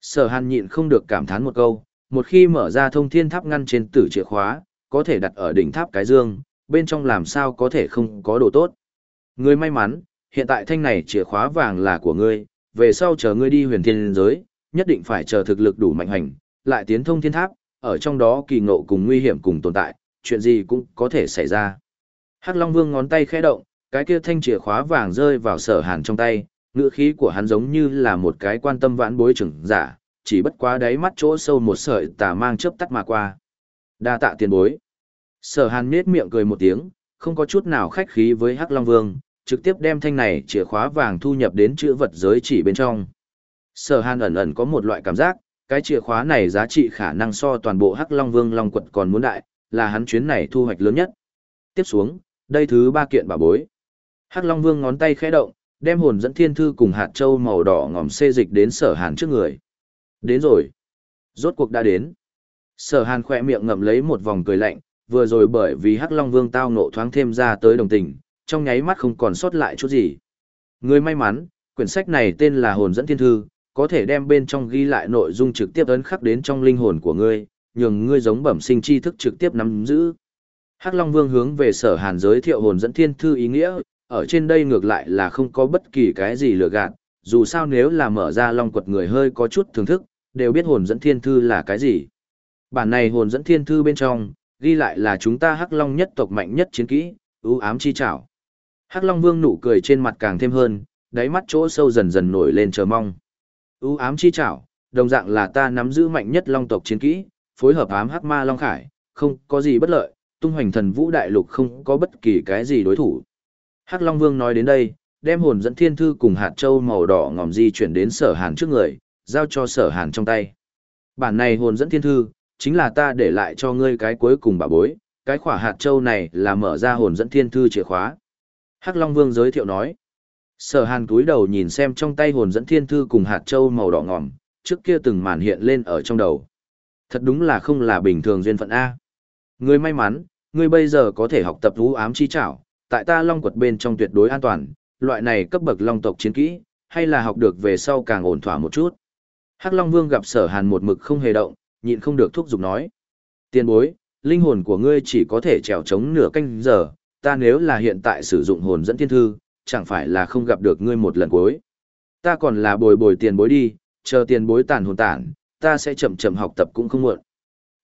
Sở hàn nhịn không được cảm thán một câu, một khi mở ra thông thiên tháp ngăn trên tử chìa khóa, có thể đặt ở đỉnh tháp cái dương, bên trong làm sao có thể không có đồ tốt. Ngươi may mắn, hiện tại thanh này chìa khóa vàng là của ngươi, về sau chờ ngươi đi huyền thiên giới, nhất định phải chờ thực lực đủ mạnh hành, lại tiến thông thiên tháp, ở trong đó kỳ ngộ cùng nguy hiểm cùng tồn tại, chuyện gì cũng có thể xảy ra. Hắc Long Vương ngón tay khẽ động, cái kia thanh chìa khóa vàng rơi vào sở hàn trong tay, ngữ khí của hắn giống như là một cái quan tâm vãn bối trưởng giả, chỉ bất quá đáy mắt chỗ sâu một sợi tà mang chớp tắt mà qua. Đa tạ tiền bối. Sở hàn nết miệng cười một tiếng, không có chút nào khách khí với Hắc Long Vương, trực tiếp đem thanh này chìa khóa vàng thu nhập đến chữ vật giới chỉ bên trong. Sở hàn ẩn ẩn có một loại cảm giác, cái chìa khóa này giá trị khả năng so toàn bộ Hắc Long Vương Long quật còn muốn đại, là hắn chuyến này thu hoạch lớn nhất. Tiếp xuống, đây thứ ba kiện bảo bối. Hắc Long Vương ngón tay khẽ động, đem hồn dẫn thiên thư cùng hạt châu màu đỏ ngòm xê dịch đến sở hàn trước người. Đến rồi. Rốt cuộc đã đến. Sở hàn khỏe miệng ngậm lấy một vòng cười lạnh, vừa rồi bởi vì Hắc Long Vương tao nộ thoáng thêm ra tới đồng tình, trong nháy mắt không còn sót lại chút gì. Người may mắn, quyển sách này tên là Hồn dẫn thiên thư, có thể đem bên trong ghi lại nội dung trực tiếp ấn khắc đến trong linh hồn của ngươi, nhường ngươi giống bẩm sinh tri thức trực tiếp nắm giữ. Hắc Long Vương hướng về Sở Hàn giới thiệu Hồn dẫn thiên thư ý nghĩa, ở trên đây ngược lại là không có bất kỳ cái gì lừa gạt, dù sao nếu là mở ra long quật người hơi có chút thưởng thức, đều biết hồn dẫn thiên thư là cái gì. Bản này hồn dẫn thiên thư bên trong, ghi lại là chúng ta hắc long nhất tộc mạnh nhất chiến kỹ, ưu ám chi trảo. Hắc long vương nụ cười trên mặt càng thêm hơn, đáy mắt chỗ sâu dần dần nổi lên chờ mong. ưu ám chi trảo, đồng dạng là ta nắm giữ mạnh nhất long tộc chiến kỹ, phối hợp ám hắc ma long khải, không có gì bất lợi, tung hoành thần vũ đại lục không có bất kỳ cái gì đối thủ. Hắc Long Vương nói đến đây, đem hồn dẫn thiên thư cùng hạt châu màu đỏ ngòm di chuyển đến sở hàn trước người, giao cho sở hàn trong tay. Bản này hồn dẫn thiên thư, chính là ta để lại cho ngươi cái cuối cùng bà bối, cái khỏa hạt châu này là mở ra hồn dẫn thiên thư chìa khóa. Hắc Long Vương giới thiệu nói. Sở hàn túi đầu nhìn xem trong tay hồn dẫn thiên thư cùng hạt châu màu đỏ ngòm, trước kia từng màn hiện lên ở trong đầu. Thật đúng là không là bình thường duyên phận A. Ngươi may mắn, ngươi bây giờ có thể học tập vũ ám chi trảo, tại ta long quật bên trong tuyệt đối an toàn, loại này cấp bậc long tộc chiến kỹ, hay là học được về sau càng ổn thỏa một chút. Hắc Long Vương gặp sở hàn một mực không hề động, nhịn không được thúc giục nói. Tiên bối, linh hồn của ngươi chỉ có thể trèo chống nửa canh giờ, ta nếu là hiện tại sử dụng hồn dẫn thiên thư, chẳng phải là không gặp được ngươi một lần cuối. Ta còn là bồi bồi tiền bối đi, chờ tiền bối tàn hồn tản, ta sẽ chậm chậm học tập cũng không muộn.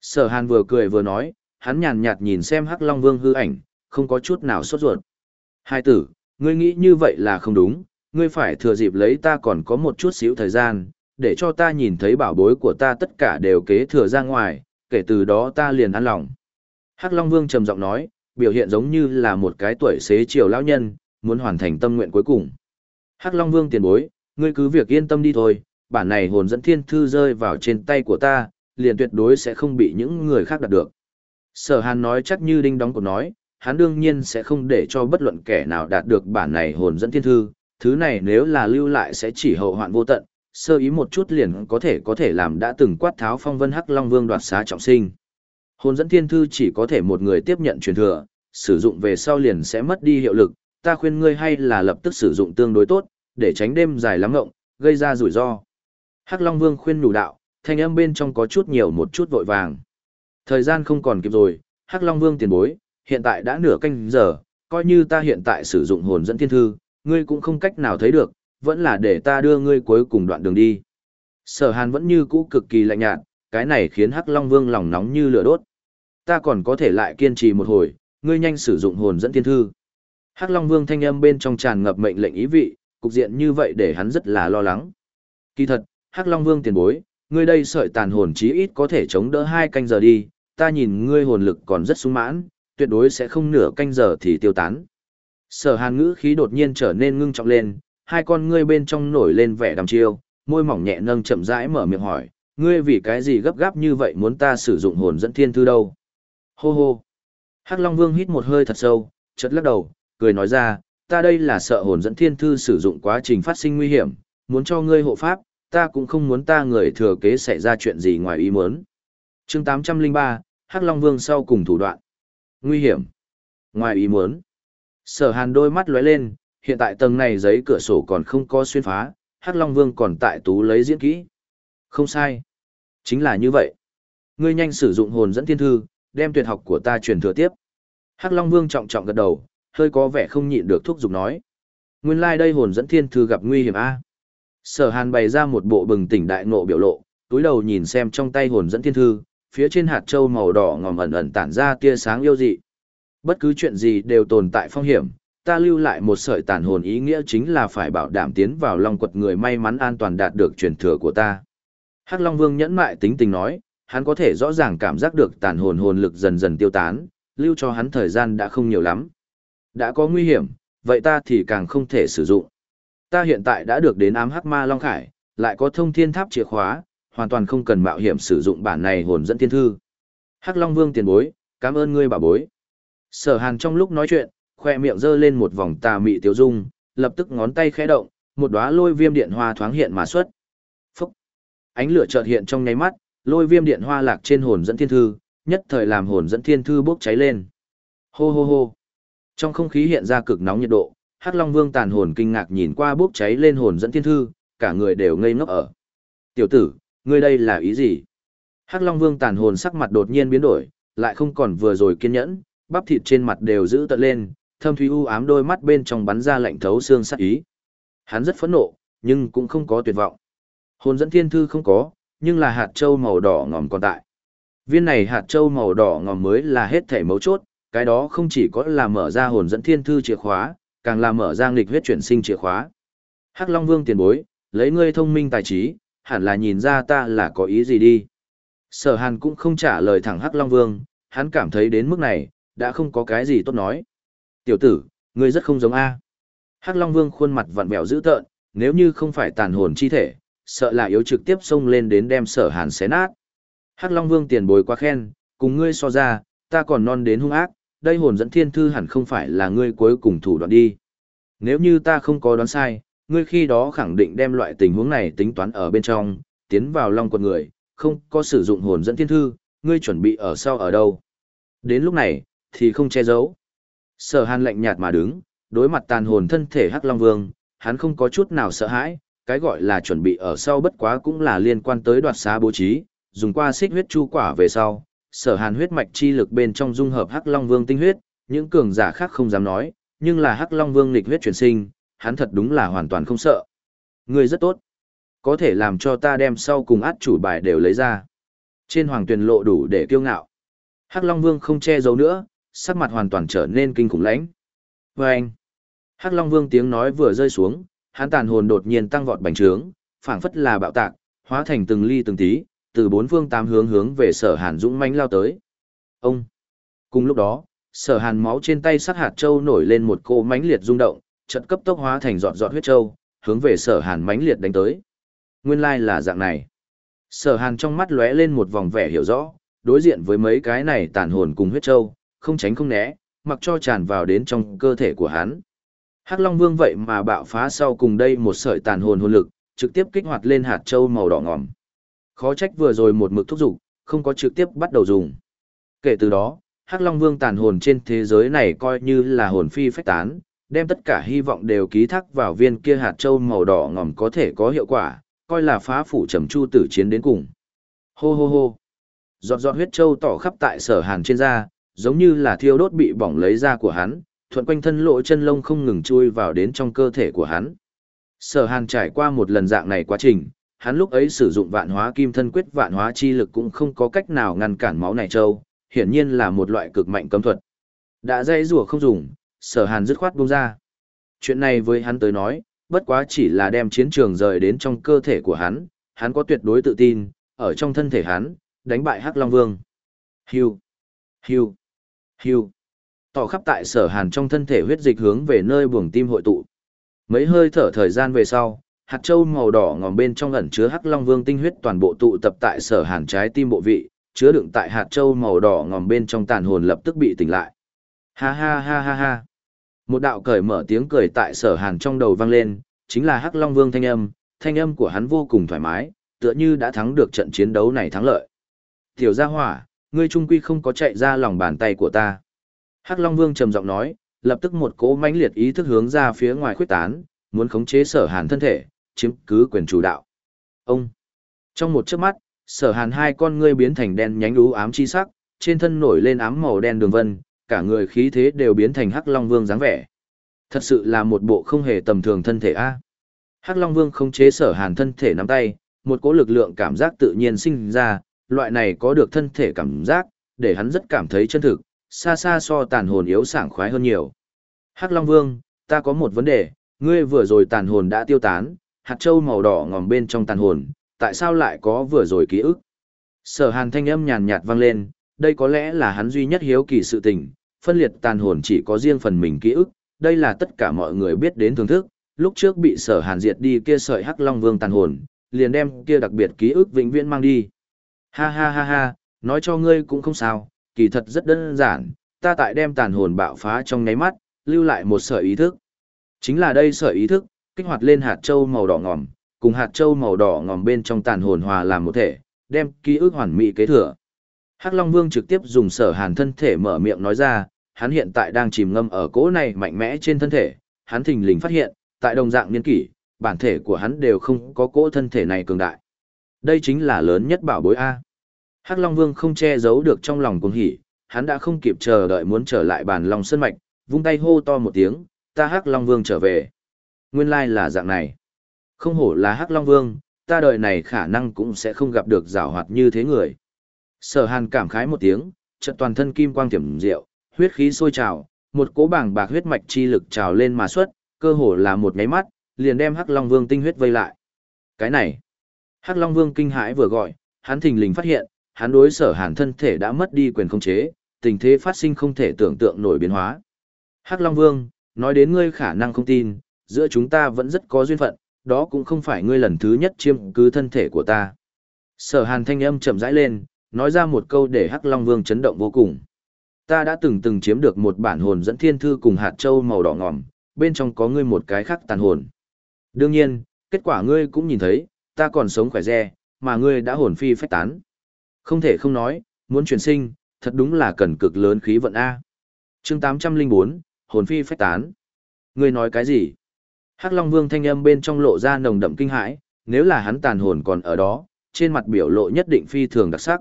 Sở hàn vừa cười vừa nói, hắn nhàn nhạt nhìn xem Hắc Long Vương hư ảnh, không có chút nào sốt ruột. Hai tử, ngươi nghĩ như vậy là không đúng, ngươi phải thừa dịp lấy ta còn có một chút xíu thời gian, để cho ta nhìn thấy bảo bối của ta tất cả đều kế thừa ra ngoài, kể từ đó ta liền an lòng. Hắc Long Vương trầm giọng nói, biểu hiện giống như là một cái tuổi xế chiều lão nhân, muốn hoàn thành tâm nguyện cuối cùng. Hắc Long Vương tiền bối, ngươi cứ việc yên tâm đi thôi, bản này hồn dẫn thiên thư rơi vào trên tay của ta, liền tuyệt đối sẽ không bị những người khác đạt được. Sở Hàn nói chắc như đinh đóng cột nói, hắn đương nhiên sẽ không để cho bất luận kẻ nào đạt được bản này hồn dẫn thiên thư, thứ này nếu là lưu lại sẽ chỉ hậu hoạn vô tận, sơ ý một chút liền có thể có thể làm đã từng quát tháo phong vân hắc long vương đoạt xá trọng sinh. Hồn dẫn thiên thư chỉ có thể một người tiếp nhận truyền thừa, sử dụng về sau liền sẽ mất đi hiệu lực, ta khuyên ngươi hay là lập tức sử dụng tương đối tốt, để tránh đêm dài lắm ngộng, gây ra rủi ro. Hắc Long Vương khuyên nhủ đạo, thanh âm bên trong có chút nhiều một chút vội vàng. Thời gian không còn kịp rồi, Hắc Long Vương tiền bối, hiện tại đã nửa canh giờ, coi như ta hiện tại sử dụng hồn dẫn thiên thư, ngươi cũng không cách nào thấy được, vẫn là để ta đưa ngươi cuối cùng đoạn đường đi. Sở hàn vẫn như cũ cực kỳ lạnh nhạt, cái này khiến Hắc Long Vương lòng nóng như lửa đốt. Ta còn có thể lại kiên trì một hồi, ngươi nhanh sử dụng hồn dẫn thiên thư. Hắc Long Vương thanh âm bên trong tràn ngập mệnh lệnh ý vị, cục diện như vậy để hắn rất là lo lắng. Kỳ thật, Hắc Long Vương tiền bối, ngươi đây sợi tàn hồn chí ít có thể chống đỡ hai canh giờ đi, ta nhìn ngươi hồn lực còn rất sung mãn, tuyệt đối sẽ không nửa canh giờ thì tiêu tán. Sở hàn ngữ khí đột nhiên trở nên ngưng trọng lên, hai con ngươi bên trong nổi lên vẻ đăm chiêu, môi mỏng nhẹ nâng chậm rãi mở miệng hỏi, ngươi vì cái gì gấp gáp như vậy muốn ta sử dụng hồn dẫn thiên thư đâu? Hô hô! Hắc Long Vương hít một hơi thật sâu, chợt lắc đầu, cười nói ra, ta đây là sợ hồn dẫn thiên thư sử dụng quá trình phát sinh nguy hiểm, muốn cho ngươi hộ pháp, ta cũng không muốn ta người thừa kế xảy ra chuyện gì ngoài ý muốn. Chương 803, Hắc Long Vương sau cùng thủ đoạn. Nguy hiểm. Ngoài ý muốn. Sở hàn đôi mắt lóe lên, hiện tại tầng này giấy cửa sổ còn không có xuyên phá, Hắc Long Vương còn tại tú lấy diễn kỹ. Không sai. Chính là như vậy. Ngươi nhanh sử dụng hồn dẫn thiên thư, đem tuyệt học của ta truyền thừa tiếp. Hắc Long Vương trọng trọng gật đầu, hơi có vẻ không nhịn được thúc giục nói. Nguyên lai like đây hồn dẫn thiên thư gặp nguy hiểm a. Sở Hàn bày ra một bộ bừng tỉnh đại ngộ biểu lộ, túi đầu nhìn xem trong tay hồn dẫn thiên thư, phía trên hạt châu màu đỏ ngòm ẩn ẩn tản ra tia sáng yêu dị. Bất cứ chuyện gì đều tồn tại phong hiểm, ta lưu lại một sợi tàn hồn ý nghĩa chính là phải bảo đảm tiến vào long quật người may mắn an toàn đạt được truyền thừa của ta. Hắc Long Vương nhẫn mại tính tình nói, hắn có thể rõ ràng cảm giác được tàn hồn hồn lực dần dần tiêu tán, lưu cho hắn thời gian đã không nhiều lắm. Đã có nguy hiểm, vậy ta thì càng không thể sử dụng. Ta hiện tại đã được đến ám hắc ma Long Khải, lại có thông thiên tháp chìa khóa, hoàn toàn không cần mạo hiểm sử dụng bản này hồn dẫn thiên thư. Hắc Long Vương tiền bối, cảm ơn ngươi bà bối. Sở Hàn trong lúc nói chuyện, khoe miệng giơ lên một vòng tà mị tiêu dung, lập tức ngón tay khẽ động, một đóa lôi viêm điện hoa thoáng hiện mà xuất. Phúc! Ánh lửa chợt hiện trong nháy mắt, lôi viêm điện hoa lạc trên hồn dẫn thiên thư, nhất thời làm hồn dẫn thiên thư bốc cháy lên. Hô hô hô! Trong không khí hiện ra cực nóng nhiệt độ, Hắc Long Vương tàn hồn kinh ngạc nhìn qua bốc cháy lên hồn dẫn thiên thư, cả người đều ngây ngốc ở. Tiểu tử, ngươi đây là ý gì? Hắc Long Vương tàn hồn sắc mặt đột nhiên biến đổi, lại không còn vừa rồi kiên nhẫn, bắp thịt trên mặt đều giữ tận lên, thâm thúy u ám đôi mắt bên trong bắn ra lạnh thấu xương sắc ý. Hắn rất phẫn nộ, nhưng cũng không có tuyệt vọng. Hồn dẫn thiên thư không có, nhưng là hạt châu màu đỏ ngòm còn tại. Viên này hạt châu màu đỏ ngòm mới là hết thể mấu chốt, cái đó không chỉ có là mở ra hồn dẫn thiên thư chìa khóa, càng là mở ra nghịch huyết chuyển sinh chìa khóa. Hắc Long Vương tiền bối, lấy ngươi thông minh tài trí, hẳn là nhìn ra ta là có ý gì đi. Sở Hàn cũng không trả lời thẳng Hắc Long Vương, hắn cảm thấy đến mức này, đã không có cái gì tốt nói. Tiểu tử, ngươi rất không giống A. Hắc Long Vương khuôn mặt vặn vẹo dữ tợn, nếu như không phải tàn hồn chi thể, sợ là yếu trực tiếp xông lên đến đem sở hàn xé nát. Hắc Long Vương tiền bối quá khen, cùng ngươi so ra, ta còn non đến hung ác, đây hồn dẫn thiên thư hẳn không phải là ngươi cuối cùng thủ đoạn đi. Nếu như ta không có đoán sai, ngươi khi đó khẳng định đem loại tình huống này tính toán ở bên trong, tiến vào long quật người, không có sử dụng hồn dẫn thiên thư, ngươi chuẩn bị ở sau ở đâu. Đến lúc này, thì không che giấu. Sở hàn lạnh nhạt mà đứng, đối mặt tàn hồn thân thể Hắc Long Vương, hắn không có chút nào sợ hãi, cái gọi là chuẩn bị ở sau bất quá cũng là liên quan tới đoạt xá bố trí, dùng qua xích huyết chu quả về sau, sở hàn huyết mạch chi lực bên trong dung hợp Hắc Long Vương tinh huyết, những cường giả khác không dám nói, nhưng là Hắc Long Vương nghịch huyết chuyển sinh, hắn thật đúng là hoàn toàn không sợ. Người rất tốt. Có thể làm cho ta đem sau cùng át chủ bài đều lấy ra. Trên hoàng tuyển lộ đủ để kiêu ngạo. Hắc Long Vương không che giấu nữa, sắc mặt hoàn toàn trở nên kinh khủng lãnh. Và anh, Hắc Long Vương tiếng nói vừa rơi xuống, hắn tàn hồn đột nhiên tăng vọt bành trướng, phảng phất là bạo tạc, hóa thành từng ly từng tí, từ bốn phương tám hướng hướng về Sở Hàn dũng mãnh lao tới. Ông. Cùng lúc đó, Sở Hàn máu trên tay sắc hạt châu nổi lên một cô mãnh liệt rung động, trận cấp tốc hóa thành giọt giọt huyết châu, hướng về Sở Hàn mãnh liệt đánh tới. Nguyên lai là dạng này. Sở Hàn trong mắt lóe lên một vòng vẻ hiểu rõ, đối diện với mấy cái này tàn hồn cùng huyết châu, không tránh không né, mặc cho tràn vào đến trong cơ thể của hắn. Hắc Long Vương vậy mà bạo phá sau cùng đây một sợi tàn hồn hồn lực, trực tiếp kích hoạt lên hạt châu màu đỏ ngòm. Khó trách vừa rồi một mực thúc dục, không có trực tiếp bắt đầu dùng. Kể từ đó, Hắc Long Vương tàn hồn trên thế giới này coi như là hồn phi phách tán, đem tất cả hy vọng đều ký thác vào viên kia hạt châu màu đỏ ngòm có thể có hiệu quả, coi là phá phủ trầm chu tử chiến đến cùng. Hô hô hô. Giọt giọt huyết châu tỏ khắp tại sở hàn trên da, giống như là thiêu đốt bị bỏng lấy ra của hắn, thuận quanh thân lộ chân lông không ngừng chui vào đến trong cơ thể của hắn. Sở Hàn trải qua một lần dạng này quá trình, hắn lúc ấy sử dụng vạn hóa kim thân quyết vạn hóa chi lực cũng không có cách nào ngăn cản máu này châu, hiển nhiên là một loại cực mạnh cấm thuật. Đã dây rùa không dùng, Sở Hàn dứt khoát buông ra. Chuyện này với hắn tới nói, bất quá chỉ là đem chiến trường rời đến trong cơ thể của hắn, hắn có tuyệt đối tự tin, ở trong thân thể hắn, đánh bại Hắc Long Vương. Hiu, hiu, hiu. Tỏ khắp tại sở hàn trong thân thể huyết dịch hướng về nơi buồng tim hội tụ. Mấy hơi thở thời gian về sau, hạt châu màu đỏ ngòm bên trong ẩn chứa hắc long vương tinh huyết toàn bộ tụ tập tại sở hàn trái tim bộ vị, chứa đựng tại hạt châu màu đỏ ngòm bên trong tàn hồn lập tức bị tỉnh lại. Ha ha ha ha ha. Một đạo cởi mở tiếng cười tại sở hàn trong đầu vang lên, chính là hắc long vương thanh âm, thanh âm của hắn vô cùng thoải mái, tựa như đã thắng được trận chiến đấu này thắng lợi. Tiểu gia hỏa, ngươi trung quy không có chạy ra lòng bàn tay của ta. Hắc Long Vương trầm giọng nói, lập tức một cỗ mãnh liệt ý thức hướng ra phía ngoài khuyết tán, muốn khống chế sở hàn thân thể, chiếm cứ quyền chủ đạo. Ông! Trong một chớp mắt, sở hàn hai con ngươi biến thành đen nhánh ú ám chi sắc, trên thân nổi lên ám màu đen đường vân, cả người khí thế đều biến thành hắc long vương dáng vẻ. Thật sự là một bộ không hề tầm thường thân thể a. Hắc long vương không chế sở hàn thân thể nắm tay, một cỗ lực lượng cảm giác tự nhiên sinh ra, loại này có được thân thể cảm giác, để hắn rất cảm thấy chân thực, xa xa so tàn hồn yếu sảng khoái hơn nhiều. Hắc Long Vương, ta có một vấn đề, ngươi vừa rồi tàn hồn đã tiêu tán, hạt châu màu đỏ ngòm bên trong tàn hồn, tại sao lại có vừa rồi ký ức? Sở hàn thanh âm nhàn nhạt vang lên, đây có lẽ là hắn duy nhất hiếu kỳ sự tình, phân liệt tàn hồn chỉ có riêng phần mình ký ức, đây là tất cả mọi người biết đến thưởng thức, lúc trước bị sở hàn diệt đi kia sợi hắc long vương tàn hồn, liền đem kia đặc biệt ký ức vĩnh viễn mang đi. Ha ha ha ha, nói cho ngươi cũng không sao, kỳ thật rất đơn giản, ta tại đem tàn hồn bạo phá trong nháy mắt, lưu lại một sợi ý thức. Chính là đây sợi ý thức, kích hoạt lên hạt châu màu đỏ ngòm, cùng hạt châu màu đỏ ngòm bên trong tàn hồn hòa làm một thể, đem ký ức hoàn mỹ kế thừa. Hắc Long Vương trực tiếp dùng sở hàn thân thể mở miệng nói ra, hắn hiện tại đang chìm ngâm ở cỗ này mạnh mẽ trên thân thể, hắn thình lình phát hiện, tại đồng dạng niên kỷ, bản thể của hắn đều không có cỗ thân thể này cường đại. Đây chính là lớn nhất bảo bối A. Hắc Long Vương không che giấu được trong lòng cuồng hỉ, hắn đã không kịp chờ đợi muốn trở lại bàn Long Sơn Mạch, vung tay hô to một tiếng, ta Hắc Long Vương trở về. Nguyên lai là dạng này. Không hổ là Hắc Long Vương, ta đời này khả năng cũng sẽ không gặp được rào hoạt như thế người. Sở Hàn cảm khái một tiếng, chợt toàn thân kim quang tiềm diệu, huyết khí sôi trào, một cỗ bảng bạc huyết mạch chi lực trào lên mà xuất, cơ hồ là một nháy mắt, liền đem Hắc Long Vương tinh huyết vây lại. Cái này, Hắc Long Vương kinh hãi vừa gọi, hắn thình lình phát hiện, hắn đối sở hàn thân thể đã mất đi quyền khống chế, tình thế phát sinh không thể tưởng tượng nổi biến hóa. Hắc Long Vương, nói đến ngươi khả năng không tin, giữa chúng ta vẫn rất có duyên phận, đó cũng không phải ngươi lần thứ nhất chiêm cứ thân thể của ta. Sở hàn thanh âm chậm rãi lên, nói ra một câu để Hắc Long Vương chấn động vô cùng. Ta đã từng từng chiếm được một bản hồn dẫn thiên thư cùng hạt châu màu đỏ ngòm, bên trong có ngươi một cái khác tàn hồn. Đương nhiên, kết quả ngươi cũng nhìn thấy, ta còn sống khỏe re, mà ngươi đã hồn phi phách tán. Không thể không nói, muốn chuyển sinh, thật đúng là cần cực lớn khí vận A. chương 804, hồn phi phách tán. Ngươi nói cái gì? Hắc Long Vương thanh âm bên trong lộ ra nồng đậm kinh hãi, nếu là hắn tàn hồn còn ở đó, trên mặt biểu lộ nhất định phi thường đặc sắc.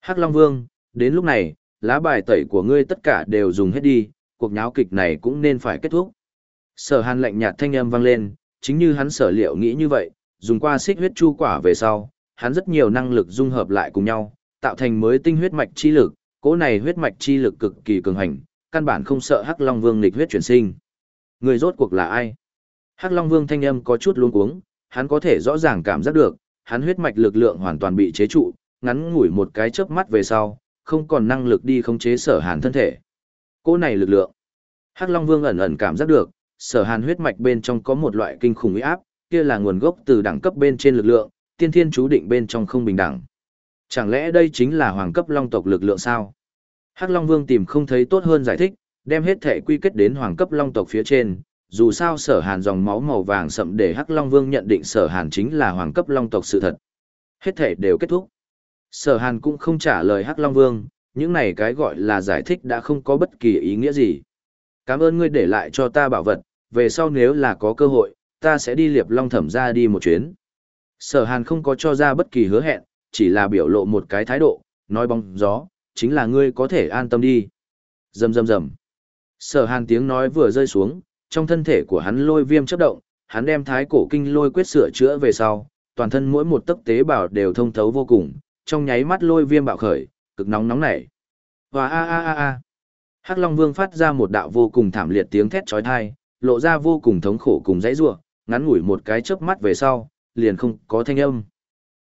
Hắc Long Vương, đến lúc này, lá bài tẩy của ngươi tất cả đều dùng hết đi, cuộc nháo kịch này cũng nên phải kết thúc. Sở Hàn lạnh nhạt thanh âm vang lên, chính như hắn sở liệu nghĩ như vậy, dùng qua xích huyết chu quả về sau, hắn rất nhiều năng lực dung hợp lại cùng nhau, tạo thành mới tinh huyết mạch chi lực, cỗ này huyết mạch chi lực cực kỳ cường hành, căn bản không sợ Hắc Long Vương nghịch huyết chuyển sinh. Người rốt cuộc là ai? Hắc Long Vương thanh âm có chút luống cuống, hắn có thể rõ ràng cảm giác được, hắn huyết mạch lực lượng hoàn toàn bị chế trụ, ngắn ngủi một cái chớp mắt về sau, không còn năng lực đi khống chế Sở Hàn thân thể. Cỗ này lực lượng. Hắc Long Vương ẩn ẩn cảm giác được, Sở Hàn huyết mạch bên trong có một loại kinh khủng uy áp, kia là nguồn gốc từ đẳng cấp bên trên lực lượng, tiên thiên chú định bên trong không bình đẳng. Chẳng lẽ đây chính là hoàng cấp long tộc lực lượng sao? Hắc Long Vương tìm không thấy tốt hơn giải thích, đem hết thể quy kết đến hoàng cấp long tộc phía trên, dù sao sở hàn dòng máu màu vàng sậm để Hắc Long Vương nhận định sở hàn chính là hoàng cấp long tộc sự thật. Hết thể đều kết thúc. Sở hàn cũng không trả lời Hắc Long Vương, những này cái gọi là giải thích đã không có bất kỳ ý nghĩa gì. Cảm ơn ngươi để lại cho ta bảo vật, về sau nếu là có cơ hội, ta sẽ đi liệp long thẩm ra đi một chuyến. Sở hàn không có cho ra bất kỳ hứa hẹn, chỉ là biểu lộ một cái thái độ, nói bóng gió, chính là ngươi có thể an tâm đi. Rầm rầm rầm. Sở hàn tiếng nói vừa rơi xuống, trong thân thể của hắn lôi viêm chấp động, hắn đem thái cổ kinh lôi quyết sửa chữa về sau, toàn thân mỗi một tấc tế bào đều thông thấu vô cùng, trong nháy mắt lôi viêm bạo khởi, cực nóng nóng nảy. Và a a a a. Hắc Long Vương phát ra một đạo vô cùng thảm liệt tiếng thét chói tai, lộ ra vô cùng thống khổ cùng dãy rủa, ngắn ngủi một cái chớp mắt về sau, liền không có thanh âm.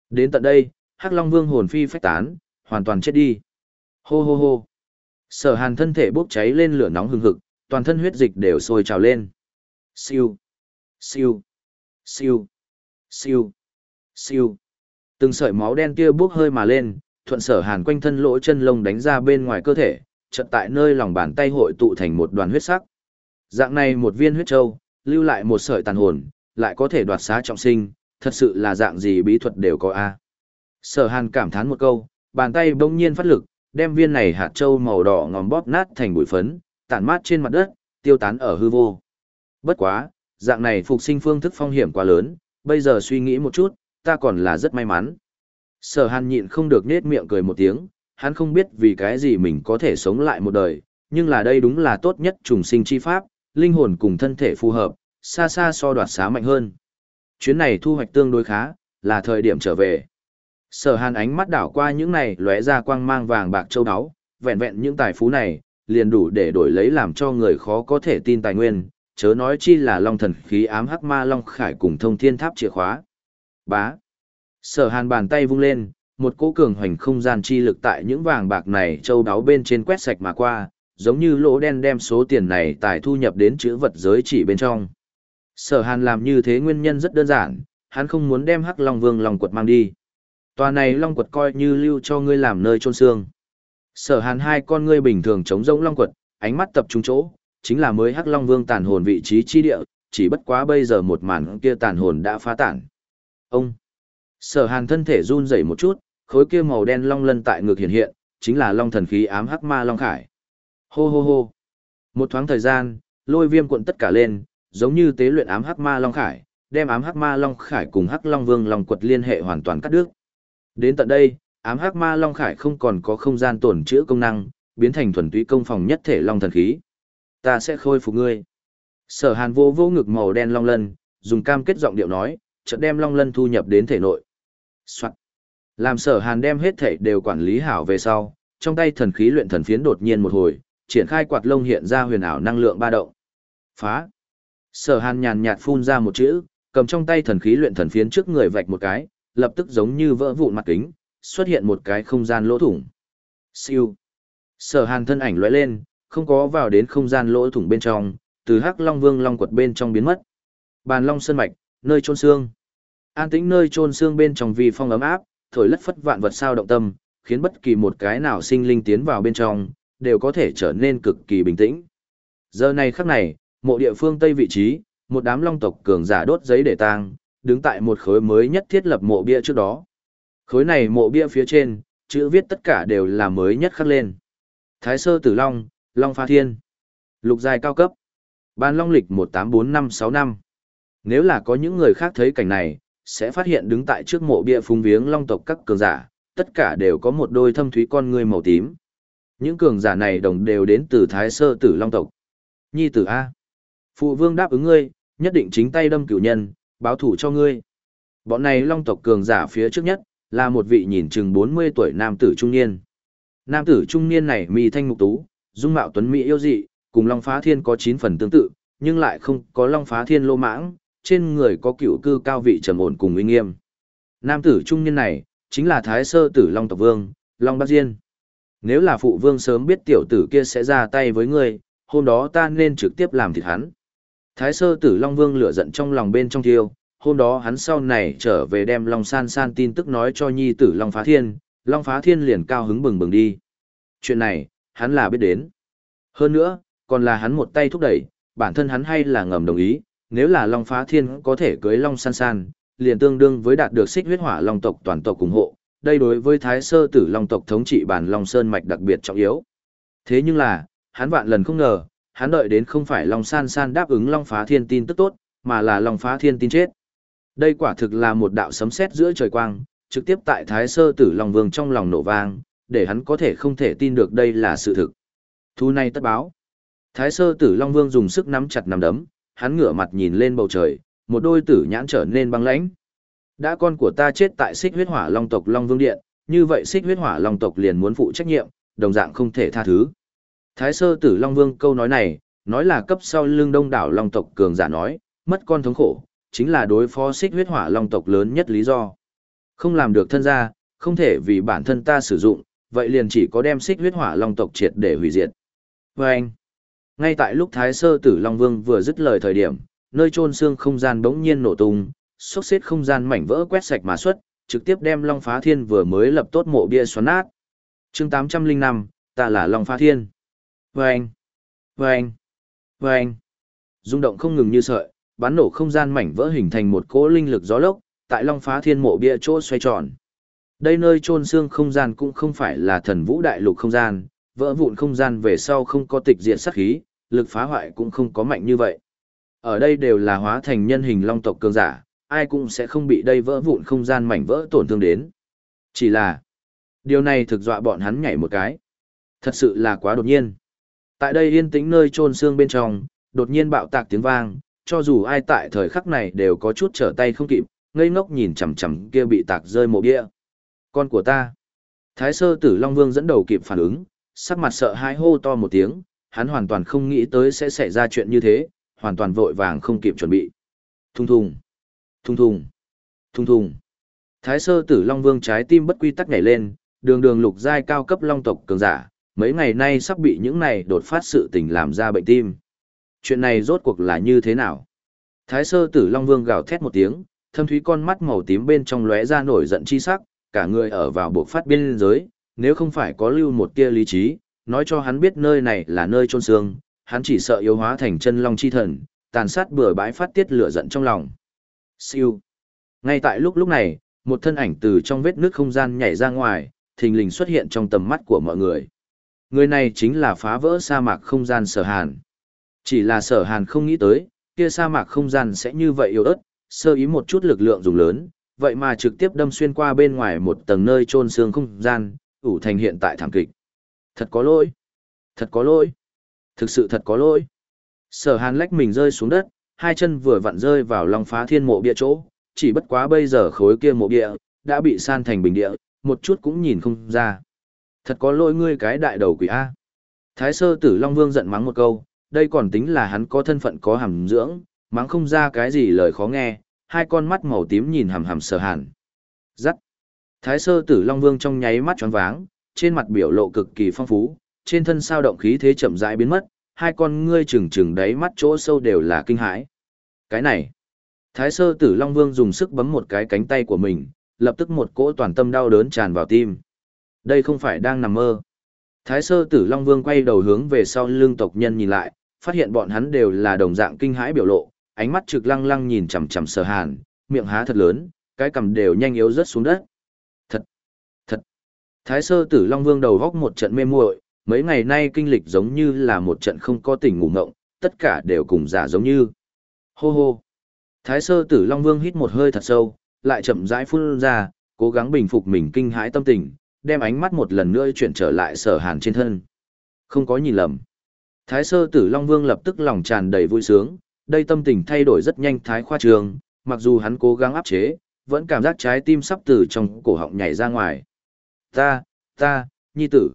Đến tận đây, Hắc Long Vương hồn phi phách tán, hoàn toàn chết đi. Hô hô hô. Sở Hàn thân thể bốc cháy lên lửa nóng hừng hực, toàn thân huyết dịch đều sôi trào lên. Siêu, siêu, siêu, siêu, siêu. Từng sợi máu đen kia bốc hơi mà lên, thuận Sở Hàn quanh thân lỗ chân lông đánh ra bên ngoài cơ thể, chợt tại nơi lòng bàn tay hội tụ thành một đoàn huyết sắc. Dạng này một viên huyết châu, lưu lại một sợi tàn hồn, lại có thể đoạt xá trọng sinh, thật sự là dạng gì bí thuật đều có a. Sở Hàn cảm thán một câu, bàn tay bỗng nhiên phát lực, đem viên này hạt châu màu đỏ ngòm bóp nát thành bụi phấn, tản mát trên mặt đất, tiêu tán ở hư vô. Bất quá, dạng này phục sinh phương thức phong hiểm quá lớn, bây giờ suy nghĩ một chút, ta còn là rất may mắn. Sở hàn nhịn không được nết miệng cười một tiếng, hắn không biết vì cái gì mình có thể sống lại một đời, nhưng là đây đúng là tốt nhất trùng sinh chi pháp, linh hồn cùng thân thể phù hợp, xa xa so đoạt xá mạnh hơn. Chuyến này thu hoạch tương đối khá, là thời điểm trở về. Sở hàn ánh mắt đảo qua những này lóe ra quang mang vàng bạc châu áo, vẹn vẹn những tài phú này, liền đủ để đổi lấy làm cho người khó có thể tin tài nguyên, chớ nói chi là long thần khí ám hắc ma long khải cùng thông thiên tháp chìa khóa. Bá. Sở hàn bàn tay vung lên, một cỗ cường hoành không gian chi lực tại những vàng bạc này châu đáo bên trên quét sạch mà qua, giống như lỗ đen đem số tiền này tài thu nhập đến chữ vật giới chỉ bên trong. Sở hàn làm như thế nguyên nhân rất đơn giản, hắn không muốn đem hắc long vương lòng quật mang đi. Tòa này long quật coi như lưu cho ngươi làm nơi trôn xương. Sở hàn hai con ngươi bình thường chống rỗng long quật, ánh mắt tập trung chỗ, chính là mới hắc long vương tàn hồn vị trí chi địa, chỉ bất quá bây giờ một màn kia tàn hồn đã phá tản. Ông! Sở hàn thân thể run rẩy một chút, khối kia màu đen long lân tại ngực hiện hiện, chính là long thần khí ám hắc ma long khải. Hô hô hô! Một thoáng thời gian, lôi viêm cuộn tất cả lên, giống như tế luyện ám hắc ma long khải, đem ám hắc ma long khải cùng hắc long vương long quật liên hệ hoàn toàn cắt đứt. Đến tận đây, ám hắc ma long khải không còn có không gian tổn chữa công năng, biến thành thuần túy công phòng nhất thể long thần khí. Ta sẽ khôi phục ngươi. Sở Hàn vô vô ngực màu đen long lân, dùng cam kết giọng điệu nói, chợt đem long lân thu nhập đến thể nội. Soạn. Làm Sở Hàn đem hết thể đều quản lý hảo về sau, trong tay thần khí luyện thần phiến đột nhiên một hồi, triển khai quạt lông hiện ra huyền ảo năng lượng ba động. Phá. Sở Hàn nhàn nhạt phun ra một chữ, cầm trong tay thần khí luyện thần phiến trước người vạch một cái, lập tức giống như vỡ vụn mặt kính, xuất hiện một cái không gian lỗ thủng. Siêu. Sở Hàn thân ảnh lóe lên, không có vào đến không gian lỗ thủng bên trong, từ Hắc Long Vương Long quật bên trong biến mất. Bàn Long sơn mạch, nơi trôn xương. An tĩnh nơi chôn xương bên trong vì phong ấm áp, thổi lất phất vạn vật sao động tâm, khiến bất kỳ một cái nào sinh linh tiến vào bên trong, đều có thể trở nên cực kỳ bình tĩnh. Giờ này khắc này, mộ địa phương Tây vị trí, một đám long tộc cường giả đốt giấy để tang, đứng tại một khối mới nhất thiết lập mộ bia trước đó. Khối này mộ bia phía trên, chữ viết tất cả đều là mới nhất khắc lên. Thái sơ tử long, long pha thiên. Lục dài cao cấp. Ban long lịch 184565. năm. Nếu là có những người khác thấy cảnh này, sẽ phát hiện đứng tại trước mộ bia phúng viếng long tộc các cường giả, tất cả đều có một đôi thâm thúy con người màu tím. Những cường giả này đồng đều đến từ thái sơ tử long tộc. Nhi tử A. Phụ vương đáp ứng ngươi, nhất định chính tay đâm cửu nhân, báo thủ cho ngươi. Bọn này long tộc cường giả phía trước nhất, là một vị nhìn chừng 40 tuổi nam tử trung niên. Nam tử trung niên này mi thanh mục tú, dung mạo tuấn mỹ yêu dị, cùng Long Phá Thiên có 9 phần tương tự, nhưng lại không có Long Phá Thiên lô mãng, trên người có cựu cư cao vị trầm ổn cùng uy nghiêm. Nam tử trung niên này, chính là Thái Sơ Tử Long tộc vương, Long Bắc Diên. Nếu là phụ vương sớm biết tiểu tử kia sẽ ra tay với ngươi, hôm đó ta nên trực tiếp làm thịt hắn. Thái Sơ Tử Long Vương lửa giận trong lòng bên trong thiêu, hôm đó hắn sau này trở về đem Long San San tin tức nói cho nhi tử Long Phá Thiên, Long Phá Thiên liền cao hứng bừng bừng đi. Chuyện này, hắn là biết đến. Hơn nữa, còn là hắn một tay thúc đẩy, bản thân hắn hay là ngầm đồng ý, nếu là Long Phá Thiên có thể cưới Long San San, liền tương đương với đạt được xích huyết hỏa Long tộc toàn tộc ủng hộ. Đây đối với Thái Sơ Tử Long tộc thống trị bản Long Sơn mạch đặc biệt trọng yếu. Thế nhưng là, hắn vạn lần không ngờ, hắn đợi đến không phải Long San San đáp ứng Long Phá Thiên tin tức tốt, mà là Long Phá Thiên tin chết. Đây quả thực là một đạo sấm sét giữa trời quang, trực tiếp tại Thái Sơ Tử Long Vương trong lòng nổ vang, để hắn có thể không thể tin được đây là sự thực. Thu này tất báo. Thái Sơ Tử Long Vương dùng sức nắm chặt nắm đấm, hắn ngửa mặt nhìn lên bầu trời, một đôi tử nhãn trở nên băng lãnh. Đã con của ta chết tại Xích Huyết Hỏa Long tộc Long Vương điện, như vậy Xích Huyết Hỏa Long tộc liền muốn phụ trách nhiệm, đồng dạng không thể tha thứ. Thái Sơ Tử Long Vương câu nói này, nói là cấp sau lưng đông đảo Long tộc cường giả nói, mất con thống khổ, chính là đối phó Xích Huyết Hỏa Long tộc lớn nhất lý do. Không làm được thân gia, không thể vì bản thân ta sử dụng, vậy liền chỉ có đem xích huyết hỏa long tộc triệt để hủy diệt. Vâng! anh, ngay tại lúc Thái Sơ Tử Long Vương vừa dứt lời thời điểm, nơi trôn xương không gian bỗng nhiên nổ tung, xốc xếp không gian mảnh vỡ quét sạch mà xuất, trực tiếp đem Long Phá Thiên vừa mới lập tốt mộ bia xoắn nát. Chương 805, ta là Long Phá Thiên. Vâng, vâng, vâng. Rung động không ngừng như sợi, bắn nổ không gian mảnh vỡ hình thành một cỗ linh lực gió lốc, tại Long Phá Thiên mộ bia chỗ xoay tròn. Đây nơi chôn xương không gian cũng không phải là thần vũ đại lục không gian, vỡ vụn không gian về sau không có tịch diện sát khí, lực phá hoại cũng không có mạnh như vậy. Ở đây đều là hóa thành nhân hình long tộc cường giả, ai cũng sẽ không bị đây vỡ vụn không gian mảnh vỡ tổn thương đến. Chỉ là, điều này thực dọa bọn hắn nhảy một cái. Thật sự là quá đột nhiên. Tại đây yên tĩnh nơi trôn xương bên trong, đột nhiên bạo tạc tiếng vang, cho dù ai tại thời khắc này đều có chút trở tay không kịp, ngây ngốc nhìn chằm chằm kia bị tạc rơi mộ bia. Con của ta. Thái sơ tử Long Vương dẫn đầu kịp phản ứng, sắc mặt sợ hãi hô to một tiếng, hắn hoàn toàn không nghĩ tới sẽ xảy ra chuyện như thế, hoàn toàn vội vàng không kịp chuẩn bị. Thung thùng, thung thùng, thung thùng. Thái sơ tử Long Vương trái tim bất quy tắc nhảy lên, đường đường lục giai cao cấp long tộc cường giả, mấy ngày nay sắp bị những này đột phát sự tình làm ra bệnh tim. Chuyện này rốt cuộc là như thế nào? Thái sơ tử Long Vương gào thét một tiếng, thâm thúy con mắt màu tím bên trong lóe ra nổi giận chi sắc, cả người ở vào bộ phát biên giới, nếu không phải có lưu một tia lý trí, nói cho hắn biết nơi này là nơi trôn xương, hắn chỉ sợ yếu hóa thành chân long chi thần, tàn sát bừa bãi phát tiết lửa giận trong lòng. Siêu. Ngay tại lúc lúc này, một thân ảnh từ trong vết nước không gian nhảy ra ngoài, thình lình xuất hiện trong tầm mắt của mọi người. Người này chính là phá vỡ sa mạc không gian sở hàn. Chỉ là sở hàn không nghĩ tới, kia sa mạc không gian sẽ như vậy yếu ớt, sơ ý một chút lực lượng dùng lớn, vậy mà trực tiếp đâm xuyên qua bên ngoài một tầng nơi trôn xương không gian, ủ thành hiện tại thảm kịch. Thật có lỗi. Thật có lỗi. Thực sự thật có lỗi. Sở hàn lách mình rơi xuống đất, hai chân vừa vặn rơi vào lòng phá thiên mộ bia chỗ, chỉ bất quá bây giờ khối kia mộ bia, đã bị san thành bình địa, một chút cũng nhìn không ra. Thật có lỗi ngươi cái đại đầu quỷ A. Thái sơ tử Long Vương giận mắng một câu, đây còn tính là hắn có thân phận có hàm dưỡng, mắng không ra cái gì lời khó nghe, hai con mắt màu tím nhìn hàm hàm sở hàn. Giắt. Thái sơ tử Long Vương trong nháy mắt tròn váng, trên mặt biểu lộ cực kỳ phong phú, trên thân sao động khí thế chậm rãi biến mất, hai con ngươi trừng trừng đáy mắt chỗ sâu đều là kinh hãi. Cái này. Thái sơ tử Long Vương dùng sức bấm một cái cánh tay của mình, lập tức một cỗ toàn tâm đau đớn tràn vào tim. Đây không phải đang nằm mơ. Thái sơ tử Long Vương quay đầu hướng về sau lưng tộc nhân nhìn lại, phát hiện bọn hắn đều là đồng dạng kinh hãi biểu lộ, ánh mắt trực lăng lăng nhìn chằm chằm sở hàn, miệng há thật lớn, cái cằm đều nhanh yếu rớt xuống đất. Thái sơ tử Long Vương đầu góc một trận mê muội, mấy ngày nay kinh lịch giống như là một trận không có tỉnh ngủ ngộng, tất cả đều cùng giả giống như. Hô hô. Thái sơ tử Long Vương hít một hơi thật sâu, lại chậm rãi phun ra, cố gắng bình phục mình kinh hãi tâm tình, đem ánh mắt một lần nữa chuyển trở lại sở hàn trên thân. Không có nhìn lầm. Thái sơ tử Long Vương lập tức lòng tràn đầy vui sướng, đây tâm tình thay đổi rất nhanh thái khoa trường, mặc dù hắn cố gắng áp chế, vẫn cảm giác trái tim sắp từ trong cổ họng nhảy ra ngoài. Ta, ta, nhi tử.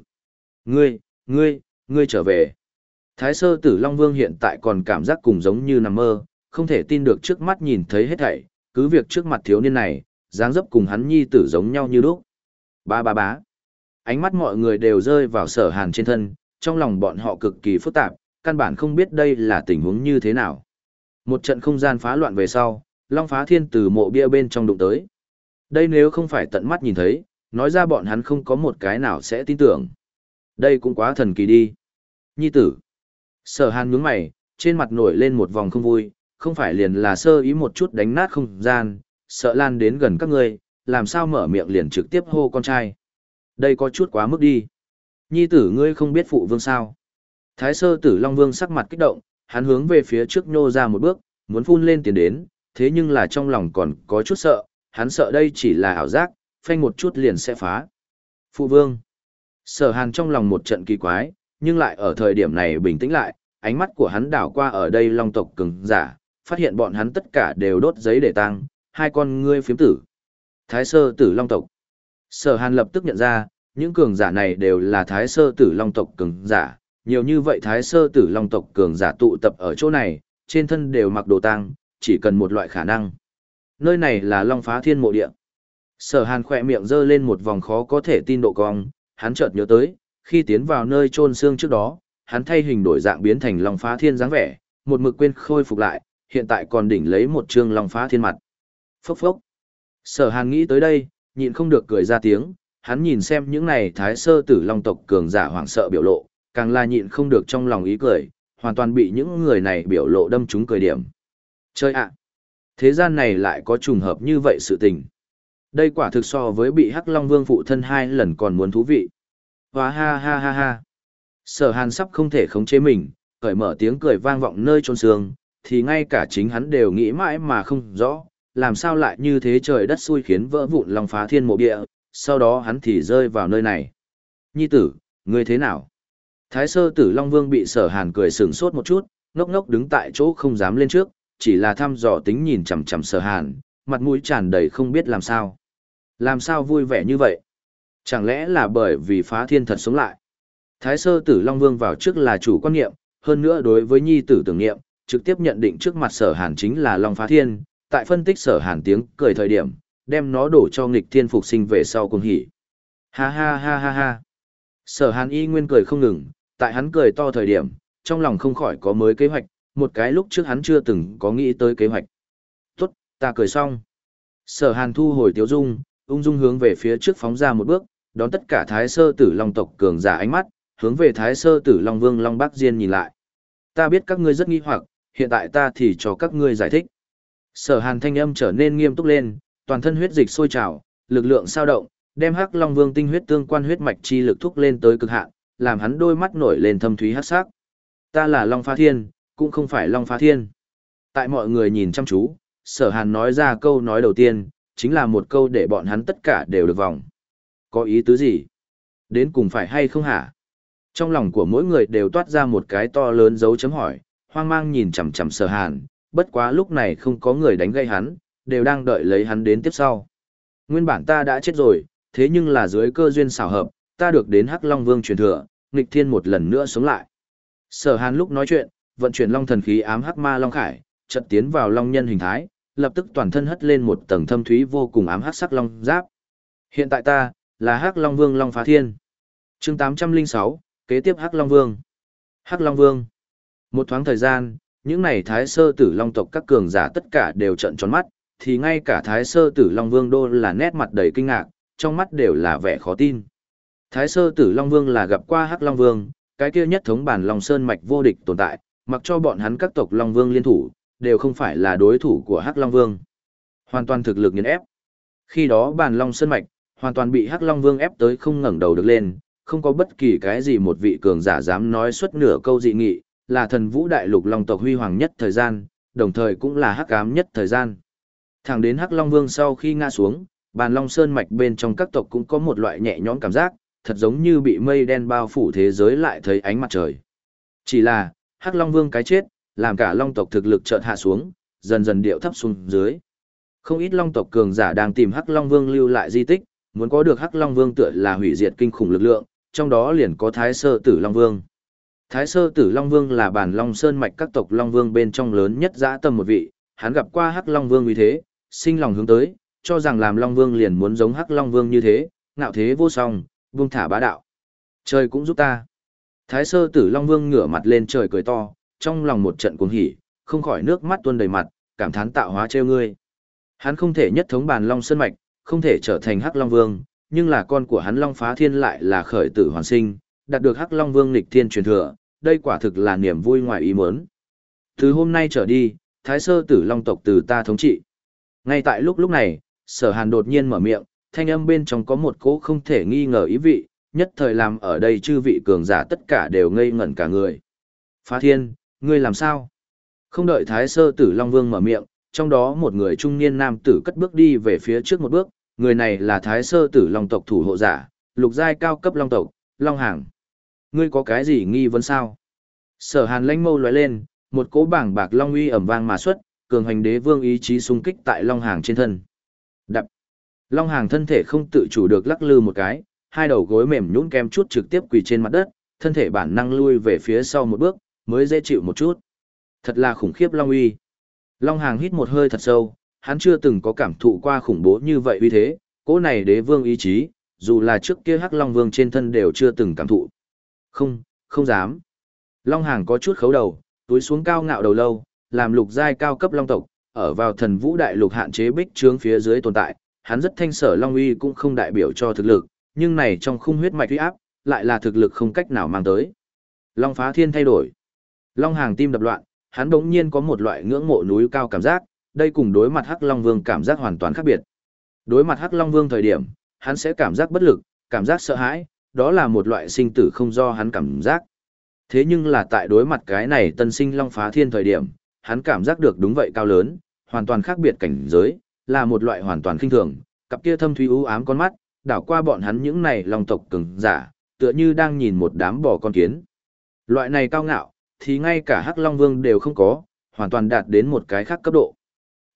Ngươi, ngươi, ngươi trở về. Thái sơ tử Long Vương hiện tại còn cảm giác cùng giống như nằm mơ, không thể tin được trước mắt nhìn thấy hết thảy, cứ việc trước mặt thiếu niên này, dáng dấp cùng hắn nhi tử giống nhau như lúc. Ba ba bá. Ánh mắt mọi người đều rơi vào sở hàn trên thân, trong lòng bọn họ cực kỳ phức tạp, căn bản không biết đây là tình huống như thế nào. Một trận không gian phá loạn về sau, Long Phá Thiên từ mộ bia bên trong đụng tới. Đây nếu không phải tận mắt nhìn thấy, nói ra bọn hắn không có một cái nào sẽ tin tưởng. Đây cũng quá thần kỳ đi. Nhi tử. Sở hàn nhướng mày, trên mặt nổi lên một vòng không vui, không phải liền là sơ ý một chút đánh nát không gian, sợ lan đến gần các ngươi, làm sao mở miệng liền trực tiếp hô con trai. Đây có chút quá mức đi. Nhi tử ngươi không biết phụ vương sao. Thái sơ tử Long Vương sắc mặt kích động, hắn hướng về phía trước nhô ra một bước, muốn phun lên tiền đến, thế nhưng là trong lòng còn có chút sợ, hắn sợ đây chỉ là ảo giác, phanh một chút liền sẽ phá. Phụ vương. Sở hàn trong lòng một trận kỳ quái, nhưng lại ở thời điểm này bình tĩnh lại, ánh mắt của hắn đảo qua ở đây long tộc cứng giả, phát hiện bọn hắn tất cả đều đốt giấy để tăng, hai con ngươi phiếm tử. Thái sơ tử long tộc. Sở hàn lập tức nhận ra, những cường giả này đều là thái sơ tử long tộc cường giả, nhiều như vậy thái sơ tử long tộc cường giả tụ tập ở chỗ này, trên thân đều mặc đồ tăng, chỉ cần một loại khả năng. Nơi này là long phá thiên mộ địa. Sở hàn khỏe miệng giơ lên một vòng khó có thể tin độ cong, hắn chợt nhớ tới, khi tiến vào nơi trôn xương trước đó, hắn thay hình đổi dạng biến thành long phá thiên dáng vẻ, một mực quên khôi phục lại, hiện tại còn đỉnh lấy một trương long phá thiên mặt. Phốc phốc. Sở hàn nghĩ tới đây, nhịn không được cười ra tiếng, hắn nhìn xem những này thái sơ tử long tộc cường giả hoảng sợ biểu lộ, càng là nhịn không được trong lòng ý cười, hoàn toàn bị những người này biểu lộ đâm trúng cười điểm. Chơi ạ! thế gian này lại có trùng hợp như vậy sự tình. Đây quả thực so với bị Hắc Long Vương phụ thân hai lần còn muốn thú vị. Hóa ha ha ha ha! Sở hàn sắp không thể khống chế mình, cởi mở tiếng cười vang vọng nơi trôn xương, thì ngay cả chính hắn đều nghĩ mãi mà không rõ, làm sao lại như thế trời đất xui khiến vỡ vụn lòng phá thiên mộ địa, sau đó hắn thì rơi vào nơi này. Nhi tử, ngươi thế nào? Thái sơ tử Long Vương bị sở hàn cười sừng sốt một chút, ngốc ngốc đứng tại chỗ không dám lên trước, chỉ là thăm dò tính nhìn chằm chằm sở hàn, mặt mũi tràn đầy không biết làm sao. Làm sao vui vẻ như vậy? Chẳng lẽ là bởi vì phá thiên thật sống lại? Thái sơ tử Long Vương vào trước là chủ quan niệm, hơn nữa đối với nhi tử tưởng niệm, trực tiếp nhận định trước mặt sở hàn chính là Long phá thiên, tại phân tích sở hàn tiếng cười thời điểm, đem nó đổ cho nghịch thiên phục sinh về sau cùng hỉ. Ha ha ha ha ha. Sở hàn y nguyên cười không ngừng, tại hắn cười to thời điểm, trong lòng không khỏi có mới kế hoạch, một cái lúc trước hắn chưa từng có nghĩ tới kế hoạch. Tốt, ta cười xong. Sở hàn thu hồi tiếu dung, ung dung hướng về phía trước phóng ra một bước, đón tất cả thái sơ tử long tộc cường giả ánh mắt, hướng về thái sơ tử long vương long bắc diên nhìn lại. Ta biết các ngươi rất nghi hoặc, hiện tại ta thì cho các ngươi giải thích. Sở hàn thanh âm trở nên nghiêm túc lên, toàn thân huyết dịch sôi trào, lực lượng sao động, đem hắc long vương tinh huyết tương quan huyết mạch chi lực thúc lên tới cực hạn, làm hắn đôi mắt nổi lên thâm thúy hắc sắc. Ta là Long Phá Thiên, cũng không phải Long Phá Thiên. Tại mọi người nhìn chăm chú, sở hàn nói ra câu nói đầu tiên, chính là một câu để bọn hắn tất cả đều được vòng. Có ý tứ gì? Đến cùng phải hay không hả? Trong lòng của mỗi người đều toát ra một cái to lớn dấu chấm hỏi, hoang mang nhìn chằm chằm sở hàn, bất quá lúc này không có người đánh gây hắn, đều đang đợi lấy hắn đến tiếp sau. Nguyên bản ta đã chết rồi, thế nhưng là dưới cơ duyên xảo hợp, ta được đến Hắc Long Vương truyền thừa, nghịch thiên một lần nữa sống lại. Sở Hàn lúc nói chuyện, vận chuyển Long thần khí ám Hắc Ma Long Khải, chợt tiến vào Long nhân hình thái, lập tức toàn thân hất lên một tầng thâm thúy vô cùng ám hắc sắc long giáp. Hiện tại ta là Hắc Long Vương Long Phá Thiên. Chương 806, kế tiếp Hắc Long Vương. Hắc Long Vương. Một thoáng thời gian, những này thái sơ tử long tộc các cường giả tất cả đều trợn tròn mắt, thì ngay cả thái sơ tử long vương đô là nét mặt đầy kinh ngạc, trong mắt đều là vẻ khó tin. Thái sơ tử long vương là gặp qua hắc long vương, cái kia nhất thống bản long sơn mạch vô địch tồn tại, mặc cho bọn hắn các tộc long vương liên thủ, đều không phải là đối thủ của hắc long vương. Hoàn toàn thực lực nghiền ép. Khi đó bàn long sơn mạch, hoàn toàn bị hắc long vương ép tới không ngẩng đầu được lên, không có bất kỳ cái gì một vị cường giả dám nói xuất nửa câu dị nghị, là thần vũ đại lục long tộc huy hoàng nhất thời gian, đồng thời cũng là hắc ám nhất thời gian. Thẳng đến hắc long vương sau khi ngã xuống, bàn long sơn mạch bên trong các tộc cũng có một loại nhẹ nhõm cảm giác, thật giống như bị mây đen bao phủ thế giới lại thấy ánh mặt trời. Chỉ là, hắc long vương cái chết, làm cả long tộc thực lực chợt hạ xuống, dần dần điệu thấp xuống dưới. Không ít long tộc cường giả đang tìm hắc long vương lưu lại di tích, muốn có được hắc long vương tựa là hủy diệt kinh khủng lực lượng, trong đó liền có thái sơ tử long vương. Thái sơ tử Long Vương là bản Long Sơn mạch các tộc Long Vương bên trong lớn nhất dã tâm một vị, hắn gặp qua Hắc Long Vương như thế, sinh lòng hướng tới, cho rằng làm Long Vương liền muốn giống Hắc Long Vương như thế, ngạo thế vô song, vương thả bá đạo. Trời cũng giúp ta. Thái sơ tử Long Vương ngửa mặt lên trời cười to, trong lòng một trận cuồng hỉ, không khỏi nước mắt tuôn đầy mặt, cảm thán tạo hóa treo ngươi. Hắn không thể nhất thống bàn Long Sơn mạch, không thể trở thành Hắc Long Vương, nhưng là con của hắn Long Phá Thiên lại là khởi tử hoàn sinh, đạt được Hắc Long Vương lịch thiên truyền thừa, đây quả thực là niềm vui ngoài ý muốn. Từ hôm nay trở đi, Thái Sơ Tử Long tộc từ ta thống trị. Ngay tại lúc lúc này, Sở Hàn đột nhiên mở miệng, thanh âm bên trong có một cỗ không thể nghi ngờ ý vị, nhất thời làm ở đây chư vị cường giả tất cả đều ngây ngẩn cả người. Phá Thiên, ngươi làm sao? Không đợi Thái Sơ Tử Long Vương mở miệng, trong đó một người trung niên nam tử cất bước đi về phía trước một bước, người này là Thái Sơ Tử Long tộc thủ hộ giả, lục giai cao cấp Long tộc, Long Hàng. Ngươi có cái gì nghi vấn sao? Sở hàn lãnh mâu lóe lên, một cỗ bảng bạc long uy ẩm vang mà xuất, cường hành đế vương ý chí xung kích tại long hàng trên thân. Đập. Long hàng thân thể không tự chủ được lắc lư một cái, hai đầu gối mềm nhũn kem chút trực tiếp quỳ trên mặt đất, thân thể bản năng lui về phía sau một bước, mới dễ chịu một chút. Thật là khủng khiếp long uy. Long hàng hít một hơi thật sâu, hắn chưa từng có cảm thụ qua khủng bố như vậy uy thế, cỗ này đế vương ý chí, dù là trước kia hắc long vương trên thân đều chưa từng cảm thụ. Không, không dám. Long Hàng có chút khấu đầu, túi xuống cao ngạo đầu lâu, làm lục giai cao cấp long tộc, ở vào thần vũ đại lục hạn chế bích trướng phía dưới tồn tại, hắn rất thanh sở long uy cũng không đại biểu cho thực lực, nhưng này trong khung huyết mạch uy áp, lại là thực lực không cách nào mang tới. Long phá thiên thay đổi. Long hàng tim đập loạn, hắn đống nhiên có một loại ngưỡng mộ núi cao cảm giác, đây cùng đối mặt Hắc Long Vương cảm giác hoàn toàn khác biệt. Đối mặt Hắc Long Vương thời điểm, hắn sẽ cảm giác bất lực, cảm giác sợ hãi, đó là một loại sinh tử không do hắn cảm giác. Thế nhưng là tại đối mặt cái này tân sinh long phá thiên thời điểm, hắn cảm giác được đúng vậy cao lớn, hoàn toàn khác biệt cảnh giới, là một loại hoàn toàn kinh thường, cặp kia thâm thúy u ám con mắt, đảo qua bọn hắn những này long tộc cường giả, tựa như đang nhìn một đám bò con kiến. Loại này cao ngạo, thì ngay cả Hắc Long Vương đều không có, hoàn toàn đạt đến một cái khác cấp độ.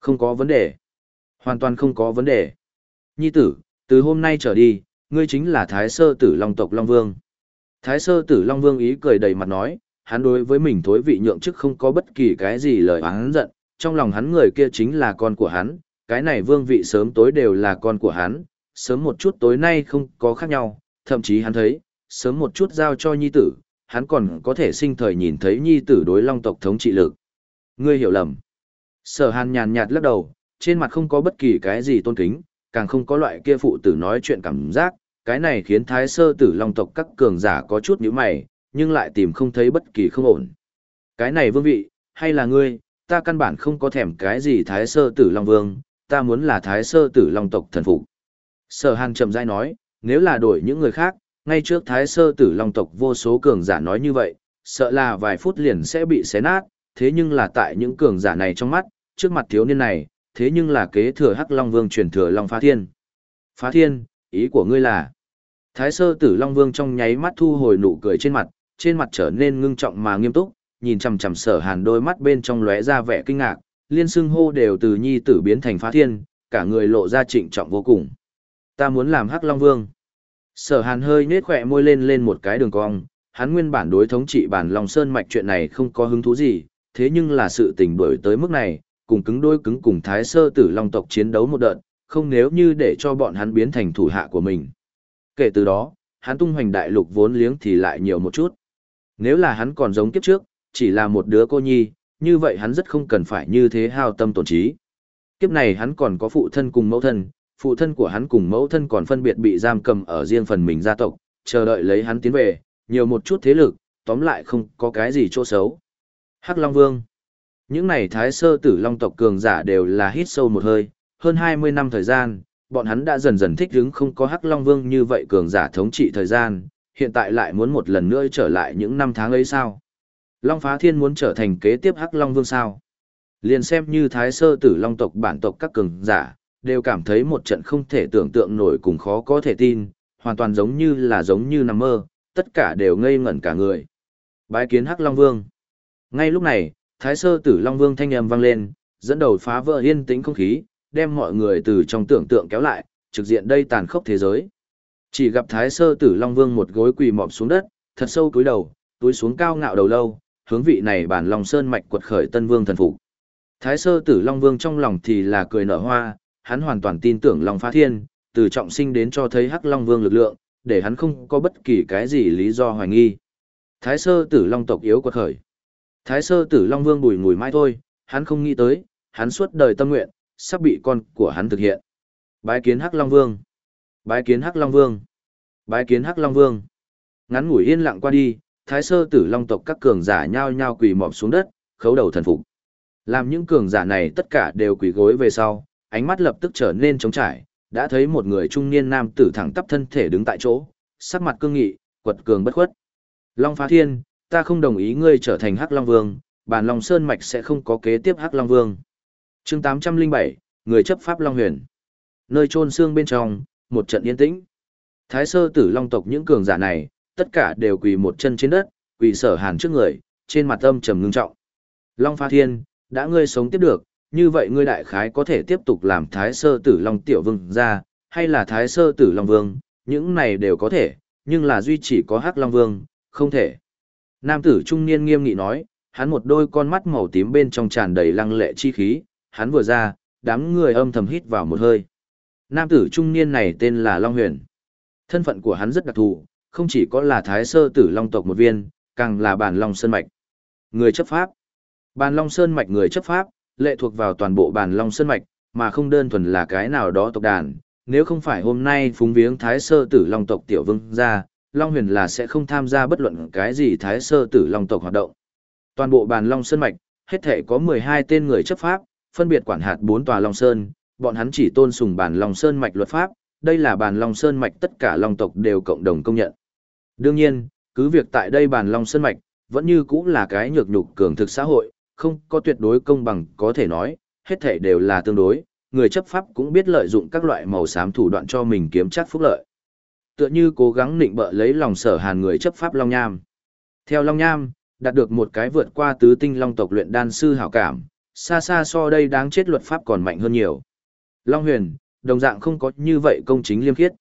Không có vấn đề. Hoàn toàn không có vấn đề. Nhi tử, từ hôm nay trở đi, ngươi chính là Thái Sơ Tử Long tộc Long Vương. Thái Sơ Tử Long Vương ý cười đầy mặt nói, hắn đối với mình thối vị nhượng chức không có bất kỳ cái gì lời oán giận, trong lòng hắn người kia chính là con của hắn, cái này vương vị sớm tối đều là con của hắn, sớm một chút tối nay không có khác nhau, thậm chí hắn thấy, sớm một chút giao cho nhi tử, hắn còn có thể sinh thời nhìn thấy nhi tử đối long tộc thống trị lực. Ngươi hiểu lầm. Sở hàn nhàn nhạt lắc đầu, trên mặt không có bất kỳ cái gì tôn kính, càng không có loại kia phụ tử nói chuyện cảm giác, cái này khiến thái sơ tử long tộc các cường giả có chút nhíu mày, nhưng lại tìm không thấy bất kỳ không ổn. Cái này vương vị, hay là ngươi, ta căn bản không có thèm cái gì thái sơ tử long vương, ta muốn là thái sơ tử long tộc thần phục. Sở hàn chậm rãi nói, nếu là đổi những người khác, ngay trước thái sơ tử long tộc vô số cường giả nói như vậy, sợ là vài phút liền sẽ bị xé nát, thế nhưng là tại những cường giả này trong mắt, trước mặt thiếu niên này, thế nhưng là kế thừa hắc long vương truyền thừa long phá thiên. Phá thiên, ý của ngươi là, thái sơ tử long vương trong nháy mắt thu hồi nụ cười trên mặt, trên mặt trở nên ngưng trọng mà nghiêm túc, nhìn chằm chằm sở hàn đôi mắt bên trong lóe ra vẻ kinh ngạc, liên xưng hô đều từ nhi tử biến thành phá thiên, cả người lộ ra trịnh trọng vô cùng. Ta muốn làm hắc long vương. Sở hàn hơi nết khỏe môi lên lên một cái đường cong, hắn nguyên bản đối thống trị bản lòng sơn mạch chuyện này không có hứng thú gì, thế nhưng là sự tình đổi tới mức này, cùng cứng đôi cứng cùng thái sơ tử long tộc chiến đấu một đợt, không nếu như để cho bọn hắn biến thành thủ hạ của mình. Kể từ đó, hắn tung hoành đại lục vốn liếng thì lại nhiều một chút. Nếu là hắn còn giống kiếp trước, chỉ là một đứa cô nhi, như vậy hắn rất không cần phải như thế hao tâm tổn trí. Kiếp này hắn còn có phụ thân cùng mẫu thân, phụ thân của hắn cùng mẫu thân còn phân biệt bị giam cầm ở riêng phần mình gia tộc, chờ đợi lấy hắn tiến về, nhiều một chút thế lực, tóm lại không có cái gì chỗ xấu. Hắc Long Vương Những này thái sơ tử long tộc cường giả đều là hít sâu một hơi, hơn 20 năm thời gian, bọn hắn đã dần dần thích ứng không có Hắc Long Vương như vậy cường giả thống trị thời gian, hiện tại lại muốn một lần nữa trở lại những năm tháng ấy sao? Long Phá Thiên muốn trở thành kế tiếp Hắc Long Vương sao? Liền xem như thái sơ tử long tộc bản tộc các cường giả, đều cảm thấy một trận không thể tưởng tượng nổi cùng khó có thể tin, hoàn toàn giống như là giống như nằm mơ, tất cả đều ngây ngẩn cả người. Bái kiến Hắc Long Vương. Ngay lúc này, Thái Sơ Tử Long Vương thanh âm vang lên, dẫn đầu phá vỡ yên tĩnh không khí, đem mọi người từ trong tưởng tượng kéo lại, trực diện đây tàn khốc thế giới. Chỉ gặp Thái Sơ Tử Long Vương một gối quỳ mọp xuống đất, thật sâu cúi đầu, túi xuống cao ngạo đầu lâu, hướng vị này bản Long Sơn mạch quật khởi Tân Vương thần phục. Thái Sơ Tử Long Vương trong lòng thì là cười nở hoa, hắn hoàn toàn tin tưởng Long Phá Thiên, từ trọng sinh đến cho thấy Hắc Long Vương lực lượng, để hắn không có bất kỳ cái gì lý do hoài nghi. Thái Sơ Tử Long tộc yếu quật khởi. Thái Sơ Tử Long Vương bùi ngùi mãi thôi, hắn không nghĩ tới, hắn suốt đời tâm nguyện, sắp bị con của hắn thực hiện. Bái kiến Hắc Long Vương. Bái kiến Hắc Long Vương. Bái kiến Hắc Long Vương. Ngắn ngủi yên lặng qua đi, Thái Sơ Tử Long tộc các cường giả nhao nhao quỳ mọp xuống đất, khấu đầu thần phục. Làm những cường giả này tất cả đều quỳ gối về sau, ánh mắt lập tức trở nên trống trải, đã thấy một người trung niên nam tử thẳng tắp thân thể đứng tại chỗ, sắc mặt cương nghị, quật cường bất khuất. Long Phá Thiên, ta không đồng ý ngươi trở thành Hắc Long Vương, bản Long Sơn Mạch sẽ không có kế tiếp Hắc Long Vương. chương 807, người chấp pháp Long Huyền. Nơi trôn xương bên trong, một trận yên tĩnh. Thái sơ tử Long tộc những cường giả này, tất cả đều quỳ một chân trên đất, quỳ sở hàn trước người, trên mặt âm trầm ngưng trọng. Long Phá Thiên, đã ngươi sống tiếp được, như vậy ngươi đại khái có thể tiếp tục làm thái sơ tử long tiểu vương ra, hay là thái sơ tử long vương, những này đều có thể, nhưng là duy chỉ có hắc long vương, không thể. Nam tử trung niên nghiêm nghị nói, hắn một đôi con mắt màu tím bên trong tràn đầy lăng lệ chi khí, hắn vừa ra, đám người âm thầm hít vào một hơi. Nam tử trung niên này tên là Long Huyền. Thân phận của hắn rất đặc thù, không chỉ có là thái sơ tử long tộc một viên, càng là bản long sơn mạch. Người chấp pháp. Bản long sơn mạch người chấp pháp, lệ thuộc vào toàn bộ bản long sơn mạch, mà không đơn thuần là cái nào đó tộc đàn. Nếu không phải hôm nay phúng viếng thái sơ tử long tộc tiểu vương ra, Long huyền là sẽ không tham gia bất luận cái gì thái sơ tử long tộc hoạt động. Toàn bộ bàn long sơn mạch, hết thể có 12 tên người chấp pháp, phân biệt quản hạt 4 tòa long sơn, bọn hắn chỉ tôn sùng bàn long sơn mạch luật pháp, đây là bàn long sơn mạch tất cả long tộc đều cộng đồng công nhận. Đương nhiên, cứ việc tại đây bàn long sơn mạch, vẫn như cũng là cái nhược nhục cường thực xã hội, không có tuyệt đối công bằng có thể nói, hết thể đều là tương đối, người chấp pháp cũng biết lợi dụng các loại màu xám thủ đoạn cho mình kiếm chắc phúc lợi. Tựa như cố gắng nịnh bợ lấy lòng sở hàn người chấp pháp Long Nham. Theo Long Nham, đạt được một cái vượt qua tứ tinh long tộc luyện đan sư hảo cảm, xa xa so đây đáng chết luật pháp còn mạnh hơn nhiều. Long Huyền, đồng dạng không có như vậy công chính liêm khiết.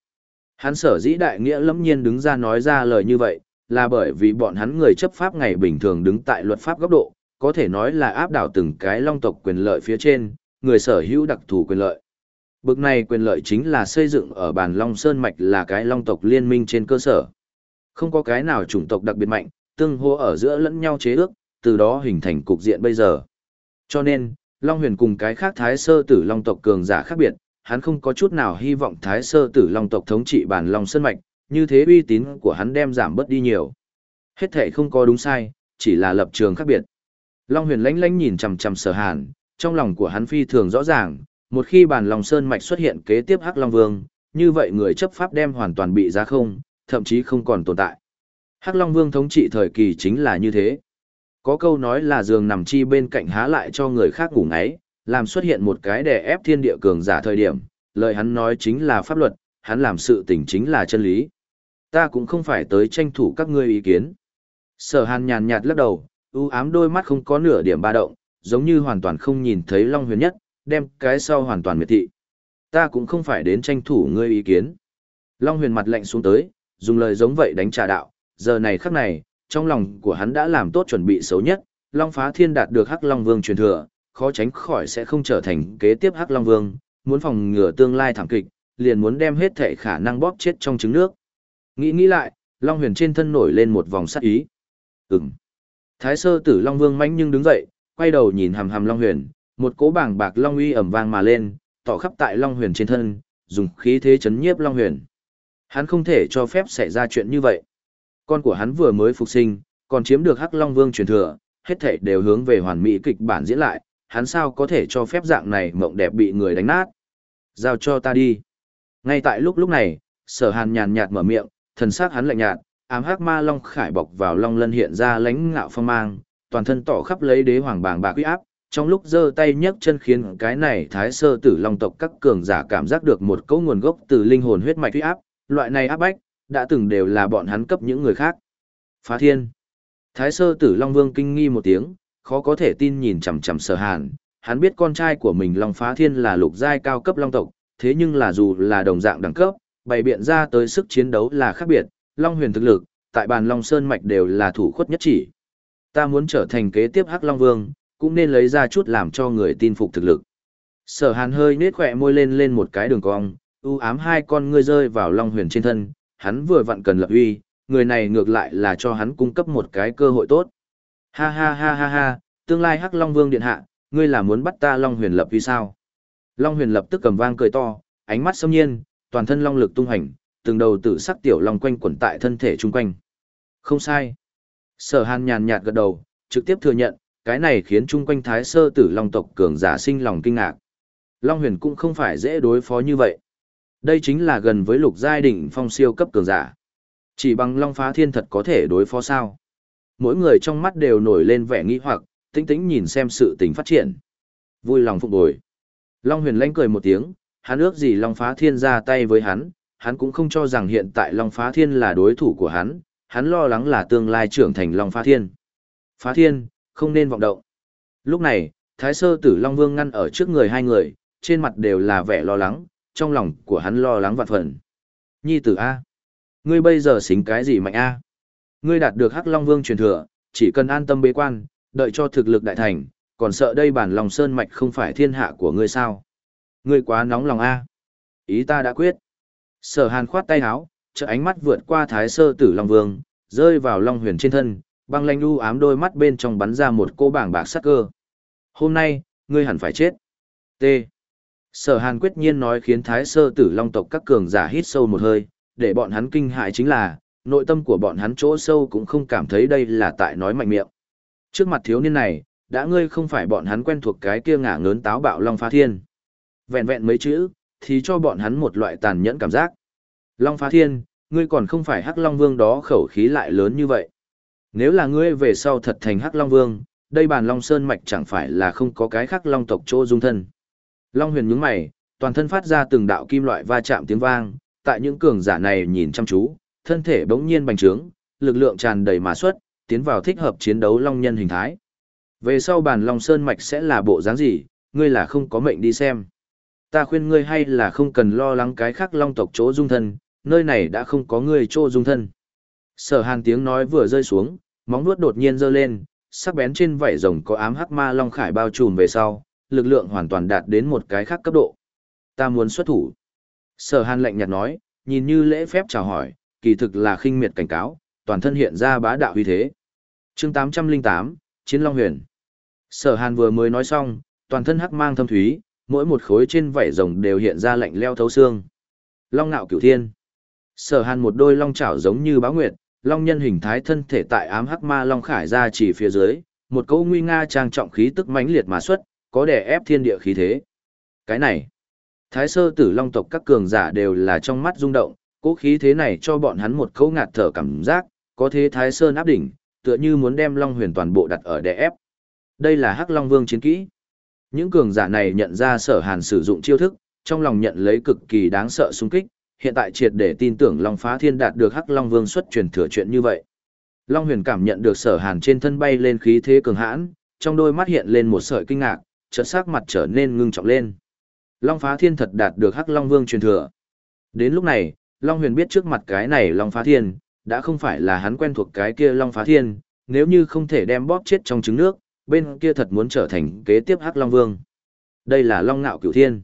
Hắn sở dĩ đại nghĩa lẫm nhiên đứng ra nói ra lời như vậy, là bởi vì bọn hắn người chấp pháp ngày bình thường đứng tại luật pháp góc độ, có thể nói là áp đảo từng cái long tộc quyền lợi phía trên, người sở hữu đặc thù quyền lợi. Bực này quyền lợi chính là xây dựng ở bàn Long Sơn Mạch là cái long tộc liên minh trên cơ sở. Không có cái nào chủng tộc đặc biệt mạnh, tương hô ở giữa lẫn nhau chế ước, từ đó hình thành cục diện bây giờ. Cho nên, Long Huyền cùng cái khác thái sơ tử long tộc cường giả khác biệt, hắn không có chút nào hy vọng thái sơ tử long tộc thống trị bản Long Sơn Mạch, như thế uy tín của hắn đem giảm bớt đi nhiều. Hết thể không có đúng sai, chỉ là lập trường khác biệt. Long Huyền lánh lánh nhìn chằm chằm sở hàn, trong lòng của hắn phi thường rõ ràng, một khi bản lòng Sơn Mạch xuất hiện kế tiếp Hắc Long Vương, như vậy người chấp pháp đem hoàn toàn bị giá không, thậm chí không còn tồn tại. Hắc Long Vương thống trị thời kỳ chính là như thế. Có câu nói là giường nằm chi bên cạnh há lại cho người khác ngủ ngáy, làm xuất hiện một cái đè ép thiên địa cường giả thời điểm, lời hắn nói chính là pháp luật, hắn làm sự tình chính là chân lý. Ta cũng không phải tới tranh thủ các ngươi ý kiến. Sở hàn nhàn nhạt lắc đầu, u ám đôi mắt không có nửa điểm ba động, giống như hoàn toàn không nhìn thấy Long Huyền nhất, đem cái sau hoàn toàn miệt thị. Ta cũng không phải đến tranh thủ ngươi ý kiến. Long Huyền mặt lạnh xuống tới, dùng lời giống vậy đánh trà đạo, giờ này khắc này, trong lòng của hắn đã làm tốt chuẩn bị xấu nhất, Long Phá Thiên đạt được Hắc Long Vương truyền thừa, khó tránh khỏi sẽ không trở thành kế tiếp Hắc Long Vương, muốn phòng ngừa tương lai thảm kịch, liền muốn đem hết thể khả năng bóp chết trong trứng nước. Nghĩ nghĩ lại, Long Huyền trên thân nổi lên một vòng sát ý. Ừm. Thái sơ tử Long Vương mãnh nhưng đứng dậy, quay đầu nhìn hầm hầm Long Huyền, một cỗ bảng bạc Long uy ẩm vang mà lên, tỏ khắp tại Long Huyền trên thân, dùng khí thế chấn nhiếp Long Huyền. Hắn không thể cho phép xảy ra chuyện như vậy. Con của hắn vừa mới phục sinh, còn chiếm được Hắc Long Vương truyền thừa, hết thảy đều hướng về hoàn mỹ kịch bản diễn lại, hắn sao có thể cho phép dạng này mộng đẹp bị người đánh nát. Giao cho ta đi. Ngay tại lúc lúc này, sở hàn nhàn nhạt mở miệng, thần sắc hắn lạnh nhạt, ám hắc ma long khải bọc vào long lân hiện ra lãnh ngạo phong mang, toàn thân tỏ khắp lấy đế hoàng bàng bạc uy áp, trong lúc giơ tay nhấc chân khiến cái này thái sơ tử long tộc các cường giả cảm giác được một cấu nguồn gốc từ linh hồn huyết mạch uy áp, loại này áp bách, đã từng đều là bọn hắn cấp những người khác. Phá thiên. Thái sơ tử Long Vương kinh nghi một tiếng, khó có thể tin nhìn chằm chằm sở hàn, hắn biết con trai của mình Long Phá Thiên là lục giai cao cấp Long tộc, thế nhưng là dù là đồng dạng đẳng cấp, bày biện ra tới sức chiến đấu là khác biệt, Long huyền thực lực, tại bàn Long Sơn Mạch đều là thủ khuất nhất chỉ. Ta muốn trở thành kế tiếp Hắc Long Vương, cũng nên lấy ra chút làm cho người tin phục thực lực. Sở hàn hơi nết khỏe môi lên lên một cái đường cong, u ám hai con ngươi rơi vào Long huyền trên thân, hắn vừa vặn cần lập uy, người này ngược lại là cho hắn cung cấp một cái cơ hội tốt. Ha ha ha ha ha, tương lai Hắc Long Vương điện hạ, ngươi là muốn bắt ta Long Huyền lập uy sao? Long Huyền lập tức cầm vang cười to, ánh mắt sâm nhiên, toàn thân long lực tung hành, từng đầu tử sắc tiểu long quanh quẩn tại thân thể chung quanh. Không sai. Sở Hàn nhàn nhạt gật đầu, trực tiếp thừa nhận, cái này khiến chung quanh thái sơ tử long tộc cường giả sinh lòng kinh ngạc. Long Huyền cũng không phải dễ đối phó như vậy. Đây chính là gần với lục giai đỉnh phong siêu cấp cường giả. Chỉ bằng Long Phá Thiên thật có thể đối phó sao? Mỗi người trong mắt đều nổi lên vẻ nghi hoặc, tĩnh tĩnh nhìn xem sự tình phát triển. Vui lòng phục bồi. Long Huyền lanh cười một tiếng, hắn ước gì Long Phá Thiên ra tay với hắn, hắn cũng không cho rằng hiện tại Long Phá Thiên là đối thủ của hắn, hắn lo lắng là tương lai trưởng thành Long Phá Thiên. Phá Thiên, không nên vọng động. Lúc này, Thái Sơ Tử Long Vương ngăn ở trước người hai người, trên mặt đều là vẻ lo lắng, trong lòng của hắn lo lắng vạn phần. Nhi tử A. Ngươi bây giờ xính cái gì mạnh A? Ngươi đạt được Hắc Long Vương truyền thừa, chỉ cần an tâm bế quan, đợi cho thực lực đại thành, còn sợ đây bản lòng sơn mạch không phải thiên hạ của ngươi sao? Ngươi quá nóng lòng A. Ý ta đã quyết. Sở hàn khoát tay áo, trợ ánh mắt vượt qua thái sơ tử Long Vương, rơi vào Long huyền trên thân, băng lanh u ám đôi mắt bên trong bắn ra một cô bảng bạc sắc cơ. Hôm nay, ngươi hẳn phải chết. T. Sở hàn quyết nhiên nói khiến thái sơ tử long tộc các cường giả hít sâu một hơi, để bọn hắn kinh hại chính là, nội tâm của bọn hắn chỗ sâu cũng không cảm thấy đây là tại nói mạnh miệng. Trước mặt thiếu niên này, đã ngươi không phải bọn hắn quen thuộc cái kia ngả ngớn táo bạo long phá thiên. Vẹn vẹn mấy chữ, thì cho bọn hắn một loại tàn nhẫn cảm giác. Long phá thiên, ngươi còn không phải hắc long vương đó khẩu khí lại lớn như vậy. Nếu là ngươi về sau thật thành hắc long vương, đây bàn long sơn mạch chẳng phải là không có cái khác long tộc chỗ dung thân. Long huyền nhướng mày, toàn thân phát ra từng đạo kim loại va chạm tiếng vang, tại những cường giả này nhìn chăm chú, thân thể bỗng nhiên bành trướng, lực lượng tràn đầy mà xuất, tiến vào thích hợp chiến đấu long nhân hình thái. Về sau bàn Long Sơn Mạch sẽ là bộ dáng gì, ngươi là không có mệnh đi xem. Ta khuyên ngươi hay là không cần lo lắng cái khác long tộc chỗ dung thân, nơi này đã không có ngươi chỗ dung thân. Sở hàn tiếng nói vừa rơi xuống, móng nuốt đột nhiên giơ lên, sắc bén trên vảy rồng có ám hắc ma long khải bao trùm về sau, lực lượng hoàn toàn đạt đến một cái khác cấp độ. Ta muốn xuất thủ. Sở hàn lạnh nhạt nói, nhìn như lễ phép chào hỏi, kỳ thực là khinh miệt cảnh cáo, toàn thân hiện ra bá đạo uy thế. chương 808, Chiến Long Huyền. Sở hàn vừa mới nói xong, toàn thân hắc mang thâm thúy, mỗi một khối trên vảy rồng đều hiện ra lạnh leo thấu xương. Long ngạo cửu thiên. Sở hàn một đôi long chảo giống như báo nguyệt, long nhân hình thái thân thể tại ám hắc ma long khải ra chỉ phía dưới, một câu nguy nga trang trọng khí tức mãnh liệt mà xuất, có đè ép thiên địa khí thế. Cái này, thái sơ tử long tộc các cường giả đều là trong mắt rung động, cố khí thế này cho bọn hắn một câu ngạt thở cảm giác, có thế thái sơn áp đỉnh, tựa như muốn đem long huyền toàn bộ đặt ở đè ép. Đây là hắc long vương chiến kỹ. Những cường giả này nhận ra sở hàn sử dụng chiêu thức, trong lòng nhận lấy cực kỳ đáng sợ xung kích, hiện tại triệt để tin tưởng Long Phá Thiên đạt được Hắc Long Vương xuất truyền thừa chuyện như vậy. Long Huyền cảm nhận được Sở Hàn trên thân bay lên khí thế cường hãn, trong đôi mắt hiện lên một sợi kinh ngạc, chợt sắc mặt trở nên ngưng trọng lên. Long Phá Thiên thật đạt được Hắc Long Vương truyền thừa. Đến lúc này, Long Huyền biết trước mặt cái này Long Phá Thiên, đã không phải là hắn quen thuộc cái kia Long Phá Thiên, nếu như không thể đem bóp chết trong trứng nước, bên kia thật muốn trở thành kế tiếp Hắc Long Vương. Đây là Long Ngạo Cửu Thiên.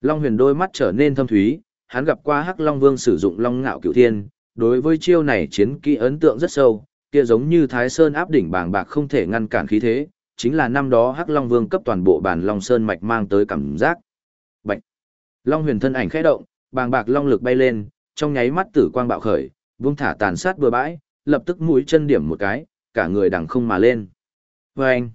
Long Huyền đôi mắt trở nên thâm thúy, hắn gặp qua Hắc Long Vương sử dụng Long Ngạo Cửu Thiên, đối với chiêu này chiến kỹ ấn tượng rất sâu, kia giống như Thái Sơn áp đỉnh bàng bạc không thể ngăn cản khí thế, chính là năm đó Hắc Long Vương cấp toàn bộ bản Long Sơn mạch mang tới cảm giác. Bạch. Long Huyền thân ảnh khẽ động, bàng bạc long lực bay lên, trong nháy mắt tử quang bạo khởi, vung thả tàn sát bừa bãi, lập tức mũi chân điểm một cái, cả người đằng không mà lên anh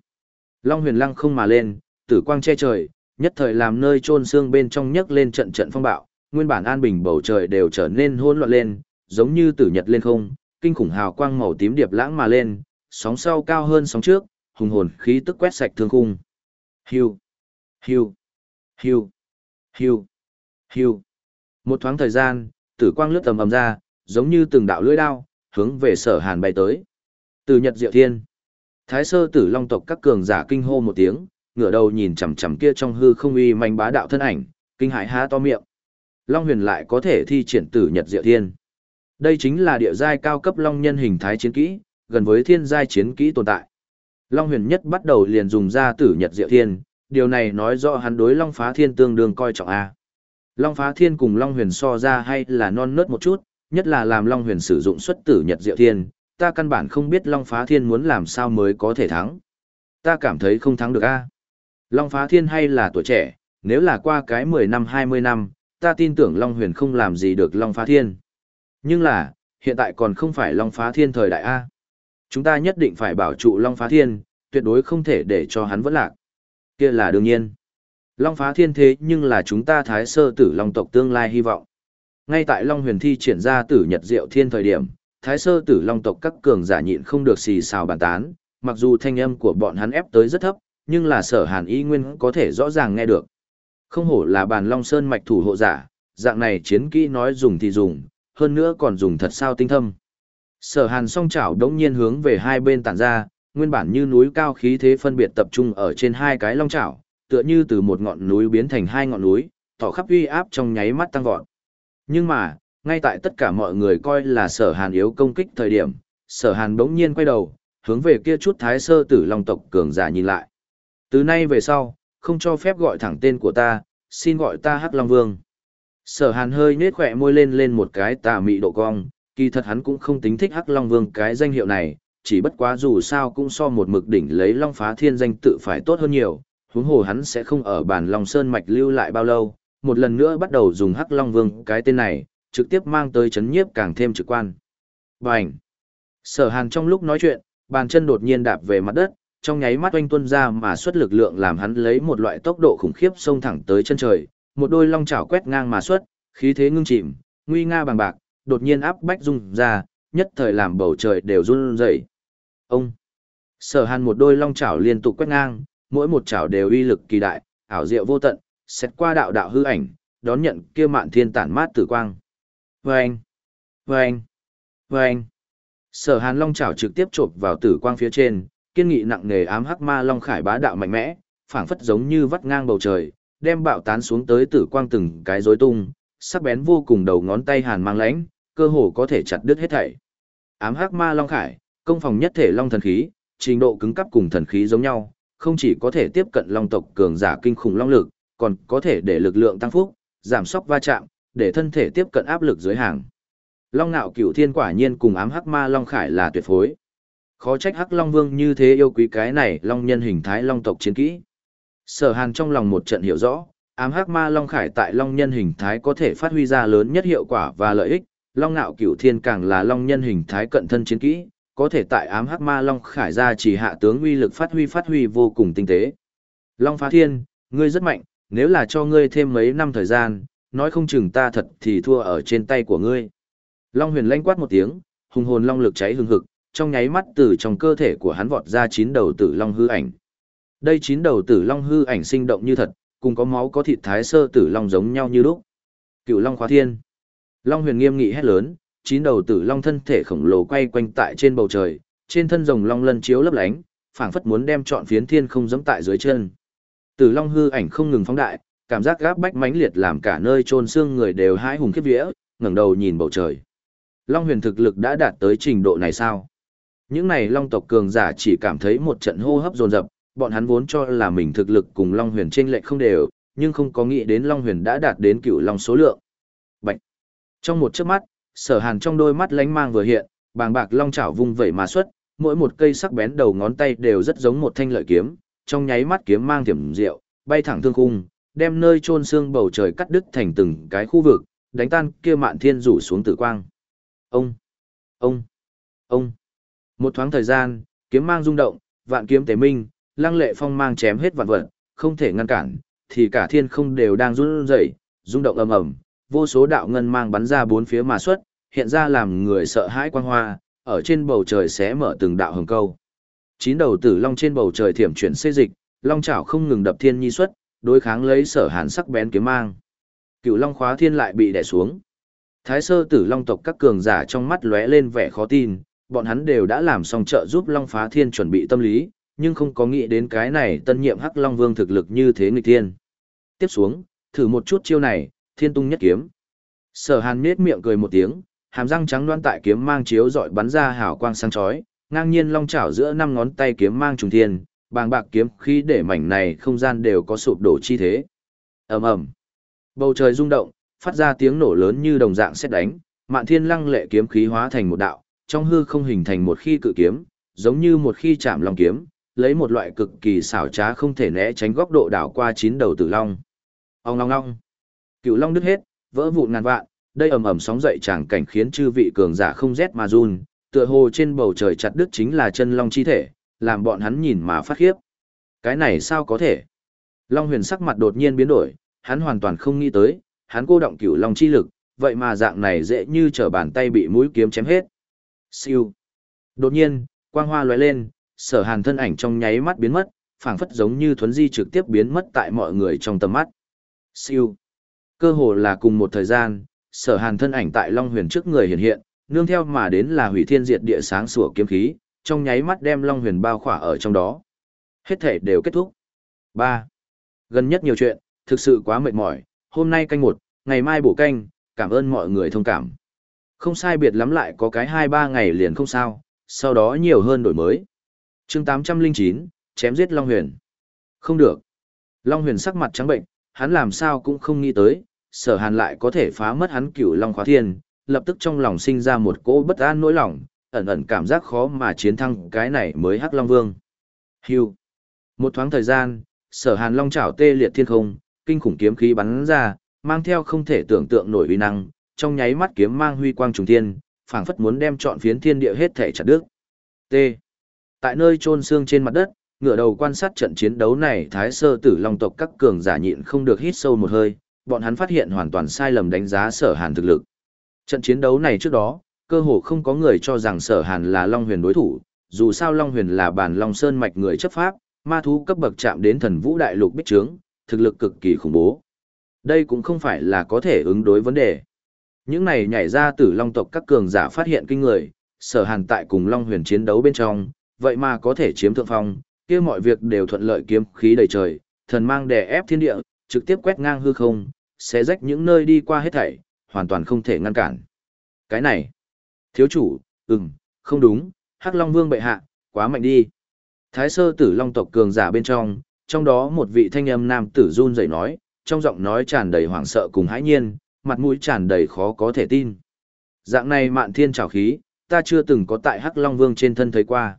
Long huyền lăng không mà lên, tử quang che trời, nhất thời làm nơi trôn xương bên trong nhấc lên trận trận phong bạo, nguyên bản an bình bầu trời đều trở nên hỗn loạn lên, giống như tử nhật lên không, kinh khủng hào quang màu tím điệp lãng mà lên, sóng sau cao hơn sóng trước, hùng hồn khí tức quét sạch thương khung. Hiu, hiu, hiu, hiu, hiu. Một thoáng thời gian, tử quang lướt tầm ầm ra, giống như từng đạo lưỡi đao, hướng về Sở Hàn bay tới. Từ Nhật Diệu Thiên, Thái Sơ Tử Long tộc các cường giả kinh hô một tiếng, ngửa đầu nhìn chằm chằm kia trong hư không uy manh bá đạo thân ảnh, kinh hãi há to miệng. Long huyền lại có thể thi triển tử nhật diệu thiên. Đây chính là địa giai cao cấp long nhân hình thái chiến kỹ, gần với thiên giai chiến kỹ tồn tại. Long huyền nhất bắt đầu liền dùng ra tử nhật diệu thiên, điều này nói rõ hắn đối long phá thiên tương đương coi trọng A. Long phá thiên cùng long huyền so ra hay là non nớt một chút, nhất là làm long huyền sử dụng xuất tử nhật diệu thiên, ta căn bản không biết long phá thiên muốn làm sao mới có thể thắng. Ta cảm thấy không thắng được A. Long phá thiên hay là tuổi trẻ, nếu là qua cái 10 năm 20 năm, ta tin tưởng Long Huyền không làm gì được Long Phá Thiên. Nhưng là, hiện tại còn không phải Long Phá Thiên thời đại A. Chúng ta nhất định phải bảo trụ Long Phá Thiên, tuyệt đối không thể để cho hắn vẫn lạc. kia là đương nhiên. Long Phá Thiên thế nhưng là chúng ta thái sơ tử Long tộc tương lai hy vọng. Ngay tại Long Huyền thi triển ra tử Nhật Diệu Thiên thời điểm, thái sơ tử Long tộc các cường giả nhịn không được xì xào bàn tán, mặc dù thanh âm của bọn hắn ép tới rất thấp, nhưng là sở hàn y nguyên có thể rõ ràng nghe được. Không hổ là bàn long sơn mạch thủ hộ giả, dạng này chiến kỹ nói dùng thì dùng, hơn nữa còn dùng thật sao tinh thâm. Sở hàn song chảo đống nhiên hướng về hai bên tản ra, nguyên bản như núi cao khí thế phân biệt tập trung ở trên hai cái long chảo, tựa như từ một ngọn núi biến thành hai ngọn núi, tỏ khắp uy áp trong nháy mắt tăng vọt. Nhưng mà, ngay tại tất cả mọi người coi là sở hàn yếu công kích thời điểm, sở hàn đống nhiên quay đầu, hướng về kia chút thái sơ tử long tộc cường giả nhìn lại. Từ nay về sau, không cho phép gọi thẳng tên của ta, xin gọi ta Hắc Long Vương. Sở hàn hơi nết khỏe môi lên lên một cái tà mị độ cong, kỳ thật hắn cũng không tính thích Hắc Long Vương cái danh hiệu này, chỉ bất quá dù sao cũng so một mực đỉnh lấy Long Phá Thiên danh tự phải tốt hơn nhiều, huống hồ hắn sẽ không ở bản Long Sơn Mạch lưu lại bao lâu, một lần nữa bắt đầu dùng Hắc Long Vương cái tên này, trực tiếp mang tới chấn nhiếp càng thêm trực quan. Bành! Sở hàn trong lúc nói chuyện, bàn chân đột nhiên đạp về mặt đất, trong nháy mắt oanh tuân ra mà xuất lực lượng làm hắn lấy một loại tốc độ khủng khiếp xông thẳng tới chân trời, một đôi long chảo quét ngang mà xuất, khí thế ngưng chìm, nguy nga bằng bạc, đột nhiên áp bách rung ra, nhất thời làm bầu trời đều run rẩy. Ông Sở Hàn một đôi long chảo liên tục quét ngang, mỗi một chảo đều uy lực kỳ đại, ảo diệu vô tận, xét qua đạo đạo hư ảnh, đón nhận kia mạn thiên tản mát tử quang. Vâng! Vâng! Vâng! Sở hàn long chảo trực tiếp chộp vào tử quang phía trên, kiên nghị nặng nề ám hắc ma long khải bá đạo mạnh mẽ, phảng phất giống như vắt ngang bầu trời, đem bạo tán xuống tới tử quang từng cái rối tung, sắc bén vô cùng đầu ngón tay hàn mang lãnh, cơ hồ có thể chặt đứt hết thảy. Ám hắc ma long khải, công phòng nhất thể long thần khí, trình độ cứng cấp cùng thần khí giống nhau, không chỉ có thể tiếp cận long tộc cường giả kinh khủng long lực, còn có thể để lực lượng tăng phúc, giảm sóc va chạm, để thân thể tiếp cận áp lực dưới hàng. Long nạo cửu thiên quả nhiên cùng ám hắc ma long khải là tuyệt phối. Khó trách hắc long vương như thế yêu quý cái này long nhân hình thái long tộc chiến kỹ. Sở hàn trong lòng một trận hiểu rõ, ám hắc ma long khải tại long nhân hình thái có thể phát huy ra lớn nhất hiệu quả và lợi ích, long nạo cửu thiên càng là long nhân hình thái cận thân chiến kỹ, có thể tại ám hắc ma long khải ra chỉ hạ tướng uy lực phát huy phát huy vô cùng tinh tế. Long phá thiên, ngươi rất mạnh, nếu là cho ngươi thêm mấy năm thời gian, nói không chừng ta thật thì thua ở trên tay của ngươi. Long huyền lanh quát một tiếng, hùng hồn long lực cháy hừng hực, trong nháy mắt từ trong cơ thể của hắn vọt ra chín đầu tử long hư ảnh. Đây chín đầu tử long hư ảnh sinh động như thật, cùng có máu có thịt thái sơ tử long giống nhau như lúc. Cựu long khóa thiên. Long huyền nghiêm nghị hét lớn, chín đầu tử long thân thể khổng lồ quay quanh tại trên bầu trời, trên thân rồng long lân chiếu lấp lánh, phảng phất muốn đem trọn phiến thiên không giẫm tại dưới chân. Tử long hư ảnh không ngừng phóng đại, cảm giác gáp bách mãnh liệt làm cả nơi chôn xương người đều hãi hùng khiếp vía, ngẩng đầu nhìn bầu trời. Long huyền thực lực đã đạt tới trình độ này sao? Những này long tộc cường giả chỉ cảm thấy một trận hô hấp dồn dập, bọn hắn vốn cho là mình thực lực cùng long huyền trên lệch không đều, nhưng không có nghĩ đến long huyền đã đạt đến cựu long số lượng. Bạch! Trong một chớp mắt, sở hàn trong đôi mắt lánh mang vừa hiện, bàng bạc long chảo vung vẩy mà xuất, mỗi một cây sắc bén đầu ngón tay đều rất giống một thanh lợi kiếm, trong nháy mắt kiếm mang thiểm diệu, bay thẳng thương khung, đem nơi chôn xương bầu trời cắt đứt thành từng cái khu vực, đánh tan kia mạn thiên rủ xuống tử quang. Ông, ông, ông. Một thoáng thời gian, kiếm mang rung động, vạn kiếm tế minh, lăng lệ phong mang chém hết vạn vật, không thể ngăn cản, thì cả thiên không đều đang run rẩy, rung động ầm ầm, vô số đạo ngân mang bắn ra bốn phía mà xuất, hiện ra làm người sợ hãi quang hoa, ở trên bầu trời xé mở từng đạo hồng câu. Chín đầu tử long trên bầu trời thiểm chuyển xê dịch, long chảo không ngừng đập thiên nhi xuất, đối kháng lấy sở hàn sắc bén kiếm mang. Cựu long khóa thiên lại bị đè xuống. Thái sơ tử long tộc các cường giả trong mắt lóe lên vẻ khó tin, bọn hắn đều đã làm xong trợ giúp long phá thiên chuẩn bị tâm lý, nhưng không có nghĩ đến cái này tân nhiệm hắc long vương thực lực như thế nghịch thiên. Tiếp xuống, thử một chút chiêu này, thiên tung nhất kiếm. Sở hàn nết miệng cười một tiếng, hàm răng trắng đoan tại kiếm mang chiếu dọi bắn ra hào quang sáng chói, ngang nhiên long chảo giữa năm ngón tay kiếm mang trùng thiên, bàng bạc kiếm khí để mảnh này không gian đều có sụp đổ chi thế. ầm ầm, bầu trời rung động, phát ra tiếng nổ lớn như đồng dạng sét đánh, mạn thiên lăng lệ kiếm khí hóa thành một đạo, trong hư không hình thành một khi cự kiếm, giống như một khi chạm long kiếm, lấy một loại cực kỳ xảo trá không thể né tránh góc độ đảo qua chín đầu tử long. Ông long long, cựu long đứt hết, vỡ vụn ngàn vạn, đây ầm ầm sóng dậy tràng cảnh khiến chư vị cường giả không rét mà run, tựa hồ trên bầu trời chặt đứt chính là chân long chi thể, làm bọn hắn nhìn mà phát khiếp. Cái này sao có thể? Long huyền sắc mặt đột nhiên biến đổi, hắn hoàn toàn không nghĩ tới, hắn cô động cửu long chi lực, vậy mà dạng này dễ như trở bàn tay bị mũi kiếm chém hết. Siêu. Đột nhiên, quang hoa lóe lên, sở hàn thân ảnh trong nháy mắt biến mất, phảng phất giống như thuấn di trực tiếp biến mất tại mọi người trong tầm mắt. Siêu. Cơ hồ là cùng một thời gian, sở hàn thân ảnh tại Long Huyền trước người hiện hiện, nương theo mà đến là hủy thiên diệt địa sáng sủa kiếm khí, trong nháy mắt đem Long Huyền bao khỏa ở trong đó. Hết thể đều kết thúc. 3. Gần nhất nhiều chuyện, thực sự quá mệt mỏi, hôm nay canh một, ngày mai bổ canh, cảm ơn mọi người thông cảm. Không sai biệt lắm lại có cái 2-3 ngày liền không sao, sau đó nhiều hơn đổi mới. chương 809, chém giết Long Huyền. Không được. Long Huyền sắc mặt trắng bệnh, hắn làm sao cũng không nghĩ tới, sở hàn lại có thể phá mất hắn cửu Long khóa thiên, lập tức trong lòng sinh ra một cỗ bất an nỗi lòng, ẩn ẩn cảm giác khó mà chiến thắng cái này mới hắc Long Vương. Hiu, Một thoáng thời gian, sở hàn long chảo tê liệt thiên không, kinh khủng kiếm khí bắn ra, mang theo không thể tưởng tượng nổi uy năng, trong nháy mắt kiếm mang huy quang trùng thiên, phảng phất muốn đem trọn phiến thiên địa hết thể chặt đứt. T. Tại nơi chôn xương trên mặt đất, ngửa đầu quan sát trận chiến đấu này, Thái Sơ Tử Long tộc các cường giả nhịn không được hít sâu một hơi, bọn hắn phát hiện hoàn toàn sai lầm đánh giá Sở Hàn thực lực. Trận chiến đấu này trước đó, cơ hồ không có người cho rằng Sở Hàn là Long Huyền đối thủ, dù sao Long Huyền là bản Long Sơn mạch người chấp pháp, ma thú cấp bậc chạm đến thần vũ đại lục bích trướng, thực lực cực kỳ khủng bố. Đây cũng không phải là có thể ứng đối vấn đề. Những này nhảy ra từ long tộc các cường giả phát hiện kinh người, sở hàn tại cùng long huyền chiến đấu bên trong, vậy mà có thể chiếm thượng phong, kia mọi việc đều thuận lợi kiếm khí đầy trời, thần mang đè ép thiên địa, trực tiếp quét ngang hư không, xé rách những nơi đi qua hết thảy, hoàn toàn không thể ngăn cản. Cái này, thiếu chủ, ừm, không đúng, Hắc Long Vương bệ hạ, quá mạnh đi. Thái sơ tử long tộc cường giả bên trong, trong đó một vị thanh âm nam tử run rẩy nói, trong giọng nói tràn đầy hoảng sợ cùng hãi nhiên, mặt mũi tràn đầy khó có thể tin. Dạng này mạn thiên trào khí, ta chưa từng có tại Hắc Long Vương trên thân thấy qua.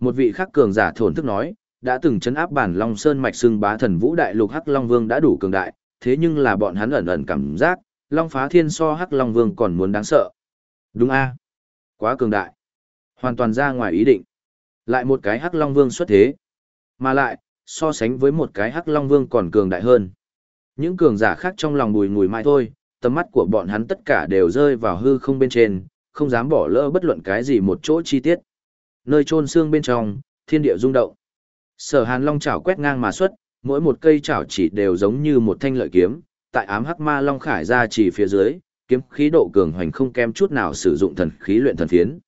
Một vị khắc cường giả thổn thức nói, đã từng chấn áp bản Long Sơn mạch xưng bá thần vũ đại lục Hắc Long Vương đã đủ cường đại, thế nhưng là bọn hắn ẩn ẩn cảm giác, Long phá thiên so Hắc Long Vương còn muốn đáng sợ. Đúng a Quá cường đại. Hoàn toàn ra ngoài ý định. Lại một cái Hắc Long Vương xuất thế. Mà lại, so sánh với một cái Hắc Long Vương còn cường đại hơn. Những cường giả khác trong lòng bùi ngùi mãi thôi, tầm mắt của bọn hắn tất cả đều rơi vào hư không bên trên, không dám bỏ lỡ bất luận cái gì một chỗ chi tiết. Nơi chôn xương bên trong, thiên địa rung động. Sở Hàn Long chảo quét ngang mà xuất, mỗi một cây chảo chỉ đều giống như một thanh lợi kiếm, tại ám hắc ma long khải ra chỉ phía dưới, kiếm khí độ cường hoành không kém chút nào sử dụng thần khí luyện thần phiến.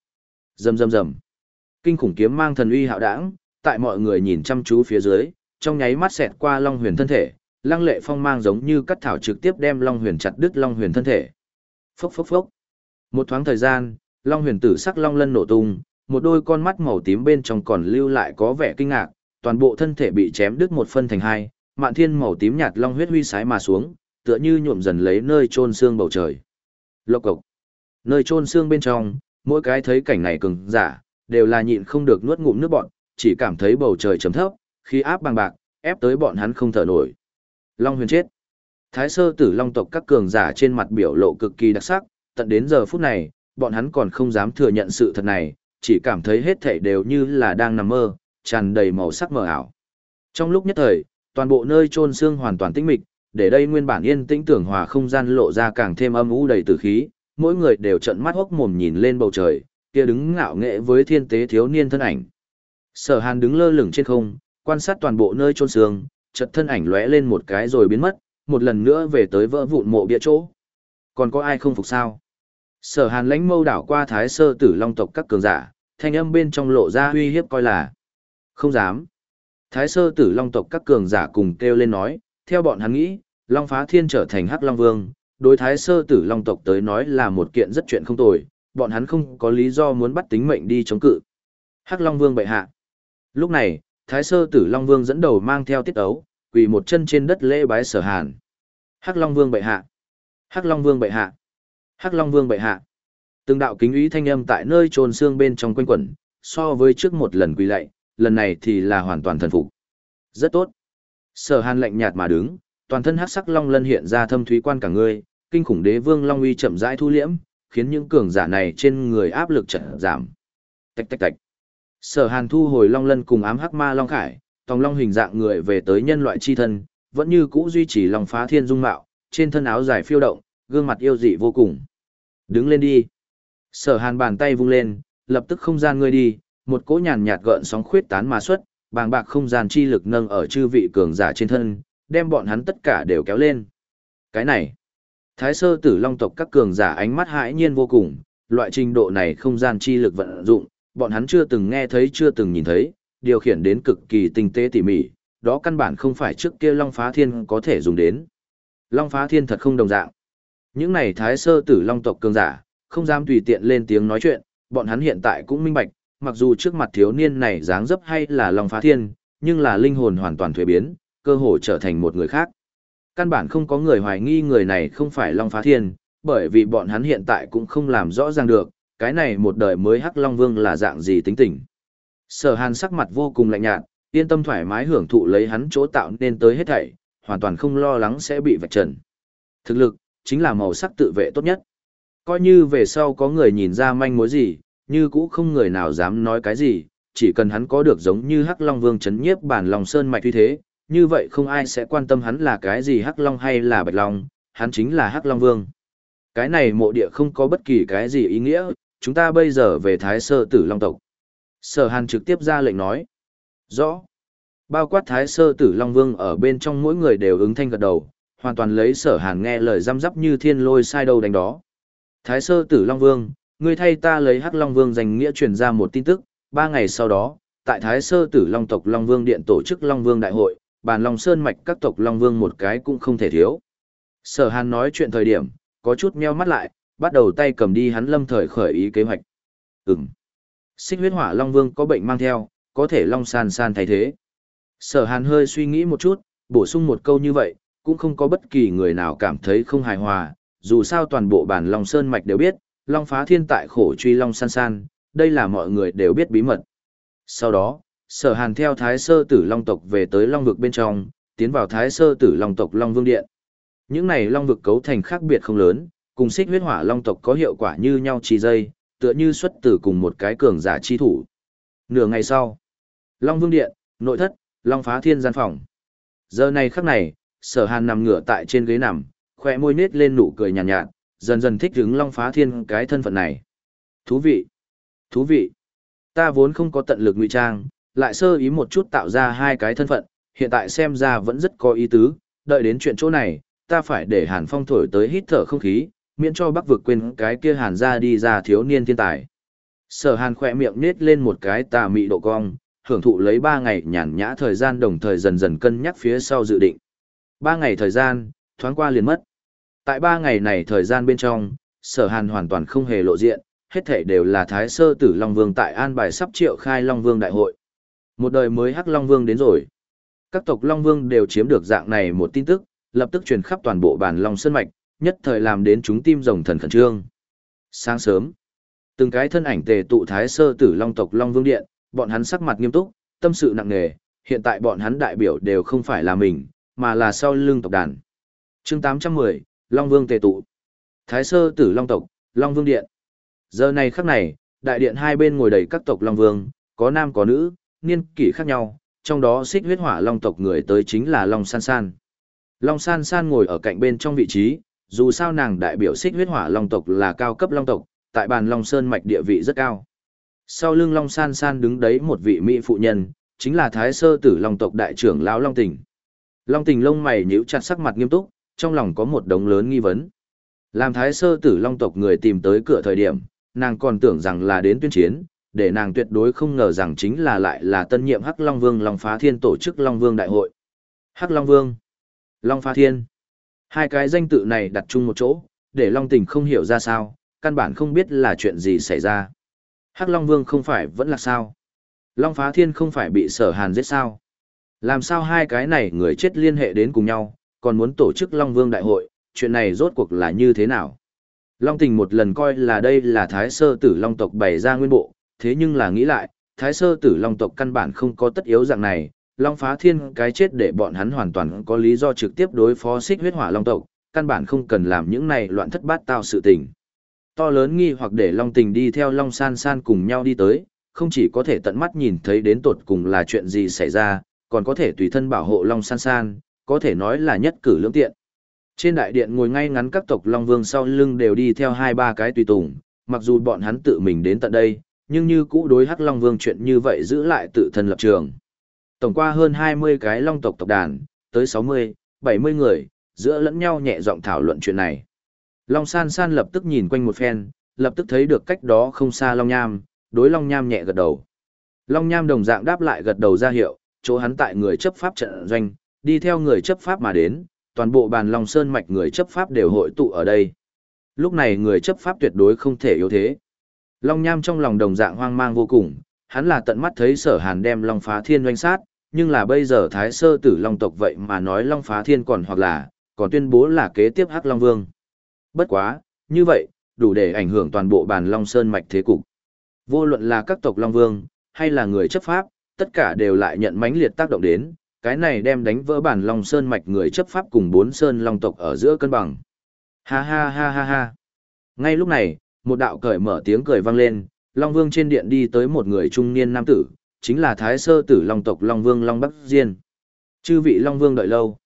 Rầm rầm rầm. Kinh khủng kiếm mang thần uy hạo đãng, tại mọi người nhìn chăm chú phía dưới, trong nháy mắt xẹt qua Long Huyền thân thể, lăng lệ phong mang giống như cắt thảo trực tiếp đem Long Huyền chặt đứt Long Huyền thân thể. Phốc phốc phốc. Một thoáng thời gian, Long Huyền tử sắc long lân nổ tung, một đôi con mắt màu tím bên trong còn lưu lại có vẻ kinh ngạc, toàn bộ thân thể bị chém đứt một phân thành hai, mạn thiên màu tím nhạt long huyết huy sái mà xuống, tựa như nhuộm dần lấy nơi chôn xương bầu trời. Lộc cộc. Nơi chôn xương bên trong, mỗi cái thấy cảnh này cứng, giả, đều là nhịn không được nuốt ngụm nước bọn, chỉ cảm thấy bầu trời trầm thấp, khí áp bằng bạc, ép tới bọn hắn không thở nổi. Long huyền chết. Thái sơ tử long tộc các cường giả trên mặt biểu lộ cực kỳ đặc sắc, tận đến giờ phút này, bọn hắn còn không dám thừa nhận sự thật này, chỉ cảm thấy hết thảy đều như là đang nằm mơ, tràn đầy màu sắc mờ ảo. Trong lúc nhất thời, toàn bộ nơi chôn xương hoàn toàn tĩnh mịch, để đây nguyên bản yên tĩnh tưởng hòa không gian lộ ra càng thêm âm u đầy tử khí, mỗi người đều trợn mắt hốc mồm nhìn lên bầu trời, kia đứng ngạo nghệ với thiên tế thiếu niên thân ảnh. Sở Hàn đứng lơ lửng trên không, quan sát toàn bộ nơi chôn xương, chợt thân ảnh lóe lên một cái rồi biến mất, một lần nữa về tới vỡ vụn mộ bia chỗ. Còn có ai không phục sao? Sở Hàn lãnh mâu đảo qua Thái Sơ Tử Long tộc các cường giả, thanh âm bên trong lộ ra uy hiếp coi là không dám. Thái Sơ Tử Long tộc các cường giả cùng kêu lên nói, theo bọn hắn nghĩ, Long Phá Thiên trở thành Hắc Long Vương, đối Thái Sơ Tử Long tộc tới nói là một kiện rất chuyện không tồi, bọn hắn không có lý do muốn bắt tính mệnh đi chống cự. Hắc Long Vương bệ hạ. Lúc này, Thái Sơ Tử Long Vương dẫn đầu mang theo tiết ấu, quỳ một chân trên đất lễ bái Sở Hàn. Hắc Long Vương bệ hạ. Hắc Long Vương bệ hạ. Hắc Long Vương bệ hạ. Từng đạo kính ý thanh âm tại nơi trồn xương bên trong quanh quẩn, so với trước một lần quỳ lạy, lần này thì là hoàn toàn thần phục. Rất tốt. Sở Hàn lạnh nhạt mà đứng, toàn thân hắc sắc long lân hiện ra thâm thúy quan cả người, kinh khủng đế vương long uy chậm rãi thu liễm, khiến những cường giả này trên người áp lực chợt giảm. Tạch tạch tạch. Sở Hàn thu hồi long lân cùng ám hắc ma long khải, tòng long hình dạng người về tới nhân loại chi thân, vẫn như cũ duy trì long phá thiên dung mạo, trên thân áo dài phiêu động, gương mặt yêu dị vô cùng. Đứng lên đi. Sở Hàn bàn tay vung lên, lập tức không gian ngươi đi, một cỗ nhàn nhạt gợn sóng khuyết tán mà xuất, bàng bạc không gian chi lực nâng ở chư vị cường giả trên thân, đem bọn hắn tất cả đều kéo lên. Cái này, Thái sơ tử long tộc các cường giả ánh mắt hãi nhiên vô cùng, loại trình độ này không gian chi lực vận dụng, bọn hắn chưa từng nghe thấy chưa từng nhìn thấy, điều khiển đến cực kỳ tinh tế tỉ mỉ, đó căn bản không phải trước kia Long Phá Thiên có thể dùng đến. Long Phá Thiên thật không đồng dạng. Những này thái sơ tử long tộc cường giả, không dám tùy tiện lên tiếng nói chuyện, bọn hắn hiện tại cũng minh bạch, mặc dù trước mặt thiếu niên này dáng dấp hay là Long Phá Thiên, nhưng là linh hồn hoàn toàn thuế biến, cơ hồ trở thành một người khác. Căn bản không có người hoài nghi người này không phải Long Phá Thiên, bởi vì bọn hắn hiện tại cũng không làm rõ ràng được, cái này một đời mới Hắc Long Vương là dạng gì tính tình. Sở Hàn sắc mặt vô cùng lạnh nhạt, yên tâm thoải mái hưởng thụ lấy hắn chỗ tạo nên tới hết thảy, hoàn toàn không lo lắng sẽ bị vạch trần. Thực lực, chính là màu sắc tự vệ tốt nhất. Coi như về sau có người nhìn ra manh mối gì, như cũ không người nào dám nói cái gì, chỉ cần hắn có được giống như Hắc Long Vương chấn nhiếp bản lòng sơn mạch như thế, như vậy không ai sẽ quan tâm hắn là cái gì Hắc Long hay là Bạch Long, hắn chính là Hắc Long Vương. Cái này mộ địa không có bất kỳ cái gì ý nghĩa, chúng ta bây giờ về Thái Sơ Tử Long tộc. Sở Hàn trực tiếp ra lệnh nói. Rõ. Bao quát Thái Sơ Tử Long Vương ở bên trong mỗi người đều ứng thanh gật đầu, hoàn toàn lấy sở hàn nghe lời răm rắp như thiên lôi sai đầu đánh đó. Thái Sơ Tử Long Vương, ngươi thay ta lấy Hắc Long Vương danh nghĩa truyền ra một tin tức, ba ngày sau đó, tại Thái Sơ Tử Long tộc Long Vương Điện tổ chức Long Vương Đại hội, bàn Long Sơn mạch các tộc Long Vương một cái cũng không thể thiếu. Sở Hàn nói chuyện thời điểm, có chút meo mắt lại, bắt đầu tay cầm đi hắn lâm thời khởi ý kế hoạch. Ừm. Xích huyết hỏa Long Vương có bệnh mang theo, có thể Long San San thay thế. Sở Hàn hơi suy nghĩ một chút, bổ sung một câu như vậy, cũng không có bất kỳ người nào cảm thấy không hài hòa, dù sao toàn bộ bản Long Sơn Mạch đều biết, Long Phá Thiên tại khổ truy Long San San, đây là mọi người đều biết bí mật. Sau đó, Sở Hàn theo Thái Sơ Tử Long tộc về tới Long vực bên trong, tiến vào Thái Sơ Tử Long tộc Long Vương Điện. Những này Long vực cấu thành khác biệt không lớn, cùng xích huyết hỏa Long tộc có hiệu quả như nhau chỉ dây, tựa như xuất từ cùng một cái cường giả chi thủ. Nửa ngày sau, Long Vương Điện, nội thất, Long Phá Thiên gian phòng. Giờ này khắc này, Sở Hàn nằm ngửa tại trên ghế nằm, khoe môi nết lên nụ cười nhàn nhạt, nhạt, dần dần thích ứng Long Phá Thiên cái thân phận này. Thú vị, thú vị. Ta vốn không có tận lực ngụy trang, lại sơ ý một chút tạo ra hai cái thân phận, hiện tại xem ra vẫn rất có ý tứ, đợi đến chuyện chỗ này, ta phải để Hàn Phong thổi tới hít thở không khí, miễn cho Bắc vực quên cái kia Hàn ra đi ra thiếu niên thiên tài. Sở Hàn khỏe miệng nết lên một cái tà mị độ cong, hưởng thụ lấy ba ngày nhàn nhã thời gian đồng thời dần dần cân nhắc phía sau dự định. Ba ngày thời gian, thoáng qua liền mất. Tại ba ngày này thời gian bên trong, sở hàn hoàn toàn không hề lộ diện, hết thảy đều là thái sơ tử Long Vương tại an bài sắp triệu khai Long Vương đại hội. Một đời mới hắc Long Vương đến rồi. Các tộc Long Vương đều chiếm được dạng này một tin tức, lập tức truyền khắp toàn bộ bản Long Sơn Mạch, nhất thời làm đến chúng tim rồng thần khẩn trương. Sáng sớm, từng cái thân ảnh tề tụ thái sơ tử Long tộc Long Vương Điện, bọn hắn sắc mặt nghiêm túc, tâm sự nặng nề, hiện tại bọn hắn đại biểu đều không phải là mình, mà là sau lưng tộc đàn. chương 810, Long Vương tề tụ. Thái sơ tử Long tộc, Long Vương Điện. Giờ này khắc này, đại điện hai bên ngồi đầy các tộc Long Vương, có nam có nữ, niên kỷ khác nhau, trong đó xích huyết hỏa Long tộc người tới chính là Long San San. Long San San ngồi ở cạnh bên trong vị trí, dù sao nàng đại biểu xích huyết hỏa Long tộc là cao cấp Long tộc, tại bàn Long Sơn mạch địa vị rất cao. Sau lưng Long San San đứng đấy một vị mỹ phụ nhân, chính là Thái Sơ Tử Long tộc đại trưởng lão Long Tình. Long Tình lông mày nhíu chặt sắc mặt nghiêm túc, trong lòng có một đống lớn nghi vấn. Làm Thái Sơ Tử Long tộc người tìm tới cửa thời điểm, nàng còn tưởng rằng là đến tuyên chiến, để nàng tuyệt đối không ngờ rằng chính là lại là tân nhiệm Hắc Long Vương Long Phá Thiên tổ chức Long Vương Đại hội. Hắc Long Vương, Long Phá Thiên. Hai cái danh tự này đặt chung một chỗ, để Long Tình không hiểu ra sao, căn bản không biết là chuyện gì xảy ra. Hắc Long Vương không phải vẫn là sao? Long Phá Thiên không phải bị sở hàn giết sao? Làm sao hai cái này người chết liên hệ đến cùng nhau, còn muốn tổ chức Long Vương Đại hội, chuyện này rốt cuộc là như thế nào? Long Tình một lần coi là đây là Thái Sơ Tử Long tộc bày ra nguyên bộ, thế nhưng là nghĩ lại, Thái Sơ Tử Long tộc căn bản không có tất yếu dạng này, Long Phá Thiên cái chết để bọn hắn hoàn toàn có lý do trực tiếp đối phó xích huyết hỏa Long tộc, căn bản không cần làm những này loạn thất bát tao sự tình to lớn nghi hoặc để Long Tình đi theo Long San San cùng nhau đi tới, không chỉ có thể tận mắt nhìn thấy đến tột cùng là chuyện gì xảy ra, còn có thể tùy thân bảo hộ Long San San, có thể nói là nhất cử lưỡng tiện. Trên đại điện ngồi ngay ngắn các tộc Long Vương sau lưng đều đi theo hai ba cái tùy tùng, mặc dù bọn hắn tự mình đến tận đây, nhưng như cũ đối Hắc Long Vương chuyện như vậy giữ lại tự thân lập trường. Tổng qua hơn 20 cái Long tộc tộc đàn, tới 60, 70 người, giữa lẫn nhau nhẹ giọng thảo luận chuyện này. Long san san lập tức nhìn quanh một phen, lập tức thấy được cách đó không xa Long Nham, đối Long Nham nhẹ gật đầu. Long Nham đồng dạng đáp lại gật đầu ra hiệu, chỗ hắn tại người chấp pháp trận doanh, đi theo người chấp pháp mà đến, toàn bộ bàn Long Sơn mạch người chấp pháp đều hội tụ ở đây. Lúc này người chấp pháp tuyệt đối không thể yếu thế. Long Nham trong lòng đồng dạng hoang mang vô cùng, hắn là tận mắt thấy sở hàn đem Long phá thiên doanh sát, nhưng là bây giờ thái sơ tử Long tộc vậy mà nói Long phá thiên còn hoặc là, còn tuyên bố là kế tiếp hắc Long Vương. Bất quá, như vậy, đủ để ảnh hưởng toàn bộ bàn Long Sơn mạch thế cục. Vô luận là các tộc Long Vương, hay là người chấp pháp, tất cả đều lại nhận mãnh liệt tác động đến, cái này đem đánh vỡ bản Long Sơn mạch người chấp pháp cùng bốn sơn Long tộc ở giữa cân bằng. Ha ha ha ha ha. Ngay lúc này, một đạo cởi mở tiếng cười vang lên, Long Vương trên điện đi tới một người trung niên nam tử, chính là Thái Sơ Tử Long tộc Long Vương Long Bắc Diên. Chư vị Long Vương đợi lâu.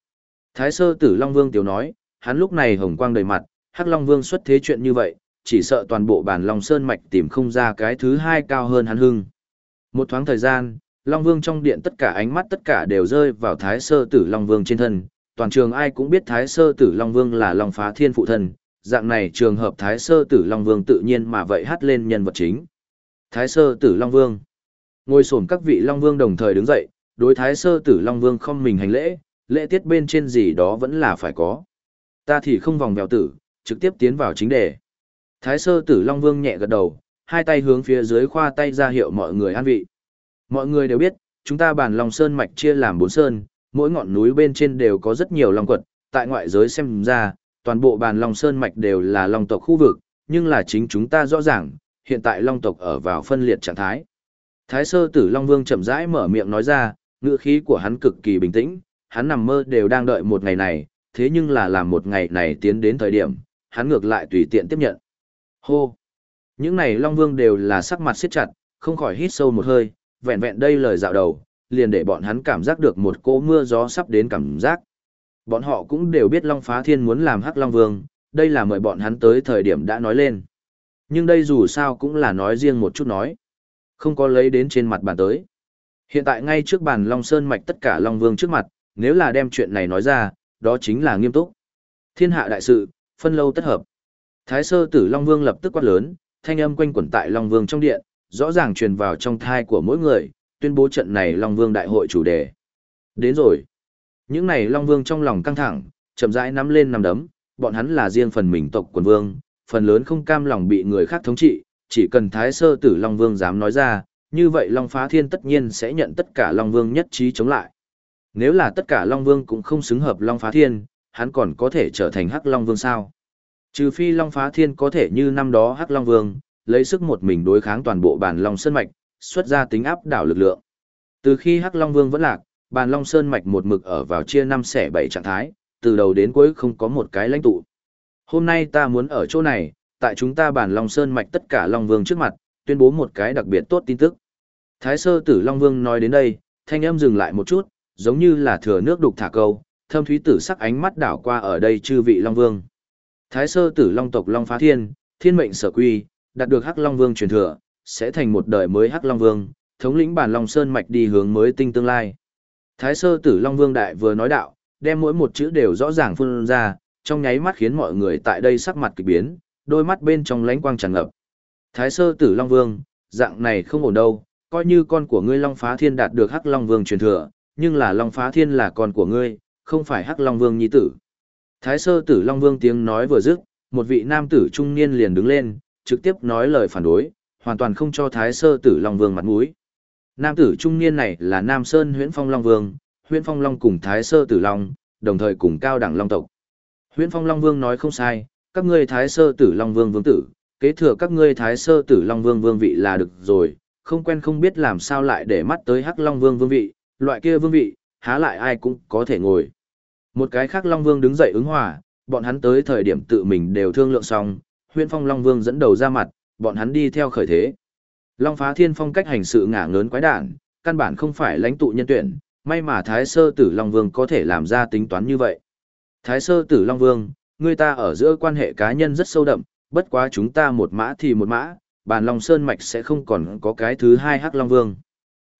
Thái Sơ Tử Long Vương tiểu nói, hắn lúc này hồng quang đầy mặt, Hắc Long Vương xuất thế chuyện như vậy, chỉ sợ toàn bộ bản Long Sơn mạch tìm không ra cái thứ hai cao hơn hắn hưng. Một thoáng thời gian, Long Vương trong điện tất cả ánh mắt tất cả đều rơi vào Thái Sơ Tử Long Vương trên thân, toàn trường ai cũng biết Thái Sơ Tử Long Vương là Long Phá Thiên phụ thân, dạng này trường hợp Thái Sơ Tử Long Vương tự nhiên mà vậy hát lên nhân vật chính. Thái Sơ Tử Long Vương Ngồi xổm các vị Long Vương đồng thời đứng dậy, đối Thái Sơ Tử Long Vương không mình hành lễ, lễ tiết bên trên gì đó vẫn là phải có. Ta thì không vòng vèo tử, trực tiếp tiến vào chính đề. Thái Sơ Tử Long Vương nhẹ gật đầu, hai tay hướng phía dưới khoa tay ra hiệu mọi người an vị. Mọi người đều biết, chúng ta bản Long Sơn mạch chia làm bốn sơn, mỗi ngọn núi bên trên đều có rất nhiều long quật, tại ngoại giới xem ra, toàn bộ bàn Long Sơn mạch đều là long tộc khu vực, nhưng là chính chúng ta rõ ràng, hiện tại long tộc ở vào phân liệt trạng thái. Thái sơ tử Long Vương chậm rãi mở miệng nói ra, ngữ khí của hắn cực kỳ bình tĩnh, hắn nằm mơ đều đang đợi một ngày này, thế nhưng là làm một ngày này tiến đến thời điểm, hắn ngược lại tùy tiện tiếp nhận. Hô! Những này Long Vương đều là sắc mặt siết chặt, không khỏi hít sâu một hơi, vẹn vẹn đây lời dạo đầu, liền để bọn hắn cảm giác được một cỗ mưa gió sắp đến cảm giác. Bọn họ cũng đều biết Long Phá Thiên muốn làm Hắc Long Vương, đây là mời bọn hắn tới thời điểm đã nói lên. Nhưng đây dù sao cũng là nói riêng một chút nói. Không có lấy đến trên mặt bàn tới. Hiện tại ngay trước bàn Long Sơn mạch tất cả Long Vương trước mặt, nếu là đem chuyện này nói ra, đó chính là nghiêm túc. Thiên hạ đại sự, phân lâu tất hợp. Thái sơ tử Long Vương lập tức quát lớn, thanh âm quanh quẩn tại Long Vương trong điện, rõ ràng truyền vào trong thai của mỗi người, tuyên bố trận này Long Vương đại hội chủ đề. Đến rồi. Những này Long Vương trong lòng căng thẳng, chậm rãi nắm lên nắm đấm, bọn hắn là riêng phần mình tộc quần vương, phần lớn không cam lòng bị người khác thống trị, chỉ cần Thái Sơ Tử Long Vương dám nói ra, như vậy Long Phá Thiên tất nhiên sẽ nhận tất cả Long Vương nhất trí chống lại. Nếu là tất cả Long Vương cũng không xứng hợp Long Phá Thiên, hắn còn có thể trở thành Hắc Long Vương sao? Trừ phi Long Phá Thiên có thể như năm đó Hắc Long Vương, lấy sức một mình đối kháng toàn bộ bản Long Sơn Mạch, xuất ra tính áp đảo lực lượng. Từ khi Hắc Long Vương vẫn lạc, bản Long Sơn Mạch một mực ở vào chia năm xẻ bảy trạng thái, từ đầu đến cuối không có một cái lãnh tụ. Hôm nay ta muốn ở chỗ này, tại chúng ta bản Long Sơn Mạch tất cả Long Vương trước mặt, tuyên bố một cái đặc biệt tốt tin tức. Thái sơ tử Long Vương nói đến đây, thanh âm dừng lại một chút, giống như là thừa nước đục thả câu, thâm thúy tử sắc ánh mắt đảo qua ở đây chư vị Long Vương. Thái sơ tử Long tộc Long Phá Thiên, thiên mệnh sở quy, đạt được Hắc Long Vương truyền thừa, sẽ thành một đời mới Hắc Long Vương, thống lĩnh bản Long Sơn mạch đi hướng mới tinh tương lai. Thái sơ tử Long Vương đại vừa nói đạo, đem mỗi một chữ đều rõ ràng phun ra, trong nháy mắt khiến mọi người tại đây sắc mặt kỳ biến, đôi mắt bên trong lánh quang tràn ngập. Thái sơ tử Long Vương, dạng này không ổn đâu, coi như con của ngươi Long Phá Thiên đạt được Hắc Long Vương truyền thừa, nhưng là Long Phá Thiên là con của ngươi, không phải Hắc Long Vương nhi tử. Thái sơ tử Long Vương tiếng nói vừa dứt, một vị nam tử trung niên liền đứng lên, trực tiếp nói lời phản đối, hoàn toàn không cho Thái sơ tử Long Vương mặt mũi. Nam tử trung niên này là Nam Sơn Huyễn Phong Long Vương, Huyễn Phong Long cùng Thái sơ tử Long, đồng thời cùng cao đẳng Long tộc. Huyễn Phong Long Vương nói không sai, các ngươi Thái sơ tử Long Vương vương tử, kế thừa các ngươi Thái sơ tử Long Vương vương vị là được rồi, không quen không biết làm sao lại để mắt tới Hắc Long Vương vương vị, loại kia vương vị, há lại ai cũng có thể ngồi. Một cái khác Long Vương đứng dậy ứng hòa, bọn hắn tới thời điểm tự mình đều thương lượng xong, Huyễn Phong Long Vương dẫn đầu ra mặt, bọn hắn đi theo khởi thế. Long Phá Thiên Phong cách hành sự ngả ngớn quái đản, căn bản không phải lãnh tụ nhân tuyển, may mà Thái Sơ Tử Long Vương có thể làm ra tính toán như vậy. Thái Sơ Tử Long Vương, người ta ở giữa quan hệ cá nhân rất sâu đậm, bất quá chúng ta một mã thì một mã, bàn Long Sơn Mạch sẽ không còn có cái thứ hai Hắc Long Vương.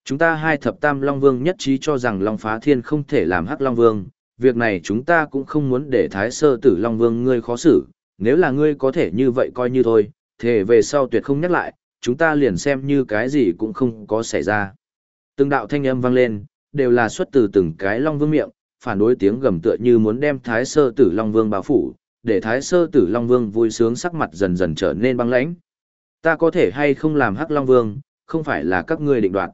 Chúng ta hai thập tam Long Vương nhất trí cho rằng Long Phá Thiên không thể làm Hắc Long Vương, việc này chúng ta cũng không muốn để Thái Sơ Tử Long Vương ngươi khó xử, nếu là ngươi có thể như vậy coi như thôi, thể về sau tuyệt không nhắc lại, chúng ta liền xem như cái gì cũng không có xảy ra. Từng đạo thanh âm vang lên, đều là xuất từ từng cái Long Vương miệng, phản đối tiếng gầm tựa như muốn đem Thái Sơ Tử Long Vương bao phủ, để Thái Sơ Tử Long Vương vui sướng sắc mặt dần dần trở nên băng lãnh. Ta có thể hay không làm Hắc Long Vương, không phải là các ngươi định đoạt.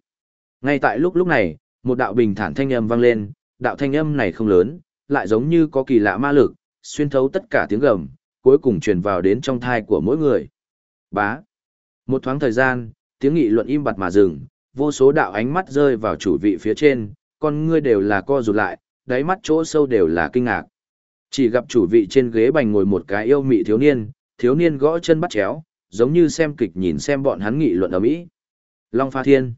Ngay tại lúc lúc này, một đạo bình thản thanh âm vang lên, đạo thanh âm này không lớn, lại giống như có kỳ lạ ma lực, xuyên thấu tất cả tiếng gầm, cuối cùng truyền vào đến trong thai của mỗi người. Bá. Một thoáng thời gian, tiếng nghị luận im bặt mà dừng, vô số đạo ánh mắt rơi vào chủ vị phía trên, con ngươi đều là co rụt lại, đáy mắt chỗ sâu đều là kinh ngạc. Chỉ gặp chủ vị trên ghế bành ngồi một cái yêu mị thiếu niên, thiếu niên gõ chân bắt chéo, giống như xem kịch nhìn xem bọn hắn nghị luận ở mỹ. Long Pha Thiên.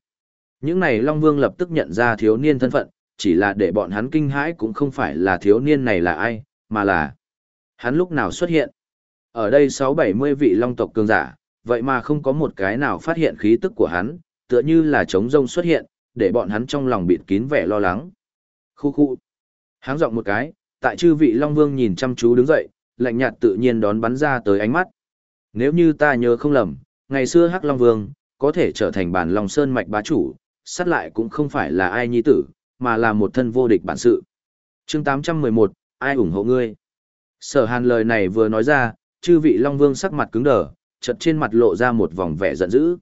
Những này Long Vương lập tức nhận ra thiếu niên thân phận, chỉ là để bọn hắn kinh hãi cũng không phải là thiếu niên này là ai, mà là hắn lúc nào xuất hiện. Ở đây sáu bảy mươi vị Long tộc cường giả, vậy mà không có một cái nào phát hiện khí tức của hắn, tựa như là trống rông xuất hiện, để bọn hắn trong lòng bịt kín vẻ lo lắng. Khu khu. Háng giọng một cái, tại chư vị Long Vương nhìn chăm chú đứng dậy, lạnh nhạt tự nhiên đón bắn ra tới ánh mắt. Nếu như ta nhớ không lầm, ngày xưa Hắc Long Vương, có thể trở thành bản Long Sơn mạch bá chủ, sát lại cũng không phải là ai nhi tử, mà là một thân vô địch bản sự. chương 811, ai ủng hộ ngươi? Sở hàn lời này vừa nói ra, chư vị Long Vương sắc mặt cứng đờ, chợt trên mặt lộ ra một vòng vẻ giận dữ.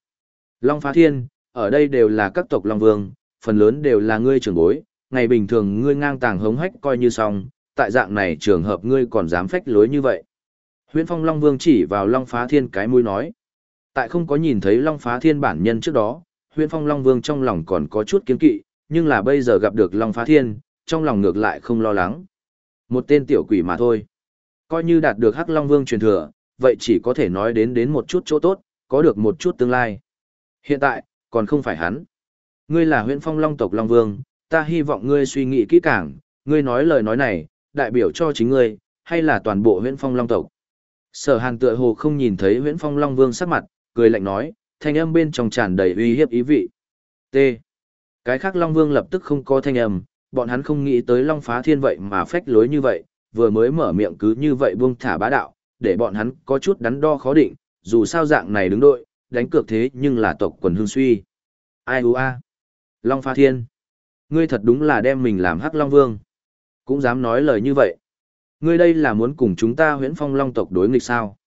Long phá thiên, ở đây đều là các tộc Long Vương, phần lớn đều là ngươi trưởng bối, ngày bình thường ngươi ngang tàng hống hách coi như xong, tại dạng này trường hợp ngươi còn dám phách lối như vậy. Huyễn Phong Long Vương chỉ vào Long Phá Thiên cái mũi nói. Tại không có nhìn thấy Long Phá Thiên bản nhân trước đó, Huyễn Phong Long Vương trong lòng còn có chút kiên kỵ, nhưng là bây giờ gặp được Long Phá Thiên, trong lòng ngược lại không lo lắng. Một tên tiểu quỷ mà thôi. Coi như đạt được Hắc Long Vương truyền thừa, vậy chỉ có thể nói đến đến một chút chỗ tốt, có được một chút tương lai. Hiện tại, còn không phải hắn. Ngươi là Huyện Phong Long tộc Long Vương, ta hy vọng ngươi suy nghĩ kỹ càng, ngươi nói lời nói này, đại biểu cho chính ngươi, hay là toàn bộ Huyện Phong Long tộc. Sở Hàn tựa hồ không nhìn thấy Huyện Phong Long Vương sắc mặt, cười lạnh nói, thanh âm bên trong tràn đầy uy hiếp ý vị. T. Cái khác Long Vương lập tức không có thanh âm, bọn hắn không nghĩ tới Long Phá Thiên vậy mà phách lối như vậy, vừa mới mở miệng cứ như vậy buông thả bá đạo, để bọn hắn có chút đắn đo khó định, dù sao dạng này đứng đội, đánh cược thế nhưng là tộc quần hương suy. Ai hú a? Long Phá Thiên. Ngươi thật đúng là đem mình làm Hắc Long Vương. Cũng dám nói lời như vậy. Ngươi đây là muốn cùng chúng ta huyễn phong long tộc đối nghịch sao?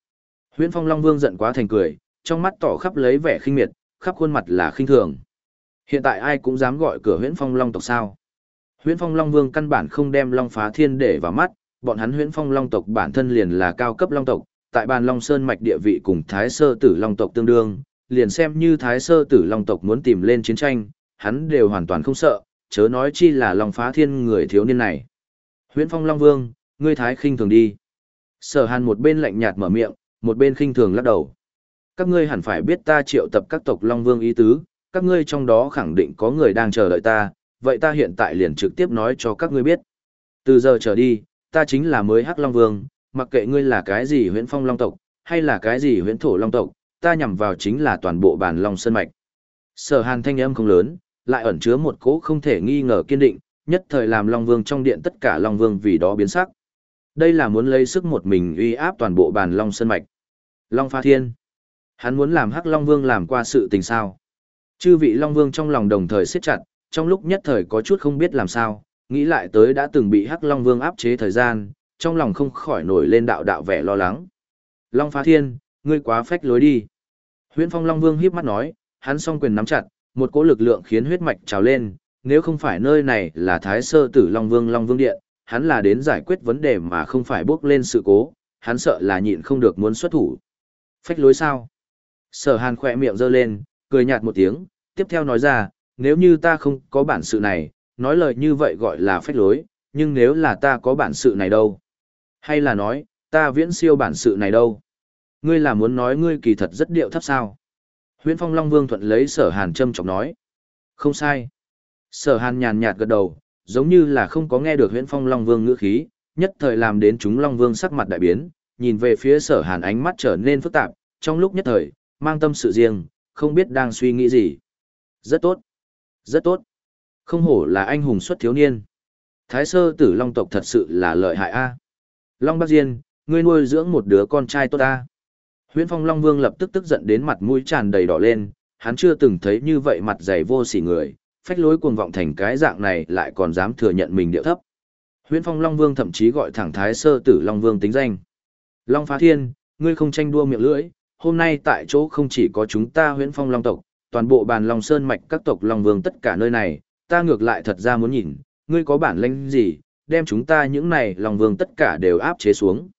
Huyễn phong long vương giận quá thành cười, trong mắt tỏ khắp lấy vẻ khinh miệt, khắp khuôn mặt là khinh thường. Hiện tại ai cũng dám gọi cửa huyễn phong long tộc sao? Huyễn phong long vương căn bản không đem long phá thiên để vào mắt, bọn hắn huyễn phong long tộc bản thân liền là cao cấp long tộc, tại bàn long sơn mạch địa vị cùng thái sơ tử long tộc tương đương, liền xem như thái sơ tử long tộc muốn tìm lên chiến tranh, hắn đều hoàn toàn không sợ, chớ nói chi là long phá thiên người thiếu niên này. Huyễn phong long vương, ngươi thái khinh thường đi. Sở hàn một bên lạnh nhạt mở miệng, một bên khinh thường lắc đầu. Các ngươi hẳn phải biết ta triệu tập các tộc Long Vương ý tứ, các ngươi trong đó khẳng định có người đang chờ đợi ta, vậy ta hiện tại liền trực tiếp nói cho các ngươi biết. Từ giờ trở đi, ta chính là mới Hắc Long Vương, mặc kệ ngươi là cái gì huyễn phong Long tộc, hay là cái gì huyễn thổ Long tộc, ta nhằm vào chính là toàn bộ bản Long Sơn Mạch. Sở hàn thanh âm không lớn, lại ẩn chứa một cỗ không thể nghi ngờ kiên định, nhất thời làm Long Vương trong điện tất cả Long Vương vì đó biến sắc. Đây là muốn lấy sức một mình uy áp toàn bộ bản Long Sơn Mạch. Long Pha Thiên. Hắn muốn làm Hắc Long Vương làm qua sự tình sao. Chư vị Long Vương trong lòng đồng thời siết chặt, trong lúc nhất thời có chút không biết làm sao, nghĩ lại tới đã từng bị Hắc Long Vương áp chế thời gian, trong lòng không khỏi nổi lên đạo đạo vẻ lo lắng. Long Phá Thiên, ngươi quá phách lối đi. Huyễn Phong Long Vương híp mắt nói, hắn song quyền nắm chặt, một cỗ lực lượng khiến huyết mạch trào lên, nếu không phải nơi này là Thái Sơ Tử Long Vương Long Vương Điện, hắn là đến giải quyết vấn đề mà không phải bước lên sự cố, hắn sợ là nhịn không được muốn xuất thủ. Phách lối sao? Sở hàn khỏe miệng giơ lên, cười nhạt một tiếng, tiếp theo nói ra, nếu như ta không có bản sự này, nói lời như vậy gọi là phách lối, nhưng nếu là ta có bản sự này đâu? Hay là nói, ta viễn siêu bản sự này đâu? Ngươi là muốn nói ngươi kỳ thật rất điệu thấp sao? Huyễn Phong Long Vương thuận lấy sở hàn châm chọc nói. Không sai. Sở hàn nhàn nhạt gật đầu, giống như là không có nghe được huyễn phong long vương ngữ khí, nhất thời làm đến chúng long vương sắc mặt đại biến, nhìn về phía sở hàn ánh mắt trở nên phức tạp, trong lúc nhất thời, mang tâm sự riêng, không biết đang suy nghĩ gì. Rất tốt, rất tốt. Không hổ là anh hùng xuất thiếu niên. Thái sơ tử long tộc thật sự là lợi hại a. Long Bắc Diên, ngươi nuôi dưỡng một đứa con trai tốt a. Huyễn Phong Long Vương lập tức tức giận đến mặt mũi tràn đầy đỏ lên, hắn chưa từng thấy như vậy mặt dày vô sỉ người, phách lối cuồng vọng thành cái dạng này lại còn dám thừa nhận mình điệu thấp. Huyễn Phong Long Vương thậm chí gọi thẳng Thái Sơ Tử Long Vương tính danh. Long Phá Thiên, ngươi không tranh đua miệng lưỡi, hôm nay tại chỗ không chỉ có chúng ta Huyễn Phong Long tộc, toàn bộ bàn Long Sơn mạch các tộc Long Vương tất cả nơi này, ta ngược lại thật ra muốn nhìn, ngươi có bản lĩnh gì, đem chúng ta những này Long Vương tất cả đều áp chế xuống.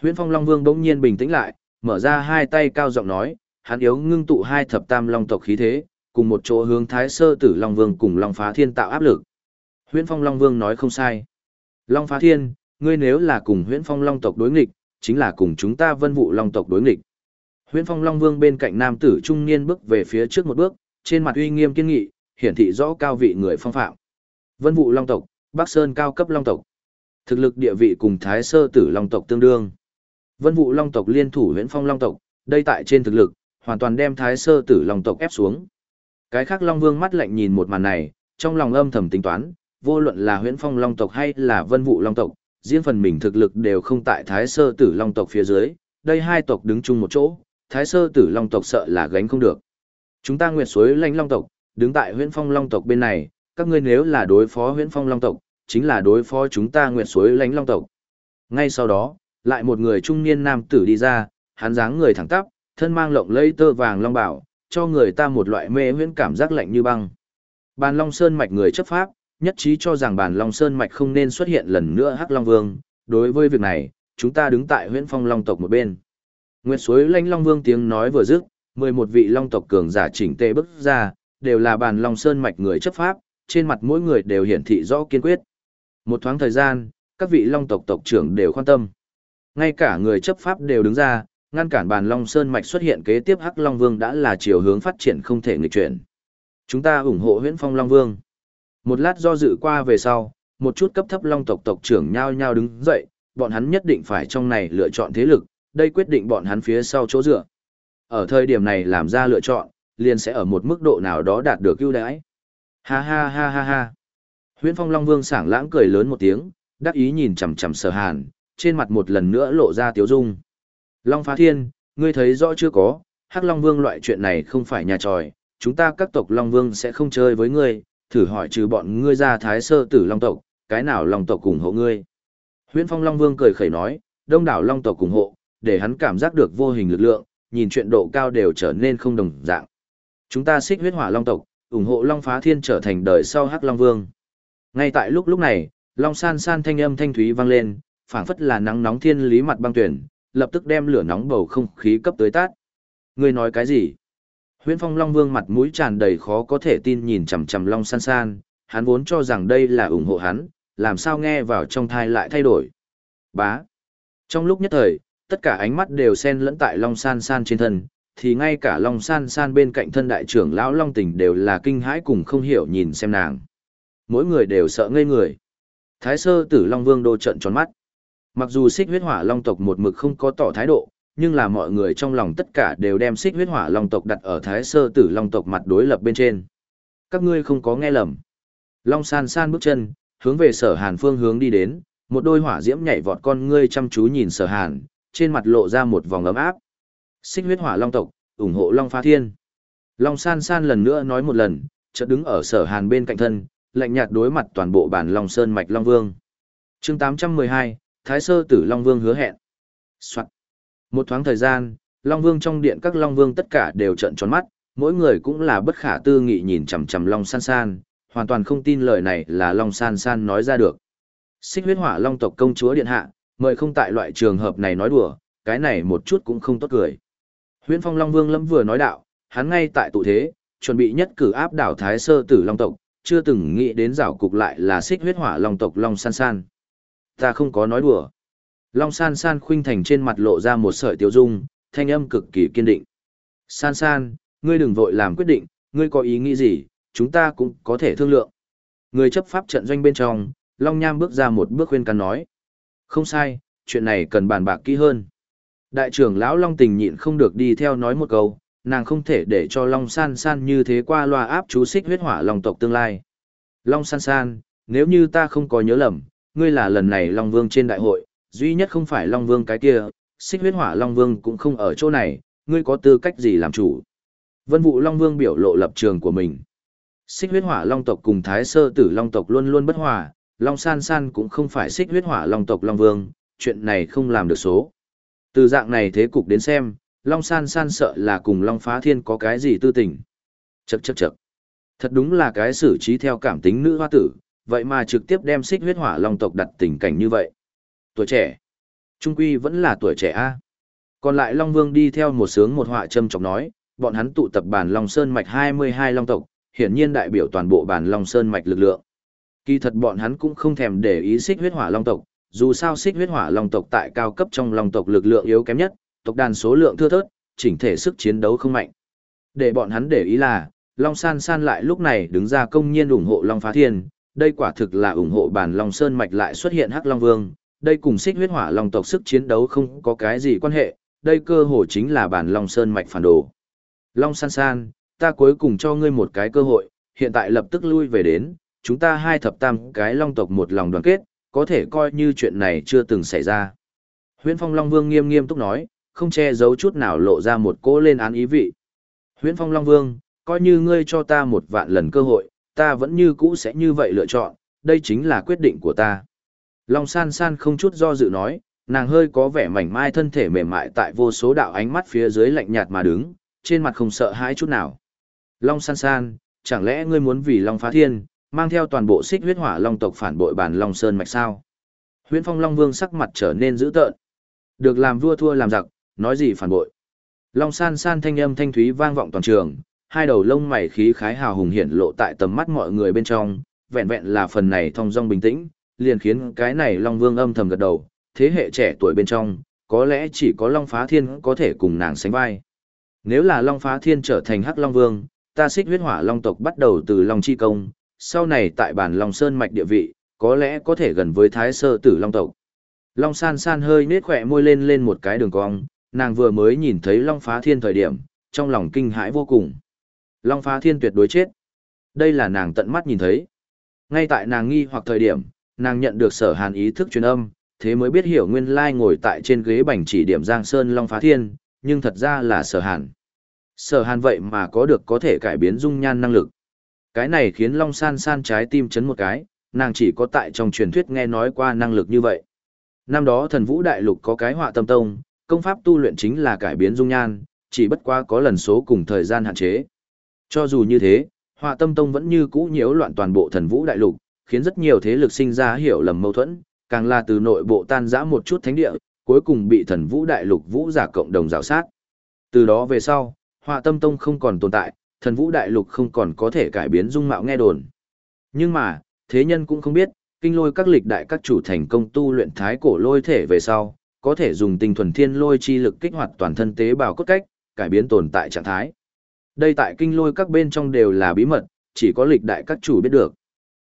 Huyễn Phong Long Vương bỗng nhiên bình tĩnh lại, mở ra hai tay cao giọng nói, hắn yếu ngưng tụ hai thập tam long tộc khí thế, cùng một chỗ hướng Thái Sơ Tử Long Vương cùng Long Phá Thiên tạo áp lực. Huyễn Phong Long Vương nói không sai. Long Phá Thiên, ngươi nếu là cùng Huyễn Phong Long tộc đối nghịch, chính là cùng chúng ta Vân Vũ Long tộc đối nghịch. Huyễn Phong Long Vương bên cạnh nam tử trung niên bước về phía trước một bước, trên mặt uy nghiêm kiên nghị, hiển thị rõ cao vị người phong phạm. Vân Vũ Long tộc, Bắc Sơn cao cấp Long tộc. Thực lực địa vị cùng Thái Sơ Tử Long tộc tương đương. Vân Vũ Long tộc liên thủ Huyễn Phong Long tộc, đây tại trên thực lực, hoàn toàn đem Thái Sơ Tử Long tộc ép xuống. Cái khác Long Vương mắt lạnh nhìn một màn này, trong lòng âm thầm tính toán, vô luận là huyễn phong Long tộc hay là vân vụ Long tộc, riêng phần mình thực lực đều không tại Thái Sơ Tử Long tộc phía dưới, đây hai tộc đứng chung một chỗ, Thái Sơ Tử Long tộc sợ là gánh không được. Chúng ta Nguyệt Suối Lãnh Long tộc, đứng tại Huyễn Phong Long tộc bên này, các ngươi nếu là đối phó Huyễn Phong Long tộc, chính là đối phó chúng ta Nguyệt Suối Lánh Long tộc. Ngay sau đó, lại một người trung niên nam tử đi ra, hắn dáng người thẳng tắp, thân mang lộng lẫy tơ vàng long bảo, cho người ta một loại mê huyễn cảm giác lạnh như băng. Bàn Long Sơn mạch người chấp pháp, nhất trí cho rằng Bàn Long Sơn mạch không nên xuất hiện lần nữa Hắc Long Vương, đối với việc này, chúng ta đứng tại Huyễn Phong Long tộc một bên. Nguyệt suối Lãnh Long Vương tiếng nói vừa dứt, 11 vị Long tộc cường giả chỉnh tề bước ra, đều là Bàn Long Sơn mạch người chấp pháp, trên mặt mỗi người đều hiển thị rõ kiên quyết. Một thoáng thời gian, các vị Long tộc tộc trưởng đều quan tâm. Ngay cả người chấp pháp đều đứng ra, ngăn cản bàn Long Sơn mạch xuất hiện kế tiếp Hắc Long Vương đã là chiều hướng phát triển không thể nghịch chuyển. Chúng ta ủng hộ Huyễn Phong Long Vương. Một lát do dự qua về sau, một chút cấp thấp Long tộc tộc trưởng nhao nhao đứng dậy, bọn hắn nhất định phải trong này lựa chọn thế lực, đây quyết định bọn hắn phía sau chỗ dựa. Ở thời điểm này làm ra lựa chọn, liền sẽ ở một mức độ nào đó đạt được ưu đãi. Ha ha ha ha ha. Huyễn Phong Long Vương sảng lãng cười lớn một tiếng, đắc ý nhìn chằm chằm Sở Hàn, trên mặt một lần nữa lộ ra tiếu dung. Long Phá Thiên, ngươi thấy rõ chưa có, Hắc Long Vương loại chuyện này không phải nhà tròi, chúng ta các tộc Long Vương sẽ không chơi với ngươi, thử hỏi trừ bọn ngươi ra thái sơ tử Long tộc, cái nào Long tộc cùng hộ ngươi. Huyễn Phong Long Vương cười khẩy nói, đông đảo Long tộc cùng hộ, để hắn cảm giác được vô hình lực lượng, nhìn chuyện độ cao đều trở nên không đồng dạng. Chúng ta xích huyết hỏa Long tộc, ủng hộ Long Phá Thiên trở thành đời sau Hắc Long Vương. Ngay tại lúc lúc này, Long San San thanh âm thanh thúy vang lên, phảng phất là nắng nóng thiên lý mặt băng tuyển, lập tức đem lửa nóng bầu không khí cấp tới tát. Ngươi nói cái gì? Huyễn Phong Long Vương mặt mũi tràn đầy khó có thể tin nhìn chằm chằm Long San San, hắn vốn cho rằng đây là ủng hộ hắn, làm sao nghe vào trong thai lại thay đổi. Bá. Trong lúc nhất thời, tất cả ánh mắt đều xen lẫn tại Long San San trên thân, thì ngay cả Long San San bên cạnh thân đại trưởng lão Long Tỉnh đều là kinh hãi cùng không hiểu nhìn xem nàng. Mỗi người đều sợ ngây người. Thái sơ tử Long Vương đô trận tròn mắt. Mặc dù xích huyết hỏa long tộc một mực không có tỏ thái độ, nhưng là mọi người trong lòng tất cả đều đem xích huyết hỏa long tộc đặt ở thái sơ tử long tộc mặt đối lập bên trên. Các ngươi không có nghe lầm. Long san san bước chân, hướng về sở hàn phương hướng đi đến, một đôi hỏa diễm nhảy vọt con ngươi chăm chú nhìn sở hàn, trên mặt lộ ra một vòng ấm áp. Xích huyết hỏa long tộc, ủng hộ long phá thiên. Long san san lần nữa nói một lần, chợt đứng ở sở hàn bên cạnh thân, lạnh nhạt đối mặt toàn bộ bản long sơn mạch long vương. chương 812, Thái Sơ Tử Long Vương hứa hẹn. Soạn. Một thoáng thời gian, Long Vương trong điện các Long Vương tất cả đều trợn tròn mắt, mỗi người cũng là bất khả tư nghị nhìn chằm chằm Long San San, hoàn toàn không tin lời này là Long San San nói ra được. Xích huyết hỏa Long tộc công chúa điện hạ, mời không tại loại trường hợp này nói đùa, cái này một chút cũng không tốt cười. Huyễn Phong Long Vương lâm vừa nói đạo, hắn ngay tại tụ thế, chuẩn bị nhất cử áp đảo Thái Sơ Tử Long tộc, chưa từng nghĩ đến rảo cục lại là xích huyết hỏa Long tộc Long San San. Ta không có nói đùa. Long san san khuynh thành trên mặt lộ ra một sợi tiêu dung, thanh âm cực kỳ kiên định. San san, ngươi đừng vội làm quyết định, ngươi có ý nghĩ gì, chúng ta cũng có thể thương lượng. Người chấp pháp trận doanh bên trong, Long Nham bước ra một bước khuyên can nói. Không sai, chuyện này cần bàn bạc kỹ hơn. Đại trưởng lão Long Tình nhịn không được đi theo nói một câu, nàng không thể để cho Long San San như thế qua loa áp chú xích huyết hỏa Long tộc tương lai. Long San San, nếu như ta không có nhớ lầm, ngươi là lần này Long Vương trên đại hội, duy nhất không phải Long Vương cái kia, xích huyết hỏa Long Vương cũng không ở chỗ này, ngươi có tư cách gì làm chủ. Vân vụ Long Vương biểu lộ lập trường của mình. Xích huyết hỏa Long tộc cùng Thái Sơ tử Long tộc luôn luôn bất hòa, Long San San cũng không phải xích huyết hỏa Long tộc Long Vương, chuyện này không làm được số. Từ dạng này thế cục đến xem, Long San San sợ là cùng Long Phá Thiên có cái gì tư tình. Chậc chậc chậc. Thật đúng là cái xử trí theo cảm tính nữ hoa tử, vậy mà trực tiếp đem xích huyết hỏa long tộc đặt tình cảnh như vậy. Tuổi trẻ. Trung quy vẫn là tuổi trẻ A. Còn lại Long Vương đi theo một sướng một họa châm chọc nói, bọn hắn tụ tập bản Long Sơn mạch 22 Long tộc, hiển nhiên đại biểu toàn bộ bản Long Sơn mạch lực lượng. Kỳ thật bọn hắn cũng không thèm để ý xích huyết hỏa Long tộc, dù sao xích huyết hỏa Long tộc tại cao cấp trong Long tộc lực lượng yếu kém nhất, tộc đàn số lượng thưa thớt, chỉnh thể sức chiến đấu không mạnh. Để bọn hắn để ý là, Long San San lại lúc này đứng ra công nhiên ủng hộ Long Phá Thiên, đây quả thực là ủng hộ bản Long Sơn mạch lại xuất hiện Hắc Long Vương, đây cùng xích huyết hỏa Long tộc sức chiến đấu không có cái gì quan hệ, đây cơ hồ chính là bản Long Sơn mạch phản đồ. Long San San, ta cuối cùng cho ngươi một cái cơ hội, hiện tại lập tức lui về đến, chúng ta hai thập tam cái long tộc một lòng đoàn kết, có thể coi như chuyện này chưa từng xảy ra. Huyễn Phong Long Vương nghiêm nghiêm túc nói, không che giấu chút nào lộ ra một cỗ lên án ý vị. Huyễn Phong Long Vương, coi như ngươi cho ta một vạn lần cơ hội, ta vẫn như cũ sẽ như vậy lựa chọn, đây chính là quyết định của ta. Long san san không chút do dự nói, nàng hơi có vẻ mảnh mai thân thể mềm mại tại vô số đạo ánh mắt phía dưới lạnh nhạt mà đứng, trên mặt không sợ hãi chút nào. Long san san, chẳng lẽ ngươi muốn vì Long phá thiên, mang theo toàn bộ xích huyết hỏa Long tộc phản bội bản Long Sơn mạch sao? Huyễn Phong Long Vương sắc mặt trở nên dữ tợn. Được làm vua thua làm giặc, nói gì phản bội. Long san san thanh âm thanh thúy vang vọng toàn trường, hai đầu lông mày khí khái hào hùng hiển lộ tại tầm mắt mọi người bên trong, vẹn vẹn là phần này thong dong bình tĩnh, liền khiến cái này Long Vương âm thầm gật đầu, thế hệ trẻ tuổi bên trong, có lẽ chỉ có Long Phá Thiên có thể cùng nàng sánh vai. Nếu là Long Phá Thiên trở thành Hắc Long Vương, ta xích huyết hỏa Long tộc bắt đầu từ Long Chi Công, sau này tại bản Long Sơn mạch địa vị, có lẽ có thể gần với Thái Sơ Tử Long tộc. Long San San hơi nết khỏe môi lên lên một cái đường cong, nàng vừa mới nhìn thấy Long Phá Thiên thời điểm, trong lòng kinh hãi vô cùng. Long Phá Thiên tuyệt đối chết. Đây là nàng tận mắt nhìn thấy. Ngay tại nàng nghi hoặc thời điểm, nàng nhận được sở hàn ý thức truyền âm, thế mới biết hiểu nguyên lai ngồi tại trên ghế bành chỉ điểm Giang Sơn Long Phá Thiên, nhưng thật ra là sở hàn. Sở hàn vậy mà có được có thể cải biến dung nhan năng lực. Cái này khiến Long San San trái tim chấn một cái, nàng chỉ có tại trong truyền thuyết nghe nói qua năng lực như vậy. Năm đó thần vũ đại lục có cái họa tâm tông, công pháp tu luyện chính là cải biến dung nhan, chỉ bất quá có lần số cùng thời gian hạn chế. Cho dù như thế, họa tâm tông vẫn như cũ nhiễu loạn toàn bộ thần vũ đại lục, khiến rất nhiều thế lực sinh ra hiểu lầm mâu thuẫn, càng là từ nội bộ tan rã một chút thánh địa, cuối cùng bị thần vũ đại lục vũ giả cộng đồng rào sát. Từ đó về sau, họa tâm tông không còn tồn tại, thần vũ đại lục không còn có thể cải biến dung mạo nghe đồn. Nhưng mà, thế nhân cũng không biết, kinh lôi các lịch đại các chủ thành công tu luyện thái cổ lôi thể về sau, có thể dùng tinh thuần thiên lôi chi lực kích hoạt toàn thân tế bào cốt cách, cải biến tồn tại trạng thái. Đây tại kinh lôi các bên trong đều là bí mật, chỉ có lịch đại các chủ biết được.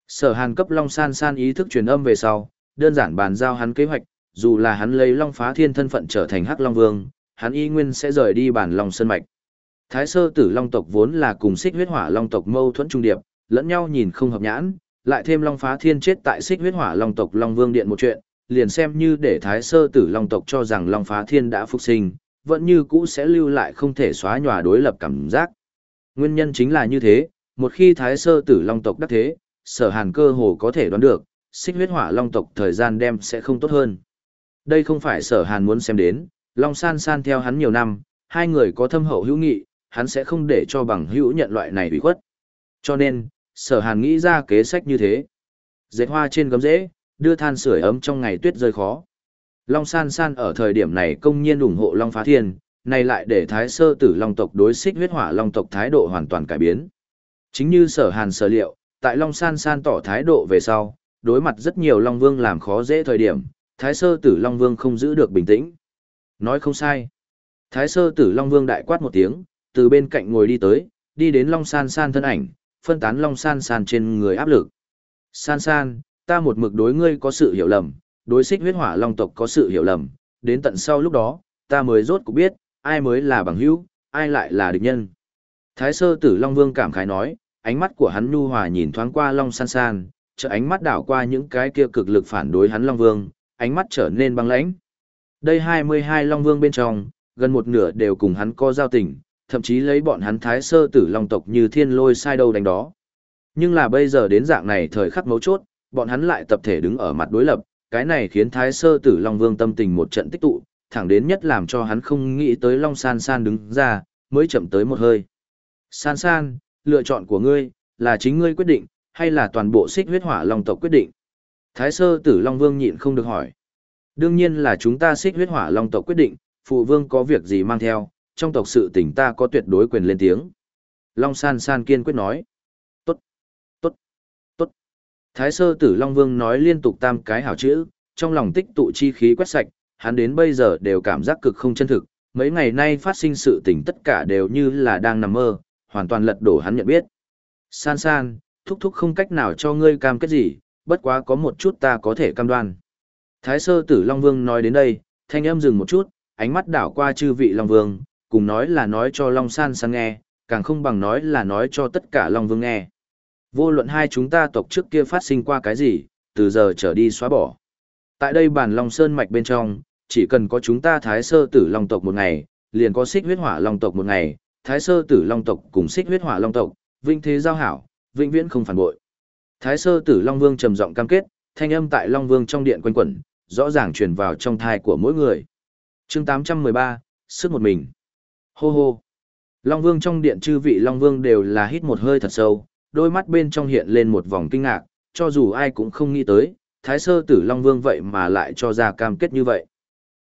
Sở Hàn cấp Long San San ý thức truyền âm về sau, đơn giản bàn giao hắn kế hoạch, dù là hắn lấy Long Phá Thiên thân phận trở thành Hắc Long Vương, hắn y nguyên sẽ rời đi bản Long Sơn mạch. Thái sơ tử Long tộc vốn là cùng xích huyết hỏa Long tộc mâu thuẫn trung điệp, lẫn nhau nhìn không hợp nhãn, lại thêm Long Phá Thiên chết tại xích huyết hỏa Long tộc Long Vương điện một chuyện, liền xem như để Thái sơ tử Long tộc cho rằng Long Phá Thiên đã phục sinh, vẫn như cũ sẽ lưu lại không thể xóa nhòa đối lập cảm giác. Nguyên nhân chính là như thế, một khi Thái sơ tử Long tộc đắc thế, sở hàn cơ hồ có thể đoán được, xích huyết hỏa long tộc thời gian đem sẽ không tốt hơn. Đây không phải sở hàn muốn xem đến, long san san theo hắn nhiều năm, hai người có thâm hậu hữu nghị, hắn sẽ không để cho bằng hữu nhận loại này bị khuất. Cho nên, sở hàn nghĩ ra kế sách như thế. Dệt hoa trên gấm rễ, đưa than sưởi ấm trong ngày tuyết rơi khó. Long san san ở thời điểm này công nhiên ủng hộ Long phá thiên, này lại để thái sơ tử long tộc đối xích huyết hỏa long tộc thái độ hoàn toàn cải biến. Chính như sở hàn sở liệu, tại Long San San tỏ thái độ về sau, đối mặt rất nhiều Long Vương làm khó dễ thời điểm, Thái Sơ Tử Long Vương không giữ được bình tĩnh. Nói không sai. Thái Sơ Tử Long Vương đại quát một tiếng, từ bên cạnh ngồi đi tới, đi đến Long San San thân ảnh, phân tán Long San San trên người áp lực. San San, ta một mực đối ngươi có sự hiểu lầm, đối xích huyết hỏa Long tộc có sự hiểu lầm, đến tận sau lúc đó, ta mới rốt cuộc biết, ai mới là bằng hữu, ai lại là địch nhân. Thái Sơ Tử Long Vương cảm khái nói, ánh mắt của hắn nhu hòa nhìn thoáng qua Long San San, chợ ánh mắt đảo qua những cái kia cực lực phản đối hắn Long Vương, ánh mắt trở nên băng lãnh. Đây 22 Long Vương bên trong, gần một nửa đều cùng hắn có giao tình, thậm chí lấy bọn hắn thái sơ tử Long tộc như thiên lôi sai đâu đánh đó. Nhưng là bây giờ đến dạng này thời khắc mấu chốt, bọn hắn lại tập thể đứng ở mặt đối lập, cái này khiến thái sơ tử Long Vương tâm tình một trận tích tụ, thẳng đến nhất làm cho hắn không nghĩ tới Long San San đứng ra, mới chậm tới một hơi. San San, lựa chọn của ngươi, là chính ngươi quyết định, hay là toàn bộ xích huyết hỏa long tộc quyết định? Thái sơ tử Long Vương nhịn không được hỏi. Đương nhiên là chúng ta xích huyết hỏa long tộc quyết định, phụ vương có việc gì mang theo, trong tộc sự tình ta có tuyệt đối quyền lên tiếng. Long san san kiên quyết nói. Tốt, tốt, tốt. Thái sơ tử Long Vương nói liên tục tam cái hảo chữ, trong lòng tích tụ chi khí quét sạch, hắn đến bây giờ đều cảm giác cực không chân thực, mấy ngày nay phát sinh sự tình tất cả đều như là đang nằm mơ, hoàn toàn lật đổ hắn nhận biết. San san, thúc thúc không cách nào cho ngươi cam kết gì, bất quá có một chút ta có thể cam đoan. Thái sơ tử Long Vương nói đến đây, thanh âm dừng một chút, ánh mắt đảo qua chư vị Long Vương, cùng nói là nói cho Long San san nghe, càng không bằng nói là nói cho tất cả Long Vương nghe. Vô luận hai chúng ta tộc trước kia phát sinh qua cái gì, từ giờ trở đi xóa bỏ. Tại đây bản Long Sơn mạch bên trong, chỉ cần có chúng ta Thái Sơ Tử Long tộc một ngày, liền có Xích Huyết Hỏa Long tộc một ngày, Thái Sơ Tử Long tộc cùng Xích Huyết Hỏa Long tộc, vinh thế giao hảo, vĩnh viễn không phản bội. Thái Sơ Tử Long Vương trầm giọng cam kết, thanh âm tại Long Vương trong điện quanh quẩn, rõ ràng truyền vào trong thai của mỗi người. Chương 813, sức một mình. Hô hô. Long Vương trong điện chư vị Long Vương đều là hít một hơi thật sâu, đôi mắt bên trong hiện lên một vòng kinh ngạc, cho dù ai cũng không nghĩ tới, Thái Sơ Tử Long Vương vậy mà lại cho ra cam kết như vậy.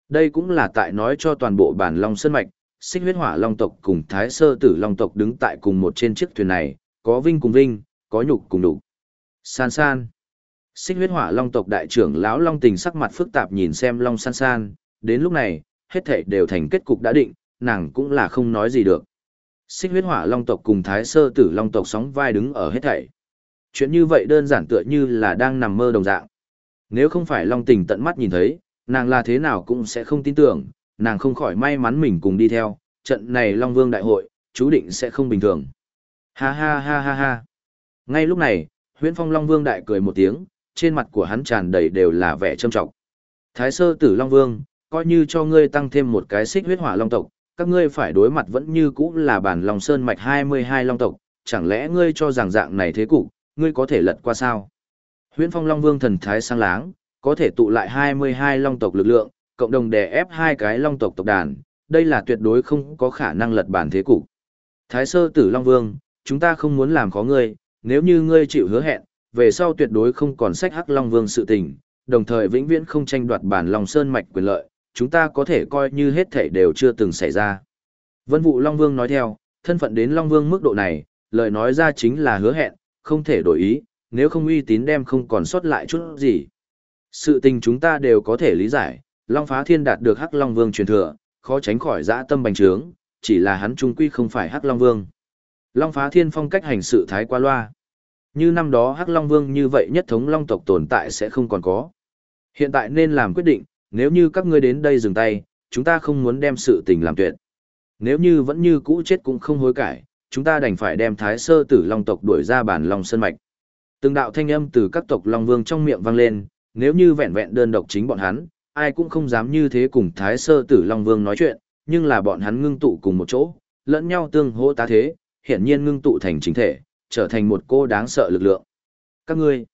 Đây cũng là tại nói cho toàn bộ bản Long Sơn Mạch, xích huyết hỏa Long tộc cùng Thái Sơ Tử Long tộc đứng tại cùng một trên chiếc thuyền này, có vinh cùng vinh, có nhục cùng đủ. San san. Xích huyết hỏa Long tộc đại trưởng lão Long Tình sắc mặt phức tạp nhìn xem Long san san, đến lúc này, hết thảy đều thành kết cục đã định, nàng cũng là không nói gì được. Xích huyết hỏa long tộc cùng thái sơ tử long tộc sóng vai đứng ở hết thảy. Chuyện như vậy đơn giản tựa như là đang nằm mơ đồng dạng. Nếu không phải long tình tận mắt nhìn thấy, nàng là thế nào cũng sẽ không tin tưởng, nàng không khỏi may mắn mình cùng đi theo, trận này long vương đại hội, chú định sẽ không bình thường. Ha ha ha ha ha. Ngay lúc này, huyễn phong long vương đại cười một tiếng, trên mặt của hắn tràn đầy đều là vẻ trâm trọng. Thái sơ tử long vương, coi như cho ngươi tăng thêm một cái xích huyết hỏa long tộc, các ngươi phải đối mặt vẫn như cũ là bản lòng sơn mạch 22 long tộc, chẳng lẽ ngươi cho rằng dạng này thế cục, ngươi có thể lật qua sao? Huyễn Phong Long Vương thần thái sang láng, có thể tụ lại 22 long tộc lực lượng, cộng đồng đè ép hai cái long tộc tộc đàn, đây là tuyệt đối không có khả năng lật bản thế cục. Thái sơ tử Long Vương, chúng ta không muốn làm khó ngươi, nếu như ngươi chịu hứa hẹn, về sau tuyệt đối không còn sách hắc Long Vương sự tình, đồng thời vĩnh viễn không tranh đoạt bản Long Sơn mạch quyền lợi, chúng ta có thể coi như hết thảy đều chưa từng xảy ra. Vân Vũ Long Vương nói theo, thân phận đến Long Vương mức độ này, lời nói ra chính là hứa hẹn, không thể đổi ý, nếu không uy tín đem không còn sót lại chút gì. Sự tình chúng ta đều có thể lý giải, Long Phá Thiên đạt được Hắc Long Vương truyền thừa, khó tránh khỏi dã tâm bành trướng, chỉ là hắn trung quy không phải Hắc Long Vương. Long Phá Thiên phong cách hành sự thái qua loa. Như năm đó Hắc Long Vương như vậy nhất thống Long tộc tồn tại sẽ không còn có. Hiện tại nên làm quyết định, nếu như các ngươi đến đây dừng tay, chúng ta không muốn đem sự tình làm tuyệt. Nếu như vẫn như cũ chết cũng không hối cải, chúng ta đành phải đem thái sơ tử long tộc đuổi ra bản long sơn mạch. Từng đạo thanh âm từ các tộc long vương trong miệng vang lên, nếu như vẹn vẹn đơn độc chính bọn hắn, ai cũng không dám như thế cùng thái sơ tử long vương nói chuyện, nhưng là bọn hắn ngưng tụ cùng một chỗ, lẫn nhau tương hỗ tá thế, hiển nhiên ngưng tụ thành chính thể, trở thành một cô đáng sợ lực lượng. Các ngươi,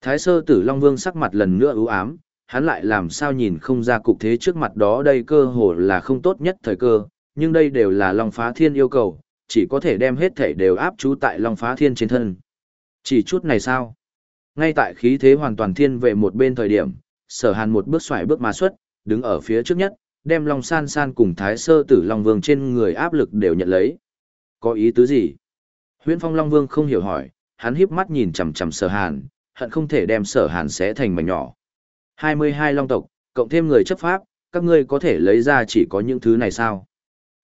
thái sơ tử long vương sắc mặt lần nữa ưu ám, hắn lại làm sao nhìn không ra cục thế trước mặt đó đây cơ hồ là không tốt nhất thời cơ, nhưng đây đều là Long Phá Thiên yêu cầu, chỉ có thể đem hết thể đều áp chú tại Long Phá Thiên trên thân. Chỉ chút này sao? Ngay tại khí thế hoàn toàn thiên về một bên thời điểm, sở hàn một bước xoài bước mà xuất, đứng ở phía trước nhất, đem Long San San cùng Thái Sơ Tử Long Vương trên người áp lực đều nhận lấy. Có ý tứ gì? Huyễn Phong Long Vương không hiểu hỏi, hắn híp mắt nhìn chằm chằm sở hàn, hận không thể đem sở hàn xé thành mảnh nhỏ. 22 long tộc, cộng thêm người chấp pháp, các ngươi có thể lấy ra chỉ có những thứ này sao?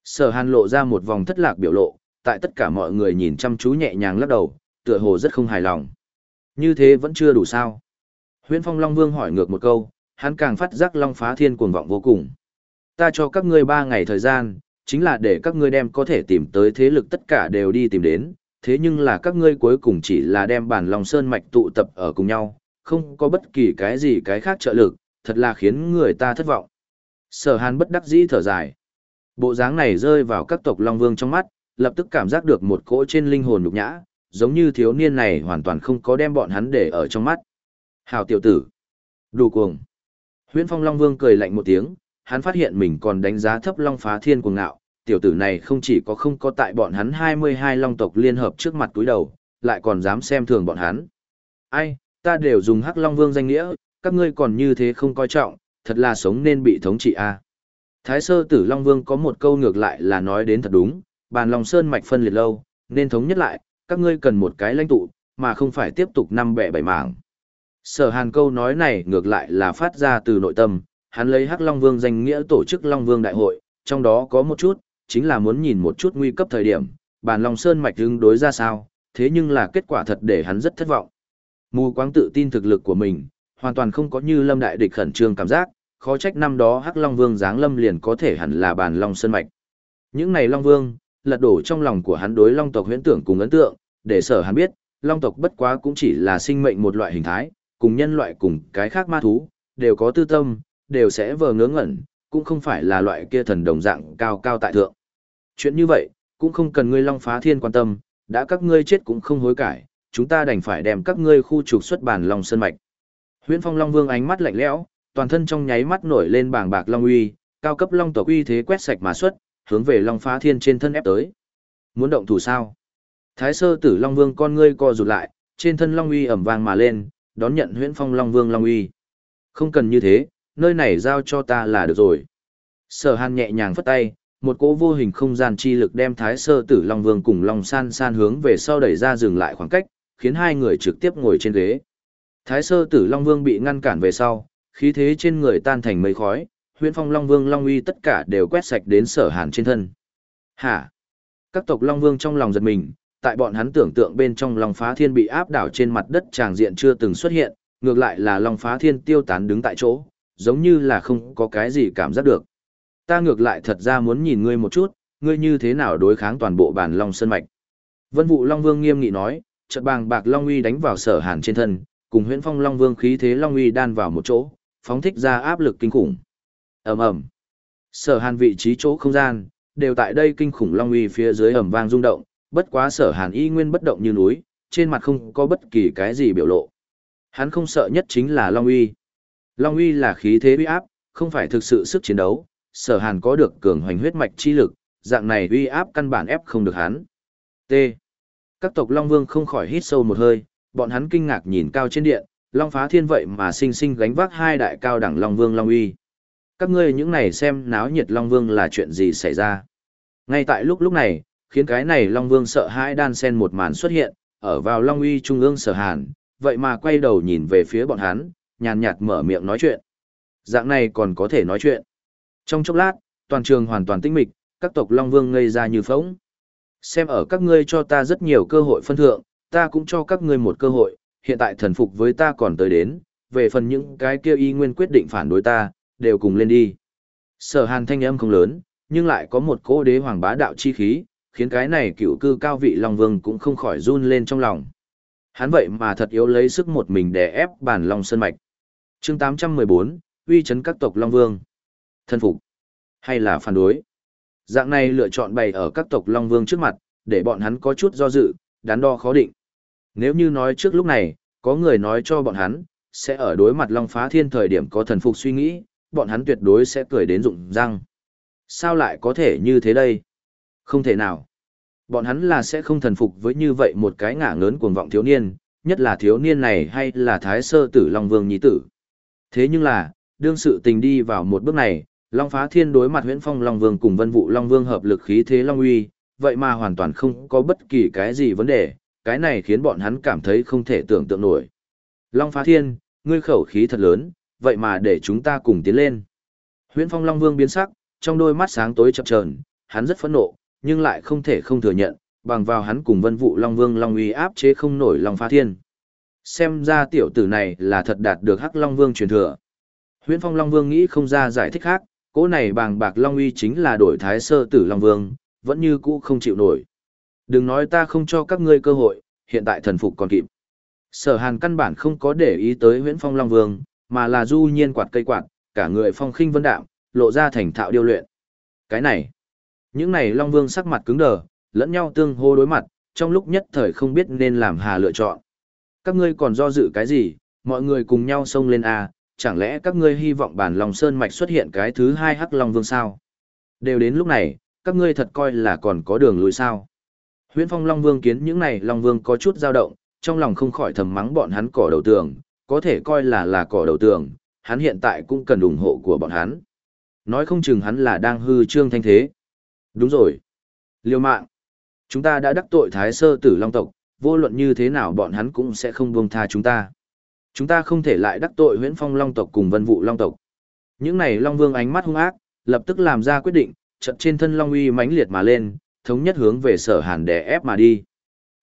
Sở hàn lộ ra một vòng thất lạc biểu lộ, tại tất cả mọi người nhìn chăm chú nhẹ nhàng lắc đầu, tựa hồ rất không hài lòng. Như thế vẫn chưa đủ sao? Huyễn Phong Long Vương hỏi ngược một câu, hắn càng phát giác Long Phá Thiên cuồng vọng vô cùng. Ta cho các ngươi ba ngày thời gian, chính là để các ngươi đem có thể tìm tới thế lực tất cả đều đi tìm đến, thế nhưng là các ngươi cuối cùng chỉ là đem bản Long Sơn mạch tụ tập ở cùng nhau, không có bất kỳ cái gì cái khác trợ lực, thật là khiến người ta thất vọng. Sở hàn bất đắc dĩ thở dài. Bộ dáng này rơi vào các tộc Long Vương trong mắt, lập tức cảm giác được một cỗ trên linh hồn nhục nhã, giống như thiếu niên này hoàn toàn không có đem bọn hắn để ở trong mắt. Hào tiểu tử. Đủ cuồng. Huyễn Phong Long Vương cười lạnh một tiếng, hắn phát hiện mình còn đánh giá thấp Long Phá Thiên cuồng ngạo, tiểu tử này không chỉ có không có tại bọn hắn 22 Long tộc liên hợp trước mặt túi đầu, lại còn dám xem thường bọn hắn. Ai, ta đều dùng Hắc Long Vương danh nghĩa, các ngươi còn như thế không coi trọng, thật là sống nên bị thống trị a. À. Thái sơ tử Long Vương có một câu ngược lại là nói đến thật đúng, bàn lòng Sơn mạch phân liệt lâu, nên thống nhất lại, các ngươi cần một cái lãnh tụ, mà không phải tiếp tục năm bẻ bảy mảng. Sở hàn câu nói này ngược lại là phát ra từ nội tâm, hắn lấy Hắc Long Vương danh nghĩa tổ chức Long Vương Đại hội, trong đó có một chút, chính là muốn nhìn một chút nguy cấp thời điểm, bàn Long Sơn mạch tương đối ra sao, thế nhưng là kết quả thật để hắn rất thất vọng. Mù quáng tự tin thực lực của mình, hoàn toàn không có như lâm đại địch khẩn trương cảm giác, khó trách năm đó Hắc Long Vương giáng lâm liền có thể hẳn là bàn Long Sơn Mạch. Những này Long Vương, lật đổ trong lòng của hắn đối long tộc huyễn tưởng cùng ấn tượng, để sở hắn biết, long tộc bất quá cũng chỉ là sinh mệnh một loại hình thái, cùng nhân loại cùng cái khác ma thú, đều có tư tâm, đều sẽ vờ ngớ ngẩn, cũng không phải là loại kia thần đồng dạng cao cao tại thượng. Chuyện như vậy, cũng không cần ngươi long phá thiên quan tâm, đã các ngươi chết cũng không hối cải, chúng ta đành phải đem các ngươi khu trục xuất bản lòng sơn mạch. Huyễn Phong Long Vương ánh mắt lạnh lẽo, toàn thân trong nháy mắt nổi lên bảng bạc long uy, cao cấp long tộc uy thế quét sạch mà xuất, hướng về Long Phá Thiên trên thân ép tới. Muốn động thủ sao? Thái sơ tử Long Vương con ngươi co rụt lại, trên thân Long uy ẩm vang mà lên, đón nhận Huyễn Phong Long Vương Long uy. Không cần như thế, nơi này giao cho ta là được rồi. Sở Hàn nhẹ nhàng phất tay, một cỗ vô hình không gian chi lực đem Thái Sơ Tử Long Vương cùng Long San San hướng về sau đẩy ra dừng lại khoảng cách, khiến hai người trực tiếp ngồi trên ghế. Thái Sơ Tử Long Vương bị ngăn cản về sau, khí thế trên người tan thành mây khói, Huyễn Phong Long Vương Long uy tất cả đều quét sạch đến Sở Hàn trên thân. Hả? Các tộc Long Vương trong lòng giật mình, tại bọn hắn tưởng tượng bên trong Long Phá Thiên bị áp đảo trên mặt đất tràng diện chưa từng xuất hiện, ngược lại là Long Phá Thiên tiêu tán đứng tại chỗ, giống như là không có cái gì cảm giác được. Ta ngược lại thật ra muốn nhìn ngươi một chút, ngươi như thế nào đối kháng toàn bộ bản Long Sơn Mạch. Vân Vụ Long Vương nghiêm nghị nói, chợt bàng bạc Long uy đánh vào Sở Hàn trên thân, cùng Huyễn Phong Long Vương khí thế Long uy đan vào một chỗ, phóng thích ra áp lực kinh khủng. Ầm ầm. Sở Hàn vị trí chỗ không gian, đều tại đây kinh khủng Long uy phía dưới ầm vang rung động, bất quá Sở Hàn y nguyên bất động như núi, trên mặt không có bất kỳ cái gì biểu lộ. Hắn không sợ nhất chính là Long uy. Long uy là khí thế uy áp, không phải thực sự sức chiến đấu, Sở Hàn có được cường hoành huyết mạch chi lực, dạng này uy áp căn bản ép không được hắn. T. Các tộc Long Vương không khỏi hít sâu một hơi, bọn hắn kinh ngạc nhìn cao trên điện, Long Phá Thiên vậy mà sinh sinh gánh vác hai đại cao đẳng Long Vương Long Uy. Các ngươi những này xem náo nhiệt Long Vương là chuyện gì xảy ra. Ngay tại lúc lúc này, khiến cái này Long Vương sợ hãi đan sen một màn xuất hiện, ở vào Long Uy trung ương sở hàn, vậy mà quay đầu nhìn về phía bọn hắn, nhàn nhạt mở miệng nói chuyện. Dạng này còn có thể nói chuyện. Trong chốc lát, toàn trường hoàn toàn tĩnh mịch, các tộc Long Vương ngây ra như phóng. Xem ở các ngươi cho ta rất nhiều cơ hội phân thượng, ta cũng cho các ngươi một cơ hội, hiện tại thần phục với ta còn tới đến, về phần những cái kia y nguyên quyết định phản đối ta, đều cùng lên đi. Sở hàn thanh âm không lớn, nhưng lại có một cỗ đế hoàng bá đạo chi khí, khiến cái này cựu cư cao vị Long Vương cũng không khỏi run lên trong lòng. Hắn vậy mà thật yếu lấy sức một mình để ép bản Long Sơn Mạch. chương 814, uy chấn các tộc Long Vương. Thân phục, hay là phản đối. Dạng này lựa chọn bày ở các tộc Long Vương trước mặt, để bọn hắn có chút do dự, đắn đo khó định. Nếu như nói trước lúc này, có người nói cho bọn hắn, sẽ ở đối mặt Long Phá Thiên thời điểm có thần phục suy nghĩ, bọn hắn tuyệt đối sẽ cười đến rụng răng. Sao lại có thể như thế đây? Không thể nào. Bọn hắn là sẽ không thần phục với như vậy một cái ngả ngớn cuồng vọng thiếu niên, nhất là thiếu niên này hay là thái sơ tử Long Vương Nhi Tử. Thế nhưng là, đương sự tình đi vào một bước này, Long Phá Thiên đối mặt Huyễn Phong Long Vương cùng Vân Vũ Long Vương hợp lực khí thế Long Uy, vậy mà hoàn toàn không có bất kỳ cái gì vấn đề, cái này khiến bọn hắn cảm thấy không thể tưởng tượng nổi. Long Phá Thiên, ngươi khẩu khí thật lớn, vậy mà để chúng ta cùng tiến lên. Huyễn Phong Long Vương biến sắc, trong đôi mắt sáng tối chập chờn, hắn rất phẫn nộ, nhưng lại không thể không thừa nhận, bằng vào hắn cùng Vân Vũ Long Vương Long uy áp chế không nổi Long Phá Thiên. Xem ra tiểu tử này là thật đạt được Hắc Long Vương truyền thừa. Huyễn Phong Long Vương nghĩ không ra giải thích khác, cỗ này bàng bạc Long uy chính là đổi thái sơ tử Long Vương, vẫn như cũ không chịu nổi. Đừng nói ta không cho các ngươi cơ hội, hiện tại thần phục còn kịp. Sở Hàn căn bản không có để ý tới nguyễn Phong Long Vương, mà là du nhiên quạt cây quạt, cả người phong khinh vân đạm, lộ ra thành thạo điêu luyện. Cái này, những này Long Vương sắc mặt cứng đờ, lẫn nhau tương hô đối mặt, trong lúc nhất thời không biết nên làm hà lựa chọn. Các ngươi còn do dự cái gì, mọi người cùng nhau xông lên A, chẳng lẽ các ngươi hy vọng bản lòng Sơn Mạch xuất hiện cái thứ hai hắc Long Vương sao? Đều đến lúc này, các ngươi thật coi là còn có đường lùi sao? Huyễn Phong Long Vương kiến những này Long Vương có chút dao động, trong lòng không khỏi thầm mắng bọn hắn cỏ đầu tường, có thể coi là là cỏ đầu tường, hắn hiện tại cũng cần ủng hộ của bọn hắn. Nói không chừng hắn là đang hư trương thanh thế. Đúng rồi. Liêu mạng. Chúng ta đã đắc tội thái sơ tử Long tộc, vô luận như thế nào bọn hắn cũng sẽ không buông tha chúng ta. Chúng ta không thể lại đắc tội huyễn phong Long tộc cùng vân vụ Long tộc. Những này Long Vương ánh mắt hung ác, lập tức làm ra quyết định, trận trên thân Long uy mãnh liệt mà lên, thống nhất hướng về sở hàn đè ép mà đi.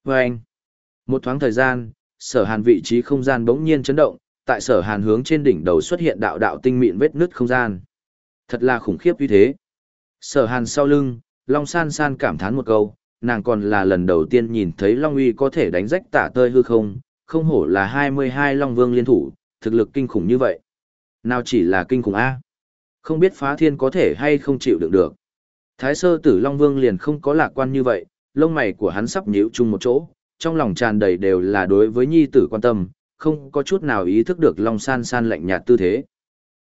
Và anh, một thoáng thời gian, sở hàn vị trí không gian bỗng nhiên chấn động, tại sở hàn hướng trên đỉnh đầu xuất hiện đạo đạo tinh mịn vết nứt không gian. Thật là khủng khiếp như thế. Sở hàn sau lưng, Long San San cảm thán một câu, nàng còn là lần đầu tiên nhìn thấy Long Uy có thể đánh rách tả tơi hư không, không hổ là 22 Long Vương liên thủ, thực lực kinh khủng như vậy. Nào chỉ là kinh khủng A. Không biết phá thiên có thể hay không chịu đựng được. Thái sơ tử Long Vương liền không có lạc quan như vậy, lông mày của hắn sắp nhíu chung một chỗ, trong lòng tràn đầy đều là đối với nhi tử quan tâm, không có chút nào ý thức được Long San San lạnh nhạt tư thế.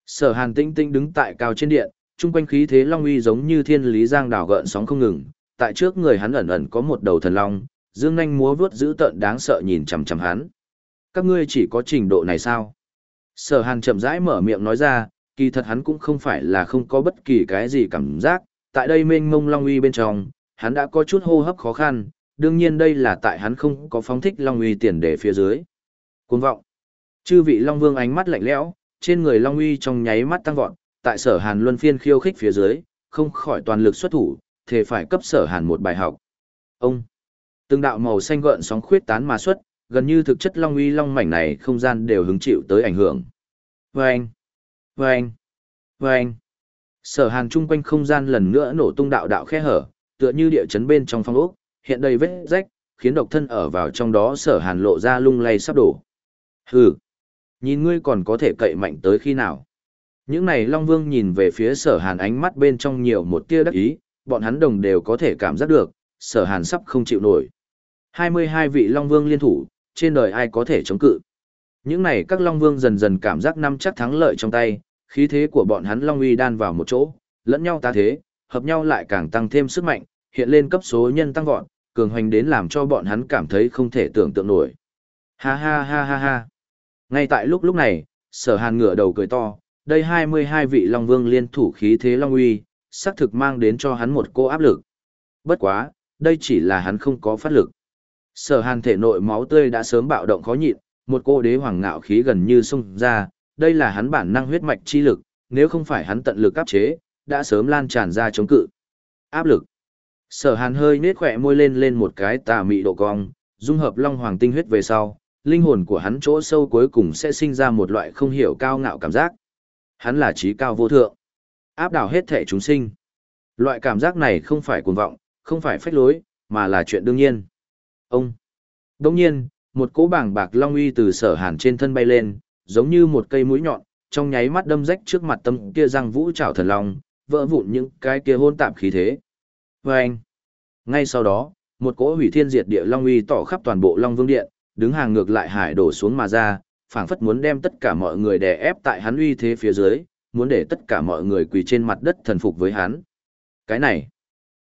Sở Hàn Tĩnh Tĩnh đứng tại cao trên điện, trung quanh khí thế long uy giống như thiên lý giang đảo gợn sóng không ngừng, tại trước người hắn ẩn ẩn có một đầu thần long, dương nhanh múa vuốt dữ tợn đáng sợ nhìn chằm chằm hắn. Các ngươi chỉ có trình độ này sao? Sở Hàn chậm rãi mở miệng nói ra, kỳ thật hắn cũng không phải là không có bất kỳ cái gì cảm giác, tại đây mênh mông long uy bên trong, hắn đã có chút hô hấp khó khăn, đương nhiên đây là tại hắn không có phóng thích long uy tiền để phía dưới. Cuồng vọng. Chư vị long vương ánh mắt lạnh lẽo, trên người long uy trong nháy mắt tăng vọt, tại sở hàn luân phiên khiêu khích phía dưới, không khỏi toàn lực xuất thủ, thể phải cấp sở hàn một bài học. Ông. Từng đạo màu xanh gợn sóng khuyết tán mà xuất, gần như thực chất long uy long mảnh này không gian đều hứng chịu tới ảnh hưởng. Vâng! Vâng! Vâng! Sở hàn chung quanh không gian lần nữa nổ tung đạo đạo khe hở, tựa như địa chấn bên trong phong ốc, hiện đầy vết rách, khiến độc thân ở vào trong đó sở hàn lộ ra lung lay sắp đổ. Hừ! Nhìn ngươi còn có thể cậy mạnh tới khi nào? Những này Long Vương nhìn về phía sở hàn ánh mắt bên trong nhiều một tia đắc ý, bọn hắn đồng đều có thể cảm giác được, sở hàn sắp không chịu nổi. 22 vị Long Vương liên thủ, trên đời ai có thể chống cự. Những này các Long Vương dần dần cảm giác năm chắc thắng lợi trong tay, khí thế của bọn hắn Long uy đan vào một chỗ, lẫn nhau ta thế, hợp nhau lại càng tăng thêm sức mạnh, hiện lên cấp số nhân tăng vọt, cường hoành đến làm cho bọn hắn cảm thấy không thể tưởng tượng nổi. Ha ha ha ha ha. Ngay tại lúc lúc này, sở hàn ngửa đầu cười to, đây 22 vị Long Vương liên thủ khí thế Long uy, xác thực mang đến cho hắn một cô áp lực. Bất quá, đây chỉ là hắn không có phát lực. Sở hàn thể nội máu tươi đã sớm bạo động khó nhịn, một cô đế hoàng ngạo khí gần như xông ra, đây là hắn bản năng huyết mạch chi lực, nếu không phải hắn tận lực áp chế, đã sớm lan tràn ra chống cự. Áp lực. Sở hàn hơi nết khỏe môi lên lên một cái tà mị độ cong, dung hợp long hoàng tinh huyết về sau, linh hồn của hắn chỗ sâu cuối cùng sẽ sinh ra một loại không hiểu cao ngạo cảm giác. Hắn là trí cao vô thượng, áp đảo hết thể chúng sinh. Loại cảm giác này không phải cuồng vọng, không phải phách lối, mà là chuyện đương nhiên. Ông. Đông nhiên, một cỗ bảng bạc long uy từ sở hàn trên thân bay lên, giống như một cây mũi nhọn, trong nháy mắt đâm rách trước mặt tâm kia răng vũ trảo thần long, vỡ vụn những cái kia hôn tạp khí thế. Và anh. Ngay sau đó, một cỗ hủy thiên diệt địa long uy tỏ khắp toàn bộ long vương điện, đứng hàng ngược lại hải đổ xuống mà ra, phảng phất muốn đem tất cả mọi người đè ép tại hắn uy thế phía dưới, muốn để tất cả mọi người quỳ trên mặt đất thần phục với hắn. Cái này,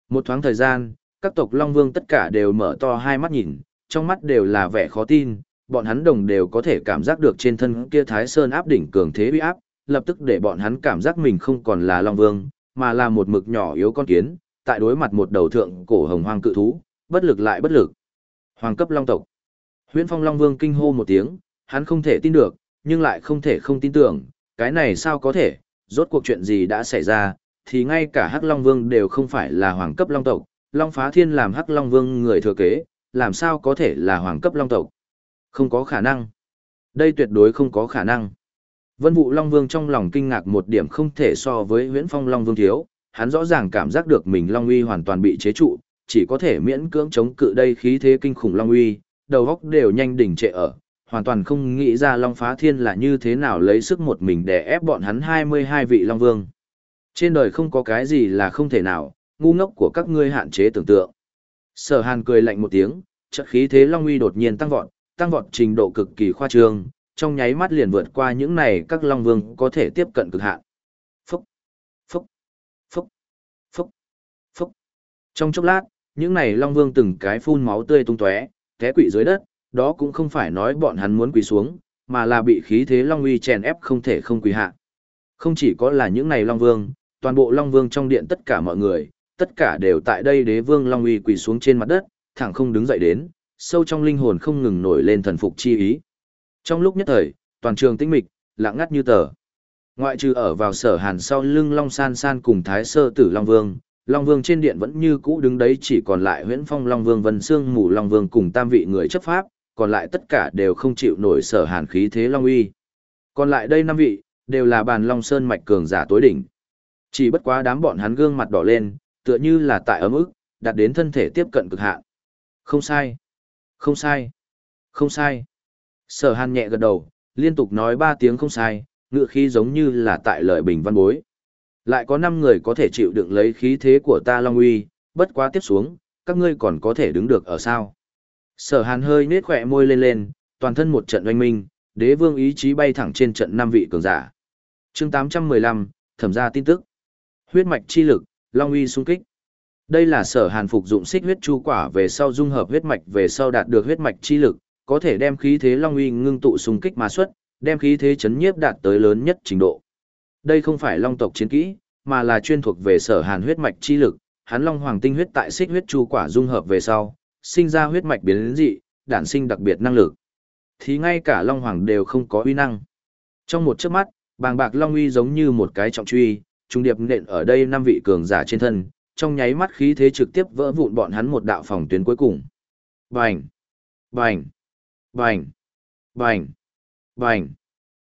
một thoáng thời gian, các tộc Long Vương tất cả đều mở to hai mắt nhìn, trong mắt đều là vẻ khó tin, bọn hắn đồng đều có thể cảm giác được trên thân kia Thái Sơn áp đỉnh cường thế uy áp, lập tức để bọn hắn cảm giác mình không còn là Long Vương, mà là một mực nhỏ yếu con kiến, tại đối mặt một đầu thượng cổ hồng hoang cự thú, bất lực lại bất lực. Hoàng cấp Long tộc. Huyễn Phong Long Vương kinh hô một tiếng, hắn không thể tin được, nhưng lại không thể không tin tưởng, cái này sao có thể, rốt cuộc chuyện gì đã xảy ra, thì ngay cả Hắc Long Vương đều không phải là hoàng cấp Long tộc, Long Phá Thiên làm Hắc Long Vương người thừa kế, làm sao có thể là hoàng cấp Long tộc. Không có khả năng. Đây tuyệt đối không có khả năng. Vân Vũ Long Vương trong lòng kinh ngạc một điểm không thể so với Huyễn Phong Long Vương thiếu, hắn rõ ràng cảm giác được mình Long Uy hoàn toàn bị chế trụ, chỉ có thể miễn cưỡng chống cự đây khí thế kinh khủng Long Uy, đầu óc đều nhanh đỉnh trệ ở, hoàn toàn không nghĩ ra Long Phá Thiên là như thế nào lấy sức một mình để ép bọn hắn 22 vị Long Vương. Trên đời không có cái gì là không thể nào, ngu ngốc của các ngươi hạn chế tưởng tượng. Sở Hàn cười lạnh một tiếng, chất khí thế Long Uy đột nhiên tăng vọt, tăng vọt trình độ cực kỳ khoa trương, trong nháy mắt liền vượt qua những này các Long Vương có thể tiếp cận cực hạn. Phúc, phúc, phúc, phúc, phúc. Trong chốc lát, những này Long Vương từng cái phun máu tươi tung tóe, té quỵ dưới đất, đó cũng không phải nói bọn hắn muốn quỳ xuống, mà là bị khí thế Long Uy chèn ép không thể không quỳ hạ. Không chỉ có là những này Long Vương, toàn bộ Long Vương trong điện tất cả mọi người, tất cả đều tại đây đế vương Long Uy quỳ xuống trên mặt đất, thẳng không đứng dậy đến, sâu trong linh hồn không ngừng nổi lên thần phục chi ý. Trong lúc nhất thời, toàn trường tĩnh mịch, lặng ngắt như tờ. Ngoại trừ ở vào sở hàn sau lưng Long San San cùng Thái Sơ Tử Long Vương, Long Vương trên điện vẫn như cũ đứng đấy chỉ còn lại huyễn phong Long Vương Vân Sương Mù Long Vương cùng tam vị người chấp pháp, còn lại tất cả đều không chịu nổi sở hàn khí thế Long uy. Còn lại đây năm vị, đều là bàn Long Sơn mạch cường giả tối đỉnh. Chỉ bất quá đám bọn hắn gương mặt đỏ lên, tựa như là tại ấm ức, đạt đến thân thể tiếp cận cực hạn. Không sai. Không sai. Không sai. Sở hàn nhẹ gật đầu, liên tục nói ba tiếng không sai, ngựa khí giống như là tại lợi bình văn bối. Lại có năm người có thể chịu đựng lấy khí thế của ta Long Uy, bất quá tiếp xuống, các ngươi còn có thể đứng được ở sao. Sở hàn hơi nết khỏe môi lên lên, toàn thân một trận oanh minh, đế vương ý chí bay thẳng trên trận năm vị cường giả. chương 815, thẩm ra tin tức. Huyết mạch chi lực, Long Uy xung kích. Đây là sở hàn phục dụng xích huyết chu quả về sau dung hợp huyết mạch về sau đạt được huyết mạch chi lực, có thể đem khí thế Long Uy ngưng tụ xung kích mà xuất, đem khí thế chấn nhiếp đạt tới lớn nhất trình độ. Đây không phải Long tộc chiến kỹ, mà là chuyên thuộc về sở hàn huyết mạch chi lực, hắn Long Hoàng tinh huyết tại xích huyết chu quả dung hợp về sau, sinh ra huyết mạch biến dị, đản sinh đặc biệt năng lực. Thì ngay cả Long Hoàng đều không có uy năng. Trong một chớp mắt, bàng bạc Long uy giống như một cái trọng truy, trung điệp nện ở đây năm vị cường giả trên thân, trong nháy mắt khí thế trực tiếp vỡ vụn bọn hắn một đạo phòng tuyến cuối cùng. Bành! Bành! Bành! Bành! Bành!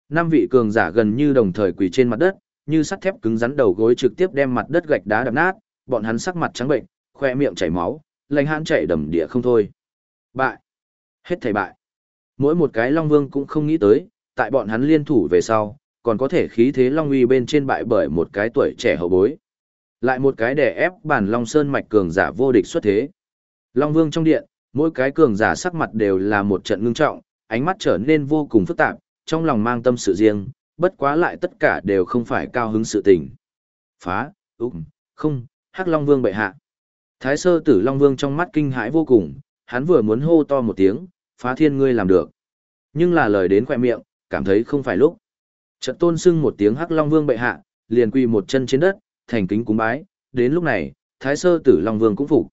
Năm vị cường giả gần như đồng thời quỳ trên mặt đất, như sắt thép cứng rắn đầu gối trực tiếp đem mặt đất gạch đá đập nát, bọn hắn sắc mặt trắng bệnh, khoe miệng chảy máu, lạnh hãn chảy đầm địa không thôi. Bại! Hết thảy bại! Mỗi một cái Long Vương cũng không nghĩ tới, tại bọn hắn liên thủ về sau, còn có thể khí thế Long uy bên trên bại bởi một cái tuổi trẻ hậu bối. Lại một cái đè ép bản Long Sơn mạch cường giả vô địch xuất thế. Long Vương trong điện, mỗi cái cường giả sắc mặt đều là một trận ngưng trọng, ánh mắt trở nên vô cùng phức tạp, trong lòng mang tâm sự riêng, bất quá lại tất cả đều không phải cao hứng sự tình. Phá, úc, không, Hắc Long Vương bệ hạ. Thái sơ tử Long Vương trong mắt kinh hãi vô cùng, hắn vừa muốn hô to một tiếng, phá thiên ngươi làm được. Nhưng là lời đến khỏe miệng, cảm thấy không phải lúc. Trận tôn sưng một tiếng Hắc Long Vương bệ hạ, liền quỳ một chân trên đất, thành kính cúng bái, đến lúc này, Thái Sơ Tử Long Vương cũng phục.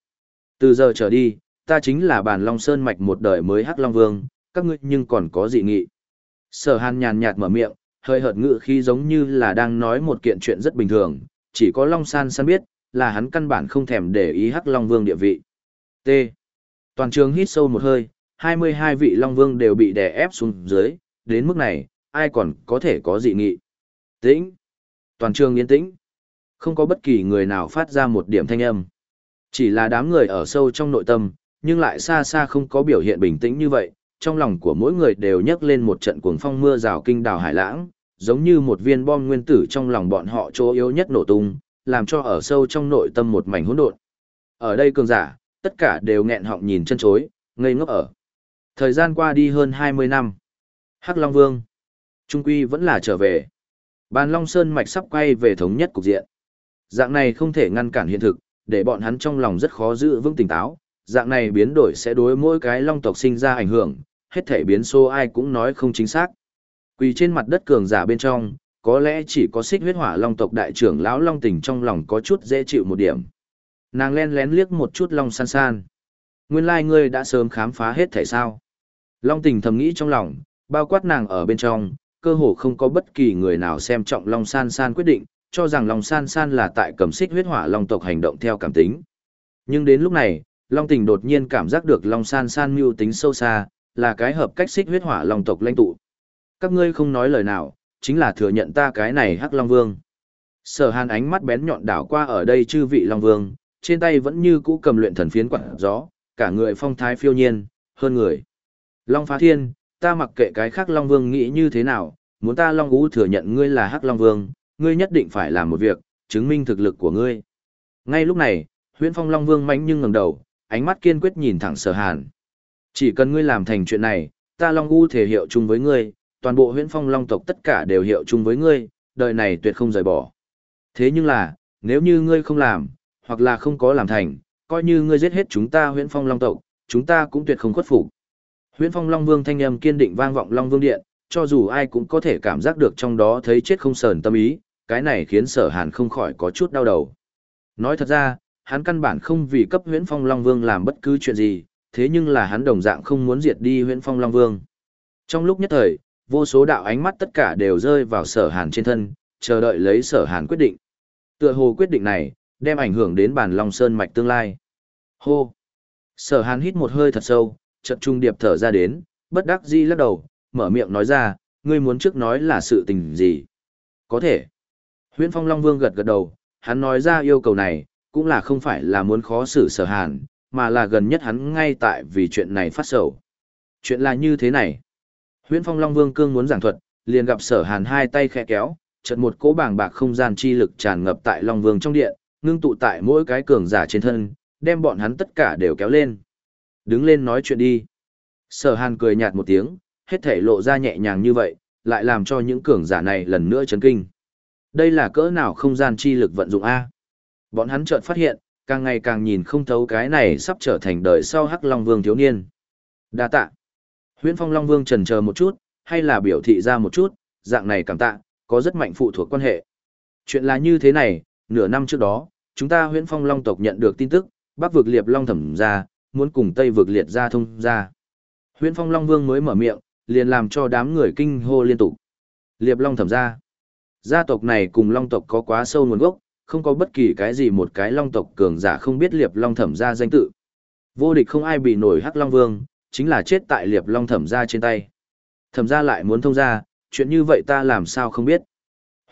Từ giờ trở đi, ta chính là bản Long Sơn mạch một đời mới Hắc Long Vương, các ngươi nhưng còn có dị nghị. Sở Hàn nhàn nhạt mở miệng, hơi hợt ngự khi giống như là đang nói một kiện chuyện rất bình thường, chỉ có Long San San biết, là hắn căn bản không thèm để ý Hắc Long Vương địa vị. T. Toàn trường hít sâu một hơi, 22 vị Long Vương đều bị đè ép xuống dưới, đến mức này, ai còn có thể có dị nghị. Tĩnh. Toàn trường yên tĩnh. Không có bất kỳ người nào phát ra một điểm thanh âm. Chỉ là đám người ở sâu trong nội tâm, nhưng lại xa xa không có biểu hiện bình tĩnh như vậy, trong lòng của mỗi người đều nhấc lên một trận cuồng phong mưa rào kinh đào hải lãng, giống như một viên bom nguyên tử trong lòng bọn họ chỗ yếu nhất nổ tung, làm cho ở sâu trong nội tâm một mảnh hỗn độn. Ở đây cường giả, tất cả đều nghẹn họng nhìn chân chối, ngây ngốc ở. Thời gian qua đi hơn 20 năm. Hắc Long Vương, Trung Quy vẫn là trở về. Bàn Long Sơn mạch sắp quay về thống nhất cục diện. Dạng này không thể ngăn cản hiện thực, để bọn hắn trong lòng rất khó giữ vững tỉnh táo. Dạng này biến đổi sẽ đối mỗi cái long tộc sinh ra ảnh hưởng, hết thể biến số ai cũng nói không chính xác. Quỳ trên mặt đất cường giả bên trong, có lẽ chỉ có xích huyết hỏa long tộc đại trưởng lão long tình trong lòng có chút dễ chịu một điểm. Nàng len lén liếc một chút long san san. Nguyên lai like ngươi đã sớm khám phá hết thể sao. Long tình thầm nghĩ trong lòng, bao quát nàng ở bên trong, cơ hồ không có bất kỳ người nào xem trọng long san san quyết định, cho rằng Long San San là tại cầm xích huyết hỏa Long tộc hành động theo cảm tính. Nhưng đến lúc này, Long Tình đột nhiên cảm giác được Long San San mưu tính sâu xa, là cái hợp cách xích huyết hỏa Long tộc lãnh tụ. Các ngươi không nói lời nào, chính là thừa nhận ta cái này Hắc Long Vương. Sở Hàn ánh mắt bén nhọn đảo qua ở đây chư vị Long Vương, trên tay vẫn như cũ cầm luyện thần phiến quạt gió, cả người phong thái phiêu nhiên, hơn người. Long Phá Thiên, ta mặc kệ cái khác Long Vương nghĩ như thế nào, muốn ta Long Ú thừa nhận ngươi là Hắc Long Vương, ngươi nhất định phải làm một việc, chứng minh thực lực của ngươi. Ngay lúc này, Huyễn Phong Long Vương mánh nhưng ngẩng đầu, ánh mắt kiên quyết nhìn thẳng Sở Hàn. Chỉ cần ngươi làm thành chuyện này, ta Long U thể hiệu chung với ngươi, toàn bộ Huyễn Phong Long tộc tất cả đều hiệu chung với ngươi, đời này tuyệt không rời bỏ. Thế nhưng là, nếu như ngươi không làm, hoặc là không có làm thành, coi như ngươi giết hết chúng ta Huyễn Phong Long tộc, chúng ta cũng tuyệt không khuất phục. Huyễn Phong Long Vương thanh âm kiên định vang vọng Long Vương điện, cho dù ai cũng có thể cảm giác được trong đó thấy chết không sờn tâm ý, cái này khiến sở hàn không khỏi có chút đau đầu. Nói thật ra, hắn căn bản không vì cấp huyễn phong Long Vương làm bất cứ chuyện gì, thế nhưng là hắn đồng dạng không muốn diệt đi huyễn phong Long Vương. Trong lúc nhất thời, vô số đạo ánh mắt tất cả đều rơi vào sở hàn trên thân, chờ đợi lấy sở hàn quyết định. Tựa hồ quyết định này, đem ảnh hưởng đến bản Long Sơn mạch tương lai. Hô! Sở hàn hít một hơi thật sâu, trận trung điệp thở ra đến, bất đắc dĩ lắc đầu, mở miệng nói ra, ngươi muốn trước nói là sự tình gì? Có thể. Huyễn Phong Long Vương gật gật đầu, hắn nói ra yêu cầu này, cũng là không phải là muốn khó xử sở hàn, mà là gần nhất hắn ngay tại vì chuyện này phát sầu. Chuyện là như thế này. Huyễn Phong Long Vương cương muốn giảng thuật, liền gặp sở hàn hai tay khẽ kéo, chợt một cỗ bảng bạc không gian chi lực tràn ngập tại Long Vương trong điện, ngưng tụ tại mỗi cái cường giả trên thân, đem bọn hắn tất cả đều kéo lên. Đứng lên nói chuyện đi. Sở hàn cười nhạt một tiếng, hết thể lộ ra nhẹ nhàng như vậy, lại làm cho những cường giả này lần nữa chấn kinh. Đây là cỡ nào không gian chi lực vận dụng A. Bọn hắn chợt phát hiện, càng ngày càng nhìn không thấu cái này sắp trở thành đời sau Hắc Long Vương thiếu niên. Đa tạ. Huyễn Phong Long Vương trần chờ một chút, hay là biểu thị ra một chút, dạng này cảm tạ, có rất mạnh phụ thuộc quan hệ. Chuyện là như thế này, nửa năm trước đó, chúng ta Huyễn Phong Long tộc nhận được tin tức, Bắc vực Liệp Long thẩm ra, muốn cùng Tây vực liệt ra thông ra. Huyễn Phong Long Vương mới mở miệng, liền làm cho đám người kinh hô liên tục. Liệp Long thẩm ra. Gia tộc này cùng Long tộc có quá sâu nguồn gốc, không có bất kỳ cái gì một cái Long tộc cường giả không biết Liệp Long thẩm ra danh tự. Vô địch không ai bị nổi Hắc Long Vương, chính là chết tại Liệp Long thẩm ra trên tay. Thẩm ra lại muốn thông ra, chuyện như vậy ta làm sao không biết.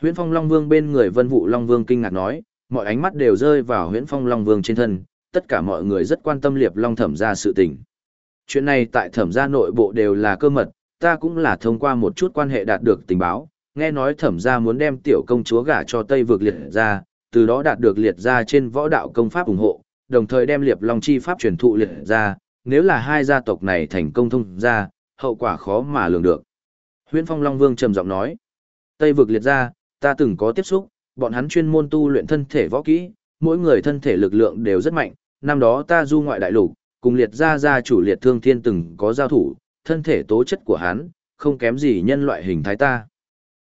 Huyễn Phong Long Vương bên người Vân Vũ Long Vương kinh ngạc nói, mọi ánh mắt đều rơi vào Huyễn Phong Long Vương trên thân, tất cả mọi người rất quan tâm Liệp Long thẩm ra sự tình. Chuyện này tại thẩm gia nội bộ đều là cơ mật, ta cũng là thông qua một chút quan hệ đạt được tình báo, nghe nói thẩm gia muốn đem tiểu công chúa gả cho Tây vực liệt gia, từ đó đạt được liệt gia trên võ đạo công pháp ủng hộ, đồng thời đem liệp long chi pháp truyền thụ liệt gia, nếu là hai gia tộc này thành công thông gia, hậu quả khó mà lường được. Huyễn Phong Long Vương trầm giọng nói, Tây vực liệt gia, ta từng có tiếp xúc, bọn hắn chuyên môn tu luyện thân thể võ kỹ, mỗi người thân thể lực lượng đều rất mạnh, năm đó ta du ngoại đại lục, cùng liệt gia gia chủ liệt thương thiên từng có giao thủ, thân thể tố chất của hắn, không kém gì nhân loại hình thái ta.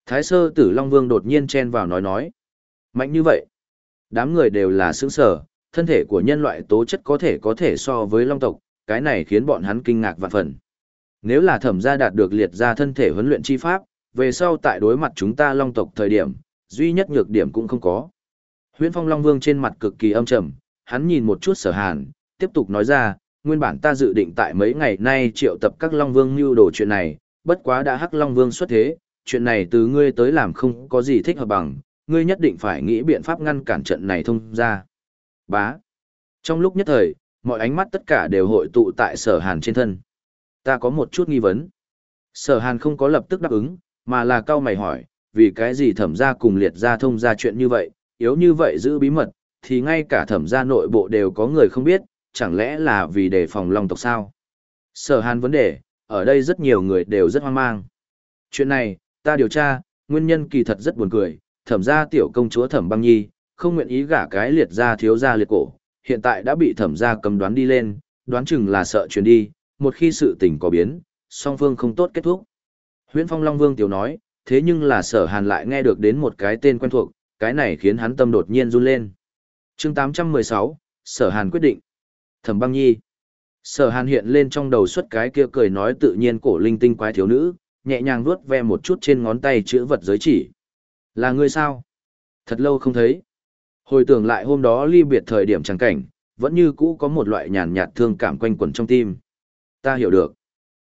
Thái sơ tử Long Vương đột nhiên chen vào nói nói. Mạnh như vậy. Đám người đều là sướng sở, thân thể của nhân loại tố chất có thể có thể so với Long tộc, cái này khiến bọn hắn kinh ngạc vạn phần. Nếu là thẩm gia đạt được liệt ra thân thể huấn luyện chi pháp, về sau tại đối mặt chúng ta Long tộc thời điểm, duy nhất nhược điểm cũng không có. Huyễn Phong Long Vương trên mặt cực kỳ âm trầm, hắn nhìn một chút sở hàn, tiếp tục nói ra, nguyên bản ta dự định tại mấy ngày nay triệu tập các Long Vương mưu đồ chuyện này, bất quá đã hắc Long Vương xuất thế, chuyện này từ ngươi tới làm không có gì thích hợp bằng, ngươi nhất định phải nghĩ biện pháp ngăn cản trận này thông ra. Bá. Trong lúc nhất thời, mọi ánh mắt tất cả đều hội tụ tại sở hàn trên thân. Ta có một chút nghi vấn. Sở hàn không có lập tức đáp ứng, mà là cao mày hỏi, vì cái gì thẩm ra cùng liệt ra thông ra chuyện như vậy, yếu như vậy giữ bí mật, thì ngay cả thẩm gia nội bộ đều có người không biết, chẳng lẽ là vì đề phòng long tộc sao? Sở hàn vấn đề, ở đây rất nhiều người đều rất hoang mang. Chuyện này, ta điều tra, nguyên nhân kỳ thật rất buồn cười, thẩm gia tiểu công chúa thẩm băng nhi, không nguyện ý gả cái liệt gia thiếu gia liệt cổ, hiện tại đã bị thẩm gia cầm đoán đi lên, đoán chừng là sợ chuyển đi, một khi sự tình có biến, song phương không tốt kết thúc. Huyễn Phong Long Vương tiểu nói, thế nhưng là sở hàn lại nghe được đến một cái tên quen thuộc, cái này khiến hắn tâm đột nhiên run lên chương 816, sở hàn quyết định. Thẩm băng nhi. Sở hàn hiện lên trong đầu suất cái kia cười nói tự nhiên cổ linh tinh quái thiếu nữ, nhẹ nhàng vuốt ve một chút trên ngón tay chữ vật giới chỉ. Là ngươi sao? Thật lâu không thấy. Hồi tưởng lại hôm đó ly biệt thời điểm trắng cảnh, vẫn như cũ có một loại nhàn nhạt thương cảm quanh quẩn trong tim. Ta hiểu được.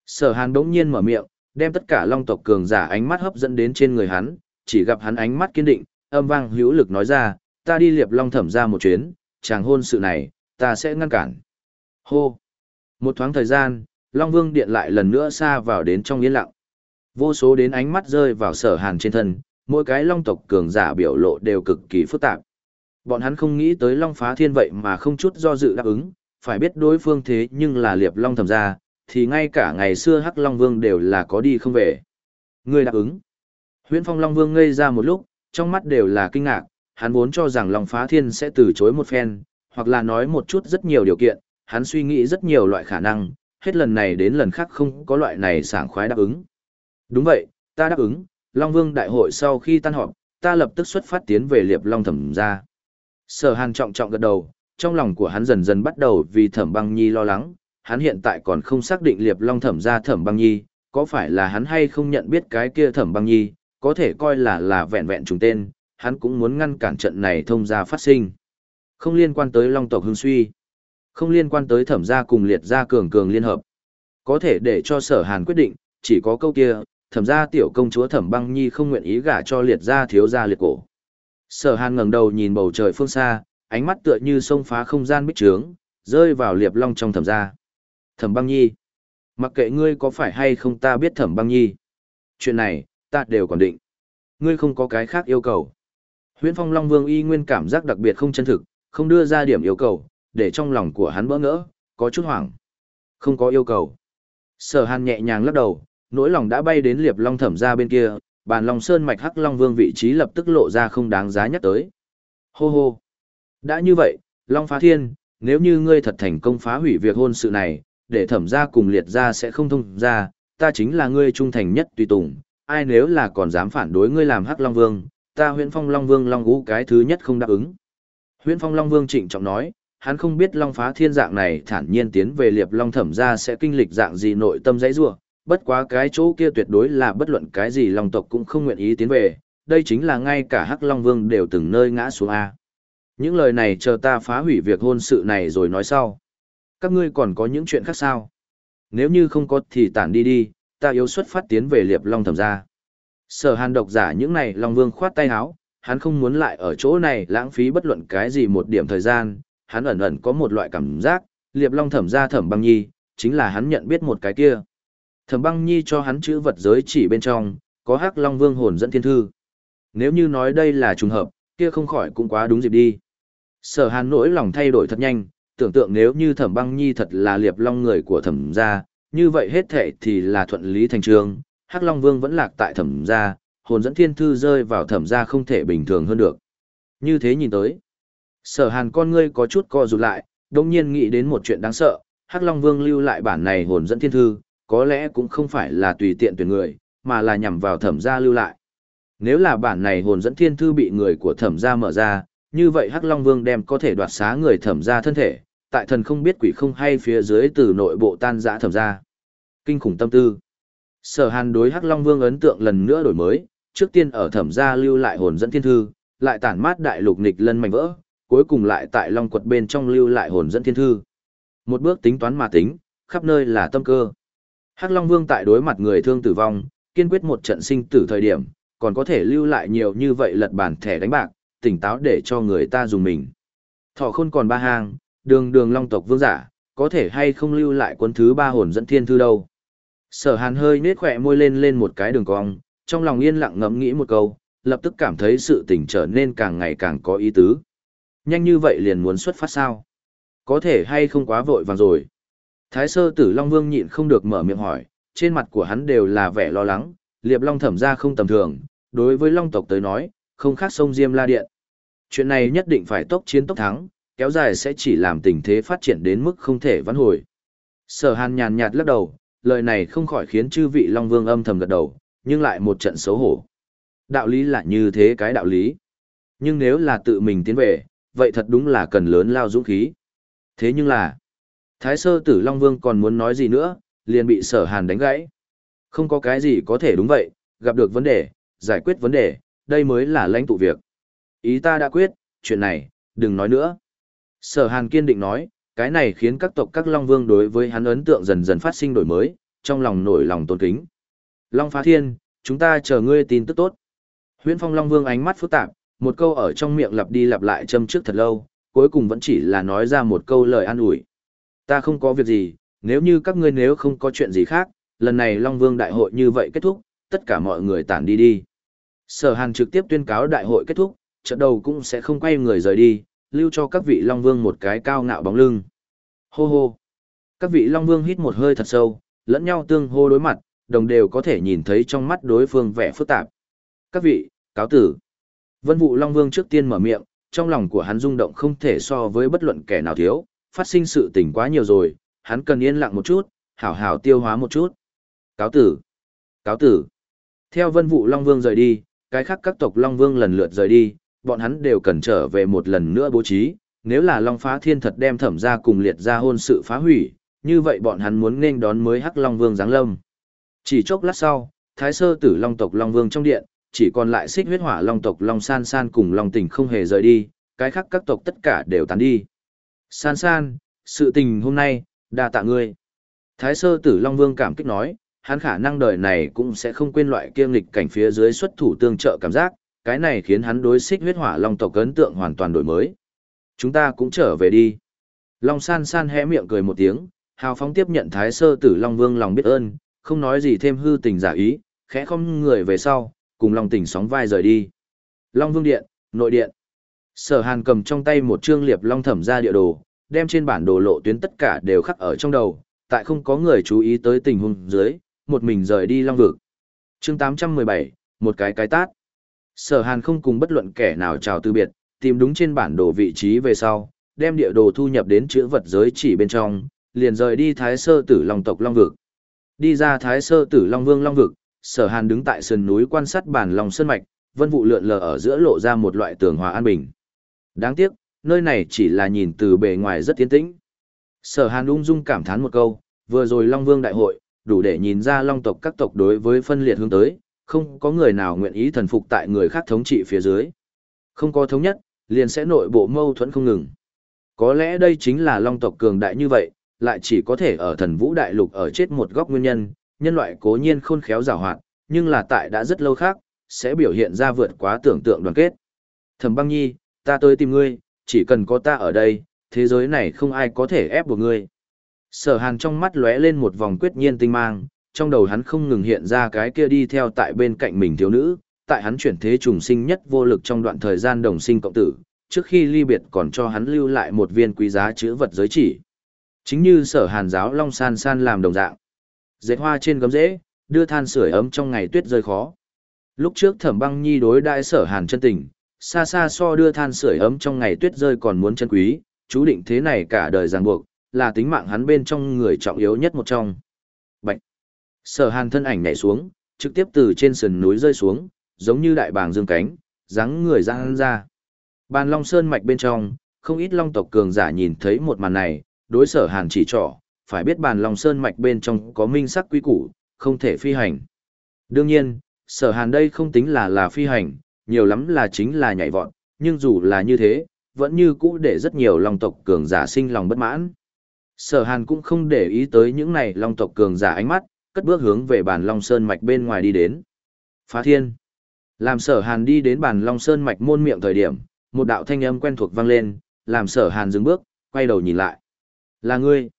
Sở hàn đống nhiên mở miệng, đem tất cả long tộc cường giả ánh mắt hấp dẫn đến trên người hắn, chỉ gặp hắn ánh mắt kiên định, âm vang hữu lực nói ra, ta đi liệp long thẩm ra một chuyến, chàng hôn sự này, ta sẽ ngăn cản. Hô! Một thoáng thời gian, Long Vương Điện lại lần nữa xa vào đến trong yên lặng. Vô số đến ánh mắt rơi vào sở hàn trên thân, mỗi cái long tộc cường giả biểu lộ đều cực kỳ phức tạp. Bọn hắn không nghĩ tới long phá thiên vậy mà không chút do dự đáp ứng, phải biết đối phương thế nhưng là liệp long thẩm ra, thì ngay cả ngày xưa hắc long vương đều là có đi không về. Người đáp ứng. Huyễn phong long vương ngây ra một lúc, trong mắt đều là kinh ngạc, hắn vốn cho rằng long phá thiên sẽ từ chối một phen, hoặc là nói một chút rất nhiều điều kiện, hắn suy nghĩ rất nhiều loại khả năng, hết lần này đến lần khác không có loại này sảng khoái đáp ứng. Đúng vậy, ta đáp ứng, Long Vương đại hội sau khi tan họp, ta lập tức xuất phát tiến về Liệp Long Thẩm gia. Sở Hàn trọng trọng gật đầu, trong lòng của hắn dần dần bắt đầu vì Thẩm Băng Nhi lo lắng, hắn hiện tại còn không xác định Liệp Long Thẩm gia Thẩm Băng Nhi, có phải là hắn hay không nhận biết cái kia Thẩm Băng Nhi, có thể coi là là vẹn vẹn trùng tên, hắn cũng muốn ngăn cản trận này thông gia phát sinh. Không liên quan tới Long tộc hưng suy, không liên quan tới Thẩm gia cùng Liệt gia cường cường liên hợp. Có thể để cho Sở Hàn quyết định, chỉ có câu kia, thẩm gia tiểu công chúa thẩm băng nhi không nguyện ý gả cho liệt gia thiếu gia liệt cổ. Sở hàn ngẩng đầu nhìn bầu trời phương xa, ánh mắt tựa như sông phá không gian bích trướng, rơi vào liệp long trong thẩm gia. Thẩm băng nhi. Mặc kệ ngươi có phải hay không ta biết thẩm băng nhi. Chuyện này, ta đều còn định. Ngươi không có cái khác yêu cầu. Huyễn Phong Long Vương y nguyên cảm giác đặc biệt không chân thực, không đưa ra điểm yêu cầu, để trong lòng của hắn bỡ ngỡ, có chút hoảng. Không có yêu cầu. Sở Hàn nhẹ nhàng lắc đầu, nỗi lòng đã bay đến Liệp Long Thẩm ra bên kia, bàn Long Sơn mạch Hắc Long Vương vị trí lập tức lộ ra không đáng giá nhắc tới. Hô hô. Đã như vậy, Long Phá Thiên, nếu như ngươi thật thành công phá hủy việc hôn sự này, để thẩm ra cùng liệt ra sẽ không thông ra, ta chính là ngươi trung thành nhất tùy tùng, ai nếu là còn dám phản đối ngươi làm Hắc Long Vương, ta huyễn phong Long Vương Long Ngũ cái thứ nhất không đáp ứng. Huyễn phong Long Vương trịnh trọng nói, hắn không biết Long phá thiên dạng này thản nhiên tiến về liệp Long thẩm ra sẽ kinh lịch dạng gì nội tâm dãy giụa bất quá cái chỗ kia tuyệt đối là bất luận cái gì Long tộc cũng không nguyện ý tiến về, đây chính là ngay cả Hắc Long Vương đều từng nơi ngã xuống A. Những lời này chờ ta phá hủy việc hôn sự này rồi nói sau. Các ngươi còn có những chuyện khác sao? Nếu như không có thì tản đi đi, ta yếu xuất phát tiến về liệp long thẩm ra. Sở hàn độc giả những này long vương khoát tay áo, hắn không muốn lại ở chỗ này lãng phí bất luận cái gì một điểm thời gian, hắn ẩn ẩn có một loại cảm giác, liệp long thẩm ra thẩm băng nhi, chính là hắn nhận biết một cái kia. Thẩm băng nhi cho hắn chữ vật giới chỉ bên trong, có hắc long vương hồn dẫn thiên thư. Nếu như nói đây là trùng hợp, kia không khỏi cũng quá đúng dịp đi. Sở hàn nỗi lòng thay đổi thật nhanh, tưởng tượng nếu như thẩm băng nhi thật là liệp long người của thẩm gia, như vậy hết thệ thì là thuận lý thành trường, hắc long vương vẫn lạc tại thẩm gia, hồn dẫn thiên thư rơi vào thẩm gia không thể bình thường hơn được. Như thế nhìn tới, sở hàn con ngươi có chút co rụt lại, đồng nhiên nghĩ đến một chuyện đáng sợ, hắc long vương lưu lại bản này hồn dẫn thiên thư, có lẽ cũng không phải là tùy tiện tuyển người, mà là nhằm vào thẩm gia lưu lại. Nếu là bản này hồn dẫn thiên thư bị người của thẩm gia mở ra, như vậy Hắc Long Vương đem có thể đoạt xá người thẩm Gia thân thể, tại thần không biết quỷ không hay phía dưới từ nội bộ tan rã thẩm Gia, Kinh khủng tâm tư. Sở Hàn đối Hắc Long Vương ấn tượng lần nữa đổi mới, trước tiên ở thẩm gia lưu lại hồn dẫn thiên thư, lại tản mát đại lục nghịch lân mảnh vỡ, cuối cùng lại tại Long quật bên trong lưu lại hồn dẫn thiên thư. Một bước tính toán mà tính, khắp nơi là tâm cơ. Hắc Long Vương tại đối mặt người thương tử vong, kiên quyết một trận sinh tử thời điểm, còn có thể lưu lại nhiều như vậy lật bản thẻ đánh bạc, tỉnh táo để cho người ta dùng mình. Thọ khôn còn ba hàng, đường đường long tộc vương giả, có thể hay không lưu lại quân thứ ba hồn dẫn thiên thư đâu. Sở hàn hơi nết khỏe môi lên lên một cái đường cong, trong lòng yên lặng ngẫm nghĩ một câu, lập tức cảm thấy sự tình trở nên càng ngày càng có ý tứ. Nhanh như vậy liền muốn xuất phát sao? Có thể hay không quá vội vàng rồi. Thái sơ tử Long Vương nhịn không được mở miệng hỏi, trên mặt của hắn đều là vẻ lo lắng, liệp Long thẩm ra không tầm thường, đối với Long tộc tới nói, không khác sông Diêm La Điện. Chuyện này nhất định phải tốc chiến tốc thắng, kéo dài sẽ chỉ làm tình thế phát triển đến mức không thể vãn hồi. Sở Hàn nhàn nhạt lắc đầu, lời này không khỏi khiến chư vị Long Vương âm thầm gật đầu, nhưng lại một trận xấu hổ. Đạo lý là như thế cái đạo lý. Nhưng nếu là tự mình tiến về, vậy thật đúng là cần lớn lao dũng khí. Thế nhưng là, Thái sơ tử Long Vương còn muốn nói gì nữa, liền bị sở hàn đánh gãy. Không có cái gì có thể đúng vậy, gặp được vấn đề, giải quyết vấn đề, đây mới là lãnh tụ việc. Ý ta đã quyết, chuyện này, đừng nói nữa. Sở Hàn kiên định nói, cái này khiến các tộc các Long Vương đối với hắn ấn tượng dần dần phát sinh đổi mới, trong lòng nổi lòng tôn kính. Long Phá Thiên, chúng ta chờ ngươi tin tức tốt. Huyễn Phong Long Vương ánh mắt phức tạp, một câu ở trong miệng lặp đi lặp lại châm trước thật lâu, cuối cùng vẫn chỉ là nói ra một câu lời an ủi. Ta không có việc gì, nếu như các ngươi nếu không có chuyện gì khác, lần này Long Vương đại hội như vậy kết thúc, tất cả mọi người tản đi đi. Sở Hàn trực tiếp tuyên cáo đại hội kết thúc, trận đầu cũng sẽ không quay người rời đi, lưu cho các vị Long Vương một cái cao ngạo bóng lưng. Hô hô. Các vị Long Vương hít một hơi thật sâu, lẫn nhau tương hô đối mặt, đồng đều có thể nhìn thấy trong mắt đối phương vẻ phức tạp. Các vị, cáo tử. Vân vụ Long Vương trước tiên mở miệng, trong lòng của hắn rung động không thể so với bất luận kẻ nào thiếu, phát sinh sự tình quá nhiều rồi, hắn cần yên lặng một chút, hảo hảo tiêu hóa một chút. Cáo tử. Cáo tử. Theo vân vụ Long Vương rời đi, cái khác các tộc Long Vương lần lượt rời đi, bọn hắn đều cần trở về một lần nữa bố trí, nếu là Long Phá Thiên thật đem thẩm ra cùng liệt ra hôn sự phá hủy, như vậy bọn hắn muốn nên đón mới Hắc Long Vương giáng lâm. Chỉ chốc lát sau, Thái Sơ Tử Long tộc Long Vương trong điện, chỉ còn lại Xích Huyết Hỏa Long tộc Long San San cùng Long Tình không hề rời đi, cái khác các tộc tất cả đều tán đi. San San, sự tình hôm nay, đa tạ ngươi. Thái Sơ Tử Long Vương cảm kích nói, hắn khả năng đời này cũng sẽ không quên loại kiêm lịch cảnh phía dưới xuất thủ tương trợ cảm giác, cái này khiến hắn đối xích huyết hỏa long tộc ấn tượng hoàn toàn đổi mới. Chúng ta cũng trở về đi. Long san san hé miệng cười một tiếng, hào phóng tiếp nhận thái sơ tử Long Vương lòng biết ơn, không nói gì thêm hư tình giả ý, khẽ không người về sau, cùng Long tỉnh sóng vai rời đi. Long Vương Điện, nội điện. Sở Hàn cầm trong tay một trương liệp Long thẩm ra địa đồ, đem trên bản đồ lộ tuyến tất cả đều khắc ở trong đầu, tại không có người chú ý tới tình huống dưới, một mình rời đi Long Vực. Chương 817, một cái cái tát. Sở Hàn không cùng bất luận kẻ nào chào từ biệt, tìm đúng trên bản đồ vị trí về sau, đem địa đồ thu nhập đến chữ vật giới chỉ bên trong, liền rời đi Thái Sơ Tử Long tộc Long Vực. Đi ra Thái Sơ Tử Long Vương Long Vực, Sở Hàn đứng tại sườn núi quan sát bản Long Sơn Mạch, vân vụ lượn lờ ở giữa lộ ra một loại tường hòa an bình. Đáng tiếc, nơi này chỉ là nhìn từ bề ngoài rất tiến tĩnh. Sở Hàn ung dung cảm thán một câu, vừa rồi Long Vương đại hội, đủ để nhìn ra Long tộc các tộc đối với phân liệt hướng tới, không có người nào nguyện ý thần phục tại người khác thống trị phía dưới. Không có thống nhất, liền sẽ nội bộ mâu thuẫn không ngừng. Có lẽ đây chính là Long tộc cường đại như vậy, lại chỉ có thể ở thần vũ đại lục ở chết một góc nguyên nhân, nhân loại cố nhiên khôn khéo giàu hoạt, nhưng là tại đã rất lâu khác, sẽ biểu hiện ra vượt quá tưởng tượng đoàn kết. Thẩm băng nhi, ta tới tìm ngươi, chỉ cần có ta ở đây, thế giới này không ai có thể ép buộc ngươi. Sở hàn trong mắt lóe lên một vòng quyết nhiên tinh mang, trong đầu hắn không ngừng hiện ra cái kia đi theo tại bên cạnh mình thiếu nữ, tại hắn chuyển thế trùng sinh nhất vô lực trong đoạn thời gian đồng sinh cộng tử, trước khi ly biệt còn cho hắn lưu lại một viên quý giá chữ vật giới chỉ. Chính như sở hàn giáo long san san làm đồng dạng. Dệt hoa trên gấm rễ, đưa than sưởi ấm trong ngày tuyết rơi khó. Lúc trước thẩm băng nhi đối đại sở hàn chân tình, xa xa so đưa than sưởi ấm trong ngày tuyết rơi còn muốn chân quý, chú định thế này cả đời ràng buộc, là tính mạng hắn bên trong người trọng yếu nhất một trong. Bạch! Sở hàn thân ảnh nhảy xuống, trực tiếp từ trên sườn núi rơi xuống, giống như đại bàng dương cánh, dáng người ra ra. Bàn Long Sơn mạch bên trong, không ít Long tộc cường giả nhìn thấy một màn này, đối sở hàn chỉ trỏ, phải biết bàn Long Sơn mạch bên trong có minh sắc quy củ, không thể phi hành. Đương nhiên, sở hàn đây không tính là là phi hành, nhiều lắm là chính là nhảy vọt, nhưng dù là như thế, vẫn như cũ để rất nhiều Long tộc cường giả sinh lòng bất mãn. Sở hàn cũng không để ý tới những này Long tộc cường giả ánh mắt, cất bước hướng về bàn Long Sơn mạch bên ngoài đi đến. Phá thiên. Làm sở hàn đi đến bàn Long Sơn mạch môn miệng thời điểm, một đạo thanh âm quen thuộc vang lên, làm sở hàn dừng bước, quay đầu nhìn lại. Là ngươi.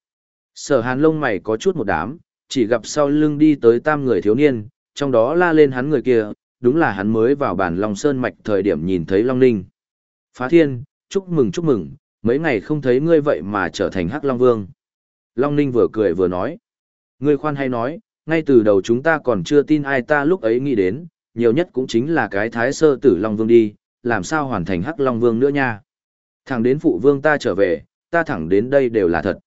Sở hàn lông mày có chút một đám, chỉ gặp sau lưng đi tới tam người thiếu niên, trong đó la lên hắn người kia, đúng là hắn mới vào bản Long Sơn Mạch thời điểm nhìn thấy Long Ninh. Phá thiên, chúc mừng chúc mừng, mấy ngày không thấy ngươi vậy mà trở thành Hắc Long Vương. Long Ninh vừa cười vừa nói. Ngươi khoan hay nói, ngay từ đầu chúng ta còn chưa tin ai ta lúc ấy nghĩ đến, nhiều nhất cũng chính là cái thái sơ tử Long Vương đi, làm sao hoàn thành Hắc Long Vương nữa nha. Thẳng đến phụ vương ta trở về, ta thẳng đến đây đều là thật.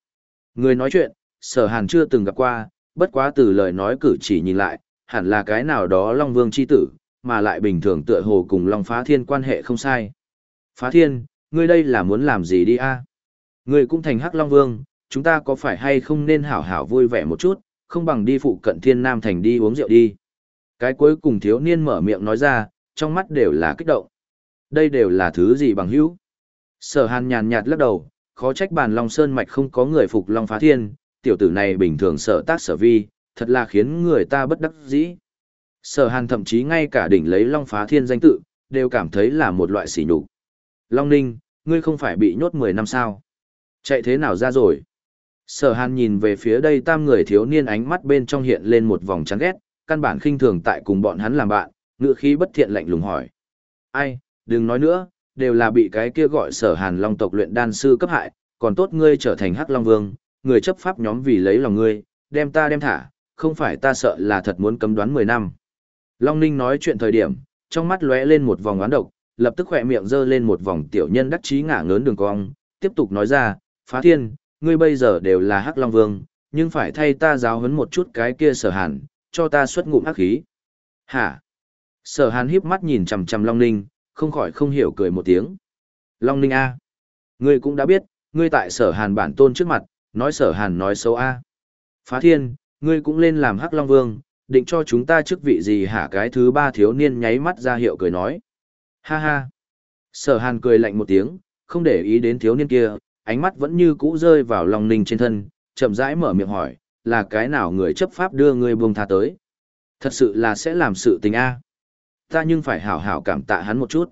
Người nói chuyện, sở hàn chưa từng gặp qua, bất quá từ lời nói cử chỉ nhìn lại, hẳn là cái nào đó Long Vương chi tử, mà lại bình thường tựa hồ cùng Long Phá Thiên quan hệ không sai. Phá Thiên, ngươi đây là muốn làm gì đi a? Ngươi cũng thành Hắc Long Vương, chúng ta có phải hay không nên hảo hảo vui vẻ một chút, không bằng đi phụ cận Thiên Nam Thành đi uống rượu đi. Cái cuối cùng thiếu niên mở miệng nói ra, trong mắt đều là kích động. Đây đều là thứ gì bằng hữu? Sở Hàn nhàn nhạt lắc đầu, khó trách bàn Long Sơn Mạch không có người phục Long Phá Thiên, tiểu tử này bình thường sở tác sở vi, thật là khiến người ta bất đắc dĩ. Sở Hàn thậm chí ngay cả đỉnh lấy Long Phá Thiên danh tự, đều cảm thấy là một loại sỉ nhục. Long Ninh, ngươi không phải bị nhốt 10 năm sao? Chạy thế nào ra rồi? Sở Hàn nhìn về phía đây tam người thiếu niên ánh mắt bên trong hiện lên một vòng chán ghét, căn bản khinh thường tại cùng bọn hắn làm bạn, ngựa khí bất thiện lạnh lùng hỏi. Ai, đừng nói nữa, đều là bị cái kia gọi sở Hàn Long tộc luyện đan sư cấp hại, còn tốt ngươi trở thành Hắc Long Vương, người chấp pháp nhóm vì lấy lòng ngươi, đem ta đem thả, không phải ta sợ là thật muốn cấm đoán 10 năm. Long Ninh nói chuyện thời điểm, trong mắt lóe lên một vòng oán độc, lập tức khỏe miệng dơ lên một vòng tiểu nhân đắc chí ngả ngớn đường cong, tiếp tục nói ra, phá thiên, ngươi bây giờ đều là Hắc Long Vương, nhưng phải thay ta giáo huấn một chút cái kia sở hàn, cho ta xuất ngụm hắc khí. Hả? Sở hàn híp mắt nhìn chằm chằm Long Ninh, không khỏi không hiểu cười một tiếng. Long Ninh A. Ngươi cũng đã biết, ngươi tại sở hàn bản tôn trước mặt, nói sở hàn nói xấu A. Phá thiên, ngươi cũng lên làm hắc long vương, định cho chúng ta chức vị gì hả cái thứ ba thiếu niên nháy mắt ra hiệu cười nói. Ha ha. Sở hàn cười lạnh một tiếng, không để ý đến thiếu niên kia, ánh mắt vẫn như cũ rơi vào Long Ninh trên thân, chậm rãi mở miệng hỏi, là cái nào người chấp pháp đưa ngươi buông tha tới? Thật sự là sẽ làm sự tình A. Ta nhưng phải hảo hảo cảm tạ hắn một chút.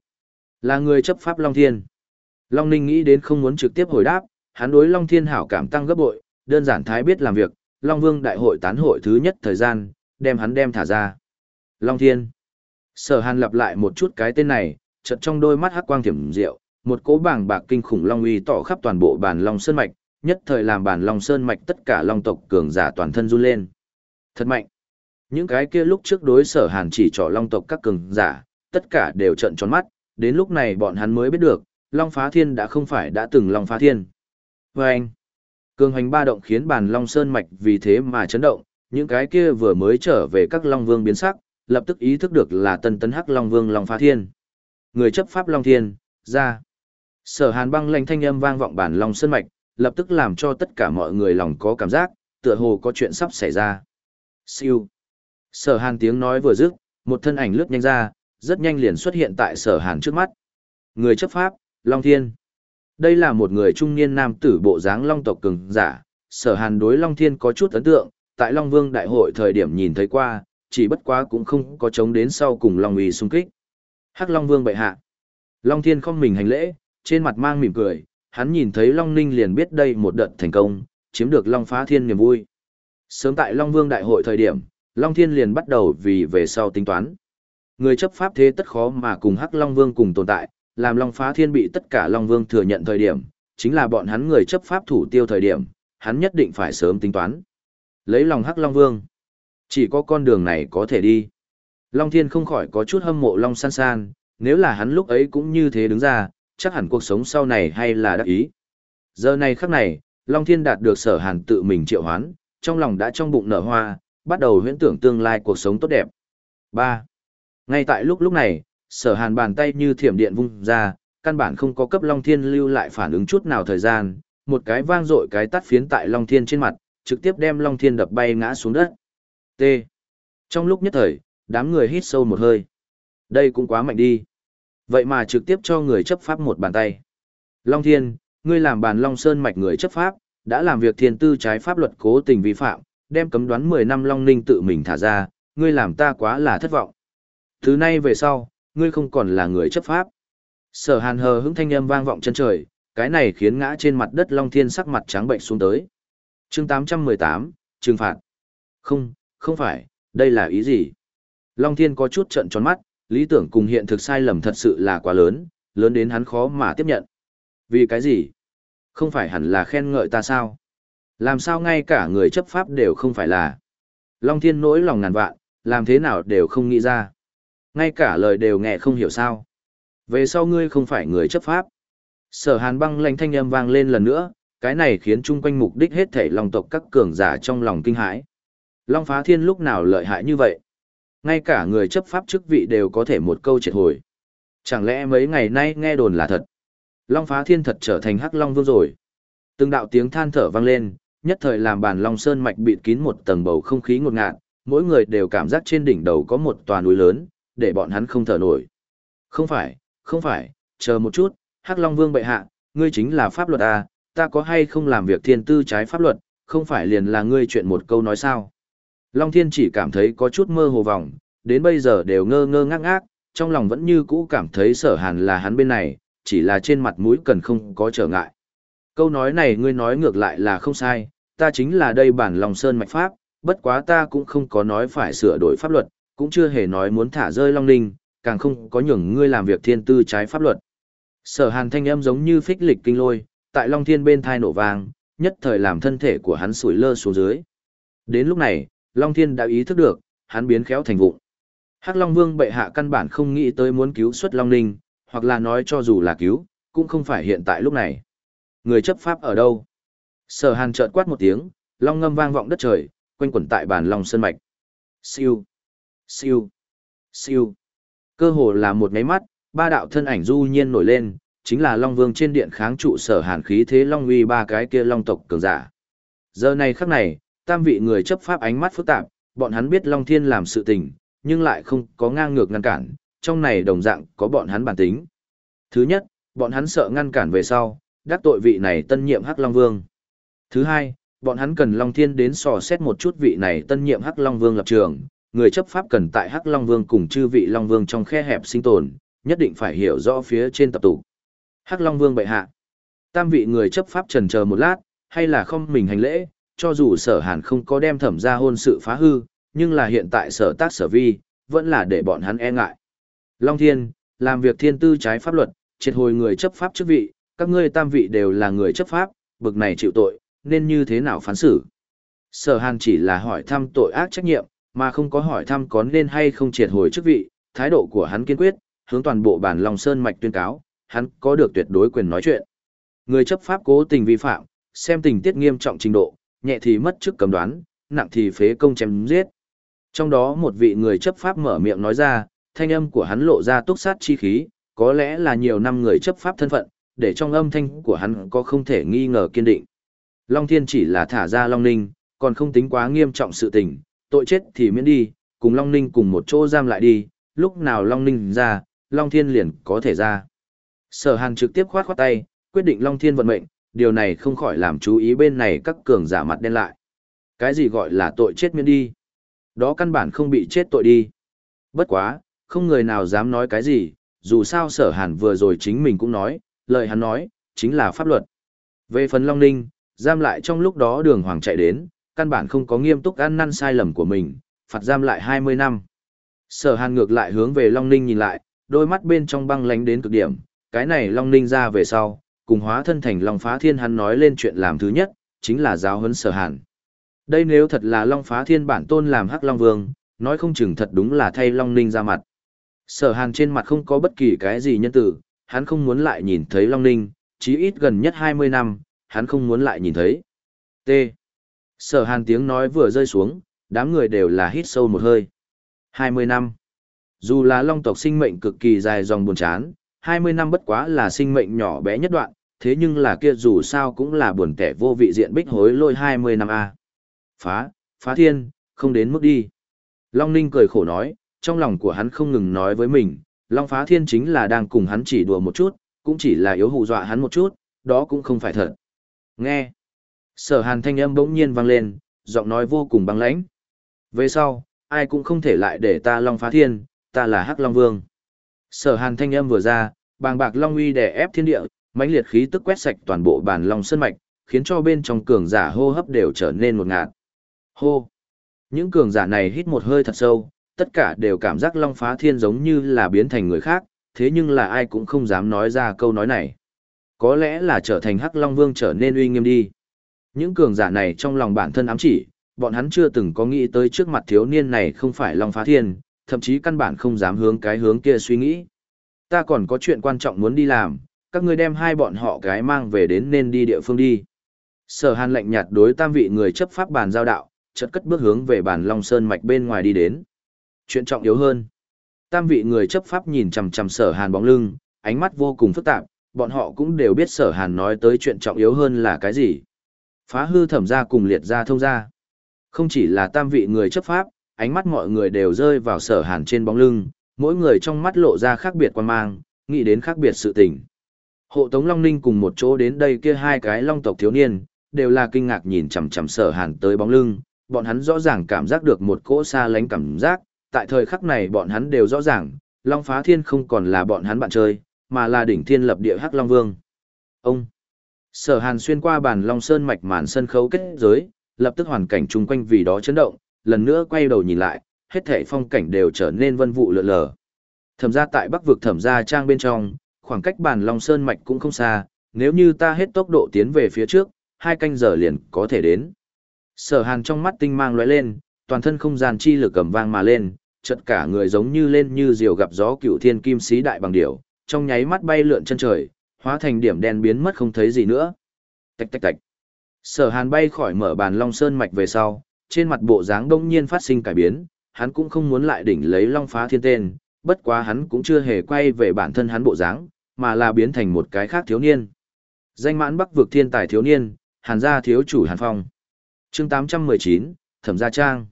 Là người chấp pháp Long Thiên. Long Ninh nghĩ đến không muốn trực tiếp hồi đáp, hắn đối Long Thiên hảo cảm tăng gấp bội, đơn giản thái biết làm việc, Long Vương đại hội tán hội thứ nhất thời gian, đem hắn đem thả ra. Long Thiên. Sở Hàn lặp lại một chút cái tên này, chợt trong đôi mắt hắc quang thiểm diệu, một cỗ bảng bạc kinh khủng long uy tỏ khắp toàn bộ bản Long Sơn mạch, nhất thời làm bản Long Sơn mạch tất cả long tộc cường giả toàn thân run lên. Thật mạnh. Những cái kia lúc trước đối Sở Hàn chỉ trỏ long tộc các cường giả, tất cả đều trợn tròn mắt, đến lúc này bọn hắn mới biết được, Long Phá Thiên đã không phải đã từng Long Phá Thiên. Và anh, cường hành ba động khiến bản Long Sơn Mạch vì thế mà chấn động, những cái kia vừa mới trở về các Long Vương biến sắc, lập tức ý thức được là tân tấn hắc Long Vương Long Phá Thiên. Người chấp pháp Long Thiên, ra. Sở hàn băng lệnh thanh âm vang vọng bản Long Sơn Mạch, lập tức làm cho tất cả mọi người lòng có cảm giác, tựa hồ có chuyện sắp xảy ra. Siêu. Sở hàn tiếng nói vừa dứt, một thân ảnh lướt nhanh ra, rất nhanh liền xuất hiện tại sở hàn trước mắt. Người chấp pháp, Long Thiên. Đây là một người trung niên nam tử bộ dáng Long tộc cường giả, sở hàn đối Long Thiên có chút ấn tượng, tại Long Vương Đại hội thời điểm nhìn thấy qua, chỉ bất quá cũng không có chống đến sau cùng Long uy xung kích. Hắc Long Vương bệ hạ. Long Thiên không mình hành lễ, trên mặt mang mỉm cười, hắn nhìn thấy Long Ninh liền biết đây một đợt thành công, chiếm được Long Phá Thiên niềm vui. Sớm tại Long Vương Đại hội thời điểm, Long Thiên liền bắt đầu vì về sau tính toán. Người chấp pháp thế tất khó mà cùng Hắc Long Vương cùng tồn tại, làm Long Phá Thiên bị tất cả Long Vương thừa nhận thời điểm, chính là bọn hắn người chấp pháp thủ tiêu thời điểm, hắn nhất định phải sớm tính toán. Lấy lòng Hắc Long Vương, chỉ có con đường này có thể đi. Long Thiên không khỏi có chút hâm mộ Long San San, nếu là hắn lúc ấy cũng như thế đứng ra, chắc hẳn cuộc sống sau này hay là đắc ý. Giờ này khắc này, Long Thiên đạt được sở hàn tự mình triệu hoán, trong lòng đã trong bụng nở hoa, bắt đầu huyễn tưởng tương lai cuộc sống tốt đẹp. 3. Ngay tại lúc lúc này, sở hàn bàn tay như thiểm điện vung ra, căn bản không có cấp Long Thiên lưu lại phản ứng chút nào thời gian, một cái vang dội cái tắt phiến tại Long Thiên trên mặt, trực tiếp đem Long Thiên đập bay ngã xuống đất. T. Trong lúc nhất thời, đám người hít sâu một hơi. Đây cũng quá mạnh đi. Vậy mà trực tiếp cho người chấp pháp một bàn tay. Long Thiên, ngươi làm bàn Long Sơn mạch người chấp pháp, đã làm việc thiên tư trái pháp luật cố tình vi phạm, đem cấm đoán 10 năm Long Ninh tự mình thả ra, ngươi làm ta quá là thất vọng. Thứ nay về sau, ngươi không còn là người chấp pháp. Sở hàn hờ hững thanh âm vang vọng chân trời, cái này khiến ngã trên mặt đất Long Thiên sắc mặt trắng bệnh xuống tới. chương 818, trừng phạt. Không, không phải, đây là ý gì? Long Thiên có chút trận tròn mắt, lý tưởng cùng hiện thực sai lầm thật sự là quá lớn, lớn đến hắn khó mà tiếp nhận. Vì cái gì? Không phải hẳn là khen ngợi ta sao? Làm sao ngay cả người chấp pháp đều không phải là? Long Thiên nỗi lòng ngàn vạn, làm thế nào đều không nghĩ ra. Ngay cả lời đều nghe không hiểu sao. Về sau ngươi không phải người chấp pháp. Sở hàn băng lạnh thanh âm vang lên lần nữa, cái này khiến chung quanh mục đích hết thể lòng tộc các cường giả trong lòng kinh hãi. Long phá thiên lúc nào lợi hại như vậy? Ngay cả người chấp pháp chức vị đều có thể một câu triệt hồi. Chẳng lẽ mấy ngày nay nghe đồn là thật? Long phá thiên thật trở thành hắc long vương rồi. Từng đạo tiếng than thở vang lên, nhất thời làm bàn long sơn mạch bịt kín một tầng bầu không khí ngột ngạt, mỗi người đều cảm giác trên đỉnh đầu có một tòa núi lớn, để bọn hắn không thở nổi. Không phải, không phải, chờ một chút, Hắc Long Vương bệ hạ, ngươi chính là pháp luật à, ta có hay không làm việc thiên tư trái pháp luật, không phải liền là ngươi chuyện một câu nói sao. Long Thiên chỉ cảm thấy có chút mơ hồ vòng, đến bây giờ đều ngơ ngơ ngác ngác, trong lòng vẫn như cũ cảm thấy sở hàn là hắn bên này, chỉ là trên mặt mũi cần không có trở ngại. Câu nói này ngươi nói ngược lại là không sai, ta chính là đây bản lòng sơn mạch pháp, bất quá ta cũng không có nói phải sửa đổi pháp luật, cũng chưa hề nói muốn thả rơi Long Ninh, càng không có nhường ngươi làm việc thiên tư trái pháp luật. Sở hàn thanh âm giống như phích lịch kinh lôi, tại Long Thiên bên thai nổ vàng, nhất thời làm thân thể của hắn sủi lơ xuống dưới. Đến lúc này, Long Thiên đã ý thức được, hắn biến khéo thành vụng. Hắc Long Vương bệ hạ căn bản không nghĩ tới muốn cứu xuất Long Ninh, hoặc là nói cho dù là cứu, cũng không phải hiện tại lúc này. Người chấp pháp ở đâu? Sở Hàn chợt quát một tiếng, long ngâm vang vọng đất trời, quanh quẩn tại bàn Long Sơn mạch. Siêu, siêu, siêu. Cơ hồ là một máy mắt, ba đạo thân ảnh du nhiên nổi lên, chính là Long Vương trên điện kháng trụ sở Hàn khí thế Long uy ba cái kia Long tộc cường giả. Giờ này khắc này, tam vị người chấp pháp ánh mắt phức tạp, bọn hắn biết Long Thiên làm sự tình, nhưng lại không có ngang ngược ngăn cản, trong này đồng dạng có bọn hắn bản tính. Thứ nhất, bọn hắn sợ ngăn cản về sau, đắc tội vị này tân nhiệm Hắc Long Vương. Thứ hai, bọn hắn cần Long Thiên đến sò xét một chút vị này tân nhiệm Hắc Long Vương lập trường, người chấp pháp cần tại Hắc Long Vương cùng chư vị Long Vương trong khe hẹp sinh tồn, nhất định phải hiểu rõ phía trên tập tụ. Hắc Long Vương bệ hạ. Tam vị người chấp pháp trần chờ một lát, hay là không mình hành lễ, cho dù sở hàn không có đem thẩm ra hôn sự phá hư, nhưng là hiện tại sở tác sở vi, vẫn là để bọn hắn e ngại. Long Thiên, làm việc thiên tư trái pháp luật, triệt hồi người chấp pháp chức vị, các ngươi tam vị đều là người chấp pháp, bực này chịu tội, nên như thế nào phán xử. Sở Hàn chỉ là hỏi thăm tội ác trách nhiệm, mà không có hỏi thăm có nên hay không triệt hồi chức vị, thái độ của hắn kiên quyết, hướng toàn bộ bản Long Sơn mạch tuyên cáo, hắn có được tuyệt đối quyền nói chuyện. Người chấp pháp cố tình vi phạm, xem tình tiết nghiêm trọng trình độ, nhẹ thì mất chức cầm đoán, nặng thì phế công chém giết. Trong đó một vị người chấp pháp mở miệng nói ra, thanh âm của hắn lộ ra túc sát chi khí, có lẽ là nhiều năm người chấp pháp thân phận, để trong âm thanh của hắn có không thể nghi ngờ kiên định. Long Thiên chỉ là thả ra Long Ninh, còn không tính quá nghiêm trọng sự tình, tội chết thì miễn đi, cùng Long Ninh cùng một chỗ giam lại đi, lúc nào Long Ninh ra, Long Thiên liền có thể ra. Sở Hàn trực tiếp khoát khoát tay, quyết định Long Thiên vận mệnh, điều này không khỏi làm chú ý bên này các cường giả mặt đen lại. Cái gì gọi là tội chết miễn đi? Đó căn bản không bị chết tội đi. Bất quá, không người nào dám nói cái gì, dù sao sở hàn vừa rồi chính mình cũng nói, lời hắn nói, chính là pháp luật. Về phần Long Ninh, giam lại trong lúc đó đường hoàng chạy đến, căn bản không có nghiêm túc ăn năn sai lầm của mình, phạt giam lại 20 năm. Sở hàn ngược lại hướng về Long Ninh nhìn lại, đôi mắt bên trong băng lánh đến cực điểm, cái này Long Ninh ra về sau, cùng hóa thân thành Long Phá Thiên hắn nói lên chuyện làm thứ nhất, chính là giáo huấn sở hàn. Đây nếu thật là Long Phá Thiên bản tôn làm Hắc Long Vương, nói không chừng thật đúng là thay Long Ninh ra mặt. Sở hàn trên mặt không có bất kỳ cái gì nhân tử, hắn không muốn lại nhìn thấy Long Ninh, chí ít gần nhất 20 năm, hắn không muốn lại nhìn thấy. T. Sở hàn tiếng nói vừa rơi xuống, đám người đều là hít sâu một hơi. 20 năm. Dù là long tộc sinh mệnh cực kỳ dài dòng buồn chán, 20 năm bất quá là sinh mệnh nhỏ bé nhất đoạn, thế nhưng là kia dù sao cũng là buồn tẻ vô vị diện bích hối lôi 20 năm A. Phá, phá thiên, không đến mức đi. Long Ninh cười khổ nói, trong lòng của hắn không ngừng nói với mình, Long Phá Thiên chính là đang cùng hắn chỉ đùa một chút, cũng chỉ là yếu hù dọa hắn một chút, đó cũng không phải thật. Nghe. Sở hàn thanh âm bỗng nhiên vang lên, giọng nói vô cùng băng lãnh. Về sau, ai cũng không thể lại để ta Long Phá Thiên, ta là Hắc Long Vương. Sở hàn thanh âm vừa ra, bàng bạc Long uy đè ép thiên địa, mãnh liệt khí tức quét sạch toàn bộ bản Long Sơn Mạch, khiến cho bên trong cường giả hô hấp đều trở nên một ngạt. Hô. Những cường giả này hít một hơi thật sâu, tất cả đều cảm giác Long Phá Thiên giống như là biến thành người khác, thế nhưng là ai cũng không dám nói ra câu nói này. Có lẽ là trở thành Hắc Long Vương trở nên uy nghiêm đi. Những cường giả này trong lòng bản thân ám chỉ, bọn hắn chưa từng có nghĩ tới trước mặt thiếu niên này không phải Long Phá Thiên, thậm chí căn bản không dám hướng cái hướng kia suy nghĩ. Ta còn có chuyện quan trọng muốn đi làm, các ngươi đem hai bọn họ cái mang về đến nên đi địa phương đi. Sở Hàn lạnh nhạt đối tam vị người chấp pháp bàn giao đạo, chợt cất bước hướng về bàn Long Sơn mạch bên ngoài đi đến. Chuyện trọng yếu hơn. Tam vị người chấp pháp nhìn chằm chằm Sở Hàn bóng lưng, ánh mắt vô cùng phức tạp, bọn họ cũng đều biết Sở Hàn nói tới chuyện trọng yếu hơn là cái gì. Phá hư thẩm gia cùng liệt gia thông gia. Không chỉ là tam vị người chấp pháp, ánh mắt mọi người đều rơi vào Sở Hàn trên bóng lưng, mỗi người trong mắt lộ ra khác biệt quan mang, nghĩ đến khác biệt sự tình. Hộ Tống Long Ninh cùng một chỗ đến đây kia hai cái long tộc thiếu niên, đều là kinh ngạc nhìn chằm chằm sở hàn tới bóng lưng, bọn hắn rõ ràng cảm giác được một cỗ xa lánh cảm giác, tại thời khắc này bọn hắn đều rõ ràng, Long Phá Thiên không còn là bọn hắn bạn chơi, mà là đỉnh thiên lập địa Hắc Long Vương. Ông Sở Hàn xuyên qua bàn Long Sơn mạch màn sân khấu kết giới, lập tức hoàn cảnh chung quanh vì đó chấn động, lần nữa quay đầu nhìn lại, hết thảy phong cảnh đều trở nên vân vụ lượn lờ. Thẩm ra tại Bắc vực Thẩm gia trang bên trong, khoảng cách bàn Long Sơn mạch cũng không xa, nếu như ta hết tốc độ tiến về phía trước, hai canh giờ liền có thể đến. Sở hàn trong mắt tinh mang lóe lên, toàn thân không gian chi lực cầm vang mà lên, chợt cả người giống như lên như diều gặp gió cựu thiên kim sĩ đại bằng điểu, trong nháy mắt bay lượn chân trời, hóa thành điểm đen biến mất không thấy gì nữa. Tạch tạch tạch. Sở hàn bay khỏi mở bàn long sơn mạch về sau, trên mặt bộ dáng đông nhiên phát sinh cải biến, hắn cũng không muốn lại đỉnh lấy long phá thiên tên, bất quá hắn cũng chưa hề quay về bản thân hắn bộ dáng, mà là biến thành một cái khác thiếu niên. Danh mãn bắc vực thiên tài thiếu niên, hàn gia thiếu chủ hàn phong. Chương 819, thẩm gia trang.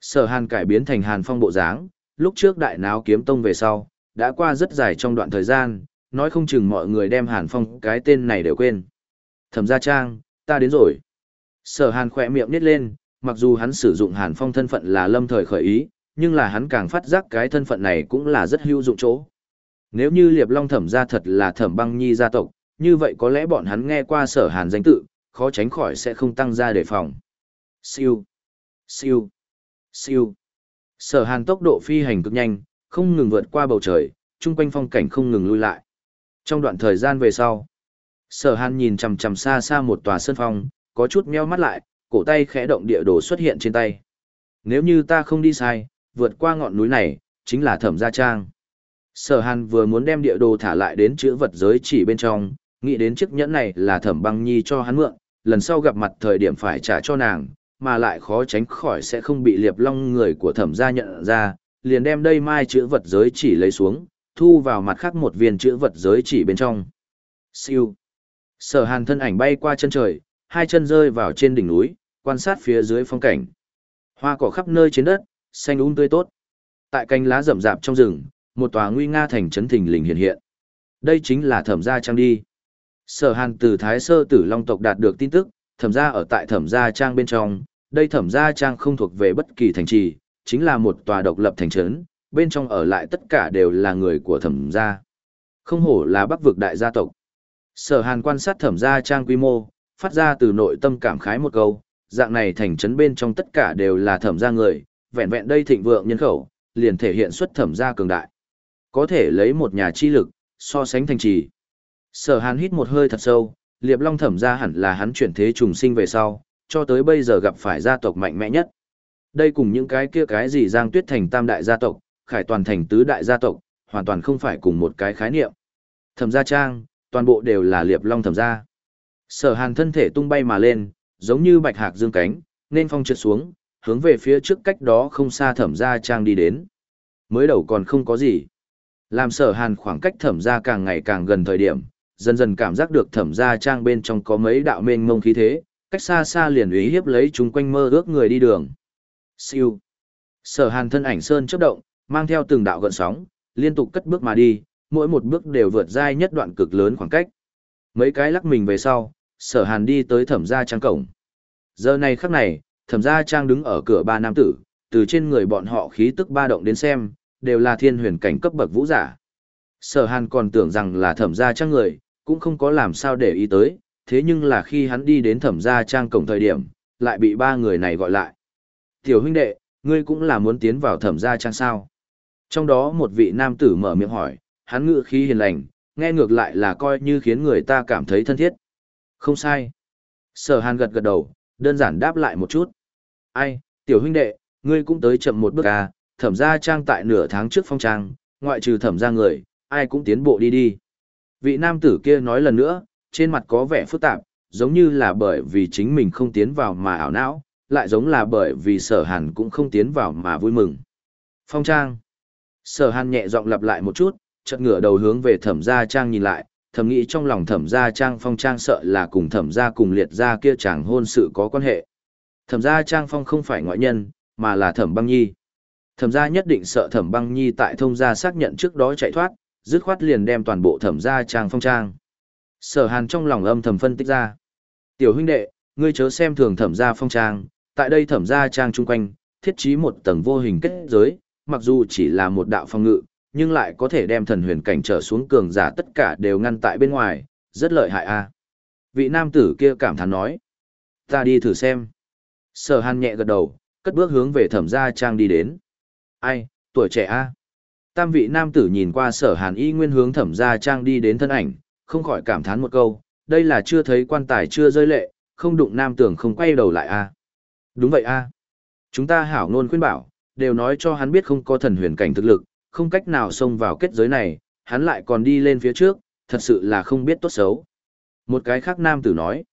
Sở hàn cải biến thành hàn phong bộ dáng lúc trước đại náo kiếm tông về sau đã qua rất dài trong đoạn thời gian nói không chừng mọi người đem hàn phong cái tên này đều quên. Thẩm gia trang ta đến rồi. Sở hàn khỏe miệng nít lên mặc dù hắn sử dụng hàn phong thân phận là lâm thời khởi ý nhưng là hắn càng phát giác cái thân phận này cũng là rất hữu dụng chỗ Nếu như Liệp Long thẩm gia thật là thẩm băng nhi gia tộc, như vậy có lẽ bọn hắn nghe qua sở hàn danh tự, khó tránh khỏi sẽ không tăng ra đề phòng. Siêu, siêu, siêu. Sở hàn tốc độ phi hành cực nhanh, không ngừng vượt qua bầu trời, chung quanh phong cảnh không ngừng lui lại. Trong đoạn thời gian về sau, sở hàn nhìn chằm chằm xa xa một tòa sân phong, có chút meo mắt lại, cổ tay khẽ động địa đồ xuất hiện trên tay. Nếu như ta không đi sai, vượt qua ngọn núi này, chính là thẩm gia trang. Sở hàn vừa muốn đem địa đồ thả lại đến chữ vật giới chỉ bên trong, nghĩ đến chiếc nhẫn này là thẩm băng nhi cho hắn mượn, lần sau gặp mặt thời điểm phải trả cho nàng, mà lại khó tránh khỏi sẽ không bị liệp long người của thẩm gia nhận ra, liền đem đây mai chữ vật giới chỉ lấy xuống, thu vào mặt khác một viên chữ vật giới chỉ bên trong. Siêu. Sở hàn thân ảnh bay qua chân trời, hai chân rơi vào trên đỉnh núi, quan sát phía dưới phong cảnh. Hoa cỏ khắp nơi trên đất, xanh um tươi tốt. Tại cánh lá rậm rạp trong rừng, một tòa nguy nga thành trấn thình lình hiện hiện. Đây chính là thẩm gia trang đi. Sở hàn từ Thái Sơ Tử Long tộc đạt được tin tức, thẩm gia ở tại thẩm gia trang bên trong, đây thẩm gia trang không thuộc về bất kỳ thành trì, chính là một tòa độc lập thành trấn, bên trong ở lại tất cả đều là người của thẩm gia. Không hổ là bắc vực đại gia tộc. Sở hàn quan sát thẩm gia trang quy mô, phát ra từ nội tâm cảm khái một câu, dạng này thành trấn bên trong tất cả đều là thẩm gia người, vẹn vẹn đây thịnh vượng nhân khẩu, liền thể hiện xuất thẩm gia cường đại. Có thể lấy một nhà chi lực, so sánh thành trì. Sở hàn hít một hơi thật sâu, liệp long thẩm gia hẳn là hắn chuyển thế trùng sinh về sau, cho tới bây giờ gặp phải gia tộc mạnh mẽ nhất. Đây cùng những cái kia cái gì giang tuyết thành tam đại gia tộc, khải toàn thành tứ đại gia tộc, hoàn toàn không phải cùng một cái khái niệm. Thẩm gia trang, toàn bộ đều là liệp long thẩm gia. Sở hàn thân thể tung bay mà lên, giống như bạch hạc dương cánh, nên phong trượt xuống, hướng về phía trước cách đó không xa thẩm gia trang đi đến. Mới đầu còn không có gì. Làm sở hàn khoảng cách thẩm gia càng ngày càng gần thời điểm, dần dần cảm giác được thẩm gia trang bên trong có mấy đạo mênh mông khí thế, cách xa xa liền ý hiếp lấy chúng quanh mơ ước người đi đường. Siêu. Sở hàn thân ảnh sơn chấp động, mang theo từng đạo gợn sóng, liên tục cất bước mà đi, mỗi một bước đều vượt dai nhất đoạn cực lớn khoảng cách. Mấy cái lắc mình về sau, sở hàn đi tới thẩm gia trang cổng. Giờ này khắc này, thẩm gia trang đứng ở cửa ba nam tử, từ trên người bọn họ khí tức ba động đến xem, đều là thiên huyền cảnh cấp bậc vũ giả. Sở hàn còn tưởng rằng là thẩm gia trang người, cũng không có làm sao để ý tới, thế nhưng là khi hắn đi đến thẩm gia trang cổng thời điểm, lại bị ba người này gọi lại. Tiểu huynh đệ, ngươi cũng là muốn tiến vào thẩm gia trang sao? Trong đó một vị nam tử mở miệng hỏi, hắn ngự khí hiền lành, nghe ngược lại là coi như khiến người ta cảm thấy thân thiết. Không sai. Sở hàn gật gật đầu, đơn giản đáp lại một chút. Ai, tiểu huynh đệ, ngươi cũng tới chậm một bước à, thẩm gia trang tại nửa tháng trước phong trang, ngoại trừ thẩm gia người, ai cũng tiến bộ đi đi. Vị nam tử kia nói lần nữa, trên mặt có vẻ phức tạp, giống như là bởi vì chính mình không tiến vào mà ảo não, lại giống là bởi vì sở hàn cũng không tiến vào mà vui mừng. Phong trang. Sở hàn nhẹ giọng lặp lại một chút, chợt ngửa đầu hướng về thẩm gia trang nhìn lại, thầm nghĩ trong lòng thẩm gia trang phong trang sợ là cùng thẩm gia cùng liệt gia kia chẳng hôn sự có quan hệ. Thẩm gia trang phong không phải ngoại nhân, mà là thẩm băng nhi. Thẩm gia nhất định sợ thẩm băng nhi tại thông gia xác nhận trước đó chạy thoát, dứt khoát liền đem toàn bộ thẩm gia trang phong trang. Sở hàn trong lòng âm thầm phân tích ra. Tiểu huynh đệ, ngươi chớ xem thường thẩm gia phong trang, tại đây thẩm gia trang chung quanh, thiết trí một tầng vô hình kết giới, mặc dù chỉ là một đạo phong ngự, nhưng lại có thể đem thần huyền cảnh trở xuống cường giả tất cả đều ngăn tại bên ngoài, rất lợi hại a. Vị nam tử kia cảm thán nói. Ta đi thử xem. Sở hàn nhẹ gật đầu, cất bước hướng về thẩm gia trang đi đến. Ai, tuổi trẻ a. Tam vị nam tử nhìn qua sở hàn y nguyên hướng thẩm gia trang đi đến thân ảnh, không khỏi cảm thán một câu, đây là chưa thấy quan tài chưa rơi lệ, không đụng nam tưởng không quay đầu lại a. Đúng vậy a. Chúng ta hảo ngôn khuyên bảo, đều nói cho hắn biết không có thần huyền cảnh thực lực, không cách nào xông vào kết giới này, hắn lại còn đi lên phía trước, thật sự là không biết tốt xấu. Một cái khác nam tử nói,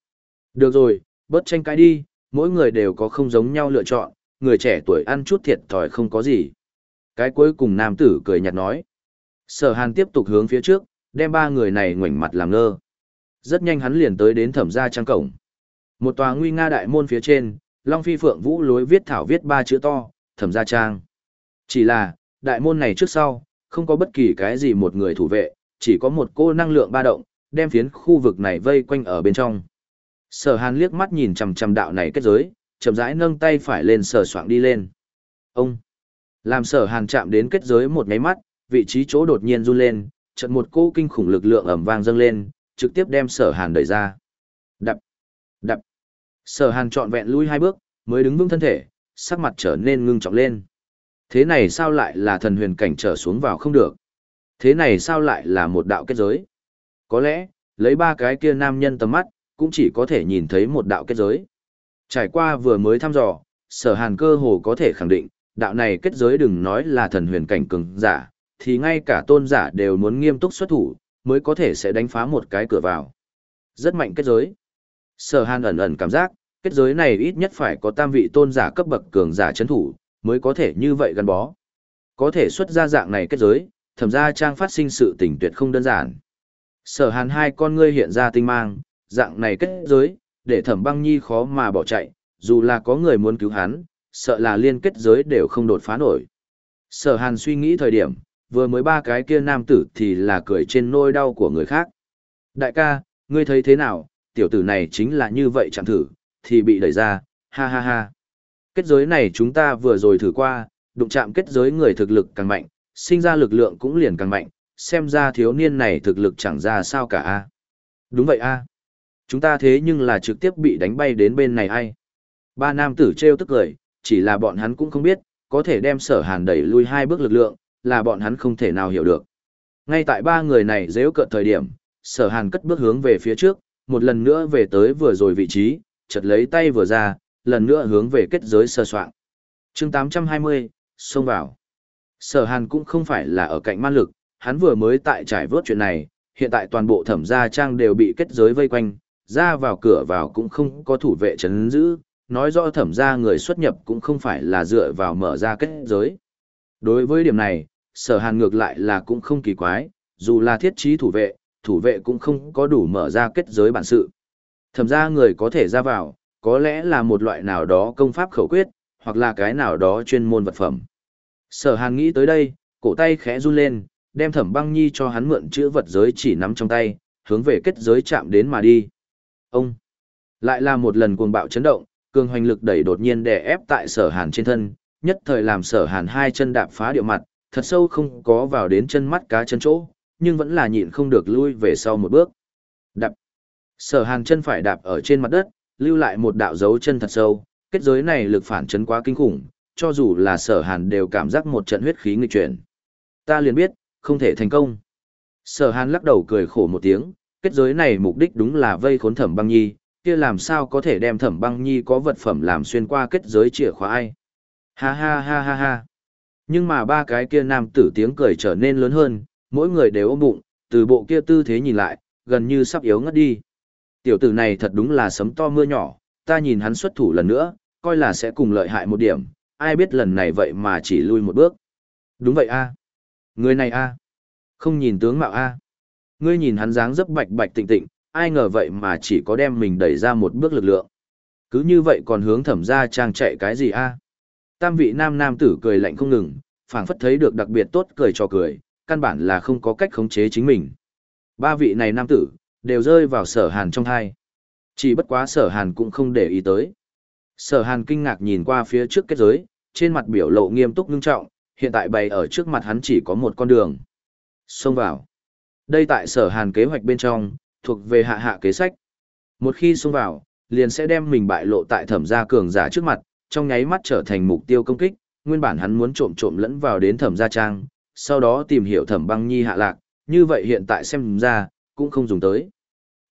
được rồi, bớt tranh cãi đi, mỗi người đều có không giống nhau lựa chọn, người trẻ tuổi ăn chút thiệt thòi không có gì. Cái cuối cùng nam tử cười nhạt nói. Sở hàn tiếp tục hướng phía trước, đem ba người này ngoảnh mặt làm ngơ. Rất nhanh hắn liền tới đến thẩm gia trang cổng. Một tòa nguy nga đại môn phía trên, Long Phi Phượng Vũ lối viết thảo viết ba chữ to, thẩm gia trang. Chỉ là, đại môn này trước sau, không có bất kỳ cái gì một người thủ vệ, chỉ có một cô năng lượng ba động, đem phiến khu vực này vây quanh ở bên trong. Sở Hàn liếc mắt nhìn chằm chằm đạo này kết giới, chậm rãi nâng tay phải lên sờ soạng đi lên. Ông! Làm sở Hàn chạm đến kết giới một nháy mắt, vị trí chỗ đột nhiên run lên, chợt một cô kinh khủng lực lượng ầm vang dâng lên, trực tiếp đem sở hàn đẩy ra. Đập, đập. Sở hàn trọn vẹn lui hai bước, mới đứng vững thân thể, sắc mặt trở nên ngưng trọng lên. Thế này sao lại là thần huyền cảnh trở xuống vào không được? Thế này sao lại là một đạo kết giới? Có lẽ, lấy ba cái kia nam nhân tầm mắt, cũng chỉ có thể nhìn thấy một đạo kết giới. Trải qua vừa mới thăm dò, sở hàn cơ hồ có thể khẳng định, đạo này kết giới đừng nói là thần huyền cảnh cường giả, thì ngay cả tôn giả đều muốn nghiêm túc xuất thủ, mới có thể sẽ đánh phá một cái cửa vào. Rất mạnh kết giới. Sở hàn ẩn ẩn cảm giác, kết giới này ít nhất phải có tam vị tôn giả cấp bậc cường giả chấn thủ, mới có thể như vậy gắn bó. Có thể xuất ra dạng này kết giới, thẩm ra trang phát sinh sự tình tuyệt không đơn giản. Sở hàn hai con ngươi hiện ra tinh mang, dạng này kết giới, để thẩm băng nhi khó mà bỏ chạy, dù là có người muốn cứu hắn, sợ là liên kết giới đều không đột phá nổi. Sở hàn suy nghĩ thời điểm, vừa mới ba cái kia nam tử thì là cười trên nôi đau của người khác. Đại ca, ngươi thấy thế nào, tiểu tử này chính là như vậy chẳng thử, thì bị đẩy ra, ha ha ha. Kết giới này chúng ta vừa rồi thử qua, đụng chạm kết giới người thực lực càng mạnh, sinh ra lực lượng cũng liền càng mạnh, xem ra thiếu niên này thực lực chẳng ra sao cả a. Đúng vậy a. Chúng ta thế nhưng là trực tiếp bị đánh bay đến bên này ai. Ba nam tử treo tức cười, chỉ là bọn hắn cũng không biết, có thể đem sở hàn đẩy lui hai bước lực lượng, là bọn hắn không thể nào hiểu được. Ngay tại ba người này dễ cợt thời điểm, sở hàn cất bước hướng về phía trước, một lần nữa về tới vừa rồi vị trí, chật lấy tay vừa ra, lần nữa hướng về kết giới sơ soạn. chương 820, xông vào. Sở hàn cũng không phải là ở cạnh man lực, hắn vừa mới tại trải vớt chuyện này, hiện tại toàn bộ thẩm gia trang đều bị kết giới vây quanh, ra vào cửa vào cũng không có thủ vệ chấn giữ, nói rõ thẩm gia người xuất nhập cũng không phải là dựa vào mở ra kết giới. Đối với điểm này, sở hàn ngược lại là cũng không kỳ quái, dù là thiết trí thủ vệ, thủ vệ cũng không có đủ mở ra kết giới bản sự. Thẩm gia người có thể ra vào, có lẽ là một loại nào đó công pháp khẩu quyết, hoặc là cái nào đó chuyên môn vật phẩm. Sở hàn nghĩ tới đây, cổ tay khẽ run lên, đem thẩm băng nhi cho hắn mượn chữ vật giới chỉ nắm trong tay, hướng về kết giới chạm đến mà đi. Ông! Lại là một lần cuồng bạo chấn động, cường hoành lực đẩy đột nhiên đè ép tại sở hàn trên thân, nhất thời làm sở hàn hai chân đạp phá địa mặt, thật sâu không có vào đến chân mắt cá chân chỗ, nhưng vẫn là nhịn không được lui về sau một bước. Đạp! Sở hàn chân phải đạp ở trên mặt đất, lưu lại một đạo dấu chân thật sâu, kết giới này lực phản chấn quá kinh khủng, cho dù là sở hàn đều cảm giác một trận huyết khí nghịch chuyển. Ta liền biết, không thể thành công. Sở hàn lắc đầu cười khổ một tiếng, kết giới này mục đích đúng là vây khốn thẩm băng nhi, kia làm sao có thể đem thẩm băng nhi có vật phẩm làm xuyên qua kết giới chìa khóa ai. Ha ha ha ha ha. Nhưng mà ba cái kia nam tử tiếng cười trở nên lớn hơn, mỗi người đều ôm bụng, từ bộ kia tư thế nhìn lại, gần như sắp yếu ngất đi. Tiểu tử này thật đúng là sấm to mưa nhỏ, ta nhìn hắn xuất thủ lần nữa, coi là sẽ cùng lợi hại một điểm, ai biết lần này vậy mà chỉ lui một bước. Đúng vậy a Người này a Không nhìn tướng mạo a Ngươi nhìn hắn dáng dấp bạch bạch tịnh tịnh, ai ngờ vậy mà chỉ có đem mình đẩy ra một bước lực lượng. Cứ như vậy còn hướng thẩm ra trang chạy cái gì a Tam vị nam nam tử cười lạnh không ngừng, phảng phất thấy được đặc biệt tốt cười cho cười, căn bản là không có cách khống chế chính mình. Ba vị này nam tử, đều rơi vào sở hàn trong thai. Chỉ bất quá sở hàn cũng không để ý tới. Sở hàn kinh ngạc nhìn qua phía trước kết giới, trên mặt biểu lộ nghiêm túc ngưng trọng, hiện tại bày ở trước mặt hắn chỉ có một con đường. Xông vào. Đây tại sở hàn kế hoạch bên trong, thuộc về hạ hạ kế sách. Một khi xông vào, liền sẽ đem mình bại lộ tại thẩm gia cường giả trước mặt, trong nháy mắt trở thành mục tiêu công kích, nguyên bản hắn muốn trộm trộm lẫn vào đến thẩm gia trang, sau đó tìm hiểu thẩm băng nhi hạ lạc, như vậy hiện tại xem ra, cũng không dùng tới.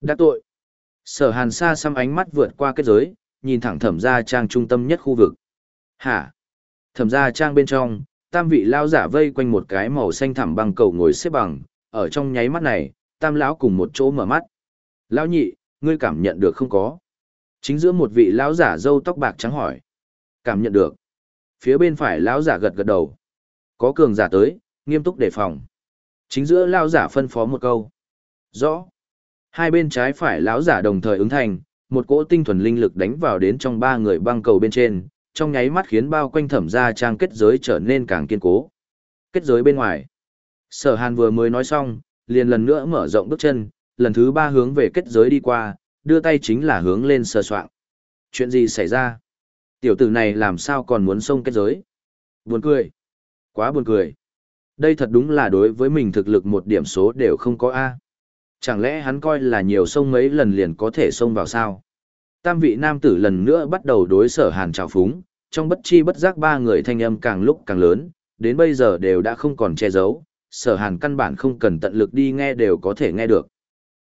Đã tội. Sở hàn xa xăm ánh mắt vượt qua kết giới, nhìn thẳng thẩm gia trang trung tâm nhất khu vực. Hả? Thẩm gia trang bên trong, tam vị lao giả vây quanh một cái màu xanh thẳm bằng cầu ngồi xếp bằng, ở trong nháy mắt này, tam lão cùng một chỗ mở mắt. Lão nhị, ngươi cảm nhận được không có? Chính giữa một vị lão giả râu tóc bạc trắng hỏi. Cảm nhận được. Phía bên phải lão giả gật gật đầu. Có cường giả tới, nghiêm túc đề phòng. Chính giữa lão giả phân phó một câu. Rõ. Hai bên trái phải lão giả đồng thời ứng thành, một cỗ tinh thuần linh lực đánh vào đến trong ba người băng cầu bên trên, trong nháy mắt khiến bao quanh thẩm gia trang kết giới trở nên càng kiên cố. Kết giới bên ngoài. Sở Hàn vừa mới nói xong, liền lần nữa mở rộng bước chân, lần thứ ba hướng về kết giới đi qua, đưa tay chính là hướng lên sờ soạn. Chuyện gì xảy ra? Tiểu tử này làm sao còn muốn xông kết giới? Buồn cười. Quá buồn cười. Đây thật đúng là đối với mình thực lực một điểm số đều không có A. Chẳng lẽ hắn coi là nhiều sông mấy lần liền có thể xông vào sao? Tam vị nam tử lần nữa bắt đầu đối sở hàn trào phúng, trong bất chi bất giác ba người thanh âm càng lúc càng lớn, đến bây giờ đều đã không còn che giấu, sở hàn căn bản không cần tận lực đi nghe đều có thể nghe được.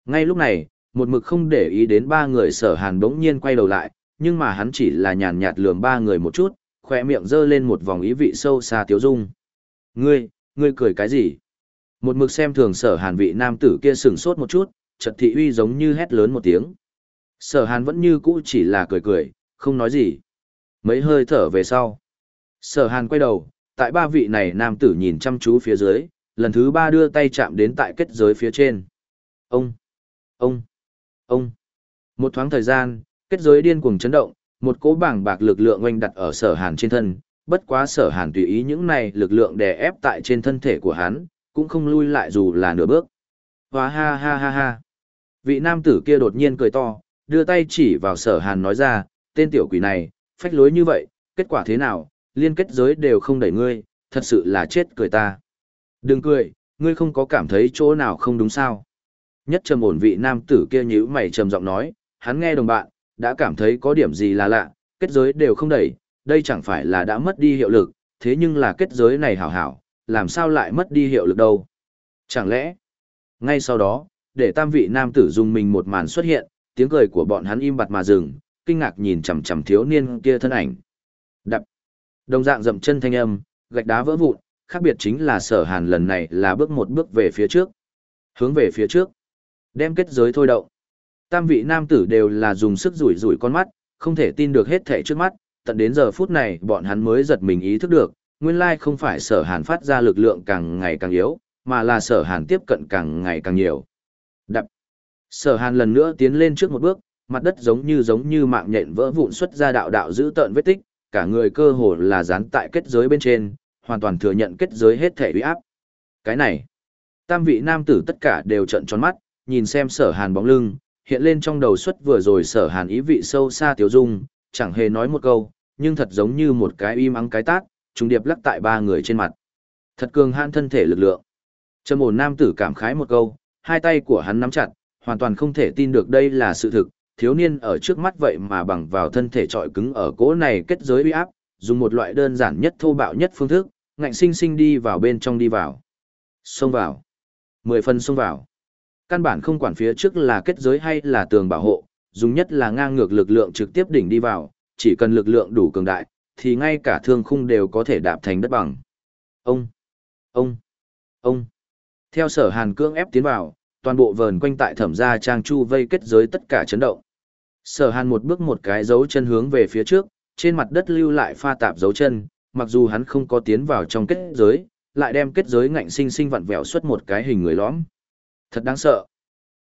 Ngay lúc này, một mực không để ý đến ba người sở hàn bỗng nhiên quay đầu lại, nhưng mà hắn chỉ là nhàn nhạt lườm ba người một chút, khỏe miệng giơ lên một vòng ý vị sâu xa tiếu dung. Ngươi, ngươi cười cái gì? Một mực xem thường sở hàn vị nam tử kia sửng sốt một chút, trật thị uy giống như hét lớn một tiếng. Sở hàn vẫn như cũ chỉ là cười cười, không nói gì. Mấy hơi thở về sau. Sở hàn quay đầu, tại ba vị này nam tử nhìn chăm chú phía dưới, lần thứ ba đưa tay chạm đến tại kết giới phía trên. Ông, ông, ông. Một thoáng thời gian, kết giới điên cuồng chấn động, một cỗ bảng bạc lực lượng oanh đặt ở sở hàn trên thân, bất quá sở hàn tùy ý những này lực lượng đè ép tại trên thân thể của hắn, cũng không lui lại dù là nửa bước. Hóa ha ha ha ha. Vị nam tử kia đột nhiên cười to, đưa tay chỉ vào sở hàn nói ra, tên tiểu quỷ này, phách lối như vậy, kết quả thế nào, liên kết giới đều không đẩy ngươi, thật sự là chết cười ta. Đừng cười, ngươi không có cảm thấy chỗ nào không đúng sao. Nhất trầm ổn vị nam tử kia nhíu mày trầm giọng nói, hắn nghe đồng bạn, đã cảm thấy có điểm gì là lạ, kết giới đều không đẩy, đây chẳng phải là đã mất đi hiệu lực, thế nhưng là kết giới này hảo hảo, làm sao lại mất đi hiệu lực đâu. Chẳng lẽ, ngay sau đó, để tam vị nam tử dùng mình một màn xuất hiện, tiếng cười của bọn hắn im bặt mà dừng, kinh ngạc nhìn chằm chằm thiếu niên kia thân ảnh. Đập. Đồng dạng dậm chân thanh âm, gạch đá vỡ vụn, khác biệt chính là sở hàn lần này là bước một bước về phía trước. Hướng về phía trước. Đem kết giới thôi động. Tam vị nam tử đều là dùng sức rủi rủi con mắt, không thể tin được hết thảy trước mắt, tận đến giờ phút này bọn hắn mới giật mình ý thức được, nguyên lai không phải sở hàn phát ra lực lượng càng ngày càng yếu, mà là sở hàn tiếp cận càng ngày càng nhiều. Đập. Sở hàn lần nữa tiến lên trước một bước, mặt đất giống như giống như mạng nhện vỡ vụn xuất ra đạo đạo giữ tợn vết tích, cả người cơ hồ là dán tại kết giới bên trên, hoàn toàn thừa nhận kết giới hết thể uy áp. Cái này, tam vị nam tử tất cả đều trợn tròn mắt, nhìn xem sở hàn bóng lưng, hiện lên trong đầu suất vừa rồi sở hàn ý vị sâu xa tiểu dung, chẳng hề nói một câu, nhưng thật giống như một cái im ắng cái tát, trùng điệp lắc tại ba người trên mặt. Thật cường hãn thân thể lực lượng. Trầm ổn nam tử cảm khái một câu, hai tay của hắn nắm chặt, hoàn toàn không thể tin được đây là sự thực, thiếu niên ở trước mắt vậy mà bằng vào thân thể trọi cứng ở cỗ này kết giới uy áp, dùng một loại đơn giản nhất thô bạo nhất phương thức, ngạnh sinh sinh đi vào bên trong đi vào. Xông vào. Mười phần xông vào. Căn bản không quản phía trước là kết giới hay là tường bảo hộ, dùng nhất là ngang ngược lực lượng trực tiếp đỉnh đi vào, chỉ cần lực lượng đủ cường đại, thì ngay cả thương khung đều có thể đạp thành đất bằng. Ông, ông, ông. Theo sở hàn cương ép tiến vào, toàn bộ vờn quanh tại thẩm gia trang chu vây kết giới tất cả chấn động. Sở hàn một bước một cái dấu chân hướng về phía trước, trên mặt đất lưu lại pha tạp dấu chân, mặc dù hắn không có tiến vào trong kết giới, lại đem kết giới ngạnh sinh sinh vặn vẹo xuất một cái hình người lõm. Thật đáng sợ.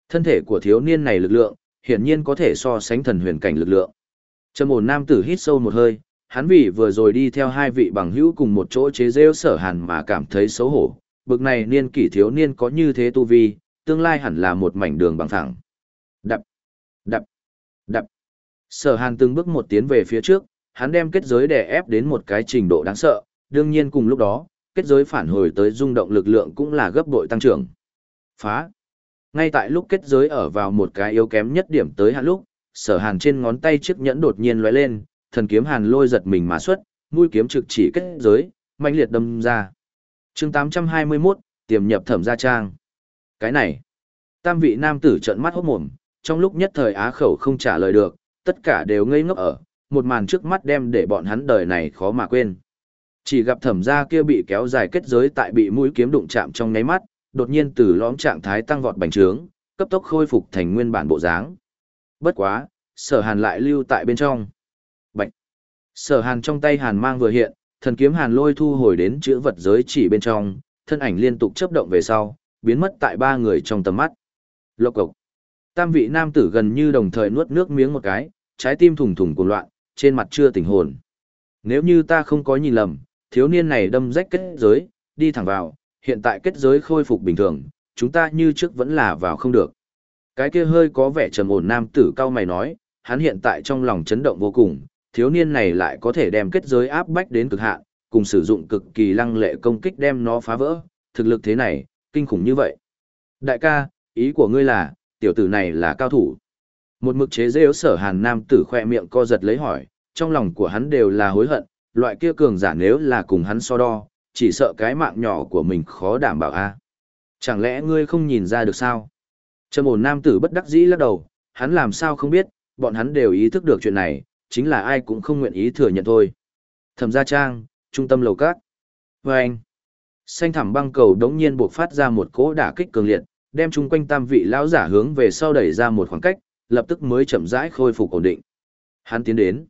Thân thể của thiếu niên này lực lượng, hiển nhiên có thể so sánh thần huyền cảnh lực lượng. Trầm ổn nam tử hít sâu một hơi, hắn vì vừa rồi đi theo hai vị bằng hữu cùng một chỗ chế rêu sở hàn mà cảm thấy xấu hổ. Bực này niên kỷ thiếu niên có như thế tu vi, tương lai hẳn là một mảnh đường bằng thẳng. Đập, đập, đập. Sở hàn từng bước một tiến về phía trước, hắn đem kết giới đè ép đến một cái trình độ đáng sợ, đương nhiên cùng lúc đó, kết giới phản hồi tới rung động lực lượng cũng là gấp bội tăng trưởng. Phá. Ngay tại lúc kết giới ở vào một cái yếu kém nhất điểm tới hạn lúc, sở hàn trên ngón tay chiếc nhẫn đột nhiên lóe lên, thần kiếm hàn lôi giật mình mà xuất, mũi kiếm trực chỉ kết giới, mạnh liệt đâm ra. chương 821, tiềm nhập thẩm gia trang. Cái này, tam vị nam tử trợn mắt hốt mồm, trong lúc nhất thời á khẩu không trả lời được, tất cả đều ngây ngốc ở, một màn trước mắt đem để bọn hắn đời này khó mà quên. Chỉ gặp thẩm gia kia bị kéo dài kết giới tại bị mũi kiếm đụng chạm trong nháy mắt, đột nhiên từ lõm trạng thái tăng vọt bành trướng, cấp tốc khôi phục thành nguyên bản bộ dáng. Bất quá, sở hàn lại lưu tại bên trong. Sở hàn trong tay hàn mang vừa hiện, thần kiếm hàn lôi thu hồi đến chữ vật giới chỉ bên trong, thân ảnh liên tục chấp động về sau, biến mất tại ba người trong tầm mắt. Lộc cộc! Tam vị nam tử gần như đồng thời nuốt nước miếng một cái, trái tim thủng thủng cuồng loạn, trên mặt chưa tỉnh hồn. Nếu như ta không có nhìn lầm, thiếu niên này đâm rách kết giới, đi thẳng vào, hiện tại kết giới khôi phục bình thường, chúng ta như trước vẫn là vào không được. Cái kia hơi có vẻ trầm ổn nam tử cao mày nói, hắn hiện tại trong lòng chấn động vô cùng, thiếu niên này lại có thể đem kết giới áp bách đến cực hạn, cùng sử dụng cực kỳ lăng lệ công kích đem nó phá vỡ, thực lực thế này, kinh khủng như vậy. Đại ca, ý của ngươi là, tiểu tử này là cao thủ. Một mực chế rêu sở hàn nam tử khoe miệng co giật lấy hỏi, trong lòng của hắn đều là hối hận, loại kia cường giả nếu là cùng hắn so đo, chỉ sợ cái mạng nhỏ của mình khó đảm bảo a. Chẳng lẽ ngươi không nhìn ra được sao? Trầm ổn nam tử bất đắc dĩ lắc đầu, hắn làm sao không biết, bọn hắn đều ý thức được chuyện này, chính là ai cũng không nguyện ý thừa nhận thôi. Thẩm gia trang, trung tâm lầu cát. Và anh, xanh thẳm băng cầu đống nhiên buộc phát ra một cỗ đả kích cường liệt, đem chung quanh tam vị lão giả hướng về sau đẩy ra một khoảng cách, lập tức mới chậm rãi khôi phục ổn định. Hắn tiến đến.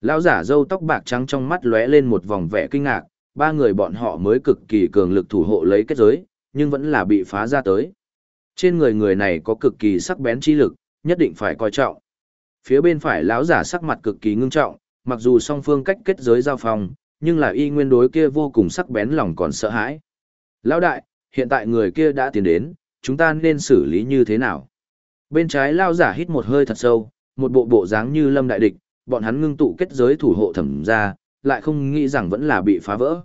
Lão giả râu tóc bạc trắng trong mắt lóe lên một vòng vẻ kinh ngạc, ba người bọn họ mới cực kỳ cường lực thủ hộ lấy kết giới, nhưng vẫn là bị phá ra tới. Trên người người này có cực kỳ sắc bén chi lực, nhất định phải coi trọng. Phía bên phải lão giả sắc mặt cực kỳ ngưng trọng, mặc dù song phương cách kết giới giao phòng, nhưng là y nguyên đối kia vô cùng sắc bén lòng còn sợ hãi. Lão đại, hiện tại người kia đã tiến đến, chúng ta nên xử lý như thế nào? Bên trái lão giả hít một hơi thật sâu, một bộ bộ dáng như lâm đại địch, bọn hắn ngưng tụ kết giới thủ hộ thẩm ra, lại không nghĩ rằng vẫn là bị phá vỡ.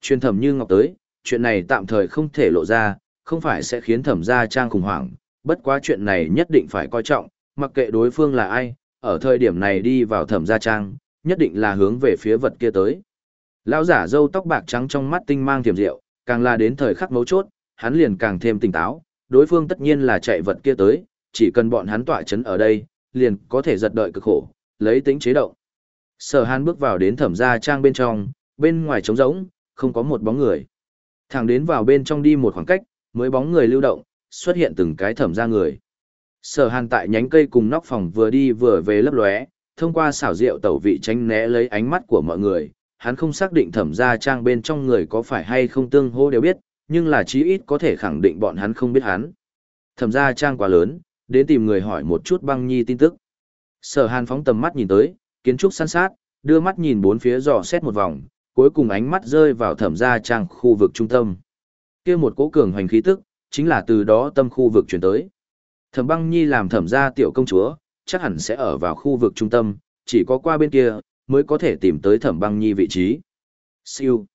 Truyền thẩm như ngọc tới, chuyện này tạm thời không thể lộ ra, không phải sẽ khiến thẩm gia trang khủng hoảng, bất quá chuyện này nhất định phải coi trọng, mặc kệ đối phương là ai, ở thời điểm này đi vào thẩm gia trang, nhất định là hướng về phía vật kia tới. Lão giả râu tóc bạc trắng trong mắt tinh mang tiềm diệu, càng là đến thời khắc mấu chốt, hắn liền càng thêm tỉnh táo, đối phương tất nhiên là chạy vật kia tới, chỉ cần bọn hắn tỏa chấn ở đây, liền có thể giật đợi cực khổ, lấy tính chế động. Sở Hàn bước vào đến thẩm gia trang bên trong, bên ngoài trống rỗng, không có một bóng người. Thẳng đến vào bên trong đi một khoảng cách, mới bóng người lưu động, xuất hiện từng cái thẩm gia người. Sở Hàn tại nhánh cây cùng nóc phòng vừa đi vừa về lấp lóe, thông qua xảo diệu tẩu vị tránh né lấy ánh mắt của mọi người, hắn không xác định thẩm gia trang bên trong người có phải hay không tương hô đều biết, nhưng là chí ít có thể khẳng định bọn hắn không biết hắn. Thẩm gia trang quá lớn, đến tìm người hỏi một chút băng nhi tin tức. Sở hàn phóng tầm mắt nhìn tới, kiến trúc săn sát, đưa mắt nhìn bốn phía dò xét một vòng, cuối cùng ánh mắt rơi vào thẩm gia trang khu vực trung tâm. kia một cố cường hoành khí tức, chính là từ đó tâm khu vực chuyển tới. Thẩm băng nhi làm thẩm gia tiểu công chúa, chắc hẳn sẽ ở vào khu vực trung tâm, chỉ có qua bên kia, mới có thể tìm tới thẩm băng nhi vị trí. Siêu.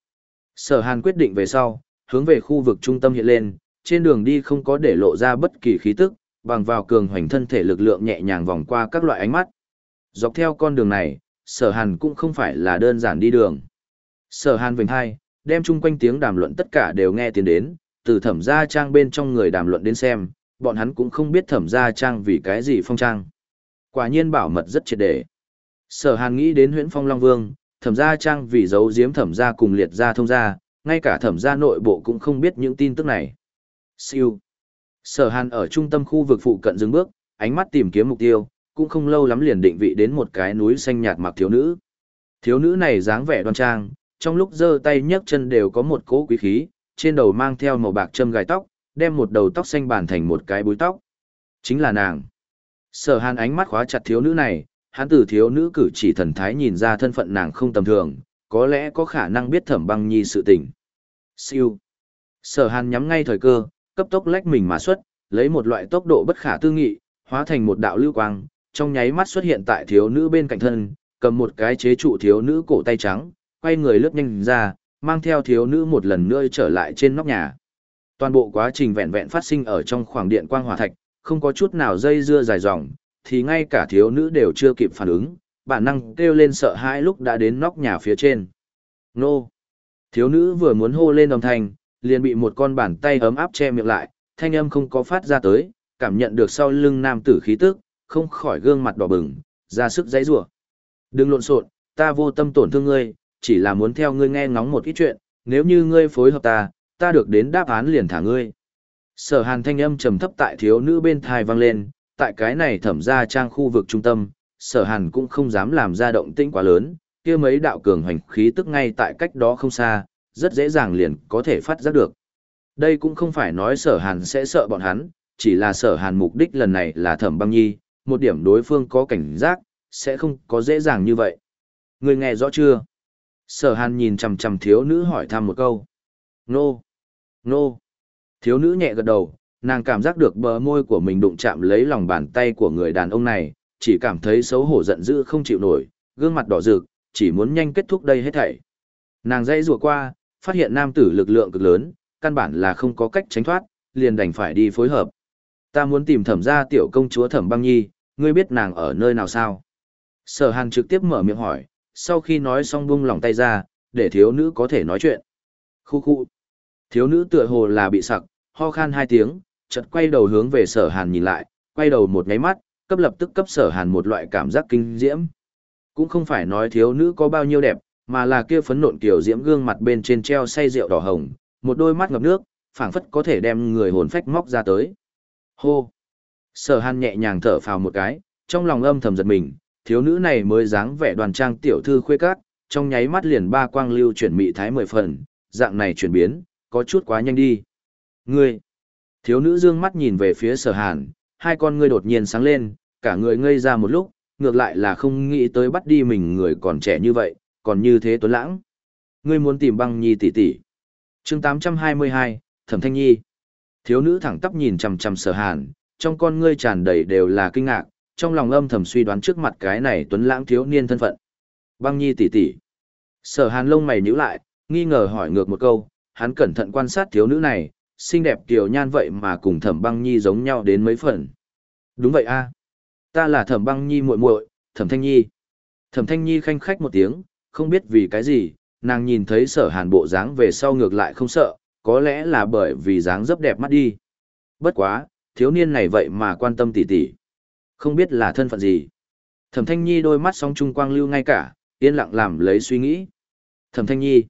Sở hàn quyết định về sau, hướng về khu vực trung tâm hiện lên, trên đường đi không có để lộ ra bất kỳ khí tức, bằng vào cường hoành thân thể lực lượng nhẹ nhàng vòng qua các loại ánh mắt. Dọc theo con đường này, sở hàn cũng không phải là đơn giản đi đường. Sở hàn vinh hai, đem chung quanh tiếng đàm luận tất cả đều nghe tiến đến, từ thẩm gia trang bên trong người đàm luận đến xem, bọn hắn cũng không biết thẩm gia trang vì cái gì phong trang. Quả nhiên bảo mật rất triệt để. Sở hàn nghĩ đến huyễn phong Long Vương, thẩm gia trang vì giấu giếm thẩm gia cùng liệt gia thông gia, ngay cả thẩm gia nội bộ cũng không biết những tin tức này. Siêu. Sở hàn ở trung tâm khu vực phụ cận dừng bước, ánh mắt tìm kiếm mục tiêu, cũng không lâu lắm liền định vị đến một cái núi xanh nhạt mặc thiếu nữ. Thiếu nữ này dáng vẻ đoan trang, trong lúc giơ tay nhấc chân đều có một cỗ quý khí, trên đầu mang theo màu bạc châm gài tóc, đem một đầu tóc xanh bàn thành một cái búi tóc. Chính là nàng. Sở hàn ánh mắt khóa chặt thiếu nữ này, hắn từ thiếu nữ cử chỉ thần thái nhìn ra thân phận nàng không tầm thường, có lẽ có khả năng biết thẩm băng nhi sự tình. Siêu. Sở hàn nhắm ngay thời cơ, cấp tốc lách mình mà xuất, lấy một loại tốc độ bất khả tư nghị, hóa thành một đạo lưu quang, trong nháy mắt xuất hiện tại thiếu nữ bên cạnh thân, cầm một cái chế trụ thiếu nữ cổ tay trắng, quay người lướt nhanh ra, mang theo thiếu nữ một lần nữa trở lại trên nóc nhà. Toàn bộ quá trình vẹn vẹn phát sinh ở trong khoảng điện quang hỏa thạch, không có chút nào dây dưa dài dòng, thì ngay cả thiếu nữ đều chưa kịp phản ứng, bản năng kêu lên sợ hãi lúc đã đến nóc nhà phía trên. Nô! Thiếu nữ vừa muốn hô lên đồng thanh, liền bị một con bàn tay ấm áp che miệng lại, thanh âm không có phát ra tới, cảm nhận được sau lưng nam tử khí tức, không khỏi gương mặt đỏ bừng, ra sức giãy giụa. Đừng lộn xộn, ta vô tâm tổn thương ngươi, chỉ là muốn theo ngươi nghe ngóng một ít chuyện, nếu như ngươi phối hợp ta, ta được đến đáp án liền thả ngươi. Sở Hàn thanh âm trầm thấp tại thiếu nữ bên thai vang lên, tại cái này thẩm ra trang khu vực trung tâm, Sở Hàn cũng không dám làm ra động tĩnh quá lớn, kia mấy đạo cường hành khí tức ngay tại cách đó không xa, rất dễ dàng liền có thể phát giác được. Đây cũng không phải nói sở hàn sẽ sợ bọn hắn, chỉ là sở hàn mục đích lần này là thẩm băng nhi, một điểm đối phương có cảnh giác, sẽ không có dễ dàng như vậy. Người nghe rõ chưa? Sở hàn nhìn chằm chằm thiếu nữ hỏi thăm một câu. Nô! Nô! Thiếu nữ nhẹ gật đầu, nàng cảm giác được bờ môi của mình đụng chạm lấy lòng bàn tay của người đàn ông này, chỉ cảm thấy xấu hổ giận dữ không chịu nổi, gương mặt đỏ rực, chỉ muốn nhanh kết thúc đây hết thảy. Nàng dãy rùa qua, phát hiện nam tử lực lượng cực lớn, căn bản là không có cách tránh thoát, liền đành phải đi phối hợp. Ta muốn tìm thẩm gia tiểu công chúa thẩm băng nhi, ngươi biết nàng ở nơi nào sao? Sở hàng trực tiếp mở miệng hỏi, sau khi nói xong buông lòng tay ra, để thiếu nữ có thể nói chuyện. Khu khu. Thiếu nữ tựa hồ là bị sặc, ho khan hai tiếng, chợt quay đầu hướng về sở hàn nhìn lại, quay đầu một nháy mắt, cấp lập tức cấp sở hàn một loại cảm giác kinh diễm. Cũng không phải nói thiếu nữ có bao nhiêu đẹp, mà là kia phấn nộn kiểu diễm gương mặt bên trên treo say rượu đỏ hồng, một đôi mắt ngập nước, phảng phất có thể đem người hồn phách móc ra tới. Hô! Sở hàn nhẹ nhàng thở phào một cái, trong lòng âm thầm giật mình, thiếu nữ này mới dáng vẻ đoàn trang tiểu thư khuê cát, trong nháy mắt liền ba quang lưu chuyển mị thái mười phần, dạng này chuyển biến, có chút quá nhanh đi. Ngươi! Thiếu nữ dương mắt nhìn về phía sở hàn, hai con ngươi đột nhiên sáng lên, cả người ngây ra một lúc, ngược lại là không nghĩ tới bắt đi mình người còn trẻ như vậy, còn như thế tuấn lãng. Ngươi muốn tìm băng nhi tỷ tỷ. chương 822, Thẩm Thanh Nhi. Thiếu nữ thẳng tắp nhìn chằm chằm sở hàn, trong con ngươi tràn đầy đều là kinh ngạc, trong lòng âm thầm suy đoán trước mặt cái này tuấn lãng thiếu niên thân phận. Băng nhi tỷ tỷ. Sở hàn lông mày nhíu lại, nghi ngờ hỏi ngược một câu, hắn cẩn thận quan sát thiếu nữ này, xinh đẹp tiểu nhan vậy mà cùng thẩm băng nhi giống nhau đến mấy phần. Đúng vậy a Ta là thẩm băng nhi muội muội, thẩm thanh nhi. Thẩm thanh nhi khanh khách một tiếng, không biết vì cái gì, nàng nhìn thấy sở hàn bộ dáng về sau ngược lại không sợ, có lẽ là bởi vì dáng dấp đẹp mắt đi. Bất quá, thiếu niên này vậy mà quan tâm tỉ tỉ. Không biết là thân phận gì. Thẩm Thanh Nhi đôi mắt sóng trung quang lưu ngay cả, yên lặng làm lấy suy nghĩ. Thẩm Thanh Nhi.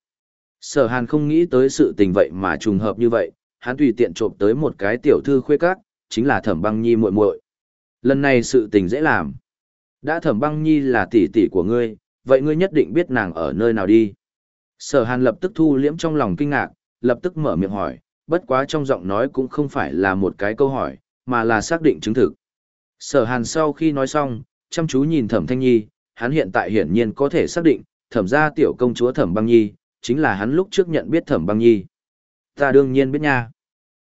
Sở Hàn không nghĩ tới sự tình vậy mà trùng hợp như vậy, hắn tùy tiện trộm tới một cái tiểu thư khuê các, chính là Thẩm Băng Nhi muội muội. Lần này sự tình dễ làm. Đã Thẩm Băng Nhi là tỷ tỷ của ngươi, vậy ngươi nhất định biết nàng ở nơi nào đi. Sở Hàn lập tức thu liễm trong lòng kinh ngạc, lập tức mở miệng hỏi, bất quá trong giọng nói cũng không phải là một cái câu hỏi, mà là xác định chứng thực. Sở hàn sau khi nói xong, chăm chú nhìn thẩm thanh nhi, hắn hiện tại hiển nhiên có thể xác định, thẩm gia tiểu công chúa thẩm băng nhi, chính là hắn lúc trước nhận biết thẩm băng nhi. Ta đương nhiên biết nha.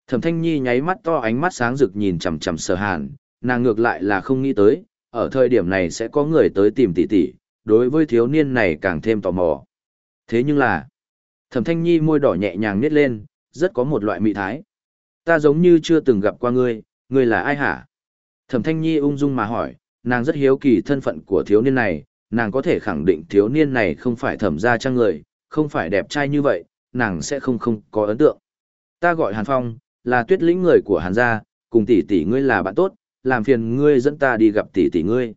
Thẩm thanh nhi nháy mắt to ánh mắt sáng rực nhìn chằm chằm sở hàn, nàng ngược lại là không nghĩ tới, ở thời điểm này sẽ có người tới tìm tỷ tỷ, đối với thiếu niên này càng thêm tò mò. Thế nhưng là, thẩm thanh nhi môi đỏ nhẹ nhàng nít lên, rất có một loại mị thái. Ta giống như chưa từng gặp qua ngươi, ngươi là ai hả? Thẩm Thanh Nhi ung dung mà hỏi, nàng rất hiếu kỳ thân phận của thiếu niên này, nàng có thể khẳng định thiếu niên này không phải thẩm gia trang người, không phải đẹp trai như vậy, nàng sẽ không không có ấn tượng. Ta gọi Hàn Phong, là tuyết lĩnh người của Hàn gia, cùng tỷ tỷ ngươi là bạn tốt, làm phiền ngươi dẫn ta đi gặp tỷ tỷ ngươi.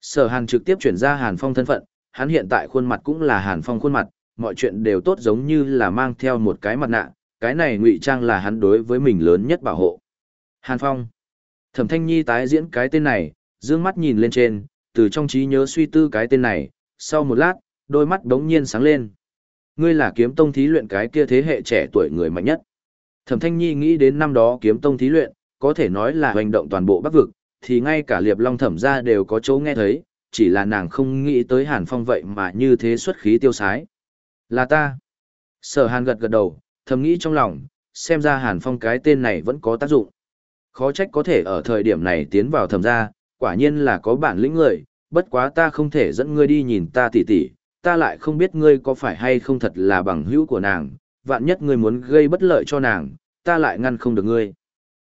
Sở Hàn trực tiếp chuyển ra Hàn Phong thân phận, hắn hiện tại khuôn mặt cũng là Hàn Phong khuôn mặt, mọi chuyện đều tốt giống như là mang theo một cái mặt nạ, cái này ngụy trang là hắn đối với mình lớn nhất bảo hộ. Hàn Phong. Thẩm Thanh Nhi tái diễn cái tên này, dương mắt nhìn lên trên, từ trong trí nhớ suy tư cái tên này, sau một lát, đôi mắt đống nhiên sáng lên. Ngươi là kiếm tông thí luyện cái kia thế hệ trẻ tuổi người mạnh nhất. Thẩm Thanh Nhi nghĩ đến năm đó kiếm tông thí luyện, có thể nói là hành động toàn bộ bắc vực, thì ngay cả liệp long thẩm gia đều có chỗ nghe thấy, chỉ là nàng không nghĩ tới Hàn Phong vậy mà như thế xuất khí tiêu sái. Là ta. Sở Hàn gật gật đầu, thầm nghĩ trong lòng, xem ra Hàn Phong cái tên này vẫn có tác dụng. Khó trách có thể ở thời điểm này tiến vào thẩm gia, quả nhiên là có bản lĩnh người, bất quá ta không thể dẫn ngươi đi nhìn ta tỉ tỉ, ta lại không biết ngươi có phải hay không thật là bằng hữu của nàng, vạn nhất ngươi muốn gây bất lợi cho nàng, ta lại ngăn không được ngươi.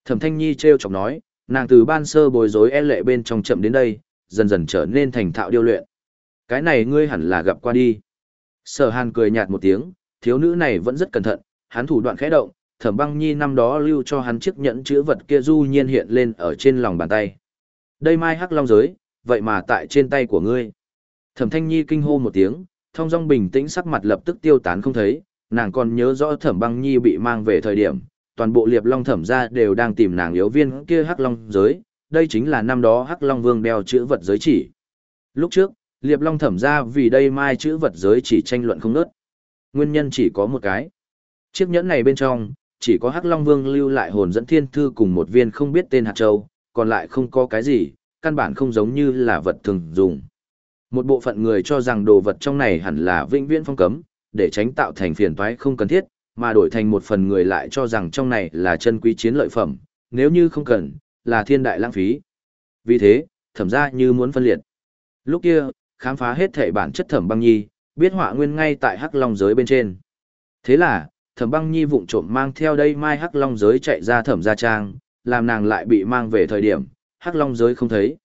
Thẩm Thanh Nhi treo chọc nói, nàng từ ban sơ bối rối e lệ bên trong chậm đến đây, dần dần trở nên thành thạo điêu luyện. Cái này ngươi hẳn là gặp qua đi. Sở Hàn cười nhạt một tiếng, thiếu nữ này vẫn rất cẩn thận, hắn thủ đoạn khẽ động, thẩm băng nhi năm đó lưu cho hắn chiếc nhẫn chữ vật kia du nhiên hiện lên ở trên lòng bàn tay. Đây mai hắc long giới, vậy mà tại trên tay của ngươi. Thẩm thanh nhi kinh hô một tiếng, thông dong bình tĩnh sắc mặt lập tức tiêu tán không thấy, nàng còn nhớ rõ thẩm băng nhi bị mang về thời điểm, toàn bộ liệp long thẩm ra đều đang tìm nàng yếu viên kia hắc long giới, đây chính là năm đó hắc long vương đeo chữ vật giới chỉ. Lúc trước, liệp long thẩm ra vì đây mai chữ vật giới chỉ tranh luận không ngớt. Nguyên nhân chỉ có một cái. Chiếc nhẫn này bên trong, chỉ có Hắc Long Vương lưu lại hồn dẫn thiên thư cùng một viên không biết tên hạt châu, còn lại không có cái gì, căn bản không giống như là vật thường dùng. Một bộ phận người cho rằng đồ vật trong này hẳn là vĩnh viễn phong cấm, để tránh tạo thành phiền toái không cần thiết, mà đổi thành một phần người lại cho rằng trong này là chân quý chiến lợi phẩm, nếu như không cần, là thiên đại lãng phí. Vì thế, thẩm ra như muốn phân liệt. Lúc kia, khám phá hết thể bản chất thẩm băng nhi, biết họa nguyên ngay tại hắc long giới bên trên. Thế là, thẩm băng nhi vụng trộm mang theo đây mai hắc long giới chạy ra thẩm gia trang, làm nàng lại bị mang về thời điểm, hắc long giới không thấy.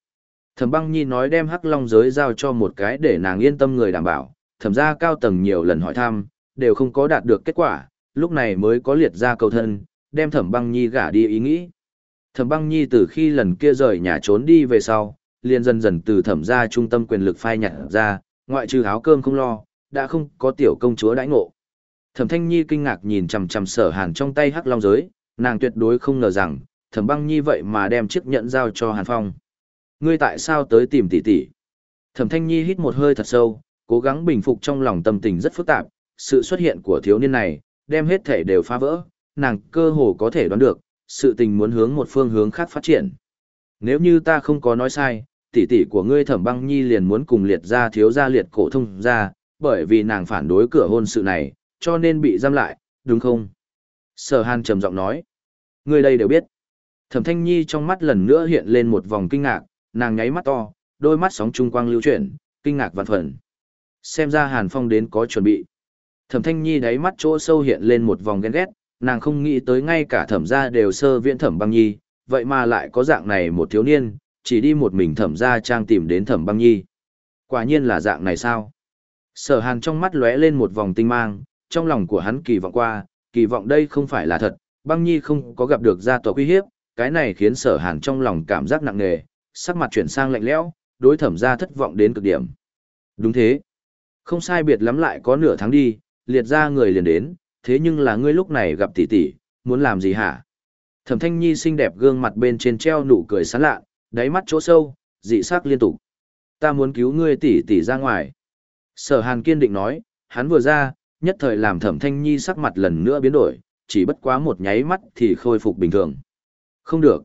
Thẩm băng nhi nói đem hắc long giới giao cho một cái để nàng yên tâm người đảm bảo, thẩm gia cao tầng nhiều lần hỏi thăm, đều không có đạt được kết quả, lúc này mới có liệt ra cầu thân, đem thẩm băng nhi gả đi ý nghĩ. Thẩm băng nhi từ khi lần kia rời nhà trốn đi về sau, liền dần dần từ thẩm gia trung tâm quyền lực phai nhặt ra, ngoại trừ áo cơm không lo, đã không có tiểu công chúa đãi ngộ. Thẩm Thanh Nhi kinh ngạc nhìn chằm chằm Sở Hàn trong tay hắc long giới, nàng tuyệt đối không ngờ rằng, Thẩm Băng Nhi vậy mà đem chiếc nhẫn giao cho Hàn Phong. Ngươi tại sao tới tìm tỷ tỷ? Thẩm Thanh Nhi hít một hơi thật sâu, cố gắng bình phục trong lòng tâm tình rất phức tạp, sự xuất hiện của thiếu niên này, đem hết thể đều phá vỡ, nàng cơ hồ có thể đoán được, sự tình muốn hướng một phương hướng khác phát triển. Nếu như ta không có nói sai, tỷ tỷ của ngươi Thẩm Băng Nhi liền muốn cùng liệt gia thiếu gia liệt cổ thông gia, bởi vì nàng phản đối cửa hôn sự này, cho nên bị giam lại, đúng không? Sở Hàn trầm giọng nói. Ngươi đây đều biết. Thẩm Thanh Nhi trong mắt lần nữa hiện lên một vòng kinh ngạc, nàng nháy mắt to, đôi mắt sóng trung quang lưu chuyển, kinh ngạc vạn phần. Xem ra Hàn Phong đến có chuẩn bị. Thẩm Thanh Nhi đáy mắt chỗ sâu hiện lên một vòng ghen ghét, nàng không nghĩ tới ngay cả thẩm gia đều sơ viễn thẩm băng nhi, vậy mà lại có dạng này một thiếu niên, chỉ đi một mình thẩm gia trang tìm đến thẩm băng nhi. Quả nhiên là dạng này sao? Sở hàn trong mắt lóe lên một vòng tinh mang, trong lòng của hắn kỳ vọng qua, kỳ vọng đây không phải là thật, băng nhi không có gặp được gia tộc uy hiếp, cái này khiến sở hàn trong lòng cảm giác nặng nề, sắc mặt chuyển sang lạnh lẽo, đối thẩm gia thất vọng đến cực điểm. Đúng thế. Không sai biệt lắm lại có nửa tháng đi, liệt ra người liền đến, thế nhưng là ngươi lúc này gặp tỷ tỷ, muốn làm gì hả? Thẩm thanh nhi xinh đẹp gương mặt bên trên treo nụ cười sán lạ, đáy mắt chỗ sâu, dị sắc liên tục. Ta muốn cứu ngươi tỷ tỷ ra ngoài. Sở hàn kiên định nói, hắn vừa ra, nhất thời làm thẩm thanh nhi sắc mặt lần nữa biến đổi, chỉ bất quá một nháy mắt thì khôi phục bình thường. Không được.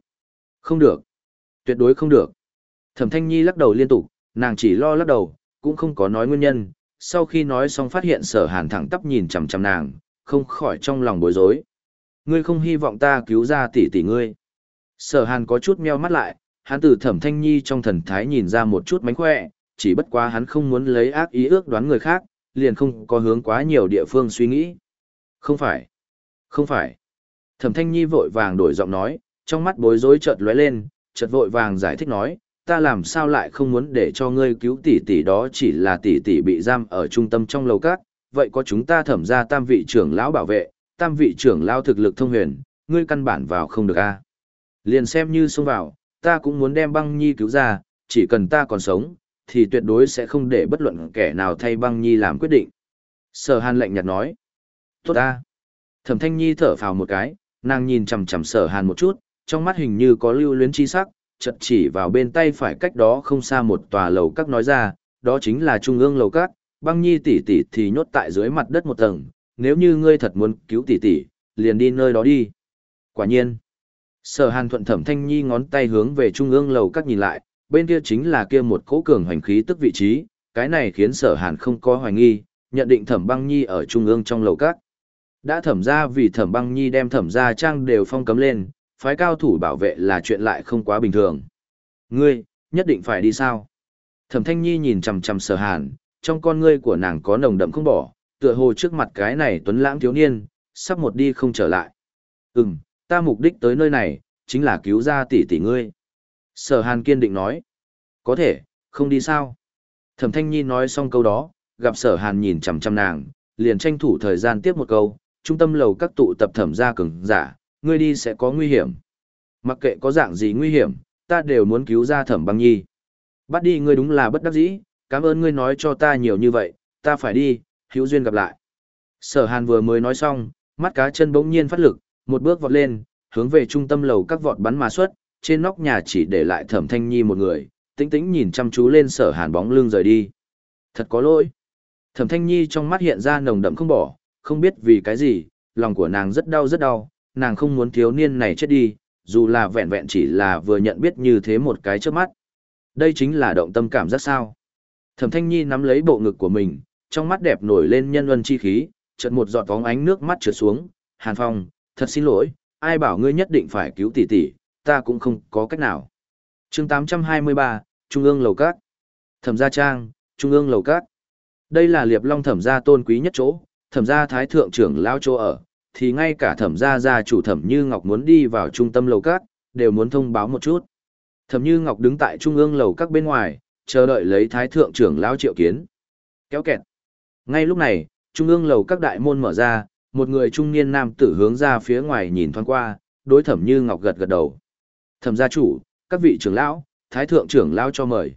Không được. Tuyệt đối không được. Thẩm thanh nhi lắc đầu liên tục, nàng chỉ lo lắc đầu, cũng không có nói nguyên nhân. Sau khi nói xong phát hiện sở hàn thẳng tắp nhìn chằm chằm nàng, không khỏi trong lòng bối rối. Ngươi không hy vọng ta cứu ra tỷ tỷ ngươi. Sở hàn có chút meo mắt lại, hắn từ thẩm thanh nhi trong thần thái nhìn ra một chút mánh khỏe, chỉ bất quá hắn không muốn lấy ác ý ước đoán người khác, liền không có hướng quá nhiều địa phương suy nghĩ. Không phải. Không phải. Thẩm Thanh Nhi vội vàng đổi giọng nói, trong mắt bối rối chợt lóe lên, chợt vội vàng giải thích nói, ta làm sao lại không muốn để cho ngươi cứu tỷ tỷ đó chỉ là tỷ tỷ bị giam ở trung tâm trong lầu các, vậy có chúng ta thẩm ra tam vị trưởng lão bảo vệ, tam vị trưởng lão thực lực thông huyền, ngươi căn bản vào không được a. Liền xem như xông vào, ta cũng muốn đem băng nhi cứu ra, chỉ cần ta còn sống, thì tuyệt đối sẽ không để bất luận kẻ nào thay băng nhi làm quyết định. Sở hàn lạnh nhạt nói. Tốt ta. Thẩm thanh nhi thở phào một cái, nàng nhìn chằm chằm sở hàn một chút, trong mắt hình như có lưu luyến chi sắc, chật chỉ vào bên tay phải cách đó không xa một tòa lầu các nói ra, đó chính là trung ương lầu các, băng nhi tỷ tỷ thì nhốt tại dưới mặt đất một tầng, nếu như ngươi thật muốn cứu tỷ tỷ, liền đi nơi đó đi. Quả nhiên. Sở hàn thuận thẩm thanh nhi ngón tay hướng về trung ương lầu các nhìn lại, bên kia chính là kia một cỗ cường hoành khí tức vị trí, cái này khiến sở hàn không có hoài nghi, nhận định thẩm băng nhi ở trung ương trong lầu các. Đã thẩm ra vì thẩm băng nhi đem thẩm ra trang đều phong cấm lên, phái cao thủ bảo vệ là chuyện lại không quá bình thường. Ngươi, nhất định phải đi sao? Thẩm thanh nhi nhìn chằm chằm sở hàn, trong con ngươi của nàng có nồng đậm không bỏ, tựa hồ trước mặt cái này tuấn lãng thiếu niên, sắp một đi không trở lại. Ừm, ta mục đích tới nơi này, chính là cứu ra tỷ tỷ ngươi. Sở hàn kiên định nói. Có thể, không đi sao? Thẩm thanh nhi nói xong câu đó, gặp sở hàn nhìn chằm chằm nàng, liền tranh thủ thời gian tiếp một câu, trung tâm lầu các tụ tập thẩm gia cường giả, ngươi đi sẽ có nguy hiểm. Mặc kệ có dạng gì nguy hiểm, ta đều muốn cứu ra thẩm băng nhi. Bắt đi ngươi đúng là bất đắc dĩ, cảm ơn ngươi nói cho ta nhiều như vậy, ta phải đi, hữu duyên gặp lại. Sở hàn vừa mới nói xong, mắt cá chân bỗng nhiên phát lực, một bước vọt lên, hướng về trung tâm lầu các vọt bắn mà xuất, trên nóc nhà chỉ để lại thẩm thanh nhi một người, tĩnh tĩnh nhìn chăm chú lên sở hàn bóng lưng rời đi. Thật có lỗi. Thẩm thanh nhi trong mắt hiện ra nồng đậm không bỏ, không biết vì cái gì, lòng của nàng rất đau rất đau, nàng không muốn thiếu niên này chết đi, dù là vẹn vẹn chỉ là vừa nhận biết như thế một cái trước mắt. Đây chính là động tâm cảm giác sao. Thẩm thanh nhi nắm lấy bộ ngực của mình, trong mắt đẹp nổi lên nhân ân chi khí, chợt một giọt vóng ánh nước mắt trượt xuống, hàn phong, thật xin lỗi, ai bảo ngươi nhất định phải cứu tỷ tỷ, ta cũng không có cách nào. chương 823, Trung ương Lầu Cát. Thẩm gia trang, Trung ương Lầu Cát. Đây là liệp long thẩm gia tôn quý nhất chỗ, thẩm gia thái thượng trưởng lao chỗ ở, thì ngay cả thẩm gia gia chủ thẩm như ngọc muốn đi vào trung tâm lầu các, đều muốn thông báo một chút. Thẩm như ngọc đứng tại trung ương lầu các bên ngoài, chờ đợi lấy thái thượng trưởng lão triệu kiến. Kéo kẹt. Ngay lúc này, trung ương lầu các đại môn mở ra, một người trung niên nam tử hướng ra phía ngoài nhìn thoáng qua, đối thẩm như ngọc gật gật đầu. Thẩm gia chủ, các vị trưởng lão, thái thượng trưởng lão cho mời.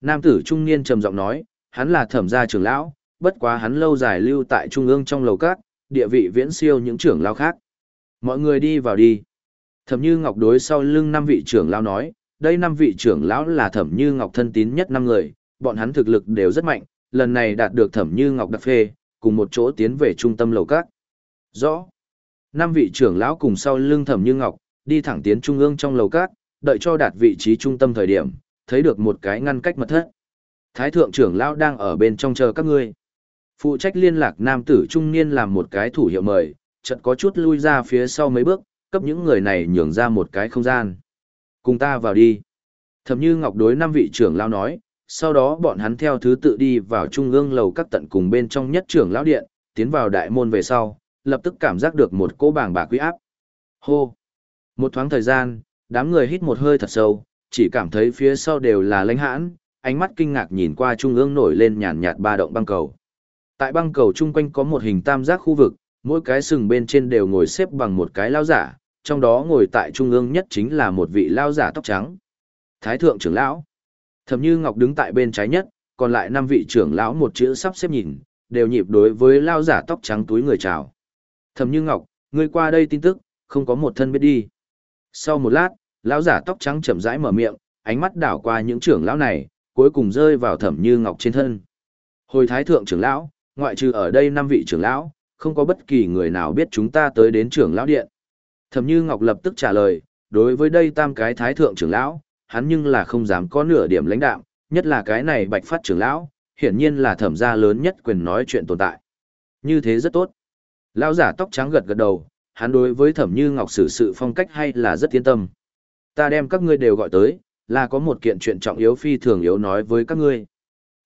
Nam tử trung niên trầm giọng nói, hắn là thẩm gia trưởng lão, bất quá hắn lâu dài lưu tại trung ương trong lầu các, địa vị viễn siêu những trưởng lão khác. Mọi người đi vào đi. Thẩm Như Ngọc đối sau lưng năm vị trưởng lão nói, đây năm vị trưởng lão là Thẩm Như Ngọc thân tín nhất năm người, bọn hắn thực lực đều rất mạnh, lần này đạt được Thẩm Như Ngọc đặc phê, cùng một chỗ tiến về trung tâm lầu các. Rõ. Năm vị trưởng lão cùng sau lưng Thẩm Như Ngọc, đi thẳng tiến trung ương trong lầu các, đợi cho đạt vị trí trung tâm thời điểm, thấy được một cái ngăn cách mật thất. Thái thượng trưởng lão đang ở bên trong chờ các ngươi. Phụ trách liên lạc nam tử trung niên làm một cái thủ hiệu mời, chợt có chút lui ra phía sau mấy bước, cấp những người này nhường ra một cái không gian. Cùng ta vào đi. Thẩm như ngọc đối năm vị trưởng lão nói, sau đó bọn hắn theo thứ tự đi vào trung ương lầu các tận cùng bên trong nhất trưởng lão điện, tiến vào đại môn về sau, lập tức cảm giác được một cỗ bảng bà quý áp. Hô! Một thoáng thời gian, đám người hít một hơi thật sâu, chỉ cảm thấy phía sau đều là lãnh hãn, ánh mắt kinh ngạc nhìn qua trung ương nổi lên nhàn nhạt ba động băng cầu. Tại băng cầu chung quanh có một hình tam giác khu vực, mỗi cái sừng bên trên đều ngồi xếp bằng một cái lao giả, trong đó ngồi tại trung ương nhất chính là một vị lao giả tóc trắng. Thái thượng trưởng lão. Thẩm Như Ngọc đứng tại bên trái nhất, còn lại năm vị trưởng lão một chữ sắp xếp nhìn, đều nhịp đối với lao giả tóc trắng túi người chào. Thẩm Như Ngọc, ngươi qua đây tin tức, không có một thân biết đi. Sau một lát, lão giả tóc trắng chậm rãi mở miệng, ánh mắt đảo qua những trưởng lão này, cuối cùng rơi vào Thẩm Như Ngọc trên thân. Hồi thái thượng trưởng lão, ngoại trừ ở đây năm vị trưởng lão, không có bất kỳ người nào biết chúng ta tới đến trưởng lão điện. Thẩm Như Ngọc lập tức trả lời, đối với đây tam cái thái thượng trưởng lão, hắn nhưng là không dám có nửa điểm lãnh đạo, nhất là cái này bạch phát trưởng lão, hiển nhiên là thẩm gia lớn nhất quyền nói chuyện tồn tại. Như thế rất tốt. Lão giả tóc trắng gật gật đầu, hắn đối với thẩm Như Ngọc xử sự phong cách hay là rất yên tâm. Ta đem các ngươi đều gọi tới, là có một kiện chuyện trọng yếu phi thường yếu nói với các ngươi.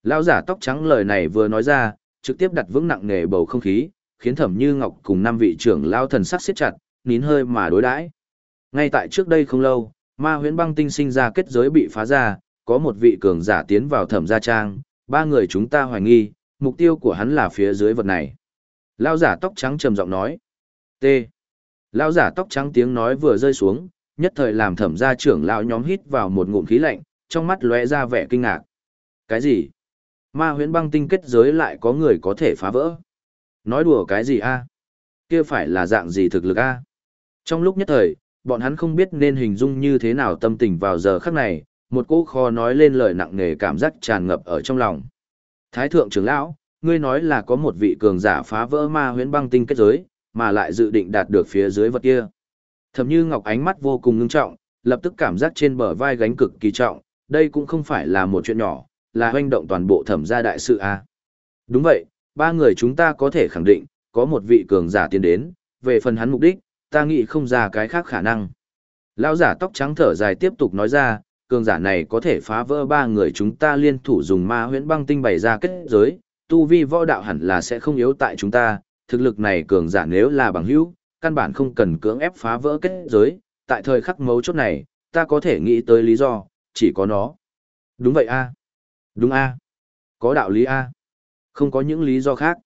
Lão giả tóc trắng lời này vừa nói ra, trực tiếp đặt vững nặng nề bầu không khí, khiến Thẩm Như Ngọc cùng năm vị trưởng lao thần sắc siết chặt, nín hơi mà đối đãi. Ngay tại trước đây không lâu, Ma Huyễn Băng Tinh sinh ra kết giới bị phá ra, có một vị cường giả tiến vào Thẩm gia trang, ba người chúng ta hoài nghi, mục tiêu của hắn là phía dưới vật này. Lão giả tóc trắng trầm giọng nói. T. Lão giả tóc trắng tiếng nói vừa rơi xuống, nhất thời làm Thẩm gia trưởng lão nhóm hít vào một ngụm khí lạnh, trong mắt lóe ra vẻ kinh ngạc. Cái gì? Ma huyễn băng tinh kết giới lại có người có thể phá vỡ. Nói đùa cái gì a? Kia phải là dạng gì thực lực a? Trong lúc nhất thời, bọn hắn không biết nên hình dung như thế nào tâm tình vào giờ khắc này, một cỗ kho nói lên lời nặng nề cảm giác tràn ngập ở trong lòng. Thái thượng trưởng lão, ngươi nói là có một vị cường giả phá vỡ ma huyễn băng tinh kết giới, mà lại dự định đạt được phía dưới vật kia. Thẩm Như Ngọc ánh mắt vô cùng ngưng trọng, lập tức cảm giác trên bờ vai gánh cực kỳ trọng, đây cũng không phải là một chuyện nhỏ, là hoành động toàn bộ thẩm gia đại sự a. À? Đúng vậy, ba người chúng ta có thể khẳng định, có một vị cường giả tiến đến, về phần hắn mục đích, ta nghĩ không ra cái khác khả năng. Lão giả tóc trắng thở dài tiếp tục nói ra, cường giả này có thể phá vỡ ba người chúng ta liên thủ dùng ma huyễn băng tinh bày ra kết giới, tu vi võ đạo hẳn là sẽ không yếu tại chúng ta, thực lực này cường giả nếu là bằng hữu, căn bản không cần cưỡng ép phá vỡ kết giới, tại thời khắc mấu chốt này, ta có thể nghĩ tới lý do, chỉ có nó. Đúng vậy a Đúng a Có đạo lý a Không có những lý do khác.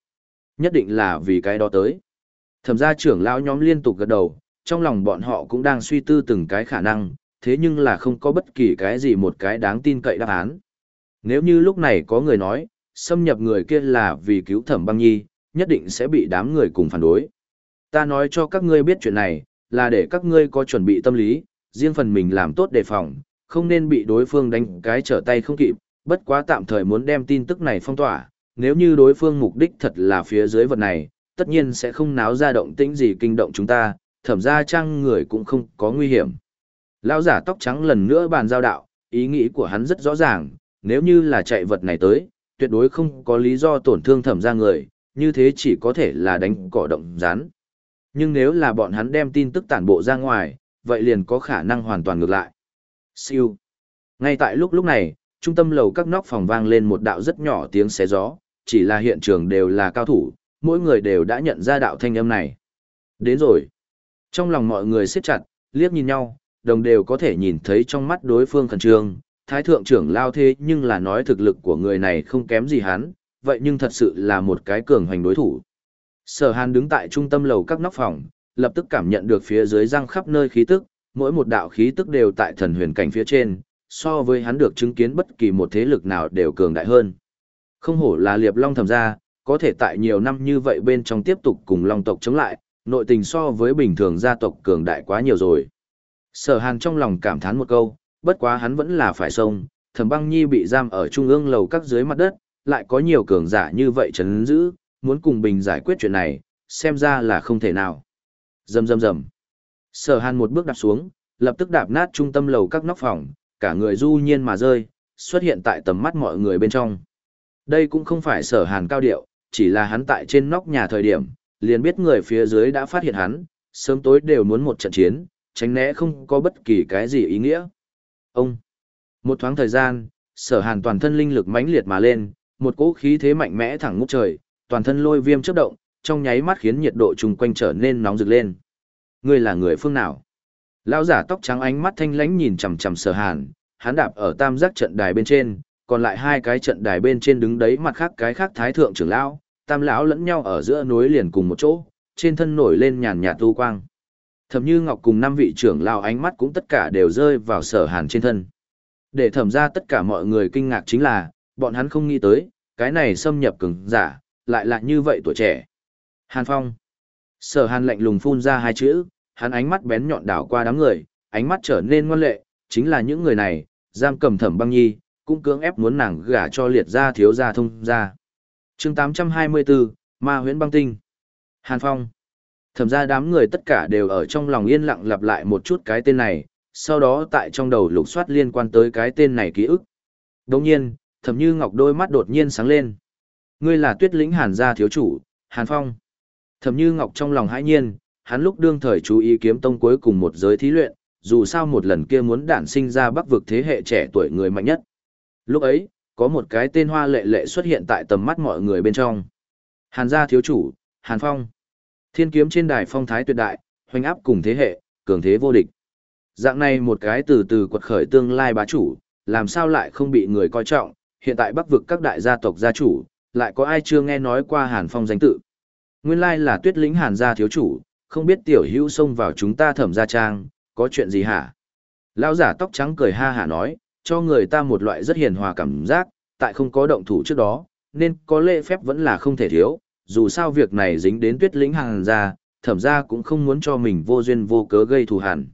Nhất định là vì cái đó tới. Thẩm gia trưởng lão nhóm liên tục gật đầu, trong lòng bọn họ cũng đang suy tư từng cái khả năng, thế nhưng là không có bất kỳ cái gì một cái đáng tin cậy đáp án. Nếu như lúc này có người nói, xâm nhập người kia là vì cứu thẩm băng nhi, nhất định sẽ bị đám người cùng phản đối. Ta nói cho các ngươi biết chuyện này, là để các ngươi có chuẩn bị tâm lý, riêng phần mình làm tốt đề phòng, không nên bị đối phương đánh cái trở tay không kịp, bất quá tạm thời muốn đem tin tức này phong tỏa, nếu như đối phương mục đích thật là phía dưới vật này, tất nhiên sẽ không náo ra động tĩnh gì kinh động chúng ta, thẩm ra chăng người cũng không có nguy hiểm. Lão giả tóc trắng lần nữa bàn giao đạo, ý nghĩ của hắn rất rõ ràng, nếu như là chạy vật này tới, tuyệt đối không có lý do tổn thương thẩm ra người, như thế chỉ có thể là đánh cỏ động rán. Nhưng nếu là bọn hắn đem tin tức tản bộ ra ngoài, vậy liền có khả năng hoàn toàn ngược lại. Siêu. Ngay tại lúc lúc này, trung tâm lầu các nóc phòng vang lên một đạo rất nhỏ tiếng xé gió, chỉ là hiện trường đều là cao thủ, mỗi người đều đã nhận ra đạo thanh âm này. Đến rồi. Trong lòng mọi người siết chặt, liếc nhìn nhau, đồng đều có thể nhìn thấy trong mắt đối phương khẩn trương. Thái thượng trưởng lao thế nhưng là nói thực lực của người này không kém gì hắn, vậy nhưng thật sự là một cái cường hoành đối thủ. Sở hàn đứng tại trung tâm lầu các nóc phòng, lập tức cảm nhận được phía dưới răng khắp nơi khí tức, mỗi một đạo khí tức đều tại thần huyền cảnh phía trên, so với hắn được chứng kiến bất kỳ một thế lực nào đều cường đại hơn. Không hổ là liệp long thầm ra, có thể tại nhiều năm như vậy bên trong tiếp tục cùng long tộc chống lại, nội tình so với bình thường gia tộc cường đại quá nhiều rồi. Sở hàn trong lòng cảm thán một câu, bất quá hắn vẫn là phải sông, thẩm băng nhi bị giam ở trung ương lầu các dưới mặt đất, lại có nhiều cường giả như vậy chấn giữ, muốn cùng bình giải quyết chuyện này, xem ra là không thể nào. Rầm rầm rầm. Sở Hàn một bước đạp xuống, lập tức đạp nát trung tâm lầu các nóc phòng, cả người du nhiên mà rơi, xuất hiện tại tầm mắt mọi người bên trong. Đây cũng không phải Sở Hàn cao điệu, chỉ là hắn tại trên nóc nhà thời điểm, liền biết người phía dưới đã phát hiện hắn, sớm tối đều muốn một trận chiến, tránh né không có bất kỳ cái gì ý nghĩa. Ông. Một thoáng thời gian, Sở Hàn toàn thân linh lực mãnh liệt mà lên, một cỗ khí thế mạnh mẽ thẳng ngút trời, toàn thân lôi viêm chớp động, trong nháy mắt khiến nhiệt độ chung quanh trở nên nóng rực lên. Ngươi là người phương nào? Lão giả tóc trắng ánh mắt thanh lãnh nhìn chằm chằm Sở Hàn, hắn đạp ở tam giác trận đài bên trên, còn lại hai cái trận đài bên trên đứng đấy mặt khác cái khác thái thượng trưởng lão, tam lão lẫn nhau ở giữa núi liền cùng một chỗ, trên thân nổi lên nhàn nhạt tu quang. Thẩm Như Ngọc cùng năm vị trưởng lão ánh mắt cũng tất cả đều rơi vào Sở Hàn trên thân. Để thẩm ra tất cả mọi người kinh ngạc chính là, bọn hắn không nghĩ tới, cái này xâm nhập cường giả, lại là như vậy tuổi trẻ. Hàn Phong. Sở Hàn lạnh lùng phun ra hai chữ, hắn ánh mắt bén nhọn đảo qua đám người, ánh mắt trở nên ngoan lệ, chính là những người này, giam cầm thẩm băng nhi, cũng cưỡng ép muốn nàng gả cho liệt gia thiếu gia thông gia. chương 824, Ma huyễn băng tinh. Hàn Phong. Thẩm ra đám người tất cả đều ở trong lòng yên lặng lặp lại một chút cái tên này, sau đó tại trong đầu lục soát liên quan tới cái tên này ký ức. Đồng nhiên, thẩm như ngọc đôi mắt đột nhiên sáng lên. Ngươi là tuyết lĩnh hàn gia thiếu chủ, Hàn Phong. Thẩm như ngọc trong lòng hãi nhiên, hắn lúc đương thời chú ý kiếm tông cuối cùng một giới thí luyện, dù sao một lần kia muốn đản sinh ra bắc vực thế hệ trẻ tuổi người mạnh nhất. Lúc ấy, có một cái tên hoa lệ lệ xuất hiện tại tầm mắt mọi người bên trong. Hàn gia thiếu chủ, Hàn Phong. Thiên kiếm trên đài phong thái tuyệt đại, hoành áp cùng thế hệ, cường thế vô địch. Dạng này một cái từ từ quật khởi tương lai bá chủ, làm sao lại không bị người coi trọng, hiện tại bắc vực các đại gia tộc gia chủ, lại có ai chưa nghe nói qua Hàn Phong danh tự. Nguyên lai là tuyết lĩnh Hàn gia thiếu chủ, không biết tiểu hữu xông vào chúng ta thẩm gia trang, có chuyện gì hả? Lão giả tóc trắng cười ha hả nói, cho người ta một loại rất hiền hòa cảm giác, tại không có động thủ trước đó, nên có lễ phép vẫn là không thể thiếu, dù sao việc này dính đến tuyết lĩnh hàng gia, thẩm gia cũng không muốn cho mình vô duyên vô cớ gây thù hẳn.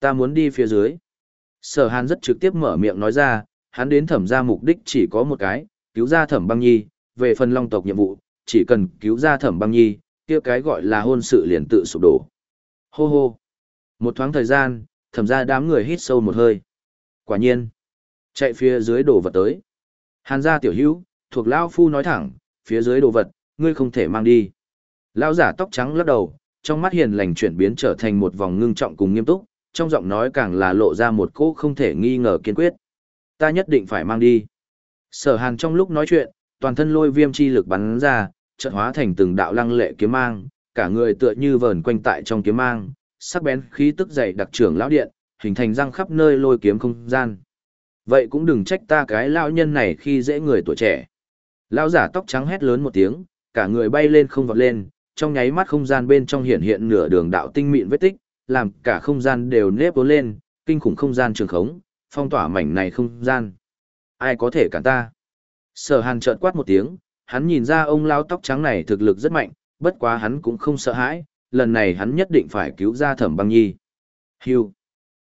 Ta muốn đi phía dưới. Sở Hàn rất trực tiếp mở miệng nói ra, hắn đến thẩm gia mục đích chỉ có một cái, cứu ra thẩm băng nhi, về phần long tộc nhiệm vụ, chỉ cần cứu ra thẩm băng nhi, kia cái gọi là hôn sự liền tự sụp đổ. Hô hô. Một thoáng thời gian, thẩm gia đám người hít sâu một hơi. Quả nhiên, chạy phía dưới đồ vật tới. Hàn gia tiểu hữu, thuộc Lao Phu nói thẳng, phía dưới đồ vật, ngươi không thể mang đi. Lão giả tóc trắng lắc đầu, trong mắt hiền lành chuyển biến trở thành một vòng ngưng trọng cùng nghiêm túc, trong giọng nói càng là lộ ra một cỗ không thể nghi ngờ kiên quyết. Ta nhất định phải mang đi. Sở hàn trong lúc nói chuyện, toàn thân lôi viêm chi lực bắn ra, chợt hóa thành từng đạo lăng lệ kiếm mang, cả người tựa như vờn quanh tại trong kiếm mang, sắc bén khí tức dày đặc trưởng lão điện, hình thành răng khắp nơi lôi kiếm không gian. Vậy cũng đừng trách ta cái lão nhân này khi dễ người tuổi trẻ. Lão giả tóc trắng hét lớn một tiếng, cả người bay lên không vọt lên, trong nháy mắt không gian bên trong hiện hiện nửa đường đạo tinh mịn vết tích, làm cả không gian đều nếp vốn lên, kinh khủng không gian trường khống, phong tỏa mảnh này không gian. Ai có thể cản ta? Sở hàn trợn quát một tiếng, hắn nhìn ra ông lao tóc trắng này thực lực rất mạnh, bất quá hắn cũng không sợ hãi, lần này hắn nhất định phải cứu ra thẩm băng nhi. Hưu.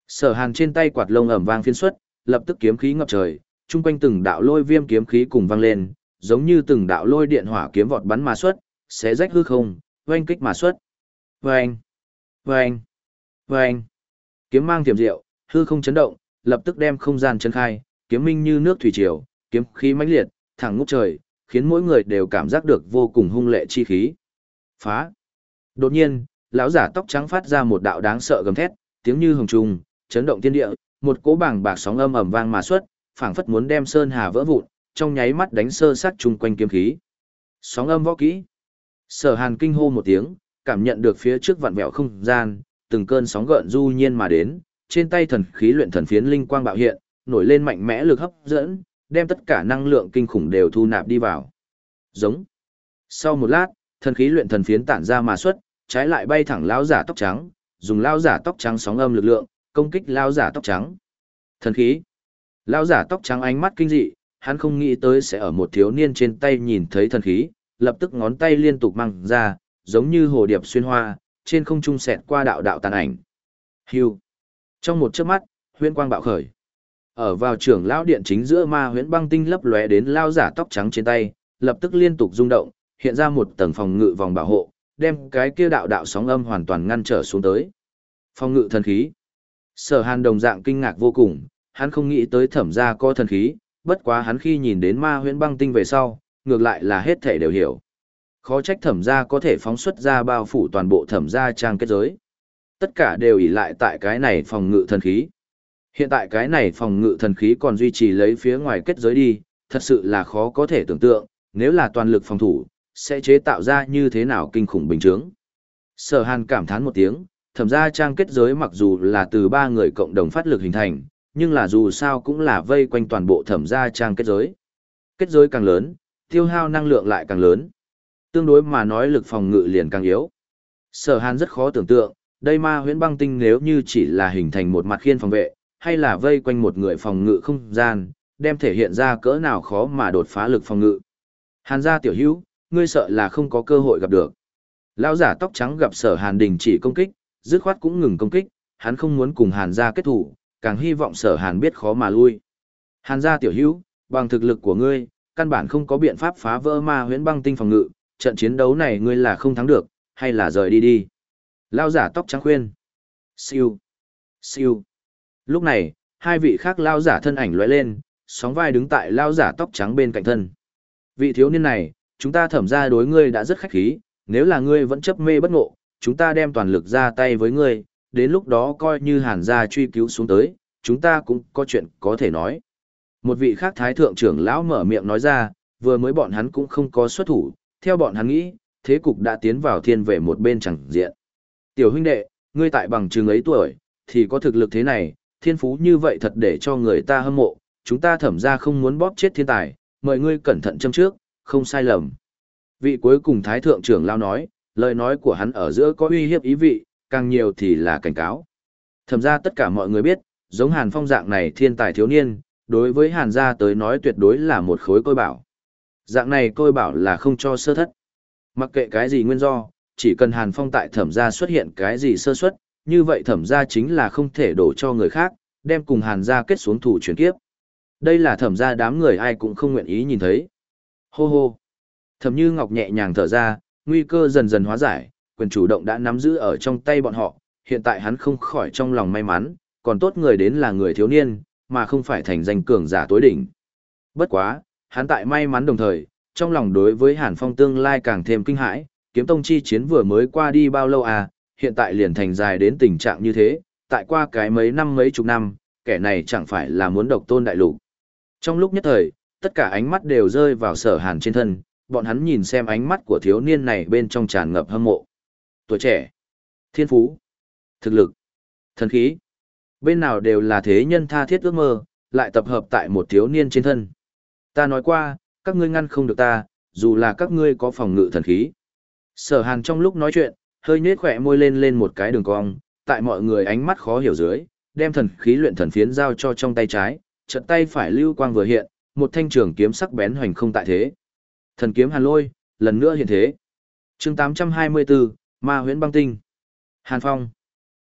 Sở hàn trên tay quạt lông ẩm vang phiên xuất, lập tức kiếm khí ngập trời, chung quanh từng đạo lôi viêm kiếm khí cùng vang lên, giống như từng đạo lôi điện hỏa kiếm vọt bắn mà xuất, xé rách hư không, oanh kích mà xuất. Oanh, oanh, oanh. Kiếm mang tiềm diệu, hư không chấn động, lập tức đem không gian chấn khai, kiếm minh như nước thủy triều, kiếm khí mãnh liệt, thẳng ngút trời, khiến mỗi người đều cảm giác được vô cùng hung lệ chi khí. Phá. Đột nhiên, lão giả tóc trắng phát ra một đạo đáng sợ gầm thét, tiếng như hồng trùng, chấn động thiên địa, một cỗ bảng bạc sóng âm ầm vang mà xuất, phảng phất muốn đem sơn hà vỡ vụn, trong nháy mắt đánh sơ sát chung quanh kiếm khí. Sóng âm võ kỹ. Sở Hàn kinh hô một tiếng, cảm nhận được phía trước vặn vẹo không gian, từng cơn sóng gợn du nhiên mà đến, trên tay thần khí luyện thần phiến linh quang bạo hiện, nổi lên mạnh mẽ lực hấp dẫn, đem tất cả năng lượng kinh khủng đều thu nạp đi vào. Giống. Sau một lát, thần khí luyện thần phiến tản ra mà xuất, trái lại bay thẳng lão giả tóc trắng, dùng lão giả tóc trắng sóng âm lực lượng, công kích lão giả tóc trắng. Thần khí. Lão giả tóc trắng ánh mắt kinh dị, hắn không nghĩ tới sẽ ở một thiếu niên trên tay nhìn thấy thần khí, lập tức ngón tay liên tục mang ra, giống như hồ điệp xuyên hoa, trên không trung xẹt qua đạo đạo tàn ảnh. Hưu. Trong một chớp mắt, huyễn quang bạo khởi. Ở vào trưởng lão điện chính giữa ma huyễn băng tinh lấp lóe đến lao giả tóc trắng trên tay, lập tức liên tục rung động, hiện ra một tầng phòng ngự vòng bảo hộ, đem cái kia đạo đạo sóng âm hoàn toàn ngăn trở xuống tới. Phòng ngự thần khí. Sở Hàn đồng dạng kinh ngạc vô cùng, hắn không nghĩ tới thẩm gia có thần khí, bất quá hắn khi nhìn đến ma huyễn băng tinh về sau, ngược lại là hết thể đều hiểu. Khó trách thẩm gia có thể phóng xuất ra bao phủ toàn bộ thẩm gia trang kết giới. Tất cả đều ỷ lại tại cái này phòng ngự thần khí. Hiện tại cái này phòng ngự thần khí còn duy trì lấy phía ngoài kết giới đi, thật sự là khó có thể tưởng tượng, nếu là toàn lực phòng thủ, sẽ chế tạo ra như thế nào kinh khủng bình chướng. Sở Hàn cảm thán một tiếng, thẩm gia trang kết giới mặc dù là từ ba người cộng đồng phát lực hình thành, nhưng là dù sao cũng là vây quanh toàn bộ thẩm gia trang kết giới. Kết giới càng lớn, tiêu hao năng lượng lại càng lớn. Tương đối mà nói lực phòng ngự liền càng yếu. Sở Hàn rất khó tưởng tượng, đây ma huyễn băng tinh nếu như chỉ là hình thành một mặt khiên phòng vệ, hay là vây quanh một người phòng ngự không gian, đem thể hiện ra cỡ nào khó mà đột phá lực phòng ngự. Hàn gia tiểu hữu, ngươi sợ là không có cơ hội gặp được. Lão giả tóc trắng gặp sở Hàn đình chỉ công kích, dứt khoát cũng ngừng công kích, hắn không muốn cùng Hàn gia kết thủ, càng hy vọng sở Hàn biết khó mà lui. Hàn gia tiểu hữu, bằng thực lực của ngươi, căn bản không có biện pháp phá vỡ ma huyễn băng tinh phòng ngự, trận chiến đấu này ngươi là không thắng được, hay là rời đi đi. Lão giả tóc trắng khuyên. Siêu. Siêu. Lúc này, hai vị khác lao giả thân ảnh lóe lên, sóng vai đứng tại lao giả tóc trắng bên cạnh thân. Vị thiếu niên này, chúng ta thẩm ra đối ngươi đã rất khách khí, nếu là ngươi vẫn chấp mê bất ngộ, chúng ta đem toàn lực ra tay với ngươi, đến lúc đó coi như hàn gia truy cứu xuống tới, chúng ta cũng có chuyện có thể nói. Một vị khác thái thượng trưởng lão mở miệng nói ra, vừa mới bọn hắn cũng không có xuất thủ, theo bọn hắn nghĩ, thế cục đã tiến vào thiên về một bên chẳng diện. Tiểu huynh đệ, ngươi tại bằng trường ấy tuổi, thì có thực lực thế này, thiên phú như vậy thật để cho người ta hâm mộ, chúng ta thẩm ra không muốn bóp chết thiên tài, mời ngươi cẩn thận châm trước, không sai lầm. Vị cuối cùng thái thượng trưởng lao nói, lời nói của hắn ở giữa có uy hiếp ý vị, càng nhiều thì là cảnh cáo. Thẩm ra tất cả mọi người biết, giống hàn phong dạng này thiên tài thiếu niên, đối với hàn gia tới nói tuyệt đối là một khối côi bảo. Dạng này côi bảo là không cho sơ thất. Mặc kệ cái gì nguyên do, chỉ cần hàn phong tại thẩm gia xuất hiện cái gì sơ suất, như vậy thẩm gia chính là không thể đổ cho người khác, đem cùng hàn gia kết xuống thủ chuyển kiếp. Đây là thẩm gia đám người ai cũng không nguyện ý nhìn thấy. Hô hô. Thẩm như ngọc nhẹ nhàng thở ra, nguy cơ dần dần hóa giải, quyền chủ động đã nắm giữ ở trong tay bọn họ, hiện tại hắn không khỏi trong lòng may mắn, còn tốt người đến là người thiếu niên, mà không phải thành danh cường giả tối đỉnh. Bất quá, hắn tại may mắn đồng thời, trong lòng đối với Hàn Phong tương lai càng thêm kinh hãi, kiếm tông chi chiến vừa mới qua đi bao lâu à, hiện tại liền thành dài đến tình trạng như thế, tại qua cái mấy năm mấy chục năm, kẻ này chẳng phải là muốn độc tôn đại lục. Trong lúc nhất thời, tất cả ánh mắt đều rơi vào sở hàn trên thân, bọn hắn nhìn xem ánh mắt của thiếu niên này bên trong tràn ngập hâm mộ. Tuổi trẻ, thiên phú, thực lực, thần khí, bên nào đều là thế nhân tha thiết ước mơ, lại tập hợp tại một thiếu niên trên thân. Ta nói qua, các ngươi ngăn không được ta, dù là các ngươi có phòng ngự thần khí. Sở hàn trong lúc nói chuyện, hơi nhếch khỏe môi lên lên một cái đường cong, tại mọi người ánh mắt khó hiểu dưới, đem thần khí luyện thần phiến giao cho trong tay trái, chợt tay phải lưu quang vừa hiện, một thanh trường kiếm sắc bén hoành không tại thế. Thần kiếm Hàn Lôi, lần nữa hiện thế. Chương 824, Ma Huyễn Băng Tinh. Hàn Phong.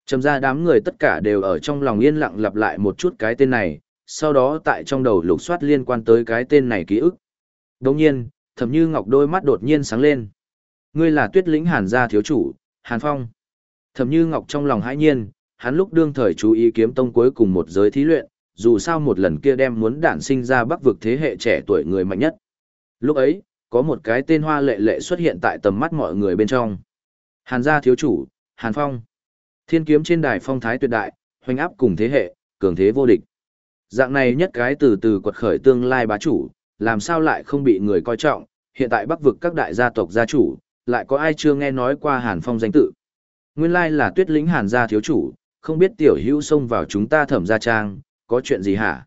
Trầm ra đám người tất cả đều ở trong lòng yên lặng lặp lại một chút cái tên này, sau đó tại trong đầu lục soát liên quan tới cái tên này ký ức. Đồng nhiên, thầm như ngọc đôi mắt đột nhiên sáng lên. Ngươi là tuyết lĩnh hàn gia thiếu chủ, Hàn Phong. Thẩm Như Ngọc trong lòng hãi nhiên, hắn lúc đương thời chú ý kiếm tông cuối cùng một giới thí luyện, dù sao một lần kia đem muốn đản sinh ra bắc vực thế hệ trẻ tuổi người mạnh nhất. Lúc ấy, có một cái tên hoa lệ lệ xuất hiện tại tầm mắt mọi người bên trong. Hàn gia thiếu chủ, Hàn Phong. Thiên kiếm trên đài phong thái tuyệt đại, hoành áp cùng thế hệ, cường thế vô địch. Dạng này nhất cái từ từ quật khởi tương lai bá chủ, làm sao lại không bị người coi trọng, hiện tại bắc vực các đại gia tộc gia chủ, lại có ai chưa nghe nói qua Hàn Phong danh tự. Nguyên lai là tuyết lĩnh Hàn gia thiếu chủ, không biết tiểu hữu xông vào chúng ta thẩm gia trang, có chuyện gì hả?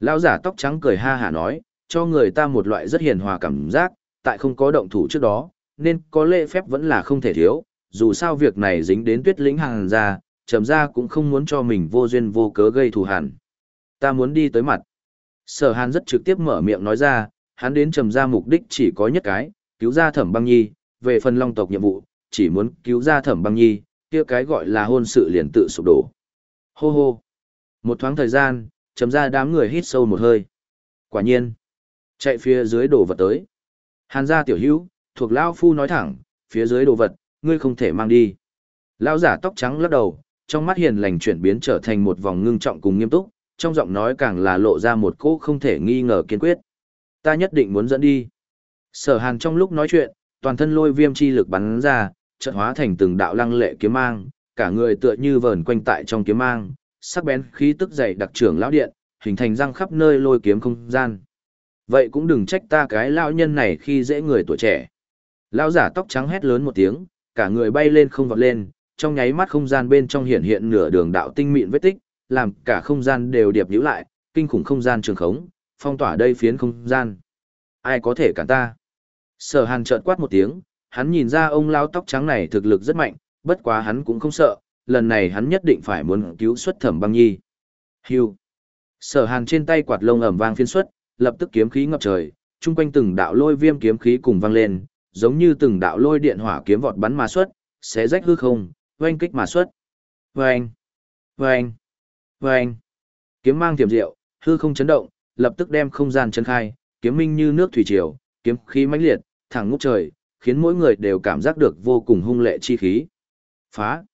Lão giả tóc trắng cười ha hả nói, cho người ta một loại rất hiền hòa cảm giác, tại không có động thủ trước đó, nên có lễ phép vẫn là không thể thiếu, dù sao việc này dính đến tuyết lĩnh Hàn gia, trầm gia cũng không muốn cho mình vô duyên vô cớ gây thù hằn. Ta muốn đi tới mặt. Sở Hàn rất trực tiếp mở miệng nói ra, hắn đến trầm gia mục đích chỉ có nhất cái, cứu ra thẩm băng nhi, về phần long tộc nhiệm vụ, chỉ muốn cứu ra thẩm băng nhi, kia cái gọi là hôn sự liền tự sụp đổ. Hô hô. Một thoáng thời gian, chấm ra đám người hít sâu một hơi. Quả nhiên, chạy phía dưới đồ vật tới. Hàn gia tiểu hữu, thuộc Lao Phu nói thẳng, phía dưới đồ vật, ngươi không thể mang đi. Lão giả tóc trắng lắc đầu, trong mắt hiền lành chuyển biến trở thành một vòng ngưng trọng cùng nghiêm túc, trong giọng nói càng là lộ ra một cỗ không thể nghi ngờ kiên quyết. Ta nhất định muốn dẫn đi. Sở hàn trong lúc nói chuyện, toàn thân lôi viêm chi lực bắn ra, chợt hóa thành từng đạo lăng lệ kiếm mang, cả người tựa như vờn quanh tại trong kiếm mang, sắc bén khí tức dày đặc trưởng lão điện, hình thành răng khắp nơi lôi kiếm không gian. Vậy cũng đừng trách ta cái lão nhân này khi dễ người tuổi trẻ. Lão giả tóc trắng hét lớn một tiếng, cả người bay lên không vọt lên, trong nháy mắt không gian bên trong hiện hiện nửa đường đạo tinh mịn vết tích, làm cả không gian đều điệp nhíu lại, kinh khủng không gian trường khống, phong tỏa đây phiến không gian. Ai có thể cản ta? Sở Hàn trợn quát một tiếng, hắn nhìn ra ông lao tóc trắng này thực lực rất mạnh, bất quá hắn cũng không sợ, lần này hắn nhất định phải muốn cứu xuất Thẩm Băng Nhi. Hưu. Sở Hàn trên tay quạt lông ẩm vang phiên xuất, lập tức kiếm khí ngập trời, chung quanh từng đạo lôi viêm kiếm khí cùng vang lên, giống như từng đạo lôi điện hỏa kiếm vọt bắn mà xuất, xé rách hư không, oanh kích mà xuất. Oanh, oanh, oanh. Kiếm mang tiềm diệu, hư không chấn động, lập tức đem không gian chấn khai, kiếm minh như nước thủy triều, kiếm khí mãnh liệt, thẳng ngút trời, khiến mỗi người đều cảm giác được vô cùng hung lệ chi khí. Phá.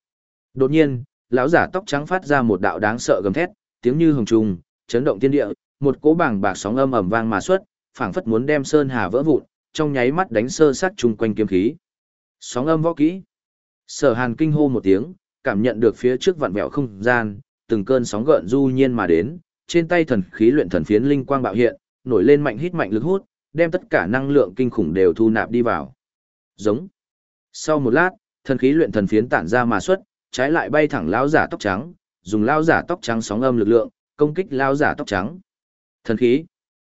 Đột nhiên, lão giả tóc trắng phát ra một đạo đáng sợ gầm thét, tiếng như hồng trùng, chấn động thiên địa, một cỗ bảng bạc sóng âm ầm vang mà xuất, phảng phất muốn đem sơn hà vỡ vụn, trong nháy mắt đánh sơ sát chung quanh kiếm khí. Sóng âm võ kỹ. Sở Hàn kinh hô một tiếng, cảm nhận được phía trước vặn vẹo không gian, từng cơn sóng gợn du nhiên mà đến, trên tay thần khí luyện thần phiến linh quang bạo hiện, nổi lên mạnh hít mạnh lực hút, đem tất cả năng lượng kinh khủng đều thu nạp đi vào. Giống. Sau một lát, thần khí luyện thần phiến tản ra mà xuất, trái lại bay thẳng lão giả tóc trắng, dùng lão giả tóc trắng sóng âm lực lượng, công kích lão giả tóc trắng. Thần khí.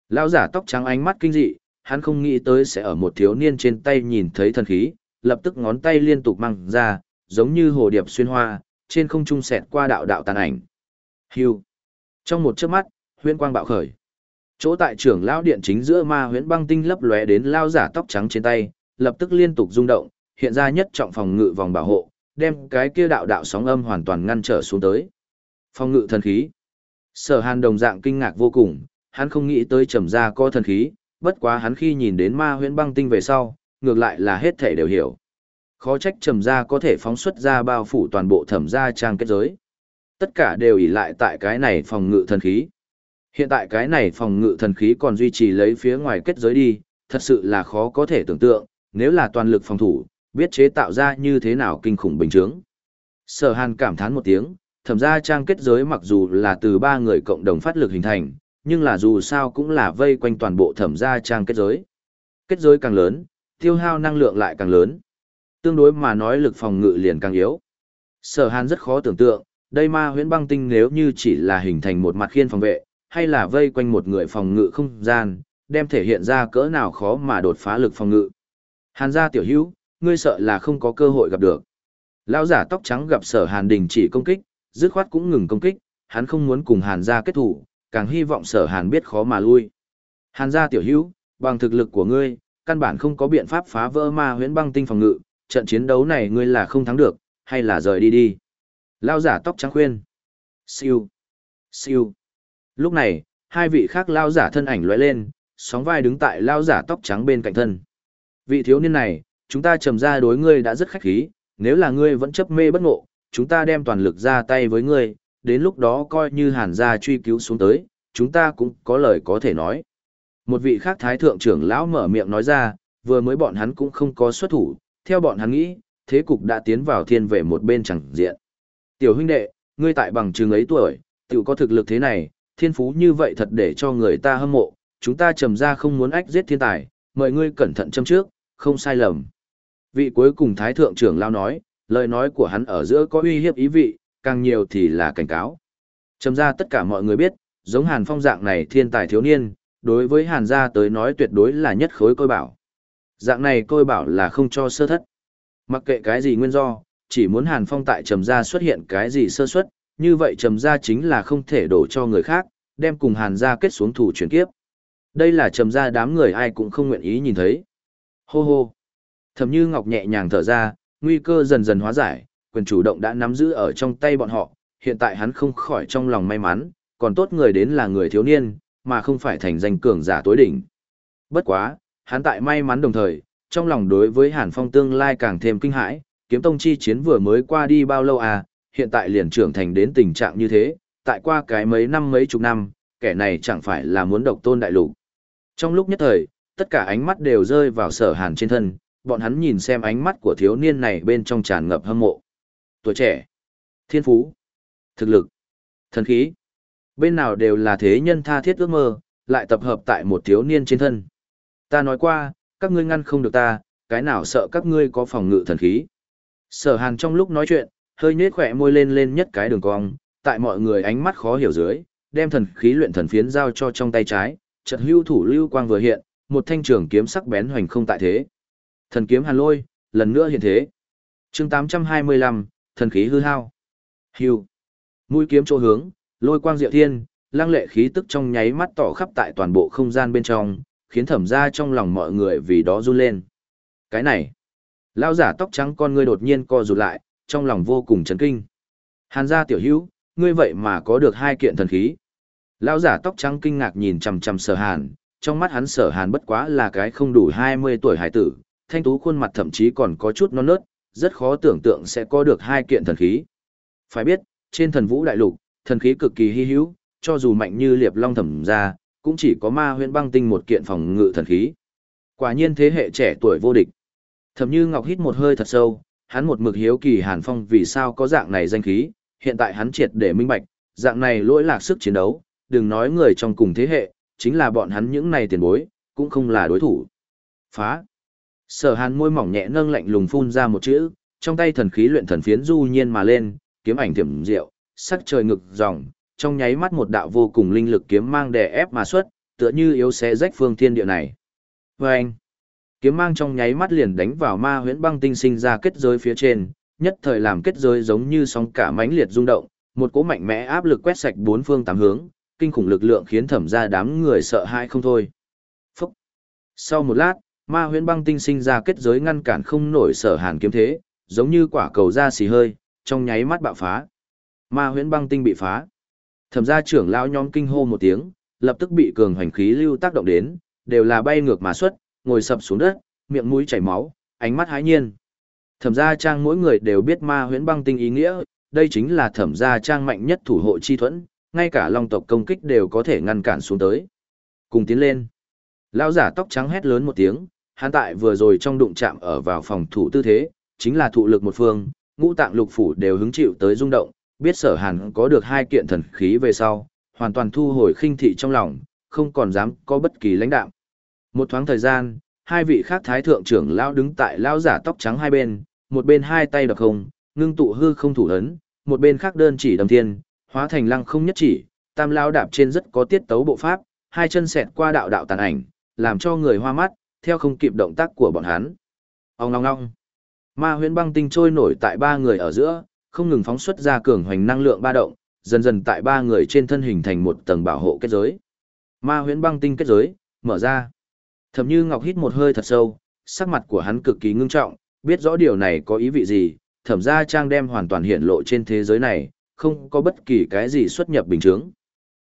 Lão giả tóc trắng ánh mắt kinh dị, hắn không nghĩ tới sẽ ở một thiếu niên trên tay nhìn thấy thần khí, lập tức ngón tay liên tục mang ra, giống như hồ điệp xuyên hoa, trên không trung xẹt qua đạo đạo tàn ảnh. Hưu. Trong một chớp mắt, huyễn quang bạo khởi. Chỗ tại trưởng lão điện chính giữa ma huyễn băng tinh lấp lóe đến lao giả tóc trắng trên tay, lập tức liên tục rung động, hiện ra nhất trọng phòng ngự vòng bảo hộ, đem cái kia đạo đạo sóng âm hoàn toàn ngăn trở xuống tới. Phòng ngự thần khí. Sở Hàn đồng dạng kinh ngạc vô cùng, hắn không nghĩ tới trầm ra có thần khí, bất quá hắn khi nhìn đến ma huyễn băng tinh về sau, ngược lại là hết thể đều hiểu. Khó trách trầm ra có thể phóng xuất ra bao phủ toàn bộ thẩm gia trang kết giới. Tất cả đều ỉ lại tại cái này phòng ngự thần khí. Hiện tại cái này phòng ngự thần khí còn duy trì lấy phía ngoài kết giới đi, thật sự là khó có thể tưởng tượng, nếu là toàn lực phòng thủ, biết chế tạo ra như thế nào kinh khủng bình chứng. Sở Hàn cảm thán một tiếng, thẩm gia trang kết giới mặc dù là từ ba người cộng đồng phát lực hình thành, nhưng là dù sao cũng là vây quanh toàn bộ thẩm gia trang kết giới. Kết giới càng lớn, tiêu hao năng lượng lại càng lớn. Tương đối mà nói lực phòng ngự liền càng yếu. Sở Hàn rất khó tưởng tượng, đây ma huyễn băng tinh nếu như chỉ là hình thành một mặt khiên phòng vệ, hay là vây quanh một người phòng ngự không gian, đem thể hiện ra cỡ nào khó mà đột phá lực phòng ngự. Hàn gia tiểu hữu, ngươi sợ là không có cơ hội gặp được. Lão giả tóc trắng gặp sở Hàn đình chỉ công kích, dứt khoát cũng ngừng công kích, hắn không muốn cùng Hàn gia kết thủ, càng hy vọng sở Hàn biết khó mà lui. Hàn gia tiểu hữu, bằng thực lực của ngươi, căn bản không có biện pháp phá vỡ ma huyễn băng tinh phòng ngự, trận chiến đấu này ngươi là không thắng được, hay là rời đi đi. Lão giả tóc trắng khuyên. Siêu. Siêu. Lúc này, hai vị khác lao giả thân ảnh lóe lên, sóng vai đứng tại lao giả tóc trắng bên cạnh thân. Vị thiếu niên này, chúng ta trầm ra đối ngươi đã rất khách khí, nếu là ngươi vẫn chấp mê bất ngộ, chúng ta đem toàn lực ra tay với ngươi, đến lúc đó coi như hàn gia truy cứu xuống tới, chúng ta cũng có lời có thể nói. Một vị khác thái thượng trưởng lão mở miệng nói ra, vừa mới bọn hắn cũng không có xuất thủ, theo bọn hắn nghĩ, thế cục đã tiến vào thiên về một bên chẳng diện. Tiểu huynh đệ, ngươi tại bằng trường ấy tuổi, tiểu có thực lực thế này, thiên phú như vậy thật để cho người ta hâm mộ, chúng ta trầm ra không muốn ách giết thiên tài, mời ngươi cẩn thận châm trước, không sai lầm. Vị cuối cùng thái thượng trưởng lao nói, lời nói của hắn ở giữa có uy hiếp ý vị, càng nhiều thì là cảnh cáo. Trầm ra tất cả mọi người biết, giống Hàn Phong dạng này thiên tài thiếu niên, đối với Hàn gia tới nói tuyệt đối là nhất khối côi bảo. Dạng này côi bảo là không cho sơ thất. Mặc kệ cái gì nguyên do, chỉ muốn Hàn Phong tại Trầm gia xuất hiện cái gì sơ suất, như vậy Trầm gia chính là không thể đổ cho người khác, đem cùng Hàn gia kết xuống thủ chuyển kiếp. Đây là Trầm gia đám người ai cũng không nguyện ý nhìn thấy. Hô hô. Thẩm Như Ngọc nhẹ nhàng thở ra, nguy cơ dần dần hóa giải, quyền chủ động đã nắm giữ ở trong tay bọn họ, hiện tại hắn không khỏi trong lòng may mắn, còn tốt người đến là người thiếu niên, mà không phải thành danh cường giả tối đỉnh. Bất quá, hắn tại may mắn đồng thời, trong lòng đối với Hàn Phong tương lai càng thêm kinh hãi, kiếm tông chi chiến vừa mới qua đi bao lâu à, hiện tại liền trưởng thành đến tình trạng như thế, tại qua cái mấy năm mấy chục năm, kẻ này chẳng phải là muốn độc tôn đại lục. Trong lúc nhất thời, tất cả ánh mắt đều rơi vào sở hàn trên thân, bọn hắn nhìn xem ánh mắt của thiếu niên này bên trong tràn ngập hâm mộ. Tuổi trẻ, thiên phú, thực lực, thần khí. Bên nào đều là thế nhân tha thiết ước mơ, lại tập hợp tại một thiếu niên trên thân. Ta nói qua, các ngươi ngăn không được ta, cái nào sợ các ngươi có phòng ngự thần khí. Sở hàn trong lúc nói chuyện, hơi nhếch khỏe môi lên lên nhất cái đường cong, tại mọi người ánh mắt khó hiểu dưới, đem thần khí luyện thần phiến giao cho trong tay trái, chợt hưu thủ lưu quang vừa hiện, một thanh trường kiếm sắc bén hoành không tại thế. Thần kiếm hàn lôi, lần nữa hiện thế. chương 825, thần khí hư hao. Hưu. Mũi kiếm chỗ hướng, lôi quang diệu thiên, lang lệ khí tức trong nháy mắt tỏ khắp tại toàn bộ không gian bên trong, khiến thẩm ra trong lòng mọi người vì đó run lên. Cái này, lao giả tóc trắng con ngươi đột nhiên co rụt lại, trong lòng vô cùng chấn kinh. Hàn gia tiểu hữu, ngươi vậy mà có được hai kiện thần khí. Lão giả tóc trắng kinh ngạc nhìn chằm chằm sở hàn, trong mắt hắn sở hàn bất quá là cái không đủ 20 tuổi hải tử, thanh tú khuôn mặt thậm chí còn có chút non nớt, rất khó tưởng tượng sẽ có được hai kiện thần khí. Phải biết, trên thần vũ đại lục, thần khí cực kỳ hy hữu, cho dù mạnh như liệp long thẩm ra, cũng chỉ có ma huyễn băng tinh một kiện phòng ngự thần khí. Quả nhiên thế hệ trẻ tuổi vô địch. Thẩm Như Ngọc hít một hơi thật sâu, hắn một mực hiếu kỳ Hàn Phong vì sao có dạng này danh khí, hiện tại hắn triệt để minh bạch, dạng này lỗi lạc sức chiến đấu, đừng nói người trong cùng thế hệ, chính là bọn hắn những này tiền bối, cũng không là đối thủ. Phá. Sở Hàn môi mỏng nhẹ nâng lạnh lùng phun ra một chữ, trong tay thần khí luyện thần phiến du nhiên mà lên, kiếm ảnh tiềm diệu, sắc trời ngực dòng, trong nháy mắt một đạo vô cùng linh lực kiếm mang đè ép mà xuất, tựa như yếu xé rách phương thiên địa này. Và anh, kiếm mang trong nháy mắt liền đánh vào ma huyễn băng tinh sinh ra kết giới phía trên, nhất thời làm kết giới giống như sóng cả mãnh liệt rung động, một cỗ mạnh mẽ áp lực quét sạch bốn phương tám hướng, kinh khủng lực lượng khiến thẩm ra đám người sợ hãi không thôi. Phúc! Sau một lát, ma huyễn băng tinh sinh ra kết giới ngăn cản không nổi sở hàn kiếm thế, giống như quả cầu ra xì hơi, trong nháy mắt bạo phá. Ma huyễn băng tinh bị phá. Thẩm gia trưởng lão nhóm kinh hô một tiếng, lập tức bị cường hoành khí lưu tác động đến, đều là bay ngược mà xuất, ngồi sập xuống đất, miệng mũi chảy máu, ánh mắt hãi nhiên. Thẩm gia trang mỗi người đều biết ma huyễn băng tinh ý nghĩa, đây chính là thẩm gia trang mạnh nhất thủ hộ chi thuẫn, ngay cả long tộc công kích đều có thể ngăn cản xuống tới. Cùng tiến lên. Lão giả tóc trắng hét lớn một tiếng, hắn tại vừa rồi trong đụng chạm ở vào phòng thủ tư thế, chính là thụ lực một phương, ngũ tạng lục phủ đều hứng chịu tới rung động, biết sở hàn có được hai kiện thần khí về sau, hoàn toàn thu hồi khinh thị trong lòng, không còn dám có bất kỳ lãnh đạo. Một thoáng thời gian, hai vị khác thái thượng trưởng lão đứng tại lão giả tóc trắng hai bên, một bên hai tay đập không, ngưng tụ hư không thủ ấn, một bên khác đơn chỉ đầm thiên, hóa thành lăng không nhất chỉ, tam lão đạp trên rất có tiết tấu bộ pháp, hai chân xẹt qua đạo đạo tàn ảnh, làm cho người hoa mắt, theo không kịp động tác của bọn hắn. Ông ngong ngong. Ma huyễn băng tinh trôi nổi tại ba người ở giữa, không ngừng phóng xuất ra cường hoành năng lượng ba động, dần dần tại ba người trên thân hình thành một tầng bảo hộ kết giới. Ma huyễn băng tinh kết giới, mở ra. Thẩm Như Ngọc hít một hơi thật sâu, sắc mặt của hắn cực kỳ ngưng trọng, biết rõ điều này có ý vị gì, thẩm gia trang đem hoàn toàn hiện lộ trên thế giới này, không có bất kỳ cái gì xuất nhập bình thường.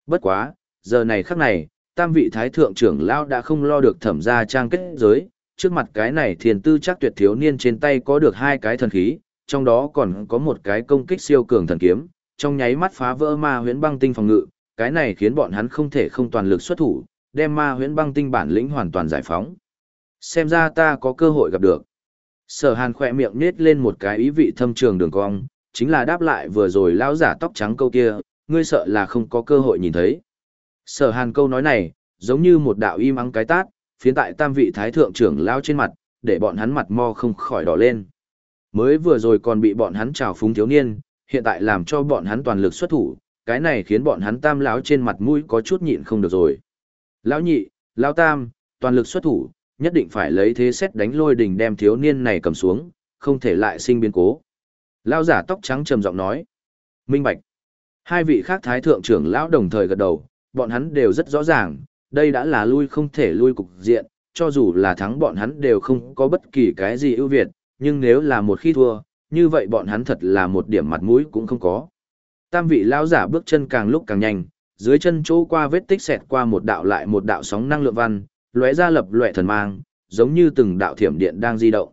Bất quá, giờ này khắc này, tam vị thái thượng trưởng lão đã không lo được thẩm gia trang kết giới, trước mặt cái này thiền tư chắc tuyệt thiếu niên trên tay có được hai cái thần khí, trong đó còn có một cái công kích siêu cường thần kiếm, trong nháy mắt phá vỡ ma huyễn băng tinh phòng ngự, cái này khiến bọn hắn không thể không toàn lực xuất thủ, đem ma huyễn băng tinh bản lĩnh hoàn toàn giải phóng. Xem ra ta có cơ hội gặp được. Sở Hàn khỏe miệng nết lên một cái ý vị thâm trường đường cong, chính là đáp lại vừa rồi lão giả tóc trắng câu kia, ngươi sợ là không có cơ hội nhìn thấy. Sở Hàn câu nói này, giống như một đạo im ắng cái tát, phiến tại tam vị thái thượng trưởng lão trên mặt, để bọn hắn mặt mo không khỏi đỏ lên. Mới vừa rồi còn bị bọn hắn trào phúng thiếu niên, hiện tại làm cho bọn hắn toàn lực xuất thủ, cái này khiến bọn hắn tam lão trên mặt mũi có chút nhịn không được rồi. Lão nhị, lão tam, toàn lực xuất thủ, nhất định phải lấy thế xét đánh lôi đình đem thiếu niên này cầm xuống, không thể lại sinh biến cố. Lão giả tóc trắng trầm giọng nói. Minh Bạch. Hai vị khác thái thượng trưởng lão đồng thời gật đầu, bọn hắn đều rất rõ ràng, đây đã là lui không thể lui cục diện, cho dù là thắng bọn hắn đều không có bất kỳ cái gì ưu việt, nhưng nếu là một khi thua, như vậy bọn hắn thật là một điểm mặt mũi cũng không có. Tam vị lão giả bước chân càng lúc càng nhanh, dưới chân chỗ qua vết tích xẹt qua một đạo lại một đạo sóng năng lượng văn, lóe ra lập loè thần mang, giống như từng đạo thiểm điện đang di động.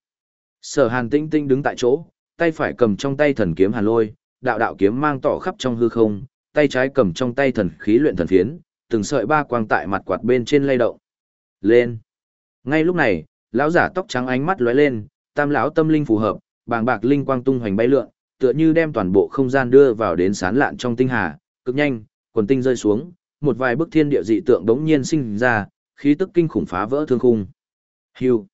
Sở Hàn Tinh Tinh đứng tại chỗ, tay phải cầm trong tay thần kiếm hàn lôi, đạo đạo kiếm mang tỏ khắp trong hư không, tay trái cầm trong tay thần khí luyện thần phiến, từng sợi ba quang tại mặt quạt bên trên lay động. Lên. Ngay lúc này, lão giả tóc trắng ánh mắt lóe lên, tam lão tâm linh phù hợp, bàng bạc linh quang tung hoành bay lượn, tựa như đem toàn bộ không gian đưa vào đến sán lạn trong tinh hà, cực nhanh, quần tinh rơi xuống, một vài bức thiên địa dị tượng đống nhiên sinh ra, khí tức kinh khủng phá vỡ thương khung. Hưu.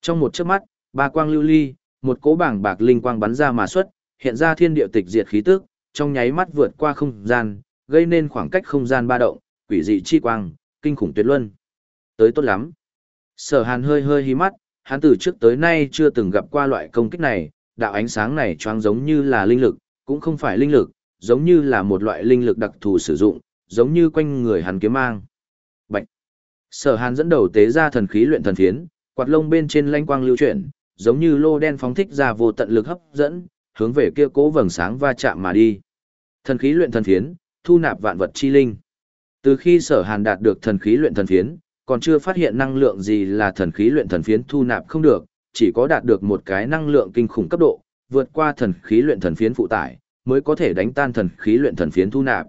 Trong một chớp mắt, ba quang lưu ly, một cỗ bảng bạc linh quang bắn ra mà xuất, hiện ra thiên địa tịch diệt khí tức, trong nháy mắt vượt qua không gian, gây nên khoảng cách không gian ba động, quỷ dị chi quang, kinh khủng tuyệt luân. Tới tốt lắm. Sở Hàn hơi hơi hí mắt, hắn từ trước tới nay chưa từng gặp qua loại công kích này, đạo ánh sáng này choáng giống như là linh lực, cũng không phải linh lực, giống như là một loại linh lực đặc thù sử dụng, giống như quanh người hắn kiếm mang. Bạch. Sở Hàn dẫn đầu tế ra thần khí luyện thần phiến, quạt lông bên trên lanh quang lưu chuyển, giống như lô đen phóng thích ra vô tận lực hấp dẫn, hướng về kia cố vầng sáng va chạm mà đi. Thần khí luyện thần phiến, thu nạp vạn vật chi linh. Từ khi Sở Hàn đạt được thần khí luyện thần phiến, còn chưa phát hiện năng lượng gì là thần khí luyện thần phiến thu nạp không được, chỉ có đạt được một cái năng lượng kinh khủng cấp độ, vượt qua thần khí luyện thần phiến phụ tải, mới có thể đánh tan thần khí luyện thần phiến thu nạp.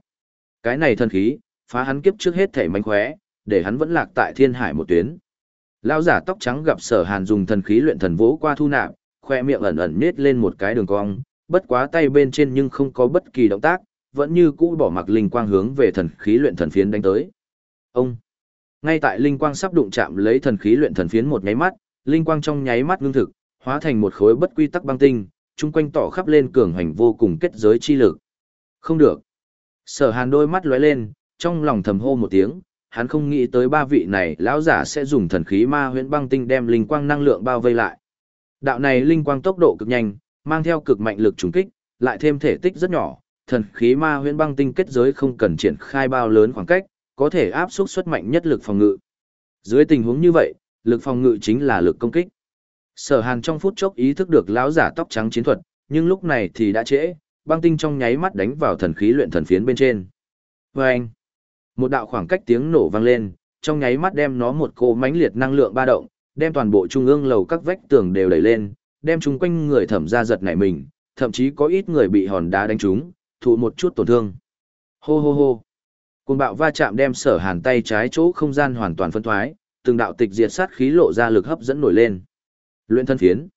Cái này thần khí, phá hắn kiếp trước hết thể mánh khóe, để hắn vẫn lạc tại thiên hải một tuyến. Lão giả tóc trắng gặp Sở Hàn dùng thần khí luyện thần vỗ qua thu nạp, khoe miệng ẩn ẩn nhếch lên một cái đường cong, bất quá tay bên trên nhưng không có bất kỳ động tác, vẫn như cũ bỏ mặc linh quang hướng về thần khí luyện thần phiến đánh tới. Ông ngay tại linh quang sắp đụng chạm lấy thần khí luyện thần phiến một nháy mắt, linh quang trong nháy mắt ngưng thực, hóa thành một khối bất quy tắc băng tinh, chung quanh tỏ khắp lên cường hành vô cùng kết giới chi lực. Không được. Sở Hàn đôi mắt lóe lên, trong lòng thầm hô một tiếng, hắn không nghĩ tới ba vị này lão giả sẽ dùng thần khí ma huyễn băng tinh đem linh quang năng lượng bao vây lại. Đạo này linh quang tốc độ cực nhanh, mang theo cực mạnh lực trùng kích, lại thêm thể tích rất nhỏ, thần khí ma huyễn băng tinh kết giới không cần triển khai bao lớn khoảng cách, có thể áp suất xuất mạnh nhất lực phòng ngự. Dưới tình huống như vậy, lực phòng ngự chính là lực công kích. Sở Hàn trong phút chốc ý thức được lão giả tóc trắng chiến thuật, nhưng lúc này thì đã trễ, băng tinh trong nháy mắt đánh vào thần khí luyện thần phiến bên trên. Vâng! Một đạo khoảng cách tiếng nổ vang lên, trong nháy mắt đem nó một cô mãnh liệt năng lượng ba động, đem toàn bộ trung ương lầu các vách tường đều đẩy lên, đem chúng quanh người thẩm ra giật nảy mình, thậm chí có ít người bị hòn đá đánh trúng, thụ một chút tổn thương. Hô hô hô! Cuồng bạo va chạm đem sở hàn tay trái chỗ không gian hoàn toàn phân thoái, từng đạo tịch diệt sát khí lộ ra lực hấp dẫn nổi lên. Luyện thân phiến.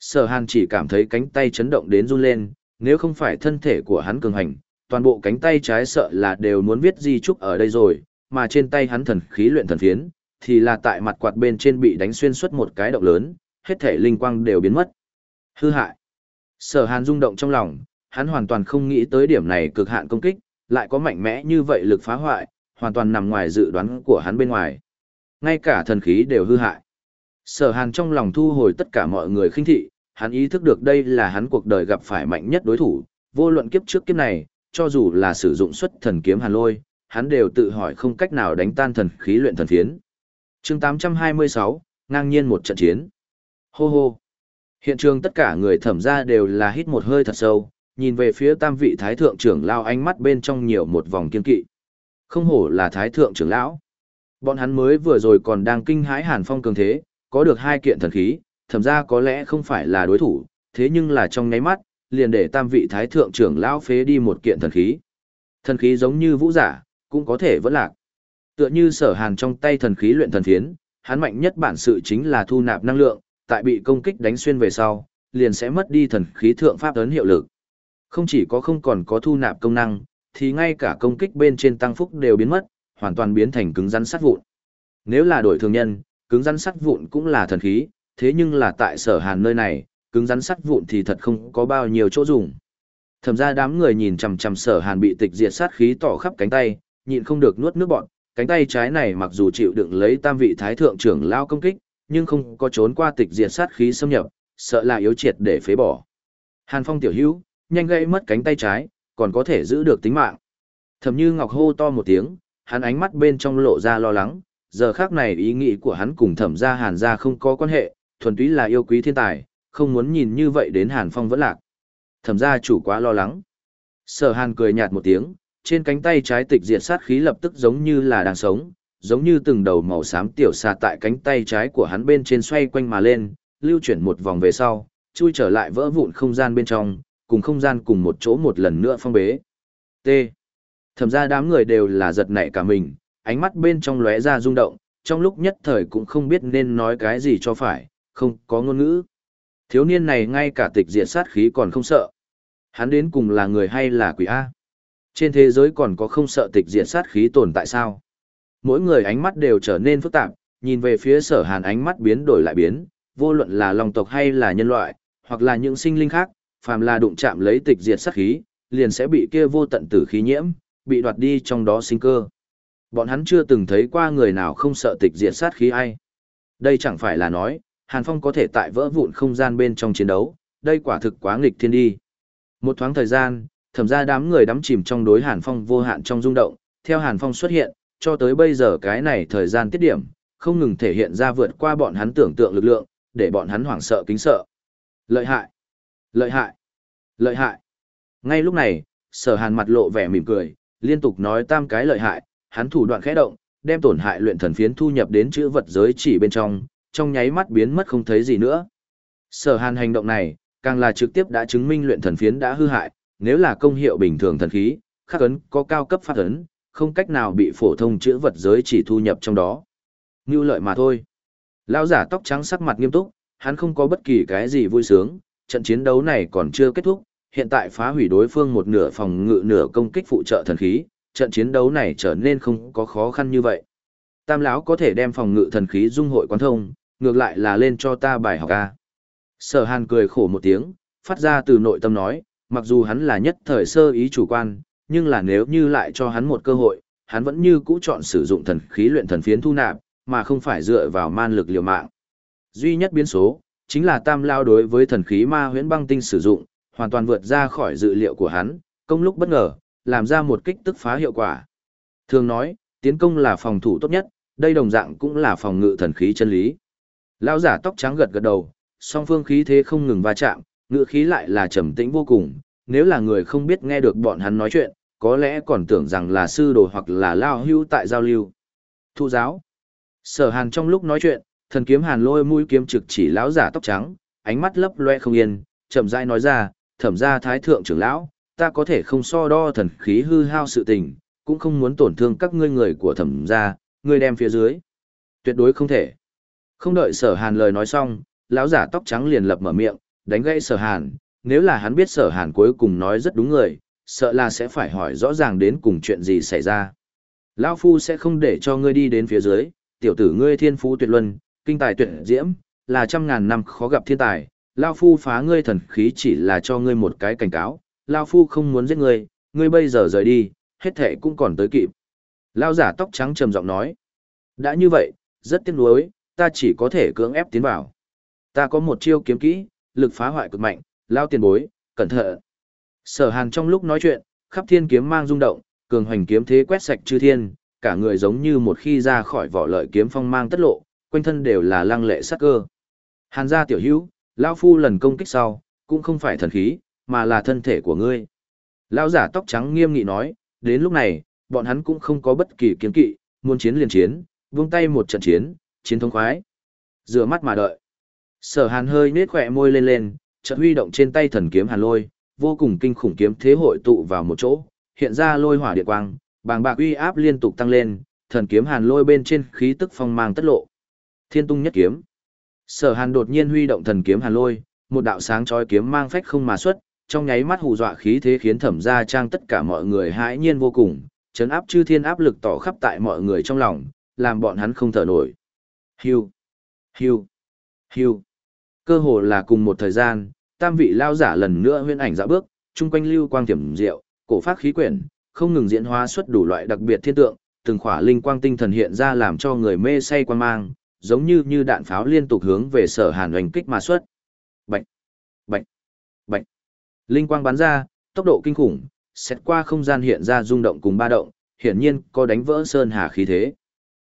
Sở hàn chỉ cảm thấy cánh tay chấn động đến run lên, nếu không phải thân thể của hắn cường hành, toàn bộ cánh tay trái sợ là đều muốn viết di trúc ở đây rồi, mà trên tay hắn thần khí luyện thần phiến, thì là tại mặt quạt bên trên bị đánh xuyên suốt một cái động lớn, hết thể linh quang đều biến mất. Hư hại. Sở hàn rung động trong lòng, hắn hoàn toàn không nghĩ tới điểm này cực hạn công kích, lại có mạnh mẽ như vậy lực phá hoại, hoàn toàn nằm ngoài dự đoán của hắn bên ngoài. Ngay cả thần khí đều hư hại. Sở Hàn trong lòng thu hồi tất cả mọi người khinh thị, hắn ý thức được đây là hắn cuộc đời gặp phải mạnh nhất đối thủ, vô luận kiếp trước kiếp này, cho dù là sử dụng xuất thần kiếm Hàn Lôi, hắn đều tự hỏi không cách nào đánh tan thần khí luyện thần phiến. Chương 826, ngang nhiên một trận chiến. Hô hô. Hiện trường tất cả người thẩm ra đều là hít một hơi thật sâu, nhìn về phía tam vị thái thượng trưởng lao ánh mắt bên trong nhiều một vòng kiên kỵ. Không hổ là thái thượng trưởng lão. Bọn hắn mới vừa rồi còn đang kinh hãi hàn phong cường thế, có được hai kiện thần khí, thậm ra có lẽ không phải là đối thủ, thế nhưng là trong nháy mắt, liền để tam vị thái thượng trưởng lão phế đi một kiện thần khí. Thần khí giống như vũ giả, cũng có thể vẫn lạc. Tựa như sở hàn trong tay thần khí luyện thần phiến, hắn mạnh nhất bản sự chính là thu nạp năng lượng, tại bị công kích đánh xuyên về sau, liền sẽ mất đi thần khí thượng pháp ấn hiệu lực. Không chỉ có không còn có thu nạp công năng, thì ngay cả công kích bên trên tăng phúc đều biến mất, hoàn toàn biến thành cứng rắn sắt vụn. Nếu là đổi thường nhân, cứng rắn sắt vụn cũng là thần khí, thế nhưng là tại sở hàn nơi này, cứng rắn sắt vụn thì thật không có bao nhiêu chỗ dùng. Thẩm ra đám người nhìn chằm chằm sở hàn bị tịch diệt sát khí tỏ khắp cánh tay, nhịn không được nuốt nước bọn, cánh tay trái này mặc dù chịu đựng lấy tam vị thái thượng trưởng lao công kích, nhưng không có trốn qua tịch diệt sát khí xâm nhập, sợ là yếu triệt để phế bỏ. Hàn Phong tiểu hữu, nhanh gãy mất cánh tay trái, còn có thể giữ được tính mạng. Thẩm Như Ngọc hô to một tiếng, hắn ánh mắt bên trong lộ ra lo lắng, giờ khác này ý nghĩ của hắn cùng Thẩm gia Hàn gia không có quan hệ, thuần túy là yêu quý thiên tài, không muốn nhìn như vậy đến Hàn Phong vẫn lạc. Thẩm gia chủ quá lo lắng. Sở Hàn cười nhạt một tiếng, trên cánh tay trái tịch diệt sát khí lập tức giống như là đang sống, giống như từng đầu màu xám tiểu xà tại cánh tay trái của hắn bên trên xoay quanh mà lên, lưu chuyển một vòng về sau, chui trở lại vỡ vụn không gian bên trong, cùng không gian cùng một chỗ một lần nữa phong bế. T. Thẩm ra đám người đều là giật nảy cả mình, ánh mắt bên trong lóe ra rung động, trong lúc nhất thời cũng không biết nên nói cái gì cho phải, không có ngôn ngữ. Thiếu niên này ngay cả tịch diệt sát khí còn không sợ. Hắn đến cùng là người hay là quỷ A? Trên thế giới còn có không sợ tịch diệt sát khí tồn tại sao? Mỗi người ánh mắt đều trở nên phức tạp, nhìn về phía sở hàn ánh mắt biến đổi lại biến, vô luận là lòng tộc hay là nhân loại, hoặc là những sinh linh khác, phàm là đụng chạm lấy tịch diệt sát khí, liền sẽ bị kia vô tận tử khí nhiễm, bị đoạt đi trong đó sinh cơ. Bọn hắn chưa từng thấy qua người nào không sợ tịch diệt sát khí ai. Đây chẳng phải là nói, Hàn Phong có thể tại vỡ vụn không gian bên trong chiến đấu, đây quả thực quá nghịch thiên đi. Một thoáng thời gian, thẩm ra đám người đắm chìm trong đối Hàn Phong vô hạn trong rung động, theo Hàn Phong xuất hiện, cho tới bây giờ cái này thời gian tiết điểm, không ngừng thể hiện ra vượt qua bọn hắn tưởng tượng lực lượng, để bọn hắn hoảng sợ kính sợ. Lợi hại! Lợi hại! Lợi hại! Ngay lúc này, sở hàn mặt lộ vẻ mỉm cười, liên tục nói tam cái lợi hại, hắn thủ đoạn khẽ động, đem tổn hại luyện thần phiến thu nhập đến chữ vật giới chỉ bên trong, trong nháy mắt biến mất không thấy gì nữa. Sở hàn hành động này, càng là trực tiếp đã chứng minh luyện thần phiến đã hư hại, nếu là công hiệu bình thường thần khí, khắc ấn có cao cấp phát ấn, không cách nào bị phổ thông chữ vật giới chỉ thu nhập trong đó. Như lợi mà thôi. Lão giả tóc trắng sắc mặt nghiêm túc, hắn không có bất kỳ cái gì vui sướng, trận chiến đấu này còn chưa kết thúc, hiện tại phá hủy đối phương một nửa phòng ngự nửa công kích phụ trợ thần khí, trận chiến đấu này trở nên không có khó khăn như vậy. Tam lão có thể đem phòng ngự thần khí dung hội quán thông, ngược lại là lên cho ta bài học a. Sở Hàn cười khổ một tiếng, phát ra từ nội tâm nói, mặc dù hắn là nhất thời sơ ý chủ quan, nhưng là nếu như lại cho hắn một cơ hội, hắn vẫn như cũ chọn sử dụng thần khí luyện thần phiến thu nạp, mà không phải dựa vào man lực liều mạng. Duy nhất biến số, chính là tam lao đối với thần khí ma huyễn băng tinh sử dụng, hoàn toàn vượt ra khỏi dự liệu của hắn, công lúc bất ngờ, làm ra một kích tức phá hiệu quả. Thường nói, tiến công là phòng thủ tốt nhất, đây đồng dạng cũng là phòng ngự thần khí chân lý. Lão giả tóc trắng gật gật đầu, song phương khí thế không ngừng va chạm, ngự khí lại là trầm tĩnh vô cùng, nếu là người không biết nghe được bọn hắn nói chuyện, có lẽ còn tưởng rằng là sư đồ hoặc là lao hưu tại giao lưu. Thu giáo. Sở hàn trong lúc nói chuyện, thần kiếm hàn lôi mũi kiếm trực chỉ lão giả tóc trắng, ánh mắt lấp loe không yên, chậm rãi nói ra, thẩm gia thái thượng trưởng lão, ta có thể không so đo thần khí hư hao sự tình, cũng không muốn tổn thương các ngươi người của thẩm gia, ngươi đem phía dưới. Tuyệt đối không thể. Không đợi sở hàn lời nói xong, lão giả tóc trắng liền lập mở miệng, đánh gãy sở hàn, nếu là hắn biết sở hàn cuối cùng nói rất đúng người, sợ là sẽ phải hỏi rõ ràng đến cùng chuyện gì xảy ra. Lão phu sẽ không để cho ngươi đi đến phía dưới, tiểu tử ngươi thiên phú tuyệt luân, kinh tài tuyệt diễm, là trăm ngàn năm khó gặp thiên tài, lão Phu phá ngươi thần khí chỉ là cho ngươi một cái cảnh cáo, Lao Phu không muốn giết ngươi, ngươi bây giờ rời đi, hết thể cũng còn tới kịp. Lao giả tóc trắng trầm giọng nói. Đã như vậy, rất tiếc nuối, ta chỉ có thể cưỡng ép tiến vào. Ta có một chiêu kiếm kỹ, lực phá hoại cực mạnh, Lao tiền bối, cẩn thận. Sở hàn trong lúc nói chuyện, khắp thiên kiếm mang rung động, cường hoành kiếm thế quét sạch chư thiên, cả người giống như một khi ra khỏi vỏ lợi kiếm phong mang tất lộ, quanh thân đều là lăng lệ sắc cơ. Hàn gia tiểu hữu, lão phu lần công kích sau, cũng không phải thần khí, mà là thân thể của ngươi. Lão giả tóc trắng nghiêm nghị nói, đến lúc này, bọn hắn cũng không có bất kỳ kiến kỵ, muốn chiến liền chiến, vung tay một trận chiến, chiến thống khoái. Rửa mắt mà đợi. Sở hàn hơi nết khỏe môi lên lên, chợt huy động trên tay thần kiếm hàn lôi, vô cùng kinh khủng kiếm thế hội tụ vào một chỗ, hiện ra lôi hỏa điện quang, bàng bạc uy áp liên tục tăng lên, thần kiếm hàn lôi bên trên khí tức phong mang tất lộ. Thiên tung nhất kiếm. Sở Hàn đột nhiên huy động thần kiếm hàn lôi, một đạo sáng chói kiếm mang phách không mà xuất, trong nháy mắt hù dọa khí thế khiến thẩm gia trang tất cả mọi người hãi nhiên vô cùng, chấn áp chư thiên áp lực tỏ khắp tại mọi người trong lòng, làm bọn hắn không thở nổi. Hiu, hiu, hiu. Cơ hồ là cùng một thời gian, tam vị lao giả lần nữa huyên ảnh dạo bước, chung quanh lưu quang tiềm diệu, cổ phát khí quyển, không ngừng diễn hóa xuất đủ loại đặc biệt thiên tượng, từng khỏa linh quang tinh thần hiện ra làm cho người mê say quan mang, giống như như đạn pháo liên tục hướng về sở hàn oanh kích mà xuất. Bạch, bạch, bạch. Linh quang bắn ra, tốc độ kinh khủng, xét qua không gian hiện ra rung động cùng ba động, hiển nhiên có đánh vỡ sơn hà khí thế.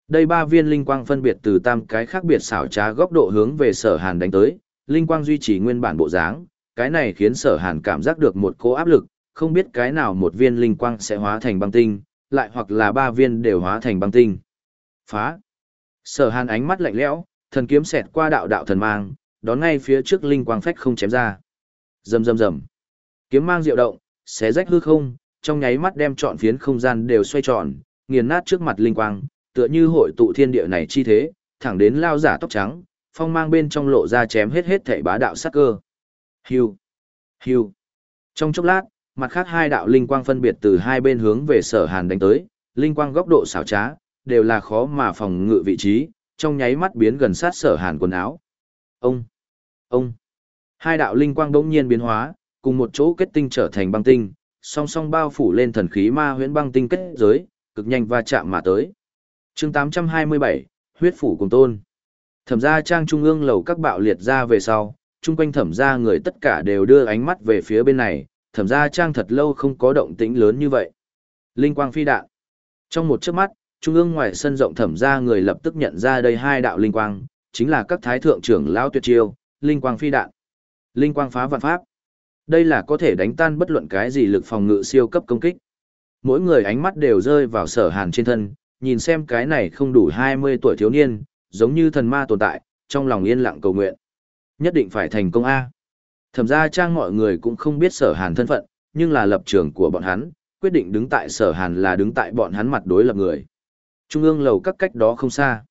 Đây ba viên linh quang phân biệt từ tam cái khác biệt xảo trá góc độ hướng về sở hàn đánh tới, linh quang duy trì nguyên bản bộ dáng, cái này khiến sở hàn cảm giác được một cỗ áp lực, không biết cái nào một viên linh quang sẽ hóa thành băng tinh, lại hoặc là ba viên đều hóa thành băng tinh. Phá! Sở hàn ánh mắt lạnh lẽo, thần kiếm xẹt qua đạo đạo thần mang, đón ngay phía trước linh quang phách không chém ra. Rầm rầm rầm. Kiếm mang diệu động, xé rách hư không, trong nháy mắt đem trọn phiến không gian đều xoay tròn, nghiền nát trước mặt linh quang, tựa như hội tụ thiên địa này chi thế, thẳng đến lao giả tóc trắng, phong mang bên trong lộ ra chém hết hết thảy bá đạo sát cơ. Hưu, hưu. Trong chốc lát, mặt khác hai đạo linh quang phân biệt từ hai bên hướng về Sở Hàn đánh tới, linh quang góc độ xảo trá, đều là khó mà phòng ngự vị trí, trong nháy mắt biến gần sát Sở Hàn quần áo. Ông, ông. Hai đạo linh quang bỗng nhiên biến hóa, cùng một chỗ kết tinh trở thành băng tinh, song song bao phủ lên thần khí ma huyễn băng tinh kết giới, cực nhanh va chạm mà tới. Chương 827, huyết phủ cùng tôn. Thẩm gia trang trung ương lầu các bạo liệt ra về sau, chung quanh thẩm gia người tất cả đều đưa ánh mắt về phía bên này, thẩm gia trang thật lâu không có động tĩnh lớn như vậy. Linh quang phi đạn. Trong một chớp mắt, trung ương ngoài sân rộng thẩm gia người lập tức nhận ra đây hai đạo linh quang, chính là các thái thượng trưởng lão tuyệt chiêu, linh quang phi đạn. Linh quang phá vạn pháp. Đây là có thể đánh tan bất luận cái gì lực phòng ngự siêu cấp công kích. Mỗi người ánh mắt đều rơi vào sở hàn trên thân, nhìn xem cái này không đủ 20 tuổi thiếu niên, giống như thần ma tồn tại, trong lòng yên lặng cầu nguyện. Nhất định phải thành công A. Thẩm ra trang mọi người cũng không biết sở hàn thân phận, nhưng là lập trường của bọn hắn, quyết định đứng tại sở hàn là đứng tại bọn hắn mặt đối lập người. Trung ương lầu các cách đó không xa.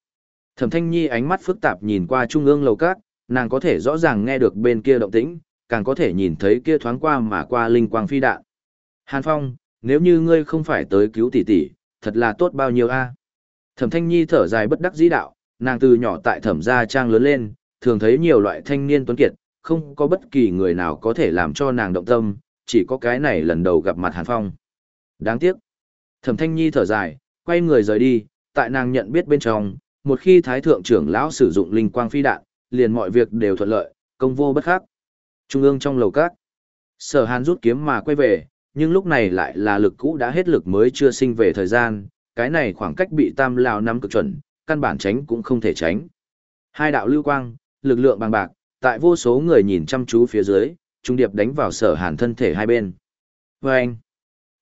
Thẩm thanh nhi ánh mắt phức tạp nhìn qua trung ương lầu các, nàng có thể rõ ràng nghe được bên kia động tĩnh, càng có thể nhìn thấy kia thoáng qua mà qua linh quang phi đạn. Hàn Phong, nếu như ngươi không phải tới cứu tỷ tỷ, thật là tốt bao nhiêu a. Thẩm Thanh Nhi thở dài bất đắc dĩ đạo, nàng từ nhỏ tại thẩm gia trang lớn lên, thường thấy nhiều loại thanh niên tuấn kiệt, không có bất kỳ người nào có thể làm cho nàng động tâm, chỉ có cái này lần đầu gặp mặt Hàn Phong. Đáng tiếc. Thẩm Thanh Nhi thở dài, quay người rời đi, tại nàng nhận biết bên trong, một khi Thái Thượng trưởng lão sử dụng linh quang phi đạn, liền mọi việc đều thuận lợi, công vô bất khắc. Trung ương trong lầu các. Sở Hàn rút kiếm mà quay về, nhưng lúc này lại là lực cũ đã hết lực mới chưa sinh về thời gian, cái này khoảng cách bị tam lao nắm cực chuẩn, căn bản tránh cũng không thể tránh. Hai đạo lưu quang, lực lượng bằng bạc, tại vô số người nhìn chăm chú phía dưới, trung điệp đánh vào sở hàn thân thể hai bên. Vâng!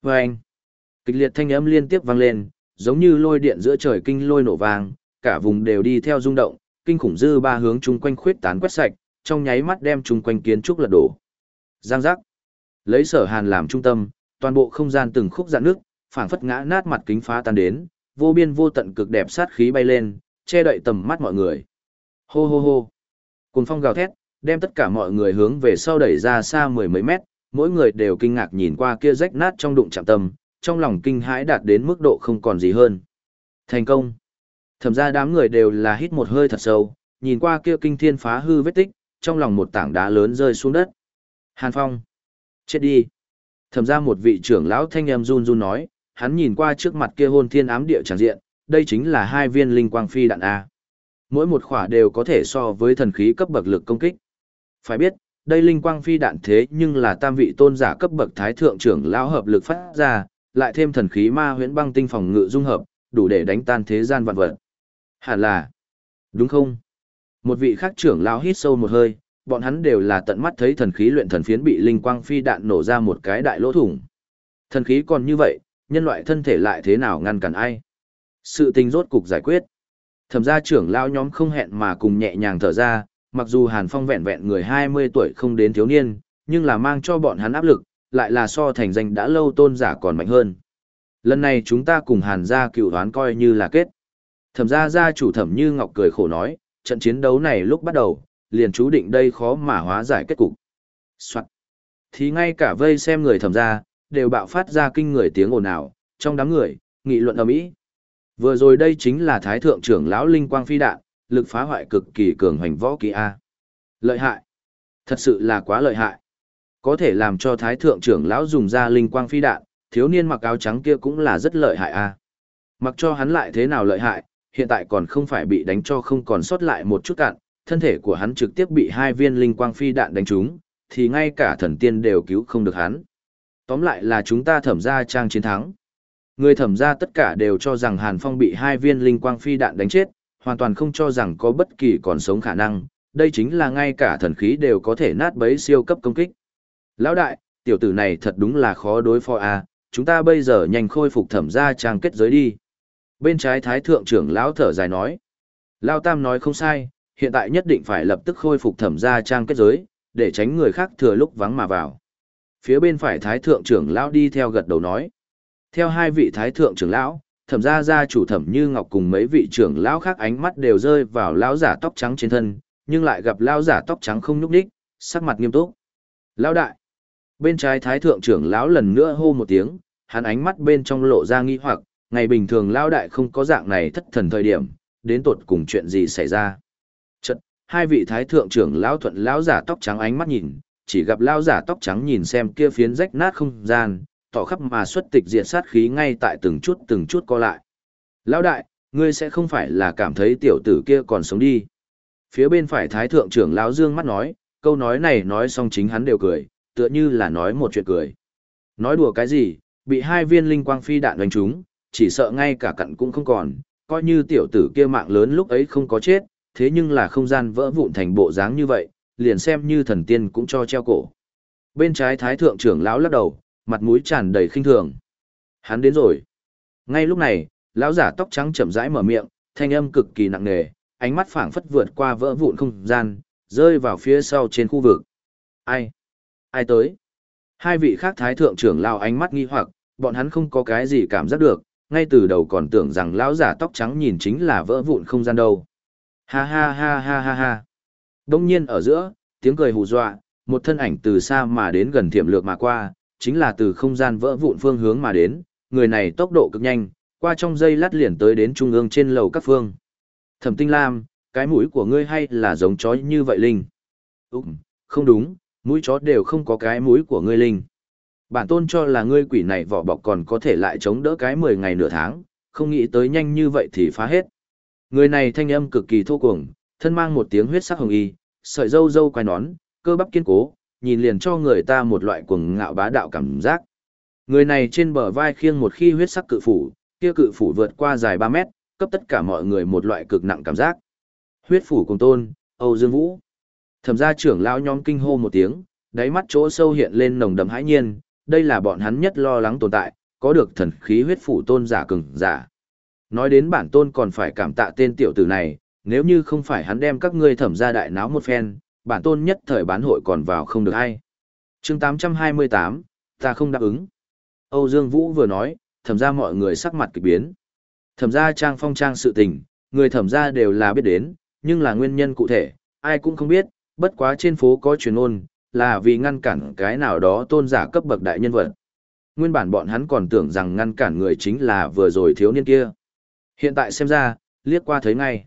Vâng! Kịch liệt thanh âm liên tiếp vang lên, giống như lôi điện giữa trời kinh lôi nổ vang, cả vùng đều đi theo rung động, kinh khủng dư ba hướng chung quanh khuyết tán quét sạch, trong nháy mắt đem chung quanh kiến trúc lật đổ. Giang giác. Lấy sở hàn làm trung tâm, toàn bộ không gian từng khúc dạn nước, phảng phất ngã nát mặt kính phá tan đến, vô biên vô tận cực đẹp sát khí bay lên, che đậy tầm mắt mọi người. Hô hô hô. Cùng phong gào thét, đem tất cả mọi người hướng về sau đẩy ra xa mười mấy mét, mỗi người đều kinh ngạc nhìn qua kia rách nát trong đụng chạm tâm, trong lòng kinh hãi đạt đến mức độ không còn gì hơn. Thành công. Thẩm ra đám người đều là hít một hơi thật sâu, nhìn qua kia kinh thiên phá hư vết tích, trong lòng một tảng đá lớn rơi xuống đất. Hàn Phong. Chết đi. Thẩm ra một vị trưởng lão thanh em run run nói, hắn nhìn qua trước mặt kia hôn thiên ám địa tràn diện, đây chính là hai viên linh quang phi đạn A. Mỗi một khỏa đều có thể so với thần khí cấp bậc lực công kích. Phải biết, đây linh quang phi đạn thế nhưng là tam vị tôn giả cấp bậc thái thượng trưởng lão hợp lực phát ra, lại thêm thần khí ma huyễn băng tinh phòng ngự dung hợp, đủ để đánh tan thế gian vạn vật. Hẳn là, đúng không? Một vị khác trưởng lão hít sâu một hơi, bọn hắn đều là tận mắt thấy thần khí luyện thần phiến bị linh quang phi đạn nổ ra một cái đại lỗ thủng. Thần khí còn như vậy, nhân loại thân thể lại thế nào ngăn cản ai? Sự tình rốt cục giải quyết. Thẩm gia trưởng lão nhóm không hẹn mà cùng nhẹ nhàng thở ra, mặc dù Hàn Phong vẹn vẹn người 20 tuổi không đến thiếu niên, nhưng là mang cho bọn hắn áp lực, lại là so thành danh đã lâu tôn giả còn mạnh hơn. Lần này chúng ta cùng Hàn gia cựu đoán coi như là kết. Thẩm gia gia chủ Thẩm Như Ngọc cười khổ nói, trận chiến đấu này lúc bắt đầu, liền chú định đây khó mà hóa giải kết cục. Soạn. Thì ngay cả vây xem người thẩm gia, đều bạo phát ra kinh người tiếng ồn ào, trong đám người, nghị luận ầm ĩ. Vừa rồi đây chính là Thái thượng trưởng lão Linh Quang Phi đạn, lực phá hoại cực kỳ cường hoành võ kỳ A. Lợi hại. Thật sự là quá lợi hại. Có thể làm cho thái thượng trưởng lão dùng ra linh quang phi đạn, thiếu niên mặc áo trắng kia cũng là rất lợi hại A. Mặc cho hắn lại thế nào lợi hại, hiện tại còn không phải bị đánh cho không còn sót lại một chút cạn, thân thể của hắn trực tiếp bị hai viên linh quang phi đạn đánh trúng, thì ngay cả thần tiên đều cứu không được hắn. Tóm lại là chúng ta thẩm ra trang chiến thắng. Người thẩm ra tất cả đều cho rằng Hàn Phong bị hai viên linh quang phi đạn đánh chết, hoàn toàn không cho rằng có bất kỳ còn sống khả năng, đây chính là ngay cả thần khí đều có thể nát bấy siêu cấp công kích. Lão đại, tiểu tử này thật đúng là khó đối phó à, chúng ta bây giờ nhanh khôi phục thẩm ra trang kết giới đi. Bên trái thái thượng trưởng lão thở dài nói. Lao Tam nói không sai, hiện tại nhất định phải lập tức khôi phục thẩm gia trang kết giới, để tránh người khác thừa lúc vắng mà vào. Phía bên phải thái thượng trưởng lão đi theo gật đầu nói. Theo hai vị thái thượng trưởng lão, thẩm gia gia chủ thẩm như ngọc cùng mấy vị trưởng lão khác ánh mắt đều rơi vào lão giả tóc trắng trên thân, nhưng lại gặp lão giả tóc trắng không nhúc đích, sắc mặt nghiêm túc. Lão đại. Bên trái thái thượng trưởng lão lần nữa hô một tiếng, hắn ánh mắt bên trong lộ ra nghi hoặc, ngày bình thường lão đại không có dạng này thất thần thời điểm, đến tột cùng chuyện gì xảy ra. Chật, hai vị thái thượng trưởng lão thuận lão giả tóc trắng ánh mắt nhìn, chỉ gặp lão giả tóc trắng nhìn xem kia phiến rách nát không gian, tỏ khắp mà xuất tịch diệt sát khí ngay tại từng chút từng chút co lại. Lão đại, ngươi sẽ không phải là cảm thấy tiểu tử kia còn sống đi. Phía bên phải thái thượng trưởng lão dương mắt nói, câu nói này nói xong chính hắn đều cười, tựa như là nói một chuyện cười. Nói đùa cái gì, bị hai viên linh quang phi đạn đánh trúng, chỉ sợ ngay cả cặn cũng không còn, coi như tiểu tử kia mạng lớn lúc ấy không có chết, thế nhưng là không gian vỡ vụn thành bộ dáng như vậy, liền xem như thần tiên cũng cho treo cổ. Bên trái thái thượng trưởng lão lắc đầu, mặt mũi tràn đầy khinh thường. Hắn đến rồi. Ngay lúc này, lão giả tóc trắng chậm rãi mở miệng, thanh âm cực kỳ nặng nề, ánh mắt phảng phất vượt qua vỡ vụn không gian, rơi vào phía sau trên khu vực. Ai? Ai tới? Hai vị khác thái thượng trưởng lão ánh mắt nghi hoặc, bọn hắn không có cái gì cảm giác được, ngay từ đầu còn tưởng rằng lão giả tóc trắng nhìn chính là vỡ vụn không gian đâu. Ha ha ha ha ha ha. Đông nhiên ở giữa, tiếng cười hù dọa, một thân ảnh từ xa mà đến gần thiểm lược mà qua, chính là từ không gian vỡ vụn phương hướng mà đến, người này tốc độ cực nhanh, qua trong giây lát liền tới đến trung ương trên lầu các phương. Thẩm Tinh Lam, cái mũi của ngươi hay là giống chó như vậy Linh? Ừm, không đúng, mũi chó đều không có cái mũi của ngươi Linh. Bản tôn cho là ngươi quỷ này vỏ bọc còn có thể lại chống đỡ cái 10 ngày nửa tháng, không nghĩ tới nhanh như vậy thì phá hết. Người này thanh âm cực kỳ thô cuồng, thân mang một tiếng huyết sắc hồng y, sợi dâu dâu quai nón, cơ bắp kiên cố, nhìn liền cho người ta một loại cuồng ngạo bá đạo cảm giác. Người này trên bờ vai khiêng một khi huyết sắc cự phủ, kia cự phủ vượt qua dài 3 mét, cấp tất cả mọi người một loại cực nặng cảm giác. Huyết phủ cùng tôn, Âu Dương Vũ. Thẩm gia trưởng lão nhóm kinh hô một tiếng, đáy mắt chỗ sâu hiện lên nồng đậm hãi nhiên, đây là bọn hắn nhất lo lắng tồn tại, có được thần khí huyết phủ tôn giả cường giả. Nói đến bản tôn còn phải cảm tạ tên tiểu tử này, nếu như không phải hắn đem các ngươi thẩm gia đại náo một phen, bản tôn nhất thời bán hội còn vào không được hay. chương 828, ta không đáp ứng. Âu Dương Vũ vừa nói, thẩm ra mọi người sắc mặt kịch biến. Thẩm ra trang phong trang sự tình, người thẩm ra đều là biết đến, nhưng là nguyên nhân cụ thể, ai cũng không biết, bất quá trên phố có truyền ôn, là vì ngăn cản cái nào đó tôn giả cấp bậc đại nhân vật. Nguyên bản bọn hắn còn tưởng rằng ngăn cản người chính là vừa rồi thiếu niên kia. Hiện tại xem ra, liếc qua thấy ngay.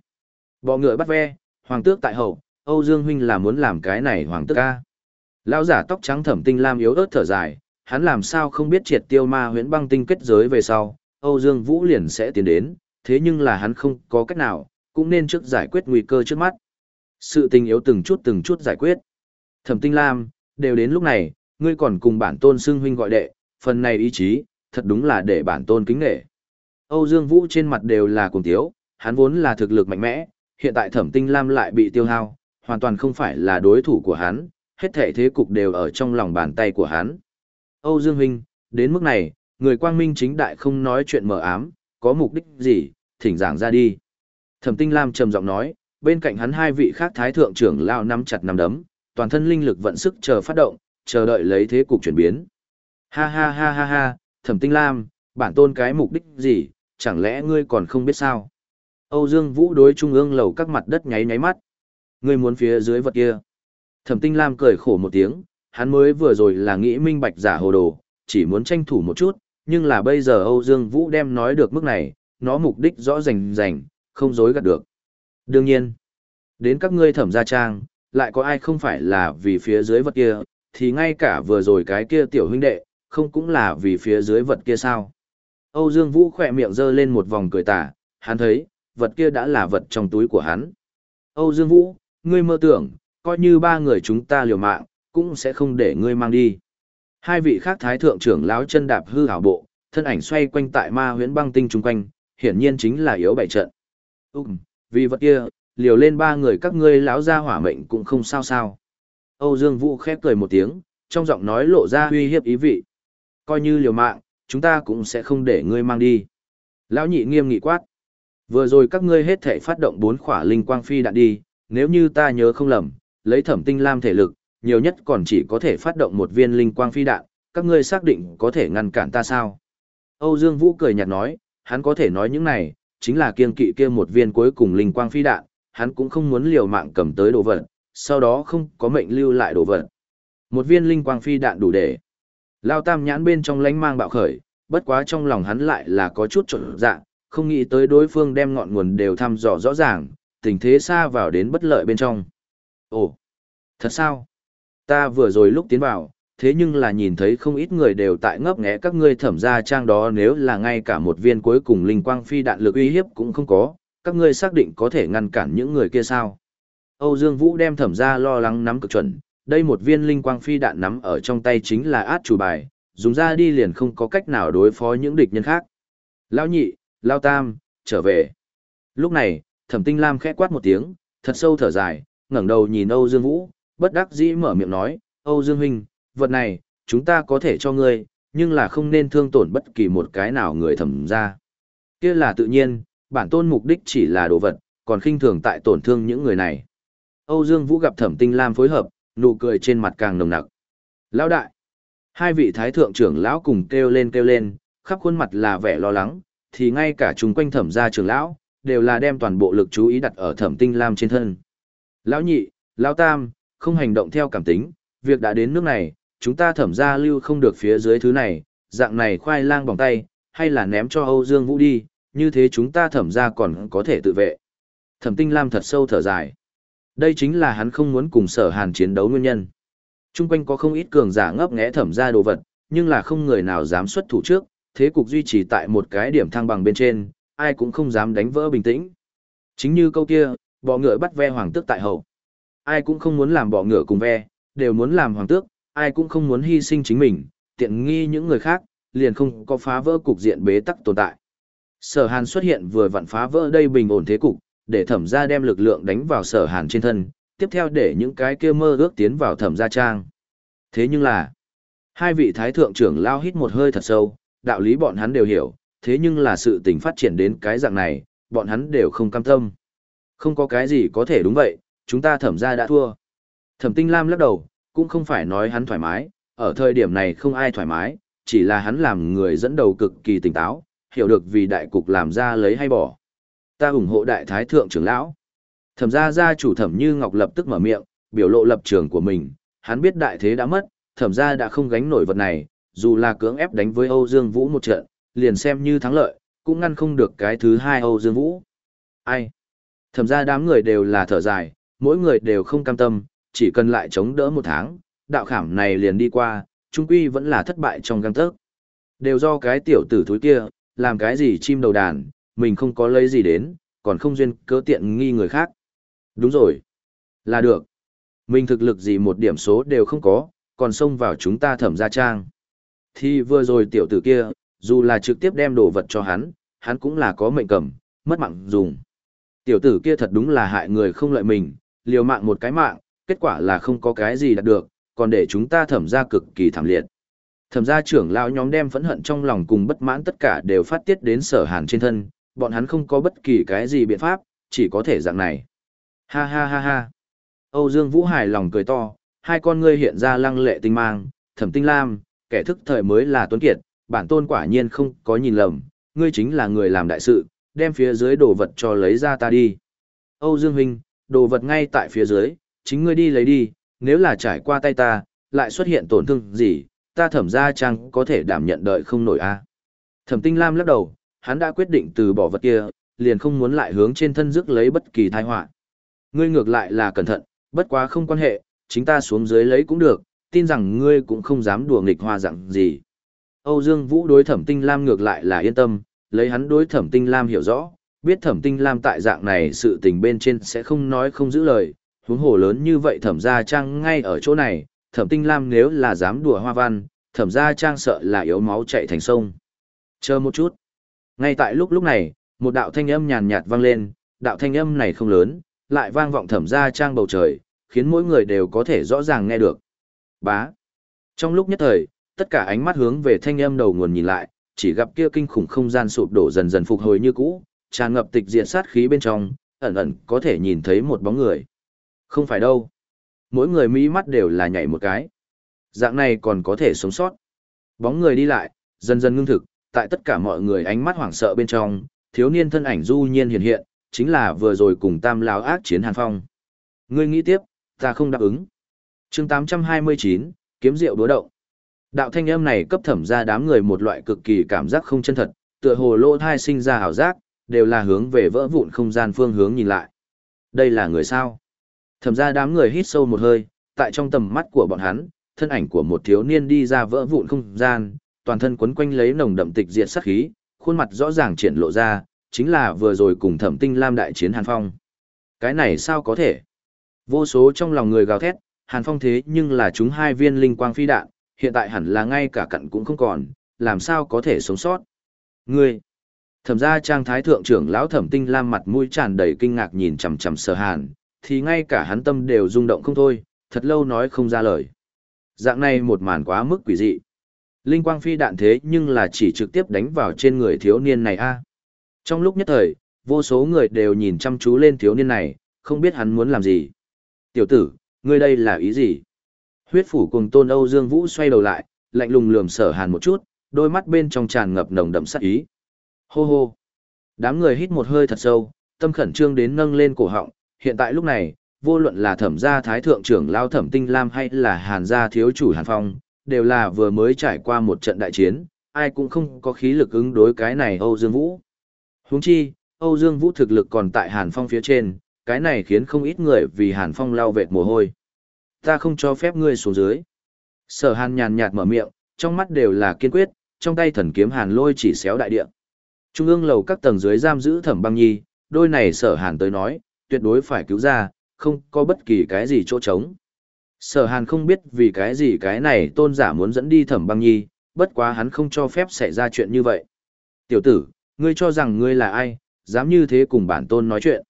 Bọ ngựa bắt ve, hoàng tước tại hậu, Âu Dương huynh là muốn làm cái này hoàng tước ca. Lão giả tóc trắng thẩm tinh lam yếu ớt thở dài, hắn làm sao không biết triệt tiêu ma huyễn băng tinh kết giới về sau, Âu Dương Vũ liền sẽ tiến đến, thế nhưng là hắn không có cách nào, cũng nên trước giải quyết nguy cơ trước mắt. Sự tình yếu từng chút từng chút giải quyết. Thẩm tinh lam, đều đến lúc này, ngươi còn cùng bản tôn xưng huynh gọi đệ, phần này ý chí, thật đúng là để bản tôn kính nghệ. Âu Dương Vũ trên mặt đều là cùng tiếu, hắn vốn là thực lực mạnh mẽ, hiện tại thẩm tinh lam lại bị tiêu hao, hoàn toàn không phải là đối thủ của hắn, hết thể thế cục đều ở trong lòng bàn tay của hắn. Âu Dương Huynh, đến mức này, người quang minh chính đại không nói chuyện mờ ám, có mục đích gì, thỉnh giảng ra đi. Thẩm Tinh Lam trầm giọng nói, bên cạnh hắn hai vị khác thái thượng trưởng lao nắm chặt nắm đấm, toàn thân linh lực vận sức chờ phát động, chờ đợi lấy thế cục chuyển biến. Ha ha ha ha ha, Thẩm Tinh Lam, bản tôn cái mục đích gì, chẳng lẽ ngươi còn không biết sao? Âu Dương Vũ đối trung ương lầu các mặt đất nháy nháy mắt. Ngươi muốn phía dưới vật kia. Thẩm Tinh Lam cười khổ một tiếng, hắn mới vừa rồi là nghĩ minh bạch giả hồ đồ, chỉ muốn tranh thủ một chút, nhưng là bây giờ Âu Dương Vũ đem nói được mức này, nó mục đích rõ rành rành, không dối gạt được. Đương nhiên, đến các ngươi thẩm gia trang, lại có ai không phải là vì phía dưới vật kia, thì ngay cả vừa rồi cái kia tiểu huynh đệ, không cũng là vì phía dưới vật kia sao. Âu Dương Vũ khỏe miệng giơ lên một vòng cười tà, hắn thấy, vật kia đã là vật trong túi của hắn. Âu Dương Vũ, ngươi mơ tưởng, coi như ba người chúng ta liều mạng, cũng sẽ không để ngươi mang đi. Hai vị khác thái thượng trưởng lão chân đạp hư hảo bộ, thân ảnh xoay quanh tại ma huyễn băng tinh chung quanh, hiển nhiên chính là yếu bảy trận. Ừm, vì vật kia, liều lên ba người các ngươi lão ra hỏa mệnh cũng không sao sao. Âu Dương Vũ khép cười một tiếng, trong giọng nói lộ ra uy hiếp ý vị. Coi như liều mạng, chúng ta cũng sẽ không để ngươi mang đi. Lão nhị nghiêm nghị quát. Vừa rồi các ngươi hết thể phát động bốn khỏa linh quang phi đạn đi, nếu như ta nhớ không lầm, lấy thẩm tinh lam thể lực, nhiều nhất còn chỉ có thể phát động một viên linh quang phi đạn, các ngươi xác định có thể ngăn cản ta sao? Âu Dương Vũ cười nhạt nói, hắn có thể nói những này, chính là kiên kỵ kia một viên cuối cùng linh quang phi đạn, hắn cũng không muốn liều mạng cầm tới đồ vật, sau đó không có mệnh lưu lại đồ vật. Một viên linh quang phi đạn đủ để. Lao tam nhãn bên trong lánh mang bạo khởi, bất quá trong lòng hắn lại là có chút trộn dạng, không nghĩ tới đối phương đem ngọn nguồn đều thăm dò rõ ràng, tình thế xa vào đến bất lợi bên trong. Ồ, thật sao? Ta vừa rồi lúc tiến vào, thế nhưng là nhìn thấy không ít người đều tại ngấp nghé các ngươi thẩm ra trang đó nếu là ngay cả một viên cuối cùng linh quang phi đạn lực uy hiếp cũng không có, các ngươi xác định có thể ngăn cản những người kia sao? Âu Dương Vũ đem thẩm ra lo lắng nắm cực chuẩn, đây một viên linh quang phi đạn nắm ở trong tay chính là át chủ bài, dùng ra đi liền không có cách nào đối phó những địch nhân khác. Lao nhị, Lao tam, trở về. Lúc này, thẩm tinh lam khẽ quát một tiếng, thật sâu thở dài, ngẩng đầu nhìn Âu Dương Vũ, bất đắc dĩ mở miệng nói, Âu Dương Huynh, vật này, chúng ta có thể cho ngươi, nhưng là không nên thương tổn bất kỳ một cái nào người thẩm ra. kia là tự nhiên, bản tôn mục đích chỉ là đồ vật, còn khinh thường tại tổn thương những người này. Âu Dương Vũ gặp thẩm tinh lam phối hợp, nụ cười trên mặt càng nồng nặc. Lão đại, hai vị thái thượng trưởng lão cùng kêu lên kêu lên, khắp khuôn mặt là vẻ lo lắng, thì ngay cả chúng quanh thẩm gia trưởng lão, đều là đem toàn bộ lực chú ý đặt ở thẩm tinh lam trên thân. Lão nhị, lão tam, không hành động theo cảm tính, việc đã đến nước này, chúng ta thẩm gia lưu không được phía dưới thứ này, dạng này khoai lang bằng tay, hay là ném cho Âu Dương Vũ đi, như thế chúng ta thẩm gia còn có thể tự vệ. Thẩm tinh lam thật sâu thở dài. Đây chính là hắn không muốn cùng sở hàn chiến đấu nguyên nhân. Trung quanh có không ít cường giả ngấp nghẽ thẩm gia đồ vật, nhưng là không người nào dám xuất thủ trước, thế cục duy trì tại một cái điểm thăng bằng bên trên, ai cũng không dám đánh vỡ bình tĩnh. Chính như câu kia, bọ ngựa bắt ve hoàng tước tại hậu. Ai cũng không muốn làm bọ ngựa cùng ve, đều muốn làm hoàng tước, ai cũng không muốn hy sinh chính mình, tiện nghi những người khác, liền không có phá vỡ cục diện bế tắc tồn tại. Sở Hàn xuất hiện vừa vặn phá vỡ đây bình ổn thế cục, để thẩm gia đem lực lượng đánh vào sở Hàn trên thân, tiếp theo để những cái kia mơ ước tiến vào thẩm gia trang. Thế nhưng là, hai vị thái thượng trưởng lao hít một hơi thật sâu, đạo lý bọn hắn đều hiểu, thế nhưng là sự tình phát triển đến cái dạng này, bọn hắn đều không cam tâm. Không có cái gì có thể đúng vậy, chúng ta thẩm ra đã thua. Thẩm tinh lam lắc đầu, cũng không phải nói hắn thoải mái, ở thời điểm này không ai thoải mái, chỉ là hắn làm người dẫn đầu cực kỳ tỉnh táo, hiểu được vì đại cục làm ra lấy hay bỏ. Ta ủng hộ đại thái thượng trưởng lão. Thẩm gia gia chủ thẩm như ngọc lập tức mở miệng, biểu lộ lập trường của mình, hắn biết đại thế đã mất, thẩm gia đã không gánh nổi vật này, dù là cưỡng ép đánh với Âu Dương Vũ một trận, liền xem như thắng lợi, cũng ngăn không được cái thứ hai Âu Dương Vũ. Ai? Thẩm gia đám người đều là thở dài, mỗi người đều không cam tâm, chỉ cần lại chống đỡ một tháng, đạo khảm này liền đi qua, trung quy vẫn là thất bại trong gang tấc. Đều do cái tiểu tử thúi kia, làm cái gì chim đầu đàn, mình không có lấy gì đến, còn không duyên cớ tiện nghi người khác. Đúng rồi. Là được. Mình thực lực gì một điểm số đều không có, còn xông vào chúng ta thẩm gia trang. Thì vừa rồi tiểu tử kia, dù là trực tiếp đem đồ vật cho hắn, hắn cũng là có mệnh cầm, mất mạng dùng. Tiểu tử kia thật đúng là hại người không lợi mình, liều mạng một cái mạng, kết quả là không có cái gì đạt được, còn để chúng ta thẩm ra cực kỳ thảm liệt. Thẩm gia trưởng lão nhóm đem phẫn hận trong lòng cùng bất mãn tất cả đều phát tiết đến sở hàn trên thân, bọn hắn không có bất kỳ cái gì biện pháp, chỉ có thể dạng này. Ha ha ha ha. Âu Dương Vũ hài lòng cười to, hai con ngươi hiện ra lăng lệ tinh mang, thẩm tinh lam, kẻ thức thời mới là tuấn kiệt, bản tôn quả nhiên không có nhìn lầm, ngươi chính là người làm đại sự, đem phía dưới đồ vật cho lấy ra ta đi. Âu Dương Huynh, đồ vật ngay tại phía dưới, chính ngươi đi lấy đi, nếu là trải qua tay ta, lại xuất hiện tổn thương gì, ta thẩm ra chăng có thể đảm nhận đợi không nổi a Thẩm tinh lam lắc đầu, hắn đã quyết định từ bỏ vật kia, liền không muốn lại hướng trên thân rước lấy bất kỳ tai họa. Ngươi ngược lại là cẩn thận, bất quá không quan hệ, chính ta xuống dưới lấy cũng được, tin rằng ngươi cũng không dám đùa nghịch hoa dạng gì. Âu Dương Vũ đối Thẩm Tinh Lam ngược lại là yên tâm, lấy hắn đối Thẩm Tinh Lam hiểu rõ, biết Thẩm Tinh Lam tại dạng này sự tình bên trên sẽ không nói không giữ lời, huống hồ lớn như vậy Thẩm gia trang ngay ở chỗ này, Thẩm Tinh Lam nếu là dám đùa hoa văn, Thẩm gia trang sợ là yếu máu chạy thành sông. Chờ một chút. Ngay tại lúc lúc này, một đạo thanh âm nhàn nhạt vang lên, đạo thanh âm này không lớn, lại vang vọng Thẩm gia trang bầu trời, khiến mỗi người đều có thể rõ ràng nghe được. Bá. Trong lúc nhất thời, tất cả ánh mắt hướng về thanh âm đầu nguồn nhìn lại, chỉ gặp kia kinh khủng không gian sụp đổ dần dần phục hồi như cũ, tràn ngập tịch diệt sát khí bên trong, ẩn ẩn có thể nhìn thấy một bóng người. Không phải đâu. Mỗi người mỹ mắt đều là nhảy một cái. Dạng này còn có thể sống sót. Bóng người đi lại, dần dần ngưng thực, tại tất cả mọi người ánh mắt hoảng sợ bên trong, thiếu niên thân ảnh du nhiên hiện hiện, chính là vừa rồi cùng tam lão ác chiến Hàn Phong. Ngươi nghĩ tiếp, ta không đáp ứng. chương 829, kiếm rượu đối động. Đạo thanh âm này cấp thẩm ra đám người một loại cực kỳ cảm giác không chân thật, tựa hồ lỗ thai sinh ra hảo giác, đều là hướng về vỡ vụn không gian phương hướng nhìn lại. Đây là người sao? Thẩm ra đám người hít sâu một hơi, tại trong tầm mắt của bọn hắn, thân ảnh của một thiếu niên đi ra vỡ vụn không gian, toàn thân quấn quanh lấy nồng đậm tịch diệt sát khí, khuôn mặt rõ ràng triển lộ ra, chính là vừa rồi cùng Thẩm Tinh Lam đại chiến Hàn Phong. Cái này sao có thể? Vô số trong lòng người gào thét, Hàn Phong thế nhưng là chúng hai viên linh quang phi đạn, hiện tại hẳn là ngay cả cặn cũng không còn, làm sao có thể sống sót. Ngươi! Thẩm gia trang thái thượng trưởng lão Thẩm Tinh Lam mặt mũi tràn đầy kinh ngạc nhìn chằm chằm Sở Hàn, thì ngay cả hắn tâm đều rung động không thôi, thật lâu nói không ra lời. Dạng này một màn quá mức quỷ dị. Linh quang phi đạn thế nhưng là chỉ trực tiếp đánh vào trên người thiếu niên này a. Trong lúc nhất thời, vô số người đều nhìn chăm chú lên thiếu niên này, không biết hắn muốn làm gì. Tiểu tử, ngươi đây là ý gì? Huyết phủ cùng tôn Âu Dương Vũ xoay đầu lại, lạnh lùng lườm sở hàn một chút, đôi mắt bên trong tràn ngập nồng đậm sát ý. Hô hô. Đám người hít một hơi thật sâu, tâm khẩn trương đến nâng lên cổ họng, hiện tại lúc này, vô luận là thẩm gia thái thượng trưởng lao thẩm tinh lam hay là hàn gia thiếu chủ hàn phong, đều là vừa mới trải qua một trận đại chiến, ai cũng không có khí lực ứng đối cái này Âu Dương Vũ. Huống chi, Âu Dương Vũ thực lực còn tại hàn phong phía trên, cái này khiến không ít người vì hàn phong lao vệt mồ hôi. Ta không cho phép ngươi xuống dưới. Sở hàn nhàn nhạt mở miệng, trong mắt đều là kiên quyết, trong tay thần kiếm hàn lôi chỉ xéo đại địa. Trung ương lầu các tầng dưới giam giữ thẩm băng nhi, đôi này sở hàn tới nói, tuyệt đối phải cứu ra, không có bất kỳ cái gì chỗ trống. Sở hàn không biết vì cái gì cái này tôn giả muốn dẫn đi thẩm băng nhi, bất quá hắn không cho phép xảy ra chuyện như vậy. Tiểu tử, ngươi cho rằng ngươi là ai, dám như thế cùng bản tôn nói chuyện.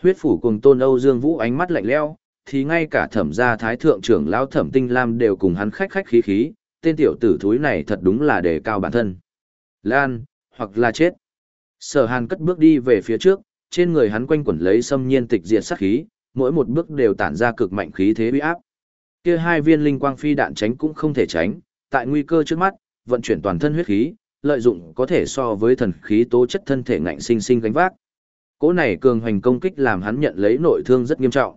Huyết phủ cùng tôn Âu Dương Vũ ánh mắt lạnh leo, thì ngay cả thẩm gia thái thượng trưởng lão thẩm tinh lam đều cùng hắn khách khách khí khí, tên tiểu tử thúi này thật đúng là đề cao bản thân. Lan, hoặc là chết. Sở hàn cất bước đi về phía trước, trên người hắn quanh quẩn lấy xâm nhiên tịch diệt sát khí, mỗi một bước đều tản ra cực mạnh khí thế uy áp. Kia hai viên linh quang phi đạn tránh cũng không thể tránh, tại nguy cơ trước mắt, vận chuyển toàn thân huyết khí, lợi dụng có thể so với thần khí tố chất thân thể ngạnh sinh sinh gánh vác. Cỗ này cường hành công kích làm hắn nhận lấy nội thương rất nghiêm trọng.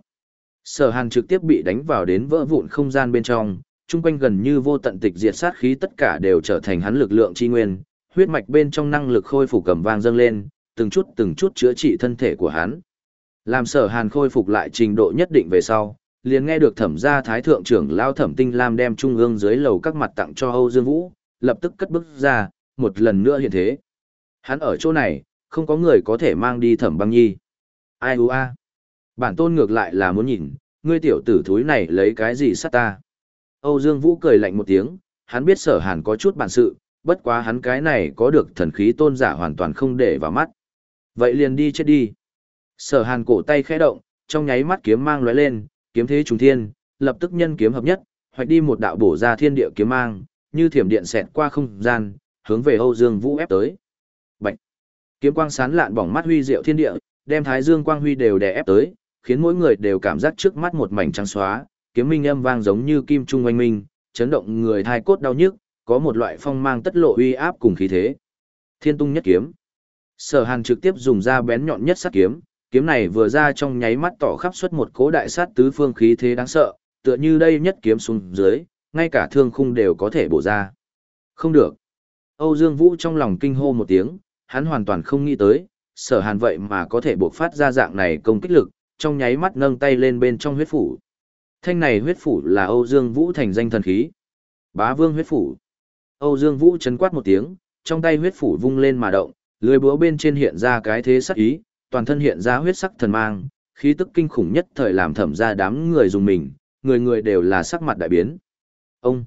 Sở Hàn trực tiếp bị đánh vào đến vỡ vụn không gian bên trong, chung quanh gần như vô tận tịch diệt sát khí tất cả đều trở thành hắn lực lượng chi nguyên, huyết mạch bên trong năng lực khôi phục cầm vang dâng lên, từng chút từng chút chữa trị thân thể của hắn. Làm sở hàn khôi phục lại trình độ nhất định về sau, liền nghe được thẩm gia thái thượng trưởng lao thẩm tinh lam đem trung ương dưới lầu các mặt tặng cho Âu Dương Vũ, lập tức cất bước ra, một lần nữa hiện thế. Hắn ở chỗ này, không có người có thể mang đi thẩm băng nhi. Ai u a? Bản tôn ngược lại là muốn nhìn, ngươi tiểu tử thúi này lấy cái gì sát ta. Âu Dương Vũ cười lạnh một tiếng, hắn biết sở hàn có chút bản sự, bất quá hắn cái này có được thần khí tôn giả hoàn toàn không để vào mắt. Vậy liền đi chết đi. Sở hàn cổ tay khẽ động, trong nháy mắt kiếm mang lóe lên, kiếm thế trùng thiên, lập tức nhân kiếm hợp nhất, hoạch đi một đạo bổ ra thiên địa kiếm mang, như thiểm điện xẹt qua không gian, hướng về Âu Dương Vũ ép tới. Bạch. Kiếm quang sán lạn bỏng mắt huy diệu thiên địa, đem Thái Dương quang huy đều đè ép tới, khiến mỗi người đều cảm giác trước mắt một mảnh trắng xóa, kiếm minh âm vang giống như kim trung oanh minh, chấn động người thai cốt đau nhức, có một loại phong mang tất lộ uy áp cùng khí thế. Thiên tung nhất kiếm. Sở Hàn trực tiếp dùng ra bén nhọn nhất sát kiếm, kiếm này vừa ra trong nháy mắt tỏ khắp xuất một cố đại sát tứ phương khí thế đáng sợ, tựa như đây nhất kiếm xuống dưới, ngay cả thương khung đều có thể bổ ra. Không được. Âu Dương Vũ trong lòng kinh hô một tiếng, hắn hoàn toàn không nghĩ tới, sở hàn vậy mà có thể buộc phát ra dạng này công kích lực, trong nháy mắt nâng tay lên bên trong huyết phủ. Thanh này huyết phủ là Âu Dương Vũ thành danh thần khí. Bá vương huyết phủ. Âu Dương Vũ chấn quát một tiếng, trong tay huyết phủ vung lên mà động, lưới búa bên trên hiện ra cái thế sắc ý, toàn thân hiện ra huyết sắc thần mang, khí tức kinh khủng nhất thời làm thẩm ra đám người dùng mình, người người đều là sắc mặt đại biến. Ông!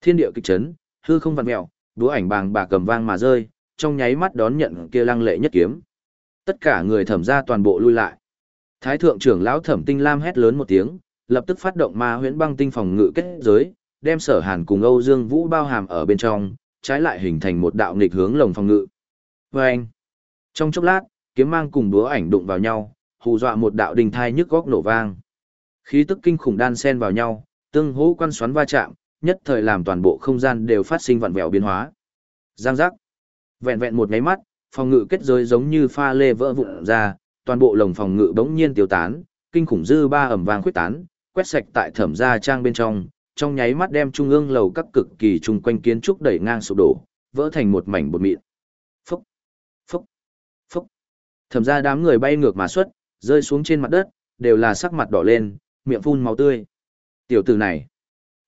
Thiên địa kịch chấn, hư không vặn mẹo, búa ảnh bàng bà cầm vang mà rơi, trong nháy mắt đón nhận kia lăng lệ nhất kiếm. Tất cả người thẩm ra toàn bộ lui lại. Thái thượng trưởng lão thẩm tinh lam hét lớn một tiếng, lập tức phát động ma huyễn băng tinh phòng ngự kết giới, đem sở hàn cùng Âu Dương Vũ bao hàm ở bên trong, trái lại hình thành một đạo nghịch hướng lồng phòng ngự. Và anh, trong chốc lát, kiếm mang cùng đúa ảnh đụng vào nhau, hù dọa một đạo đình thai nhức góc nổ vang. Khí tức kinh khủng đan xen vào nhau, tương hỗ quan xoắn va chạm, nhất thời làm toàn bộ không gian đều phát sinh vặn vẹo biến hóa. Giang giác. Vẹn vẹn một nháy mắt, phòng ngự kết giới giống như pha lê vỡ vụn ra, toàn bộ lồng phòng ngự bỗng nhiên tiêu tán, kinh khủng dư ba ẩm vang khuyết tán, quét sạch tại thẩm gia trang bên trong, trong nháy mắt đem trung ương lầu các cực kỳ chung quanh kiến trúc đẩy ngang sụp đổ, vỡ thành một mảnh bột mịn. Phúc, phúc, phúc. Thẩm ra đám người bay ngược mà xuất, rơi xuống trên mặt đất, đều là sắc mặt đỏ lên, miệng phun máu tươi. Tiểu tử này.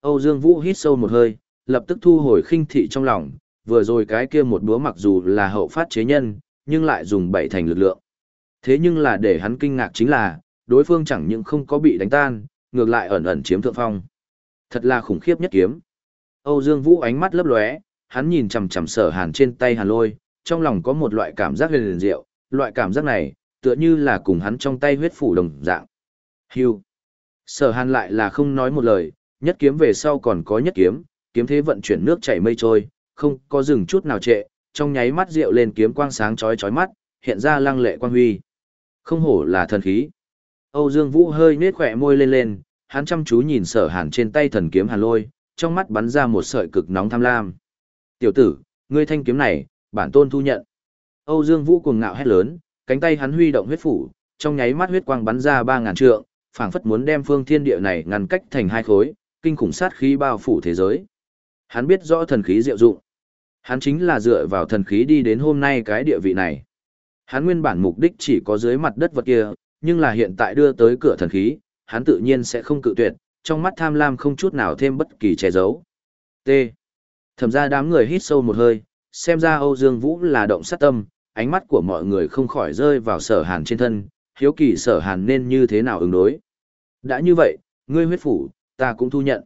Âu Dương Vũ hít sâu một hơi, lập tức thu hồi khinh thị trong lòng, vừa rồi cái kia một búa mặc dù là hậu phát chế nhân, nhưng lại dùng bảy thành lực lượng. Thế nhưng là để hắn kinh ngạc chính là, đối phương chẳng những không có bị đánh tan, ngược lại ẩn ẩn chiếm thượng phong. Thật là khủng khiếp nhất kiếm. Âu Dương Vũ ánh mắt lấp lóe, hắn nhìn chằm chằm Sở Hàn trên tay Hàn Lôi, trong lòng có một loại cảm giác huyền diệu, loại cảm giác này, tựa như là cùng hắn trong tay huyết phủ đồng dạng. Hưu. Sở Hàn lại là không nói một lời, nhất kiếm về sau còn có nhất kiếm, kiếm thế vận chuyển nước chảy mây trôi, không có dừng chút nào trệ, trong nháy mắt rượu lên kiếm quang sáng chói chói mắt, hiện ra lăng lệ quang huy. Không hổ là thần khí. Âu Dương Vũ hơi nết khỏe môi lên lên, hắn chăm chú nhìn sở hàn trên tay thần kiếm hàn lôi, trong mắt bắn ra một sợi cực nóng tham lam. Tiểu tử, ngươi thanh kiếm này, bản tôn thu nhận. Âu Dương Vũ cuồng ngạo hét lớn, cánh tay hắn huy động huyết phủ, trong nháy mắt huyết quang bắn ra ba ngàn trượng, phảng phất muốn đem phương thiên địa này ngăn cách thành hai khối, kinh khủng sát khí bao phủ thế giới. Hắn biết rõ thần khí diệu dụng. Hắn chính là dựa vào thần khí đi đến hôm nay cái địa vị này. Hắn nguyên bản mục đích chỉ có dưới mặt đất vật kia, nhưng là hiện tại đưa tới cửa thần khí, hắn tự nhiên sẽ không cự tuyệt, trong mắt tham lam không chút nào thêm bất kỳ che giấu. T. Thẩm ra đám người hít sâu một hơi, xem ra Âu Dương Vũ là động sát tâm, ánh mắt của mọi người không khỏi rơi vào sở hàn trên thân, hiếu kỳ sở hàn nên như thế nào ứng đối. Đã như vậy, ngươi huyết phủ, ta cũng thu nhận.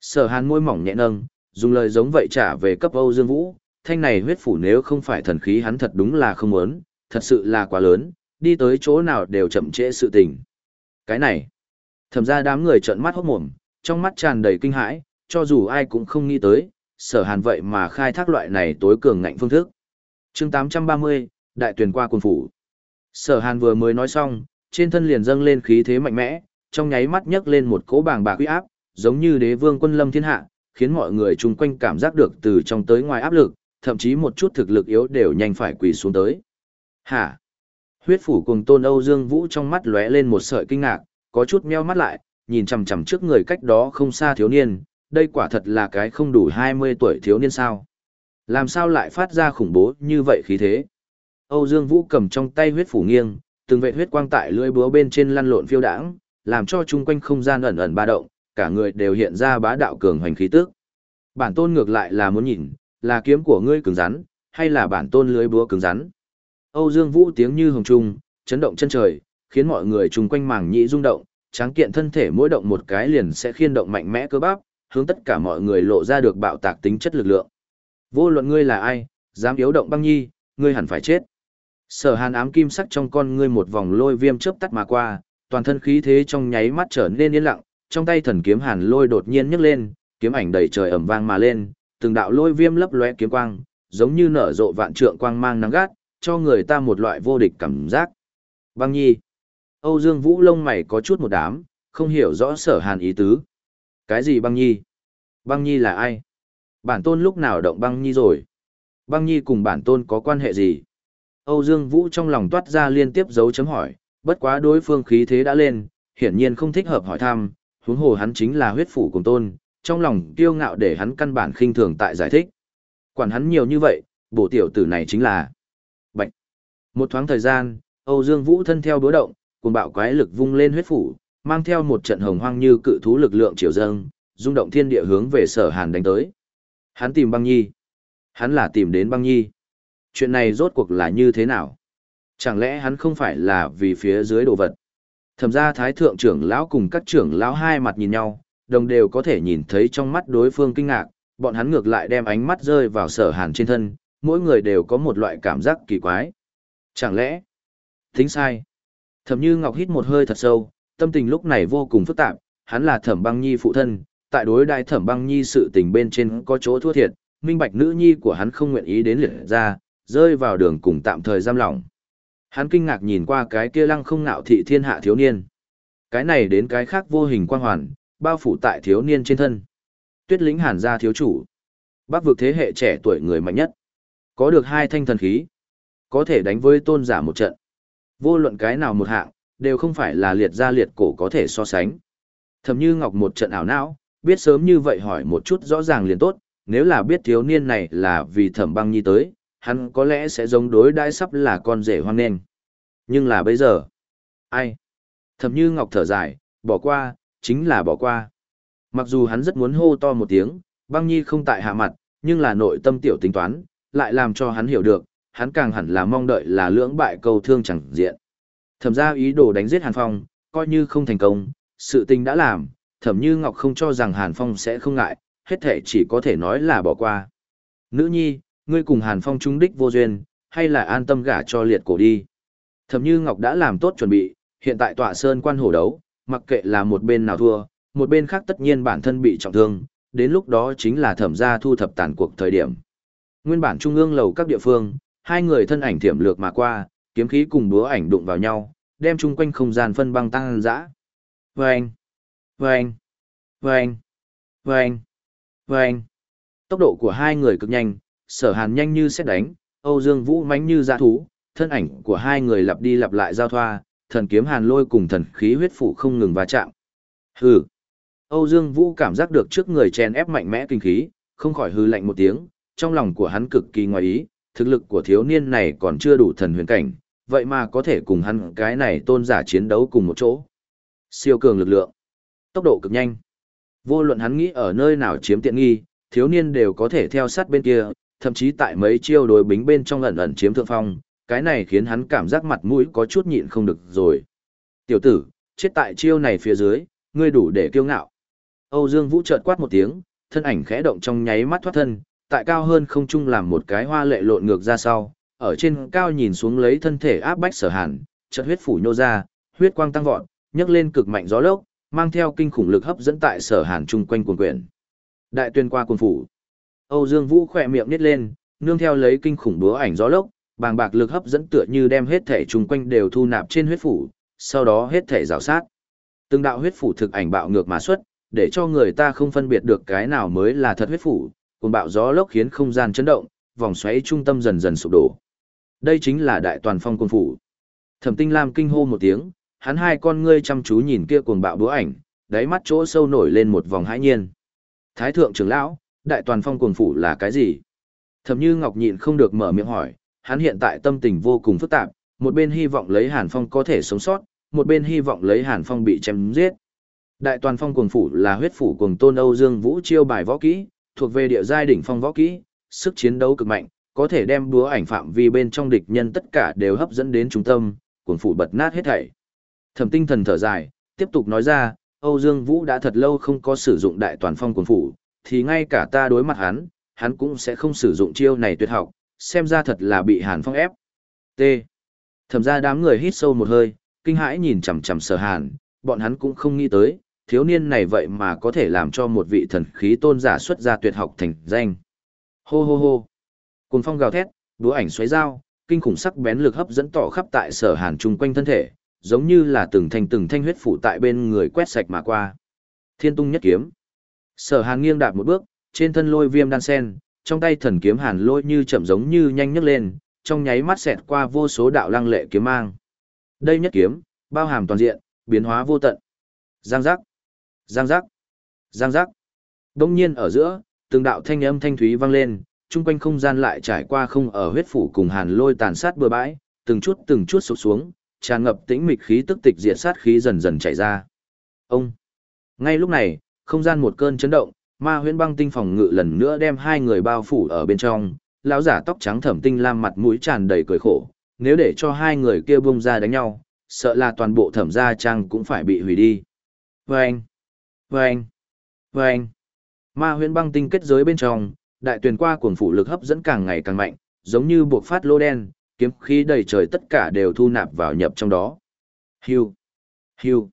Sở hàn môi mỏng nhẹ nâng, dùng lời giống vậy trả về cấp Âu Dương Vũ, thanh này huyết phủ nếu không phải thần khí hắn thật đúng là không muốn, thật sự là quá lớn, đi tới chỗ nào đều chậm trễ sự tình. Cái này, thầm ra đám người trợn mắt hốt mồm, trong mắt tràn đầy kinh hãi, cho dù ai cũng không nghĩ tới, sở hàn vậy mà khai thác loại này tối cường ngạnh phương thức chương 830, Đại tuyển qua quần phủ. Sở hàn vừa mới nói xong, trên thân liền dâng lên khí thế mạnh mẽ, trong nháy mắt nhấc lên một cỗ bàng bạc uy áp, giống như đế vương quân lâm thiên hạ, khiến mọi người chung quanh cảm giác được từ trong tới ngoài áp lực, thậm chí một chút thực lực yếu đều nhanh phải quỳ xuống tới. Hả? Huyết phủ cùng tôn Âu Dương Vũ trong mắt lóe lên một sợi kinh ngạc, có chút meo mắt lại, nhìn chằm chằm trước người cách đó không xa thiếu niên, đây quả thật là cái không đủ 20 tuổi thiếu niên sao. Làm sao lại phát ra khủng bố như vậy khí thế? Âu Dương Vũ cầm trong tay huyết phủ nghiêng, từng vệt huyết quang tại lưỡi búa bên trên lăn lộn phiêu đãng, làm cho chung quanh không gian ẩn ẩn ba động, cả người đều hiện ra bá đạo cường hoành khí tức. Bản tôn ngược lại là muốn nhìn, là kiếm của ngươi cứng rắn, hay là bản tôn lưỡi búa cứng rắn. Âu Dương Vũ tiếng như hồng trung, chấn động chân trời, khiến mọi người chung quanh màng nhĩ rung động, tráng kiện thân thể mỗi động một cái liền sẽ khiên động mạnh mẽ cơ bắp, hướng tất cả mọi người lộ ra được bạo tạc tính chất lực lượng. Vô luận ngươi là ai, dám yếu động băng nhi, ngươi hẳn phải chết. Sở hàn ám kim sắc trong con ngươi một vòng lôi viêm chớp tắt mà qua, toàn thân khí thế trong nháy mắt trở nên yên lặng, trong tay thần kiếm hàn lôi đột nhiên nhấc lên, kiếm ảnh đầy trời ầm vang mà lên, từng đạo lôi viêm lấp lóe kiếm quang, giống như nở rộ vạn trượng quang mang nắng gắt, cho người ta một loại vô địch cảm giác. Băng Nhi. Âu Dương Vũ lông mày có chút một đám, không hiểu rõ sở hàn ý tứ. Cái gì Băng Nhi? Băng Nhi là ai? Bản tôn lúc nào động Băng Nhi rồi? Băng Nhi cùng bản tôn có quan hệ gì? Âu Dương Vũ trong lòng toát ra liên tiếp dấu chấm hỏi, bất quá đối phương khí thế đã lên, hiển nhiên không thích hợp hỏi thăm, huống hồ hắn chính là huyết phủ cùng tôn, trong lòng kiêu ngạo để hắn căn bản khinh thường tại giải thích. Quản hắn nhiều như vậy, bộ tiểu tử này chính là bệnh. Một thoáng thời gian, Âu Dương Vũ thân theo đối động, cùng bạo quái lực vung lên huyết phủ, mang theo một trận hồng hoang như cự thú lực lượng triều dâng, rung động thiên địa hướng về Sở Hàn đánh tới. Hắn tìm Băng Nhi. Hắn là tìm đến Băng Nhi. Chuyện này rốt cuộc là như thế nào? Chẳng lẽ hắn không phải là vì phía dưới đồ vật? Thẩm ra thái thượng trưởng lão cùng các trưởng lão hai mặt nhìn nhau, đồng đều có thể nhìn thấy trong mắt đối phương kinh ngạc, bọn hắn ngược lại đem ánh mắt rơi vào sở hàn trên thân, mỗi người đều có một loại cảm giác kỳ quái. Chẳng lẽ, thính sai. Thẩm như ngọc hít một hơi thật sâu, tâm tình lúc này vô cùng phức tạp, hắn là thẩm băng nhi phụ thân, tại đối đại thẩm băng nhi sự tình bên trên có chỗ thua thiệt, minh bạch nữ nhi của hắn không nguyện ý đến liệt ra, rơi vào đường cùng tạm thời giam lỏng. Hắn kinh ngạc nhìn qua cái kia lăng không nạo thị thiên hạ thiếu niên. Cái này đến cái khác vô hình quang hoàn, bao phủ tại thiếu niên trên thân. Tuyết lĩnh hàn gia thiếu chủ. Bác vực thế hệ trẻ tuổi người mạnh nhất. Có được hai thanh thần khí. Có thể đánh với tôn giả một trận. Vô luận cái nào một hạng, đều không phải là liệt gia liệt cổ có thể so sánh. Thầm như ngọc một trận ảo não, biết sớm như vậy hỏi một chút rõ ràng liền tốt, nếu là biết thiếu niên này là vì thẩm băng nhi tới, hắn có lẽ sẽ giống đối đãi sắp là con rể hoang nên. Nhưng là bây giờ, ai? Thẩm như ngọc thở dài, bỏ qua, chính là bỏ qua. Mặc dù hắn rất muốn hô to một tiếng, băng nhi không tại hạ mặt, nhưng là nội tâm tiểu tính toán, lại làm cho hắn hiểu được, hắn càng hẳn là mong đợi là lưỡng bại câu thương chẳng diện. Thẩm ra ý đồ đánh giết Hàn Phong, coi như không thành công, sự tình đã làm, thẩm như Ngọc không cho rằng Hàn Phong sẽ không ngại, hết thệ chỉ có thể nói là bỏ qua. Nữ nhi, ngươi cùng Hàn Phong trung đích vô duyên, hay là an tâm gả cho liệt cổ đi. Thẩm Như Ngọc đã làm tốt chuẩn bị, hiện tại tọa sơn quan hổ đấu, mặc kệ là một bên nào thua, một bên khác tất nhiên bản thân bị trọng thương, đến lúc đó chính là thẩm gia thu thập tàn cuộc thời điểm. Nguyên bản trung ương lầu các địa phương, hai người thân ảnh thiểm lược mà qua, kiếm khí cùng búa ảnh đụng vào nhau, đem chung quanh không gian phân băng tăng dã. anh. Vâng! Vâng! Vâng! Vâng! Tốc độ của hai người cực nhanh, sở hàn nhanh như xét đánh, Âu Dương Vũ mánh như dã thú, thân ảnh của hai người lặp đi lặp lại giao thoa, thần kiếm hàn lôi cùng thần khí huyết phủ không ngừng va chạm. Hừ. Âu Dương Vũ cảm giác được trước người chen ép mạnh mẽ kinh khí, không khỏi hư lạnh một tiếng, trong lòng của hắn cực kỳ ngoài ý, thực lực của thiếu niên này còn chưa đủ thần huyền cảnh, vậy mà có thể cùng hắn cái này tôn giả chiến đấu cùng một chỗ. Siêu cường lực lượng, tốc độ cực nhanh. Vô luận hắn nghĩ ở nơi nào chiếm tiện nghi, thiếu niên đều có thể theo sát bên kia, thậm chí tại mấy chiêu đối bính bên trong ẩn ẩn chiếm thượng phong, cái này khiến hắn cảm giác mặt mũi có chút nhịn không được rồi. Tiểu tử, chết tại chiêu này phía dưới, ngươi đủ để kiêu ngạo. Âu Dương Vũ chợt quát một tiếng, thân ảnh khẽ động trong nháy mắt thoát thân, tại cao hơn không trung làm một cái hoa lệ lộn ngược ra sau, ở trên cao nhìn xuống lấy thân thể áp bách sở hàn, chợt huyết phủ nhô ra, huyết quang tăng vọt, nhấc lên cực mạnh gió lốc, mang theo kinh khủng lực hấp dẫn tại sở hàn chung quanh quần quyển. Đại tuyên qua cuồng phủ. Âu Dương Vũ khỏe miệng nít lên, nương theo lấy kinh khủng búa ảnh gió lốc, bàng bạc lực hấp dẫn tựa như đem hết thể chung quanh đều thu nạp trên huyết phủ, sau đó hết thể rào sát. Từng đạo huyết phủ thực ảnh bạo ngược mà xuất, để cho người ta không phân biệt được cái nào mới là thật huyết phủ, cùng bạo gió lốc khiến không gian chấn động, vòng xoáy trung tâm dần dần sụp đổ. Đây chính là đại toàn phong quân phủ. Thẩm Tinh Lam kinh hô một tiếng, hắn hai con ngươi chăm chú nhìn kia cuồng bạo búa ảnh, đáy mắt chỗ sâu nổi lên một vòng hãi nhiên. Thái thượng trưởng lão, đại toàn phong cuồng phủ là cái gì? Thẩm Như Ngọc nhịn không được mở miệng hỏi, hắn hiện tại tâm tình vô cùng phức tạp, một bên hy vọng lấy Hàn Phong có thể sống sót, một bên hy vọng lấy Hàn Phong bị chém giết. Đại toàn phong cuồng phủ là huyết phủ cuồng tôn Âu Dương Vũ chiêu bài võ kỹ, thuộc về địa giai đỉnh phong võ kỹ, sức chiến đấu cực mạnh, có thể đem búa ảnh phạm vi bên trong địch nhân tất cả đều hấp dẫn đến trung tâm, cuồng phủ bật nát hết thảy. Thẩm Tinh Thần thở dài, tiếp tục nói ra, Âu Dương Vũ đã thật lâu không có sử dụng đại toàn phong quần phủ, thì ngay cả ta đối mặt hắn, hắn cũng sẽ không sử dụng chiêu này tuyệt học, xem ra thật là bị Hàn Phong ép. T. Thẩm ra đám người hít sâu một hơi, kinh hãi nhìn chằm chằm Sở Hàn, bọn hắn cũng không nghĩ tới, thiếu niên này vậy mà có thể làm cho một vị thần khí tôn giả xuất ra tuyệt học thành danh. Hô hô hô. Cùng phong gào thét, đũa ảnh xoáy dao, kinh khủng sắc bén lực hấp dẫn tỏ khắp tại Sở Hàn chung quanh thân thể, giống như là từng thanh từng thanh huyết phủ tại bên người quét sạch mà qua. Thiên tung nhất kiếm. Sở Hàn nghiêng đạp một bước, trên thân lôi viêm đan sen, trong tay thần kiếm hàn lôi như chậm giống như nhanh nhấc lên, trong nháy mắt xẹt qua vô số đạo lăng lệ kiếm mang. Đây nhất kiếm, bao hàm toàn diện, biến hóa vô tận. Giang giác, giang giác, giang giác. Đông nhiên ở giữa, từng đạo thanh âm thanh thúy vang lên, chung quanh không gian lại trải qua không ở huyết phủ cùng hàn lôi tàn sát bừa bãi, từng chút từng chút sụp xuống, tràn ngập tĩnh mịch khí tức tịch diệt sát khí dần dần chảy ra. Ông. Ngay lúc này, không gian một cơn chấn động, ma huyễn băng tinh phòng ngự lần nữa đem hai người bao phủ ở bên trong, lão giả tóc trắng thẩm tinh lam mặt mũi tràn đầy cười khổ, nếu để cho hai người kia bung ra đánh nhau, sợ là toàn bộ thẩm gia trang cũng phải bị hủy đi. Vâng! Vâng! Vâng! Ma huyễn băng tinh kết giới bên trong, đại tuyển qua cuồng phủ lực hấp dẫn càng ngày càng mạnh, giống như buộc phát lô đen, kiếm khí đầy trời tất cả đều thu nạp vào nhập trong đó. Hưu! Hưu!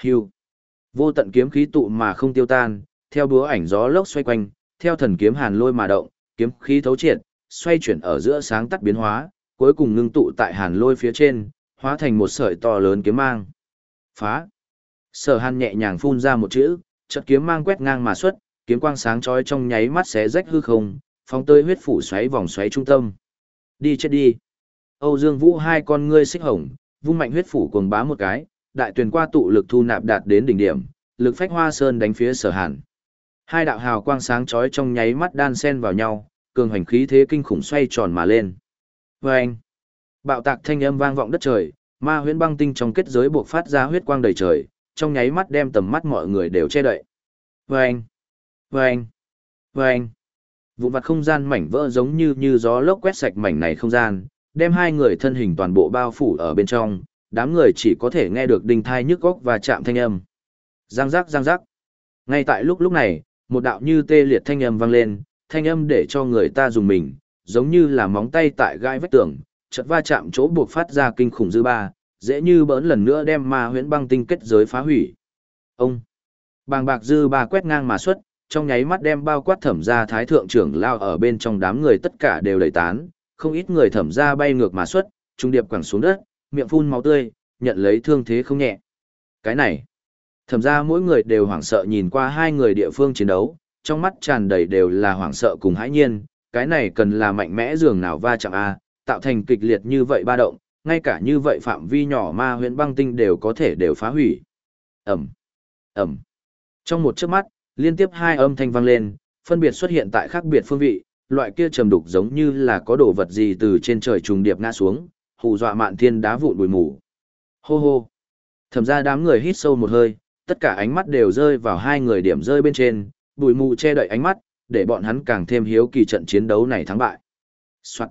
Hưu! Vô tận kiếm khí tụ mà không tiêu tan, theo búa ảnh gió lốc xoay quanh, theo thần kiếm hàn lôi mà động, kiếm khí thấu triệt, xoay chuyển ở giữa sáng tắt biến hóa, cuối cùng ngưng tụ tại hàn lôi phía trên, hóa thành một sợi to lớn kiếm mang. Phá! Sở hàn nhẹ nhàng phun ra một chữ, chợt kiếm mang quét ngang mà xuất, kiếm quang sáng chói trong nháy mắt xé rách hư không, phóng tơi huyết phủ xoáy vòng xoáy trung tâm. Đi chết đi! Âu Dương Vũ hai con ngươi xích hồng, vung mạnh huyết phủ cuồng bá một cái, đại tuyển qua tụ lực thu nạp đạt đến đỉnh điểm, lực phách hoa sơn đánh phía sở hàn. Hai đạo hào quang sáng chói trong nháy mắt đan xen vào nhau, cường hành khí thế kinh khủng xoay tròn mà lên. Và bạo tạc thanh âm vang vọng đất trời, ma huyễn băng tinh trong kết giới buộc phát ra huyết quang đầy trời, trong nháy mắt đem tầm mắt mọi người đều che đậy. Và anh, và vụn vặt không gian mảnh vỡ giống như như gió lốc quét sạch mảnh này không gian, đem hai người thân hình toàn bộ bao phủ ở bên trong, đám người chỉ có thể nghe được đinh thai nhức góc và chạm thanh âm. Giang giác giang giác. Ngay tại lúc lúc này, một đạo như tê liệt thanh âm vang lên, thanh âm để cho người ta dùng mình, giống như là móng tay tại gai vách tường, chợt va chạm chỗ buộc phát ra kinh khủng dư ba, dễ như bỡn lần nữa đem ma huyễn băng tinh kết giới phá hủy. Ông bàng bạc dư ba quét ngang mà xuất, trong nháy mắt đem bao quát thẩm ra thái thượng trưởng lao ở bên trong đám người tất cả đều đẩy tán, không ít người thẩm ra bay ngược mà xuất, trung điệp quẳng xuống đất, miệng phun máu tươi, nhận lấy thương thế không nhẹ. Cái này, thẩm ra mỗi người đều hoảng sợ nhìn qua hai người địa phương chiến đấu, trong mắt tràn đầy đều là hoảng sợ cùng hãi nhiên, cái này cần là mạnh mẽ dường nào va chạm a, tạo thành kịch liệt như vậy ba động, ngay cả như vậy phạm vi nhỏ ma huyễn băng tinh đều có thể đều phá hủy. Ẩm, Ẩm. Trong một chớp mắt, liên tiếp hai âm thanh vang lên, phân biệt xuất hiện tại khác biệt phương vị, loại kia trầm đục giống như là có đồ vật gì từ trên trời trùng điệp ngã xuống, hù dọa mạn thiên đá vụn bụi mù. Hô hô. Thẩm ra đám người hít sâu một hơi, tất cả ánh mắt đều rơi vào hai người điểm rơi bên trên, bụi mù che đậy ánh mắt, để bọn hắn càng thêm hiếu kỳ trận chiến đấu này thắng bại. Soạn.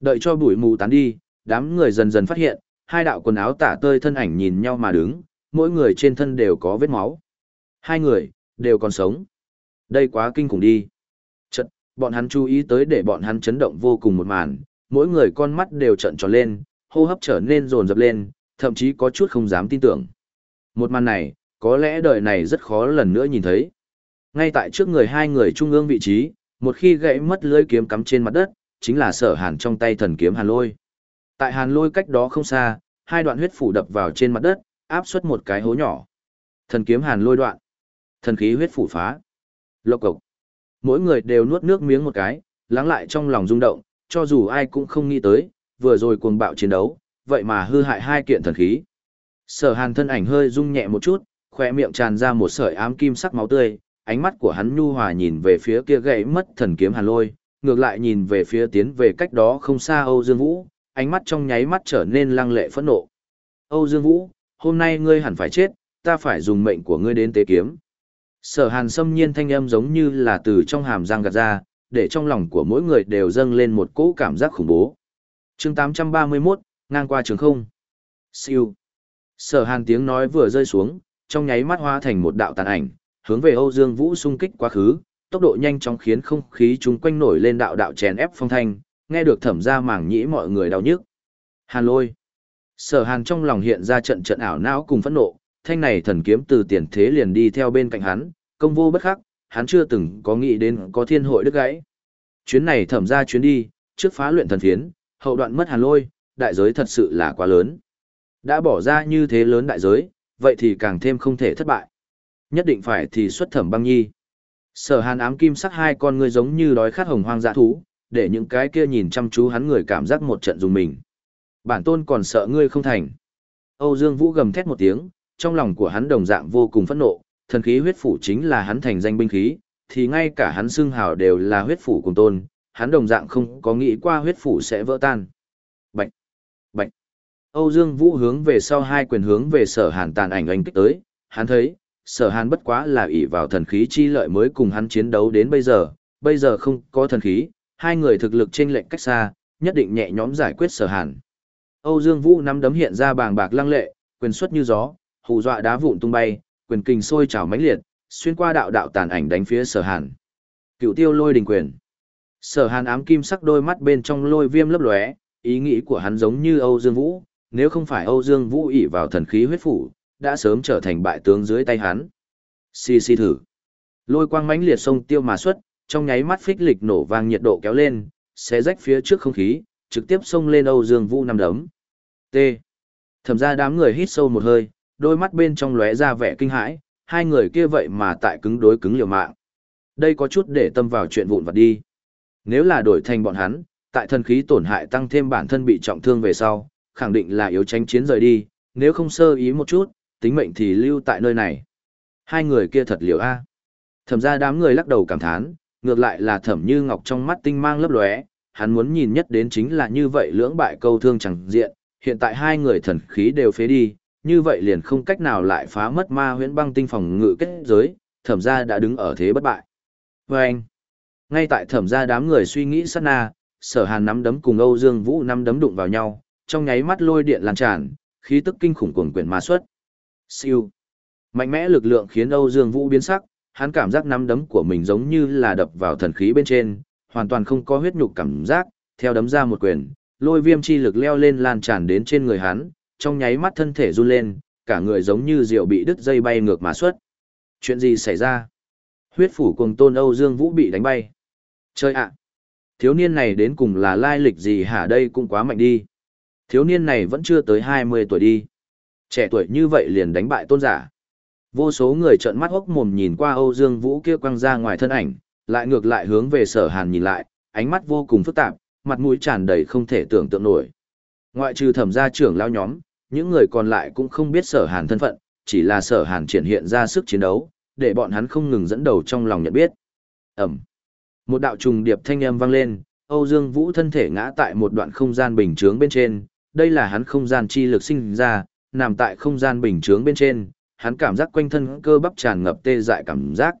Đợi cho bụi mù tán đi, đám người dần dần phát hiện, hai đạo quần áo tả tơi thân ảnh nhìn nhau mà đứng, mỗi người trên thân đều có vết máu. Hai người, đều còn sống. Đây quá kinh khủng đi. Bọn hắn chú ý tới để bọn hắn chấn động vô cùng một màn, mỗi người con mắt đều trợn tròn lên, hô hấp trở nên rồn rập lên, thậm chí có chút không dám tin tưởng. Một màn này, có lẽ đời này rất khó lần nữa nhìn thấy. Ngay tại trước người hai người trung ương vị trí, một khi gãy mất lưỡi kiếm cắm trên mặt đất, chính là sở hàn trong tay thần kiếm hàn lôi. Tại hàn lôi cách đó không xa, hai đoạn huyết phủ đập vào trên mặt đất, áp suất một cái hố nhỏ. Thần kiếm hàn lôi đoạn. Thần khí huyết phủ phá. Lộc cộc. Mỗi người đều nuốt nước miếng một cái, lắng lại trong lòng rung động, cho dù ai cũng không nghĩ tới, vừa rồi cuồng bạo chiến đấu, vậy mà hư hại hai kiện thần khí. Sở hàn thân ảnh hơi rung nhẹ một chút, khoe miệng tràn ra một sợi ám kim sắc máu tươi, ánh mắt của hắn nhu hòa nhìn về phía kia gãy mất thần kiếm hàn lôi, ngược lại nhìn về phía tiến về cách đó không xa Âu Dương Vũ, ánh mắt trong nháy mắt trở nên lăng lệ phẫn nộ. Âu Dương Vũ, hôm nay ngươi hẳn phải chết, ta phải dùng mệnh của ngươi đến tế kiếm. Sở hàn xâm nhiên thanh âm giống như là từ trong hàm răng gạt ra, để trong lòng của mỗi người đều dâng lên một cỗ cảm giác khủng bố. chương 831, ngang qua trường không. Siêu. Sở hàn tiếng nói vừa rơi xuống, trong nháy mắt hóa thành một đạo tàn ảnh, hướng về Âu Dương Vũ xung kích quá khứ, tốc độ nhanh chóng khiến không khí chung quanh nổi lên đạo đạo chèn ép phong thanh, nghe được thẩm ra màng nhĩ mọi người đau nhức. Hàn lôi. Sở hàn trong lòng hiện ra trận trận ảo não cùng phẫn nộ, thanh này thần kiếm từ tiền thế liền đi theo bên cạnh hắn, công vô bất khắc, hắn chưa từng có nghĩ đến có thiên hội đứt gãy. Chuyến này thẩm ra chuyến đi, trước phá luyện thần phiến, hậu đoạn mất hàn lôi, đại giới thật sự là quá lớn. Đã bỏ ra như thế lớn đại giới, vậy thì càng thêm không thể thất bại. Nhất định phải thì xuất thẩm băng nhi. Sở hàn ám kim sắc hai con người giống như đói khát hồng hoang dã thú, để những cái kia nhìn chăm chú hắn người cảm giác một trận dùng mình. Bản tôn còn sợ ngươi không thành. Âu Dương Vũ gầm thét một tiếng, trong lòng của hắn đồng dạng vô cùng phẫn nộ, thần khí huyết phủ chính là hắn thành danh binh khí, thì ngay cả hắn xưng hào đều là huyết phủ cùng tôn, hắn đồng dạng không có nghĩ qua huyết phủ sẽ vỡ tan. Bạch! bạch. Âu Dương Vũ hướng về sau hai quyền hướng về sở hàn tàn ảnh anh kích tới, hắn thấy, sở hàn bất quá là ỷ vào thần khí chi lợi mới cùng hắn chiến đấu đến bây giờ, bây giờ không có thần khí, hai người thực lực trên lệnh cách xa, nhất định nhẹ nhõm giải quyết sở hàn. Âu Dương Vũ nắm đấm hiện ra bàng bạc lăng lệ, quyền xuất như gió, hù dọa đá vụn tung bay, quyền kình sôi trào mãnh liệt, xuyên qua đạo đạo tàn ảnh đánh phía sở hàn. Cựu tiêu lôi đình quyền. Sở hàn ám kim sắc đôi mắt bên trong lôi viêm lấp lóe, ý nghĩ của hắn giống như Âu Dương Vũ, nếu không phải Âu Dương Vũ ỷ vào thần khí huyết phủ, đã sớm trở thành bại tướng dưới tay hắn. Xì xì thử. Lôi quang mãnh liệt sông tiêu mà xuất, trong nháy mắt phích lịch nổ vang nhiệt độ kéo lên, xé rách phía trước không khí, trực tiếp xông lên Âu Dương Vũ năm đấm. T. Thẩm ra đám người hít sâu một hơi, đôi mắt bên trong lóe ra vẻ kinh hãi, hai người kia vậy mà tại cứng đối cứng liều mạng. Đây có chút để tâm vào chuyện vụn vặt đi. Nếu là đổi thành bọn hắn, tại thần khí tổn hại tăng thêm bản thân bị trọng thương về sau, khẳng định là yếu tránh chiến rời đi, nếu không sơ ý một chút, tính mệnh thì lưu tại nơi này. Hai người kia thật liều a. Thẩm ra đám người lắc đầu cảm thán, ngược lại là thẩm như ngọc trong mắt tinh mang lấp lóe, hắn muốn nhìn nhất đến chính là như vậy lưỡng bại câu thương chẳng diện, hiện tại hai người thần khí đều phế đi, như vậy liền không cách nào lại phá mất ma huyễn băng tinh phòng ngự kết giới, thẩm Gia đã đứng ở thế bất bại. Và anh, ngay tại thẩm Gia đám người suy nghĩ sát na, sở hàn nắm đấm cùng Âu Dương Vũ nắm đấm đụng vào nhau, trong nháy mắt lôi điện lan tràn, khí tức kinh khủng cuồng quyển ma xuất. Siêu. Mạnh mẽ lực lượng khiến Âu Dương Vũ biến sắc, hắn cảm giác nắm đấm của mình giống như là đập vào thần khí bên trên, hoàn toàn không có huyết nhục cảm giác, theo đấm ra một quyền, lôi viêm chi lực leo lên lan tràn đến trên người hắn, trong nháy mắt thân thể run lên, cả người giống như diều bị đứt dây bay ngược mà xuất. Chuyện gì xảy ra? Huyết phủ cùng tôn Âu Dương Vũ bị đánh bay. Chơi ạ! Thiếu niên này đến cùng là lai lịch gì hả đây cũng quá mạnh đi. Thiếu niên này vẫn chưa tới 20 tuổi đi. Trẻ tuổi như vậy liền đánh bại tôn giả. Vô số người trợn mắt hốc mồm nhìn qua Âu Dương Vũ kia quăng ra ngoài thân ảnh, lại ngược lại hướng về sở hàn nhìn lại, ánh mắt vô cùng phức tạp, mặt mũi tràn đầy không thể tưởng tượng nổi. Ngoại trừ thẩm gia trưởng lao nhóm, những người còn lại cũng không biết sở hàn thân phận, chỉ là sở hàn triển hiện ra sức chiến đấu, để bọn hắn không ngừng dẫn đầu trong lòng nhận biết. Ẩm. Một đạo trùng điệp thanh âm vang lên, Âu Dương Vũ thân thể ngã tại một đoạn không gian bình chướng bên trên, đây là hắn không gian chi lực sinh ra, nằm tại không gian bình chướng bên trên, hắn cảm giác quanh thân cơ bắp tràn ngập tê dại cảm giác.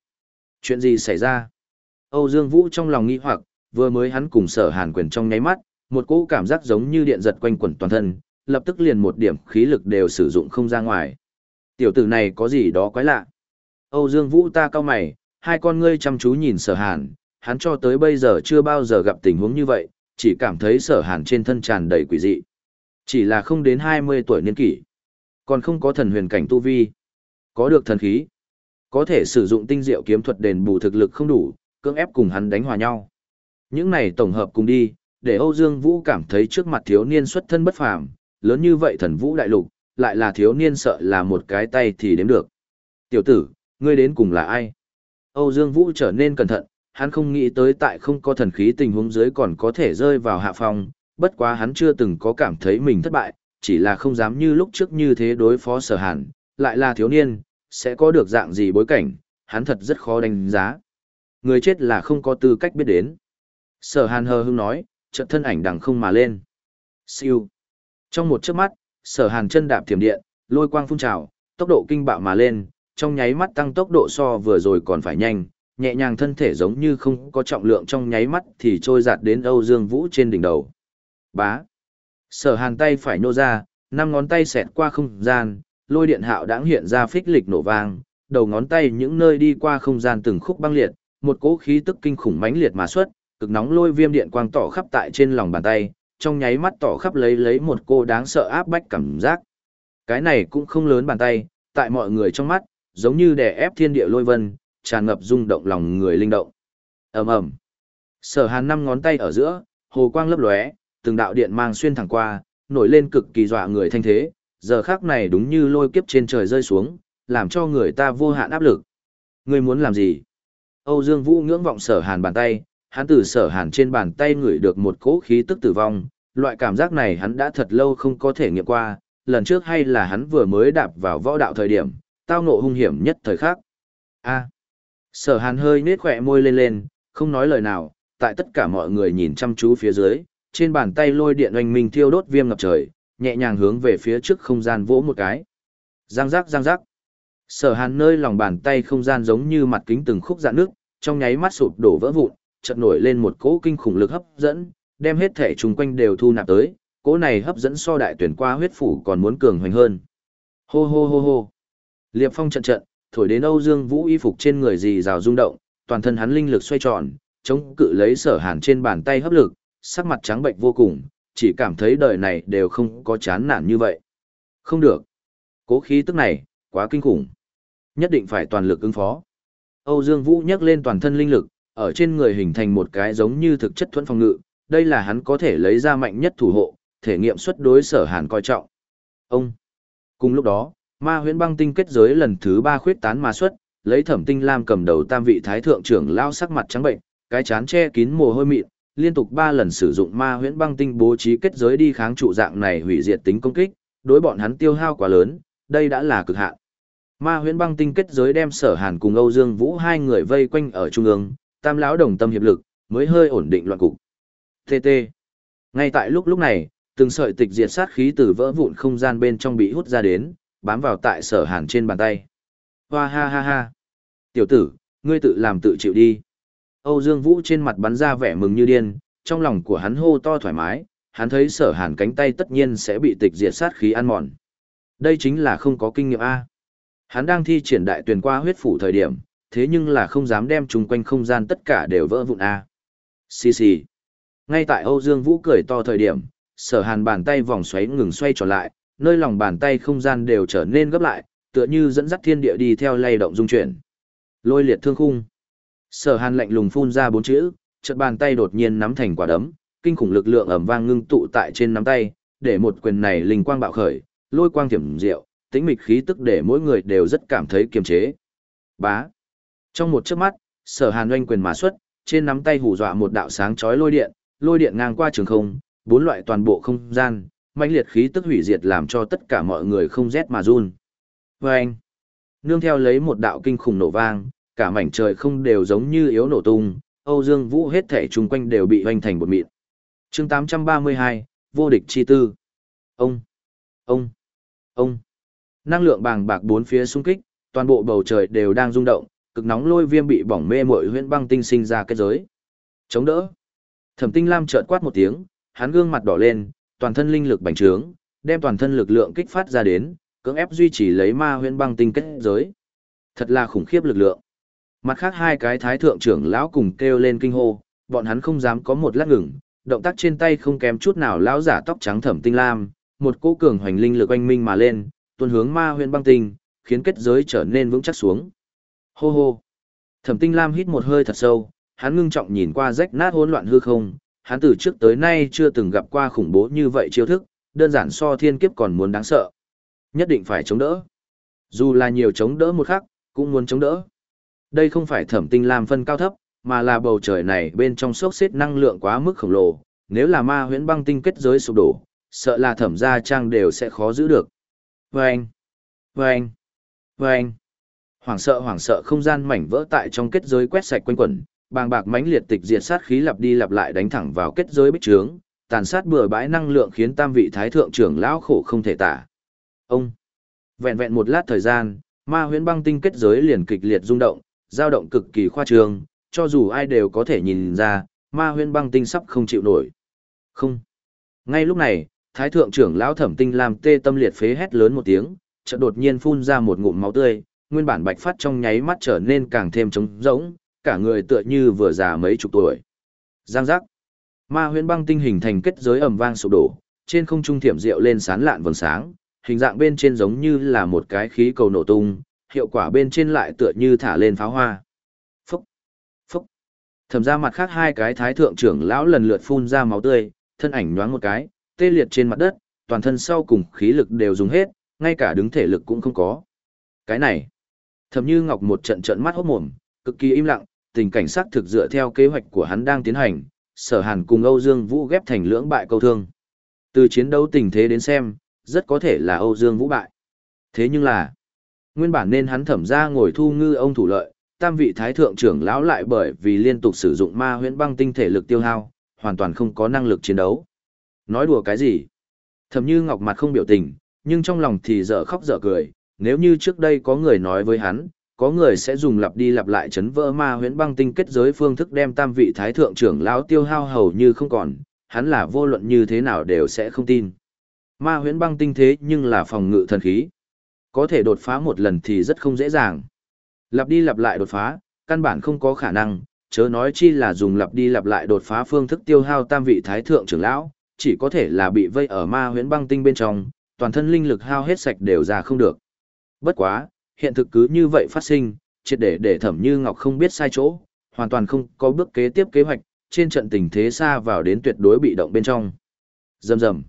Chuyện gì xảy ra? Âu Dương Vũ trong lòng nghi hoặc, vừa mới hắn cùng sở hàn quyền trong nháy mắt, một cỗ cảm giác giống như điện giật quanh quẩn toàn thân, lập tức liền một điểm khí lực đều sử dụng không ra ngoài. Tiểu tử này có gì đó quái lạ. Âu Dương Vũ ta cao mày, hai con ngươi chăm chú nhìn sở hàn, hắn cho tới bây giờ chưa bao giờ gặp tình huống như vậy, chỉ cảm thấy sở hàn trên thân tràn đầy quỷ dị. Chỉ là không đến 20 tuổi niên kỷ, còn không có thần huyền cảnh tu vi, có được thần khí, có thể sử dụng tinh diệu kiếm thuật đền bù thực lực không đủ, cưỡng ép cùng hắn đánh hòa nhau. Những này tổng hợp cùng đi, để Âu Dương Vũ cảm thấy trước mặt thiếu niên xuất thân bất phàm, lớn như vậy thần vũ đại lục, lại là thiếu niên sợ là một cái tay thì đếm được. Tiểu tử, ngươi đến cùng là ai? Âu Dương Vũ trở nên cẩn thận, hắn không nghĩ tới tại không có thần khí tình huống dưới còn có thể rơi vào hạ phong, bất quá hắn chưa từng có cảm thấy mình thất bại, chỉ là không dám như lúc trước như thế đối phó sở hàn, lại là thiếu niên, sẽ có được dạng gì bối cảnh, hắn thật rất khó đánh giá. Người chết là không có tư cách biết đến. Sở hàn hờ hưng nói, trận thân ảnh đằng không mà lên. Siêu. Trong một chớp mắt, sở hàn chân đạp thiểm điện, lôi quang phun trào, tốc độ kinh bạo mà lên, trong nháy mắt tăng tốc độ so vừa rồi còn phải nhanh, nhẹ nhàng thân thể giống như không có trọng lượng trong nháy mắt thì trôi giạt đến Âu Dương Vũ trên đỉnh đầu. Bá. Sở hàn tay phải nô ra, năm ngón tay xẹt qua không gian, lôi điện hạo đãng hiện ra phích lịch nổ vang, đầu ngón tay những nơi đi qua không gian từng khúc băng liệt, một cỗ khí tức kinh khủng mãnh liệt mà xuất, cực nóng lôi viêm điện quang tỏ khắp tại trên lòng bàn tay, trong nháy mắt tỏ khắp lấy lấy một cô đáng sợ áp bách cảm giác. Cái này cũng không lớn bàn tay, tại mọi người trong mắt, giống như đè ép thiên địa lôi vân, tràn ngập rung động lòng người linh động. Ầm ầm. Sở Hàn năm ngón tay ở giữa, hồ quang lấp lóe, từng đạo điện mang xuyên thẳng qua, nổi lên cực kỳ dọa người thanh thế, giờ khắc này đúng như lôi kiếp trên trời rơi xuống, làm cho người ta vô hạn áp lực. Ngươi muốn làm gì? Âu Dương Vũ ngưỡng vọng Sở Hàn bàn tay, hắn từ Sở Hàn trên bàn tay ngửi được một cỗ khí tức tử vong, loại cảm giác này hắn đã thật lâu không có thể nghiệm qua, lần trước hay là hắn vừa mới đạp vào võ đạo thời điểm, tao ngộ hung hiểm nhất thời khắc. A. Sở hàn hơi nết khỏe môi lên lên, không nói lời nào, tại tất cả mọi người nhìn chăm chú phía dưới, trên bàn tay lôi điện oanh minh thiêu đốt viêm ngập trời, nhẹ nhàng hướng về phía trước không gian vỗ một cái. Giang giác giang giác. Sở hàn nơi lòng bàn tay không gian giống như mặt kính từng khúc rạn nước, trong nháy mắt sụp đổ vỡ vụn, chợt nổi lên một cỗ kinh khủng lực hấp dẫn, đem hết thể chung quanh đều thu nạp tới, cỗ này hấp dẫn so đại tuyển qua huyết phủ còn muốn cường hoành hơn. Hô hô hô hô. Liệp phong trận trận, thổi đến Âu Dương Vũ y phục trên người dì rào rung động, toàn thân hắn linh lực xoay tròn, chống cự lấy sở hàn trên bàn tay hấp lực, sắc mặt trắng bệnh vô cùng, chỉ cảm thấy đời này đều không có chán nản như vậy. Không được. Cố khí tức này, quá kinh khủng. Nhất định phải toàn lực ứng phó. Âu Dương Vũ nhắc lên toàn thân linh lực, ở trên người hình thành một cái giống như thực chất thuẫn phòng ngự, đây là hắn có thể lấy ra mạnh nhất thủ hộ, thể nghiệm xuất đối sở hàn coi trọng. Ông. Cùng lúc đó, ma huyễn băng tinh kết giới lần thứ ba khuyết tán ma xuất, lấy thẩm tinh lam cầm đầu tam vị thái thượng trưởng lao sắc mặt trắng bệnh, cái chán che kín mồ hôi mịn, liên tục ba lần sử dụng ma huyễn băng tinh bố trí kết giới đi kháng trụ dạng này hủy diệt tính công kích, đối bọn hắn tiêu hao quá lớn, đây đã là cực hạn. Ma huyễn băng tinh kết giới đem Sở Hàn cùng Âu Dương Vũ hai người vây quanh ở trung ương, tam lão đồng tâm hiệp lực, mới hơi ổn định loạn cục. TT. Ngay tại lúc lúc này, từng sợi tịch diệt sát khí từ vỡ vụn không gian bên trong bị hút ra đến, bám vào tại Sở Hàn trên bàn tay. Hoa ha ha ha. Tiểu tử, ngươi tự làm tự chịu đi. Âu Dương Vũ trên mặt bắn ra vẻ mừng như điên, trong lòng của hắn hô to thoải mái, hắn thấy sở hàn cánh tay tất nhiên sẽ bị tịch diệt sát khí ăn mòn. Đây chính là không có kinh nghiệm A. Hắn đang thi triển đại tuyển qua huyết phủ thời điểm, thế nhưng là không dám đem chung quanh không gian tất cả đều vỡ vụn A. Xì xì. Ngay tại Âu Dương Vũ cười to thời điểm, sở hàn bàn tay vòng xoáy ngừng xoay trở lại, nơi lòng bàn tay không gian đều trở nên gấp lại, tựa như dẫn dắt thiên địa đi theo lay động dung chuyển. Lôi liệt thương khung. Sở hàn lạnh lùng phun ra bốn chữ, chợt bàn tay đột nhiên nắm thành quả đấm, kinh khủng lực lượng ầm vang ngưng tụ tại trên nắm tay, để một quyền này linh quang bạo khởi, lôi quang tiềm diệu, tĩnh mịch khí tức để mỗi người đều rất cảm thấy kiềm chế. Bá. Trong một chớp mắt, Sở Hàn oanh quyền mà xuất, trên nắm tay hù dọa một đạo sáng chói lôi điện, lôi điện ngang qua trường không, bốn loại toàn bộ không gian, mãnh liệt khí tức hủy diệt làm cho tất cả mọi người không rét mà run. Vâng! Nương theo lấy một đạo kinh khủng nổ vang, cả mảnh trời không đều giống như yếu nổ tung, Âu Dương Vũ hết thể chung quanh đều bị hoành thành bột mịn. chương 832, vô địch chi tư. Ông, ông, ông. Năng lượng bàng bạc bốn phía xung kích, toàn bộ bầu trời đều đang rung động, cực nóng lôi viêm bị bỏng mê muội huyễn băng tinh sinh ra kết giới. Chống đỡ. Thẩm Tinh Lam chợt quát một tiếng, hắn gương mặt đỏ lên, toàn thân linh lực bành trướng, đem toàn thân lực lượng kích phát ra đến, cưỡng ép duy trì lấy ma huyễn băng tinh kết giới. Thật là khủng khiếp lực lượng. Mặt khác hai cái thái thượng trưởng lão cùng kêu lên kinh hô, bọn hắn không dám có một lát ngừng, động tác trên tay không kém chút nào lão giả tóc trắng thẩm tinh lam, một cỗ cường hoành linh lực oanh minh mà lên, tuôn hướng ma huyễn băng tinh, khiến kết giới trở nên vững chắc xuống. Hô hô. Thẩm tinh lam hít một hơi thật sâu, hắn ngưng trọng nhìn qua rách nát hỗn loạn hư không, hắn từ trước tới nay chưa từng gặp qua khủng bố như vậy chiêu thức, đơn giản so thiên kiếp còn muốn đáng sợ. Nhất định phải chống đỡ. Dù là nhiều chống đỡ một khắc, cũng muốn chống đỡ. Đây không phải thẩm tinh làm phân cao thấp, mà là bầu trời này bên trong sốc xếp năng lượng quá mức khổng lồ, nếu là ma huyễn băng tinh kết giới sụp đổ, sợ là thẩm gia trang đều sẽ khó giữ được. Vâng! Vâng! Vâng! Hoảng sợ hoảng sợ không gian mảnh vỡ tại trong kết giới quét sạch quanh quẩn, bàng bạc mãnh liệt tịch diệt sát khí lặp đi lặp lại đánh thẳng vào kết giới bích trướng, tàn sát bừa bãi năng lượng khiến tam vị thái thượng trưởng lão khổ không thể tả. Ông! Vẹn vẹn một lát thời gian, ma huyễn băng tinh kết giới liền kịch liệt rung động, dao động cực kỳ khoa trương, cho dù ai đều có thể nhìn ra, ma huyễn băng tinh sắp không chịu nổi. Không. Ngay lúc này, thái thượng trưởng lão thẩm tinh làm tê tâm liệt phế hét lớn một tiếng, chợt đột nhiên phun ra một ngụm máu tươi, nguyên bản bạch phát trong nháy mắt trở nên càng thêm trống rỗng, cả người tựa như vừa già mấy chục tuổi. Giang giác. Ma Huyễn băng tinh hình thành kết giới ầm vang sụp đổ, trên không trung thiểm diệu lên sán lạn vầng sáng, hình dạng bên trên giống như là một cái khí cầu nổ tung, hiệu quả bên trên lại tựa như thả lên pháo hoa. Phúc, phúc. Thẩm ra mặt khác hai cái thái thượng trưởng lão lần lượt phun ra máu tươi, thân ảnh nhoáng một cái, tê liệt trên mặt đất, toàn thân sau cùng khí lực đều dùng hết, ngay cả đứng thể lực cũng không có. Cái này, thẩm như ngọc một trận trận mắt hốt mồm, cực kỳ im lặng, tình cảnh sát thực dựa theo kế hoạch của hắn đang tiến hành, sở hàn cùng Âu Dương Vũ ghép thành lưỡng bại câu thương. Từ chiến đấu tình thế đến xem, rất có thể là Âu Dương Vũ bại. Thế nhưng là, Nguyên bản nên hắn thẩm ra ngồi thu ngư ông thủ lợi, tam vị thái thượng trưởng lão lại bởi vì liên tục sử dụng ma huyễn băng tinh thể lực tiêu hao, hoàn toàn không có năng lực chiến đấu. Nói đùa cái gì? Thẩm Như Ngọc mặt không biểu tình, nhưng trong lòng thì dở khóc dở cười, nếu như trước đây có người nói với hắn, có người sẽ dùng lặp đi lặp lại chấn vỡ ma huyễn băng tinh kết giới phương thức đem tam vị thái thượng trưởng lão tiêu hao hầu như không còn, hắn là vô luận như thế nào đều sẽ không tin. Ma huyễn băng tinh thế nhưng là phòng ngự thần khí. Có thể đột phá một lần thì rất không dễ dàng. Lặp đi lặp lại đột phá, căn bản không có khả năng, chớ nói chi là dùng lặp đi lặp lại đột phá phương thức tiêu hao tam vị thái thượng trưởng lão, chỉ có thể là bị vây ở ma huyễn băng tinh bên trong, toàn thân linh lực hao hết sạch đều ra không được. Bất quá, hiện thực cứ như vậy phát sinh, triệt để để thẩm như ngọc không biết sai chỗ, hoàn toàn không có bước kế tiếp kế hoạch, trên trận tình thế xa vào đến tuyệt đối bị động bên trong. Rầm rầm.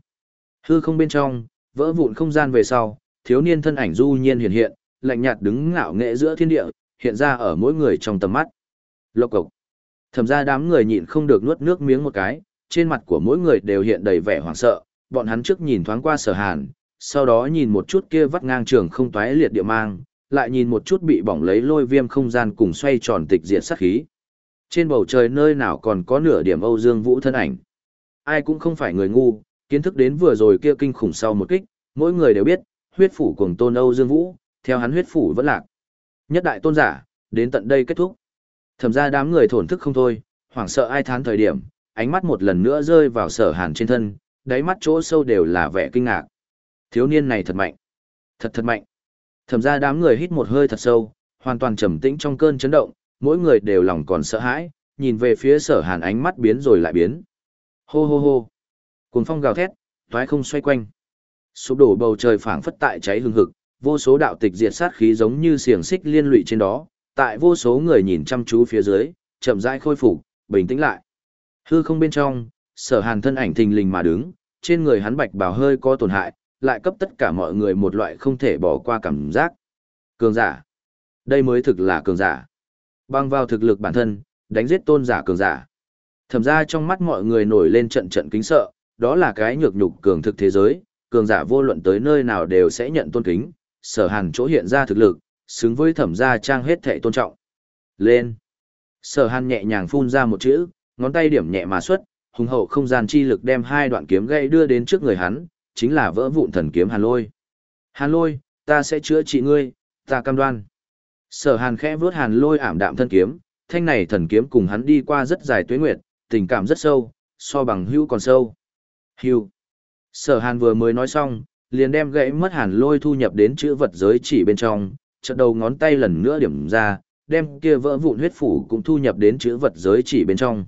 Hư không bên trong, vỡ vụn không gian về sau, thiếu niên thân ảnh du nhiên hiện hiện, lạnh nhạt đứng ngạo nghệ giữa thiên địa, hiện ra ở mỗi người trong tầm mắt. Lộc cộc. Thẩm ra đám người nhịn không được nuốt nước miếng một cái, trên mặt của mỗi người đều hiện đầy vẻ hoảng sợ, bọn hắn trước nhìn thoáng qua sở hàn, sau đó nhìn một chút kia vắt ngang trường không toái liệt địa mang, lại nhìn một chút bị bỏng lấy lôi viêm không gian cùng xoay tròn tịch diệt sát khí. Trên bầu trời nơi nào còn có nửa điểm Âu Dương Vũ thân ảnh. Ai cũng không phải người ngu, kiến thức đến vừa rồi kia kinh khủng sau một kích, mỗi người đều biết, huyết phủ cùng tôn Âu Dương Vũ, theo hắn huyết phủ vẫn lạc. Nhất đại tôn giả, đến tận đây kết thúc. Thẩm ra đám người thổn thức không thôi, hoảng sợ ai thán thời điểm, ánh mắt một lần nữa rơi vào sở hàn trên thân, đáy mắt chỗ sâu đều là vẻ kinh ngạc. Thiếu niên này thật mạnh. Thật thật mạnh. Thẩm ra đám người hít một hơi thật sâu, hoàn toàn trầm tĩnh trong cơn chấn động, mỗi người đều lòng còn sợ hãi, nhìn về phía sở hàn ánh mắt biến rồi lại biến. Hô hô hô. Cuồng phong gào thét, toái không xoay quanh. Sụp đổ bầu trời phảng phất tại cháy hừng hực, vô số đạo tịch diệt sát khí giống như xiềng xích liên lụy trên đó, tại vô số người nhìn chăm chú phía dưới, chậm rãi khôi phục, bình tĩnh lại. Hư không bên trong, sở hàn thân ảnh thình lình mà đứng, trên người hắn bạch bào hơi có tổn hại, lại cấp tất cả mọi người một loại không thể bỏ qua cảm giác. Cường giả. Đây mới thực là cường giả. bang vào thực lực bản thân, đánh giết tôn giả cường giả. Thẩm ra trong mắt mọi người nổi lên trận trận kính sợ, đó là cái nhược nhục cường thực thế giới, cường giả vô luận tới nơi nào đều sẽ nhận tôn kính, sở hàn chỗ hiện ra thực lực, xứng với thẩm gia trang hết thệ tôn trọng. Lên. Sở hàn nhẹ nhàng phun ra một chữ, ngón tay điểm nhẹ mà xuất, hùng hậu không gian chi lực đem hai đoạn kiếm gây đưa đến trước người hắn, chính là vỡ vụn thần kiếm hàn lôi. Hàn lôi, ta sẽ chữa trị ngươi, ta cam đoan. Sở hàn khẽ vớt hàn lôi ảm đạm thân kiếm, thanh này thần kiếm cùng hắn đi qua rất dài tuế nguyệt, tình cảm rất sâu, so bằng hữu còn sâu. Hưu. Sở hàn vừa mới nói xong, liền đem gãy mất hàn lôi thu nhập đến chữ vật giới chỉ bên trong, chợt đầu ngón tay lần nữa điểm ra, đem kia vỡ vụn huyết phủ cũng thu nhập đến chữ vật giới chỉ bên trong.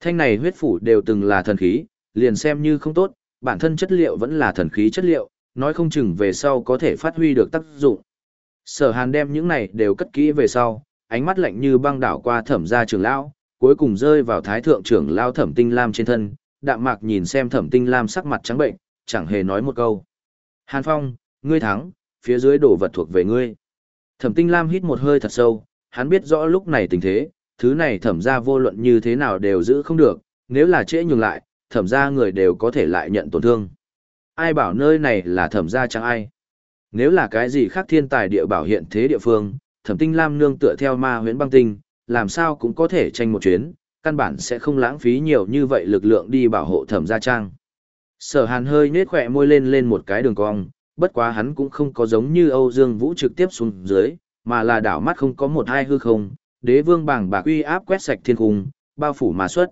Thanh này huyết phủ đều từng là thần khí, liền xem như không tốt, bản thân chất liệu vẫn là thần khí chất liệu, nói không chừng về sau có thể phát huy được tác dụng. Sở Hàn đem những này đều cất kỹ về sau, ánh mắt lạnh như băng đảo qua thẩm gia trưởng lão, cuối cùng rơi vào thái thượng trưởng lão thẩm tinh lam trên thân, đạm mạc nhìn xem thẩm tinh lam sắc mặt trắng bệnh, chẳng hề nói một câu. Hàn Phong, ngươi thắng, phía dưới đổ vật thuộc về ngươi. Thẩm tinh lam hít một hơi thật sâu, hắn biết rõ lúc này tình thế, thứ này thẩm ra vô luận như thế nào đều giữ không được, nếu là trễ nhường lại, thẩm ra người đều có thể lại nhận tổn thương. Ai bảo nơi này là thẩm ra chẳng ai. Nếu là cái gì khác thiên tài địa bảo hiện thế địa phương, thẩm tinh lam nương tựa theo ma huyễn băng tinh, làm sao cũng có thể tranh một chuyến, căn bản sẽ không lãng phí nhiều như vậy lực lượng đi bảo hộ thẩm gia trang. Sở hàn hơi nết khỏe môi lên lên một cái đường cong, bất quá hắn cũng không có giống như Âu Dương Vũ trực tiếp xuống dưới, mà là đảo mắt không có một hai hư không, đế vương bảng bạc uy áp quét sạch thiên cung, bao phủ mà xuất.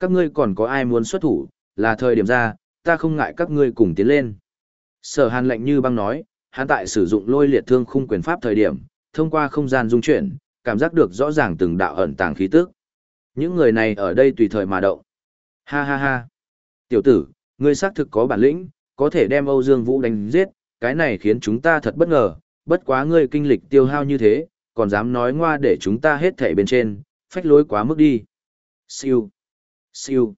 Các ngươi còn có ai muốn xuất thủ, là thời điểm ra, ta không ngại các ngươi cùng tiến lên. Sở hàn lệnh như băng nói, hắn tại sử dụng lôi liệt thương khung quyền pháp thời điểm, thông qua không gian dung chuyển, cảm giác được rõ ràng từng đạo ẩn tàng khí tức. Những người này ở đây tùy thời mà động. Ha ha ha. Tiểu tử, ngươi xác thực có bản lĩnh, có thể đem Âu Dương Vũ đánh giết, cái này khiến chúng ta thật bất ngờ, bất quá ngươi kinh lịch tiêu hao như thế, còn dám nói ngoa để chúng ta hết thảy bên trên, phách lối quá mức đi. Siêu, siêu.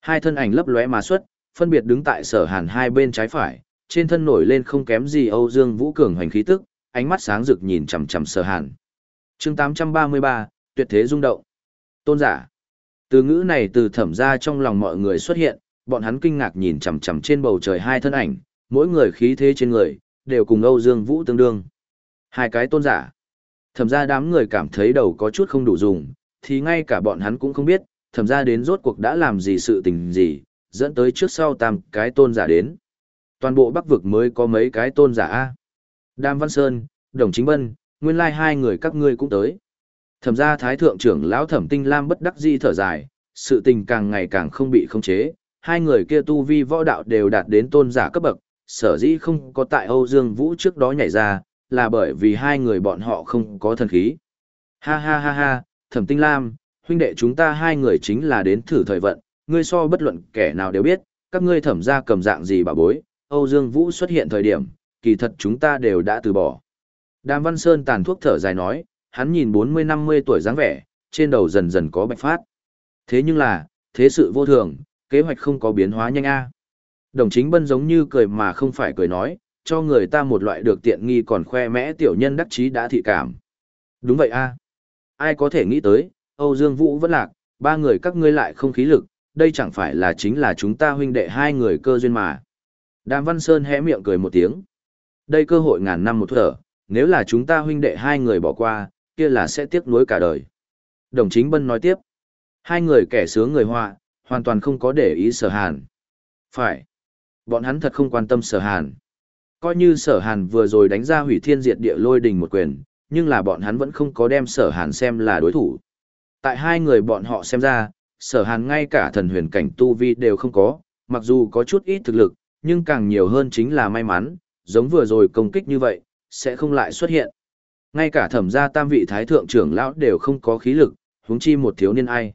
Hai thân ảnh lấp lóe mà xuất, phân biệt đứng tại sở hàn hai bên trái phải, trên thân nổi lên không kém gì Âu Dương Vũ cường hoành khí tức, ánh mắt sáng rực nhìn chằm chằm sở hàn. chương 833, tuyệt thế rung động. Tôn giả. Từ ngữ này từ thẩm ra trong lòng mọi người xuất hiện, bọn hắn kinh ngạc nhìn chằm chằm trên bầu trời hai thân ảnh, mỗi người khí thế trên người, đều cùng Âu Dương Vũ tương đương. Hai cái tôn giả. Thẩm ra đám người cảm thấy đầu có chút không đủ dùng, thì ngay cả bọn hắn cũng không biết, thẩm ra đến rốt cuộc đã làm gì sự tình gì, dẫn tới trước sau tam cái tôn giả đến. Toàn bộ bắc vực mới có mấy cái tôn giả A. Đàm Văn Sơn, Đồng Chính vân nguyên lai hai người các ngươi cũng tới. Thẩm gia thái thượng trưởng lão thẩm tinh lam bất đắc di thở dài, sự tình càng ngày càng không bị khống chế, hai người kia tu vi võ đạo đều đạt đến tôn giả cấp bậc, sở dĩ không có tại Âu Dương Vũ trước đó nhảy ra, là bởi vì hai người bọn họ không có thần khí. Ha ha ha ha, thẩm tinh lam, huynh đệ chúng ta hai người chính là đến thử thời vận, ngươi so bất luận kẻ nào đều biết, các ngươi thẩm ra cầm dạng gì bà bối, Âu Dương Vũ xuất hiện thời điểm, kỳ thật chúng ta đều đã từ bỏ. Đàm Văn Sơn tàn thuốc thở dài nói, hắn nhìn 40-50 tuổi dáng vẻ, trên đầu dần dần có bạch phát. Thế nhưng là, thế sự vô thường, kế hoạch không có biến hóa nhanh a. Đồng chính bân giống như cười mà không phải cười nói, cho người ta một loại được tiện nghi còn khoe mẽ tiểu nhân đắc chí đã thị cảm. Đúng vậy a. Ai có thể nghĩ tới, Âu Dương Vũ vẫn lạc, ba người các ngươi lại không khí lực, đây chẳng phải là chính là chúng ta huynh đệ hai người cơ duyên mà. Đàm Văn Sơn hé miệng cười một tiếng. Đây cơ hội ngàn năm một thở, nếu là chúng ta huynh đệ hai người bỏ qua, kia là sẽ tiếc nuối cả đời. Đồng chính Bân nói tiếp. Hai người kẻ sướng người họa, hoàn toàn không có để ý sở hàn. Phải. Bọn hắn thật không quan tâm sở hàn. Coi như sở hàn vừa rồi đánh ra hủy thiên diệt địa lôi đình một quyền, nhưng là bọn hắn vẫn không có đem sở hàn xem là đối thủ. Tại hai người bọn họ xem ra, sở hàn ngay cả thần huyền cảnh tu vi đều không có, mặc dù có chút ít thực lực, nhưng càng nhiều hơn chính là may mắn, giống vừa rồi công kích như vậy, sẽ không lại xuất hiện. Ngay cả thẩm gia tam vị thái thượng trưởng lão đều không có khí lực, huống chi một thiếu niên ai.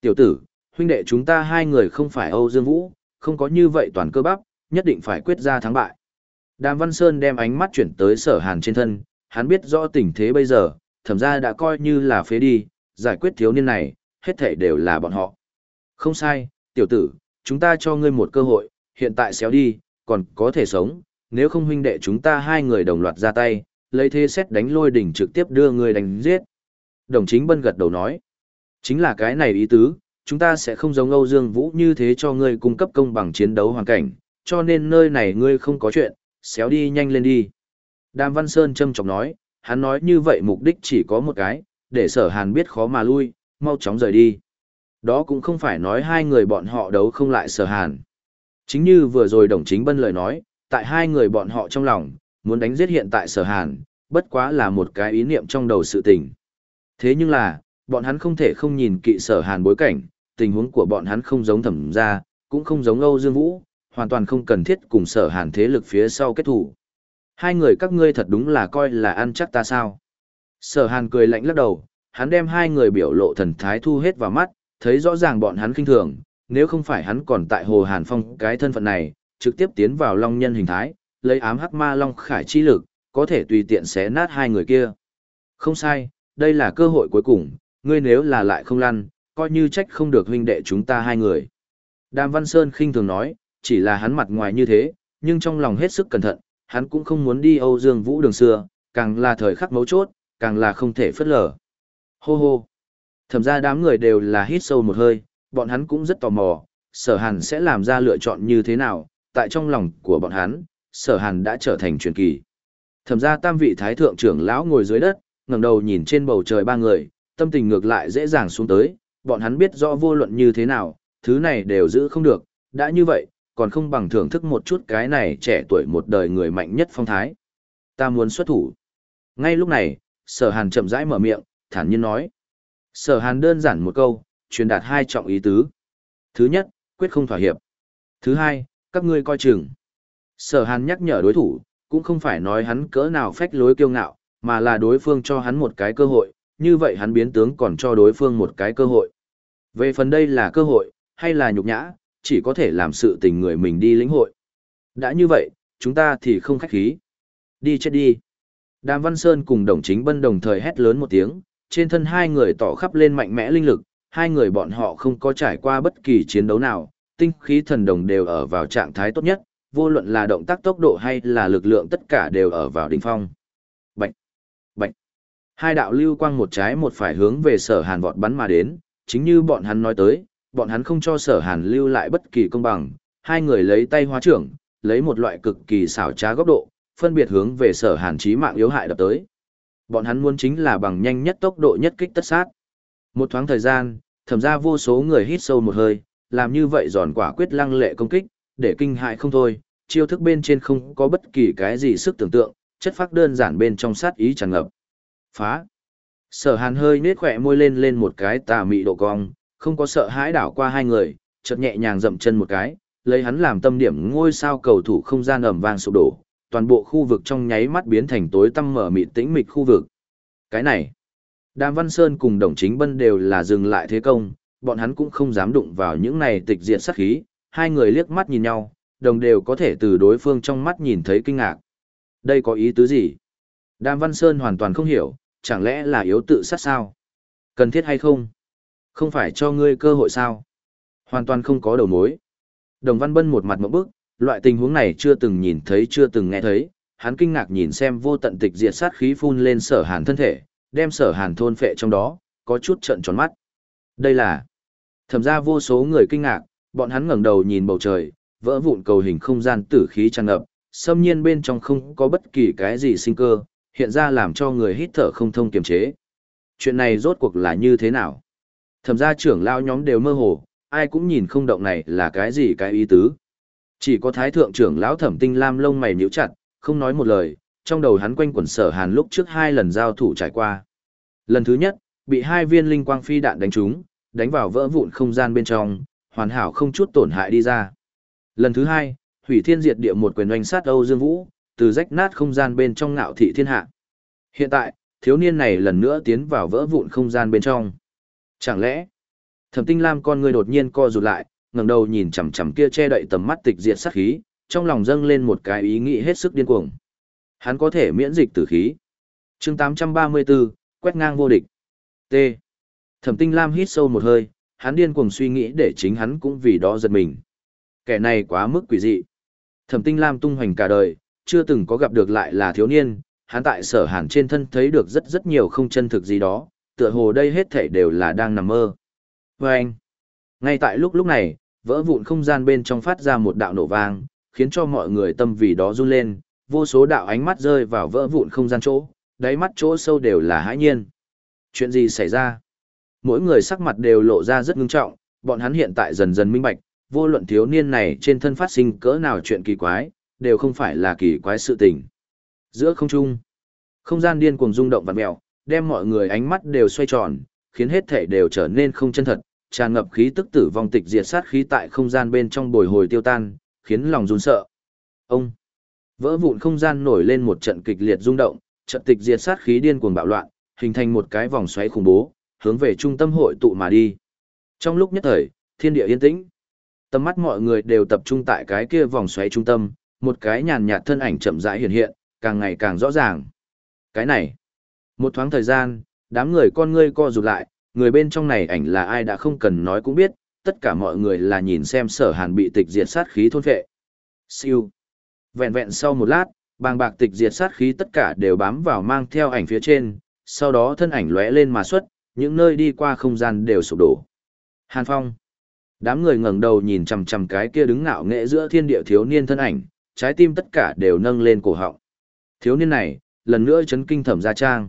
Tiểu tử, huynh đệ chúng ta hai người không phải Âu Dương Vũ, không có như vậy toàn cơ bắp, nhất định phải quyết ra thắng bại. Đàm Văn Sơn đem ánh mắt chuyển tới sở hàn trên thân, hắn biết rõ tình thế bây giờ, thẩm ra đã coi như là phế đi, giải quyết thiếu niên này, hết thảy đều là bọn họ. Không sai, tiểu tử, chúng ta cho ngươi một cơ hội, hiện tại xéo đi, còn có thể sống, nếu không huynh đệ chúng ta hai người đồng loạt ra tay, lấy thế xét đánh lôi đỉnh trực tiếp đưa ngươi đánh giết. Đồng chính bân gật đầu nói, chính là cái này ý tứ, chúng ta sẽ không giống Âu Dương Vũ như thế cho ngươi cung cấp công bằng chiến đấu hoàn cảnh, cho nên nơi này ngươi không có chuyện, xéo đi nhanh lên đi. Đàm Văn Sơn châm trọng nói, hắn nói như vậy mục đích chỉ có một cái, để sở hàn biết khó mà lui, mau chóng rời đi. Đó cũng không phải nói hai người bọn họ đấu không lại sở hàn. Chính như vừa rồi đồng chính bân lời nói, tại hai người bọn họ trong lòng, muốn đánh giết hiện tại sở hàn, bất quá là một cái ý niệm trong đầu sự tình. Thế nhưng là, bọn hắn không thể không nhìn kỵ sở hàn bối cảnh, tình huống của bọn hắn không giống thẩm gia, cũng không giống Âu Dương Vũ, hoàn toàn không cần thiết cùng sở hàn thế lực phía sau kết thủ. Hai người các ngươi thật đúng là coi là ăn chắc ta sao. Sở hàn cười lạnh lắc đầu, hắn đem hai người biểu lộ thần thái thu hết vào mắt, thấy rõ ràng bọn hắn kinh thường, nếu không phải hắn còn tại hồ hàn phong cái thân phận này, trực tiếp tiến vào long nhân hình thái, lấy ám hắc ma long khải chi lực, có thể tùy tiện xé nát hai người kia. Không sai, đây là cơ hội cuối cùng, ngươi nếu là lại không lăn, coi như trách không được huynh đệ chúng ta hai người. Đàm Văn Sơn khinh thường nói, chỉ là hắn mặt ngoài như thế, nhưng trong lòng hết sức cẩn thận, hắn cũng không muốn đi Âu Dương Vũ đường xưa, càng là thời khắc mấu chốt, càng là không thể phớt lờ. Hô hô. Thẩm ra đám người đều là hít sâu một hơi, bọn hắn cũng rất tò mò, sở hàn sẽ làm ra lựa chọn như thế nào, tại trong lòng của bọn hắn, sở hàn đã trở thành truyền kỳ. Thẩm ra tam vị thái thượng trưởng lão ngồi dưới đất, ngẩng đầu nhìn trên bầu trời ba người, tâm tình ngược lại dễ dàng xuống tới, bọn hắn biết rõ vô luận như thế nào, thứ này đều giữ không được, đã như vậy, còn không bằng thưởng thức một chút cái này trẻ tuổi một đời người mạnh nhất phong thái. Ta muốn xuất thủ. Ngay lúc này, sở hàn chậm rãi mở miệng, thản nhiên nói. Sở hàn đơn giản một câu, truyền đạt hai trọng ý tứ. Thứ nhất, quyết không thỏa hiệp. Thứ hai, các ngươi coi chừng. Sở hàn nhắc nhở đối thủ, cũng không phải nói hắn cỡ nào phách lối kiêu ngạo, mà là đối phương cho hắn một cái cơ hội, như vậy hắn biến tướng còn cho đối phương một cái cơ hội. Về phần đây là cơ hội, hay là nhục nhã, chỉ có thể làm sự tình người mình đi lĩnh hội. Đã như vậy, chúng ta thì không khách khí. Đi chết đi. Đàm Văn Sơn cùng đồng chính bân đồng thời hét lớn một tiếng, trên thân hai người tỏ khắp lên mạnh mẽ linh lực, hai người bọn họ không có trải qua bất kỳ chiến đấu nào, tinh khí thần đồng đều ở vào trạng thái tốt nhất, vô luận là động tác tốc độ hay là lực lượng tất cả đều ở vào đỉnh phong. Bạch! Bạch! Hai đạo lưu quang một trái một phải hướng về sở hàn vọt bắn mà đến, chính như bọn hắn nói tới, bọn hắn không cho sở hàn lưu lại bất kỳ công bằng, hai người lấy tay hóa trưởng, lấy một loại cực kỳ xảo trá góc độ, phân biệt hướng về sở hàn chí mạng yếu hại đập tới. Bọn hắn muốn chính là bằng nhanh nhất tốc độ nhất kích tất sát. Một thoáng thời gian, thẩm ra vô số người hít sâu một hơi, làm như vậy giòn quả quyết lăng lệ công kích, để kinh hại không thôi, chiêu thức bên trên không có bất kỳ cái gì sức tưởng tượng, chất phác đơn giản bên trong sát ý tràn ngập. Phá. Sở hàn hơi nết khỏe môi lên lên một cái tà mị độ cong, không có sợ hãi đảo qua hai người, chợt nhẹ nhàng dậm chân một cái, lấy hắn làm tâm điểm ngôi sao cầu thủ không gian ẩm vang sụp đổ, toàn bộ khu vực trong nháy mắt biến thành tối tăm mở mịt tĩnh mịch khu vực. Cái này, Đàm Văn Sơn cùng Đồng Chính Bân đều là dừng lại thế công, bọn hắn cũng không dám đụng vào những này tịch diệt sát khí, hai người liếc mắt nhìn nhau, đồng đều có thể từ đối phương trong mắt nhìn thấy kinh ngạc. Đây có ý tứ gì? Đàm Văn Sơn hoàn toàn không hiểu, chẳng lẽ là yếu tự sát sao? Cần thiết hay không? Không phải cho ngươi cơ hội sao? Hoàn toàn không có đầu mối. Đồng Văn Bân một mặt mẫu bức, loại tình huống này chưa từng nhìn thấy chưa từng nghe thấy, hắn kinh ngạc nhìn xem vô tận tịch diệt sát khí phun lên sở hàn thân thể, đem sở hàn thôn phệ trong đó, có chút trận tròn mắt. Đây là thẩm ra vô số người kinh ngạc, bọn hắn ngẩng đầu nhìn bầu trời, vỡ vụn cầu hình không gian tử khí tràn ngập, xâm nhiên bên trong không có bất kỳ cái gì sinh cơ, hiện ra làm cho người hít thở không thông kiềm chế. Chuyện này rốt cuộc là như thế nào? Thẩm gia trưởng lao nhóm đều mơ hồ, ai cũng nhìn không động này là cái gì cái ý tứ. Chỉ có thái thượng trưởng lão thẩm tinh lam lông mày nhíu chặt, không nói một lời, trong đầu hắn quanh quẩn sở hàn lúc trước hai lần giao thủ trải qua. Lần thứ nhất, bị hai viên linh quang phi đạn đánh trúng, đánh vào vỡ vụn không gian bên trong, hoàn hảo không chút tổn hại đi ra. Lần thứ hai, hủy thiên diệt địa một quyền oanh sát Âu Dương Vũ, từ rách nát không gian bên trong ngạo thị thiên hạ. Hiện tại, thiếu niên này lần nữa tiến vào vỡ vụn không gian bên trong. Chẳng lẽ, Thẩm Tinh Lam con người đột nhiên co rụt lại, ngẩng đầu nhìn chằm chằm kia che đậy tầm mắt tịch diệt sát khí, trong lòng dâng lên một cái ý nghĩ hết sức điên cuồng. Hắn có thể miễn dịch tử khí. Chương 834, quét ngang vô địch. T. Thẩm Tinh Lam hít sâu một hơi, hắn điên cuồng suy nghĩ để chính hắn cũng vì đó giật mình. Kẻ này quá mức quỷ dị. Thẩm Tinh Lam tung hoành cả đời, chưa từng có gặp được lại là thiếu niên, hắn tại sở hàn trên thân thấy được rất rất nhiều không chân thực gì đó, tựa hồ đây hết thảy đều là đang nằm mơ. Và anh, ngay tại lúc lúc này, vỡ vụn không gian bên trong phát ra một đạo nổ vang, khiến cho mọi người tâm vì đó run lên, vô số đạo ánh mắt rơi vào vỡ vụn không gian chỗ, đáy mắt chỗ sâu đều là hãi nhiên. Chuyện gì xảy ra? Mỗi người sắc mặt đều lộ ra rất ngưng trọng, bọn hắn hiện tại dần dần minh bạch, vô luận thiếu niên này trên thân phát sinh cỡ nào chuyện kỳ quái, đều không phải là kỳ quái sự tình. Giữa không trung, không gian điên cuồng rung động vặn mèo, đem mọi người ánh mắt đều xoay tròn, khiến hết thể đều trở nên không chân thật, tràn ngập khí tức tử vong tịch diệt sát khí tại không gian bên trong bồi hồi tiêu tan, khiến lòng run sợ. Ông vỡ vụn không gian nổi lên một trận kịch liệt rung động, trận tịch diệt sát khí điên cuồng bạo loạn, hình thành một cái vòng xoáy khủng bố, hướng về trung tâm hội tụ mà đi. Trong lúc nhất thời, thiên địa yên tĩnh. Tầm mắt mọi người đều tập trung tại cái kia vòng xoáy trung tâm, một cái nhàn nhạt thân ảnh chậm rãi hiện hiện, càng ngày càng rõ ràng. Cái này, một thoáng thời gian, đám người con ngươi co rụt lại, người bên trong này ảnh là ai đã không cần nói cũng biết, tất cả mọi người là nhìn xem sở hàn bị tịch diệt sát khí thôn vệ. Siêu. Vẹn vẹn sau một lát, bàng bạc tịch diệt sát khí tất cả đều bám vào mang theo ảnh phía trên, sau đó thân ảnh lóe lên mà xuất, những nơi đi qua không gian đều sụp đổ. Hàn Phong. Đám người ngẩng đầu nhìn chằm chằm cái kia đứng ngạo nghệ giữa thiên địa thiếu niên thân ảnh, trái tim tất cả đều nâng lên cổ họng. Thiếu niên này, lần nữa chấn kinh thẩm gia trang.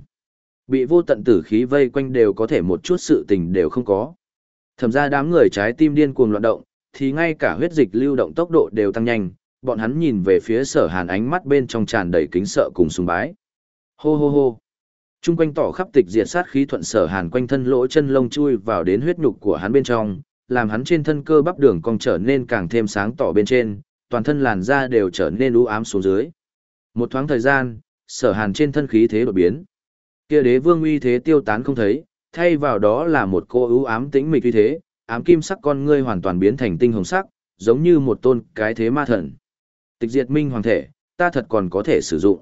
Bị vô tận tử khí vây quanh đều có thể một chút sự tình đều không có. Thẩm gia đám người trái tim điên cuồng loạn động, thì ngay cả huyết dịch lưu động tốc độ đều tăng nhanh, bọn hắn nhìn về phía sở hàn ánh mắt bên trong tràn đầy kính sợ cùng sùng bái. Hô hô hô. Trung quanh tỏ khắp tịch diệt sát khí thuận sở hàn quanh thân lỗ chân lông chui vào đến huyết nhục của hắn bên trong, làm hắn trên thân cơ bắp đường cong trở nên càng thêm sáng tỏ bên trên, toàn thân làn da đều trở nên u ám xuống dưới. Một thoáng thời gian, sở hàn trên thân khí thế đột biến. Kia đế vương uy thế tiêu tán không thấy, thay vào đó là một cô ưu ám tĩnh mịch uy thế, ám kim sắc con ngươi hoàn toàn biến thành tinh hồng sắc, giống như một tôn cái thế ma thần. Tịch diệt minh hoàng thể, ta thật còn có thể sử dụng.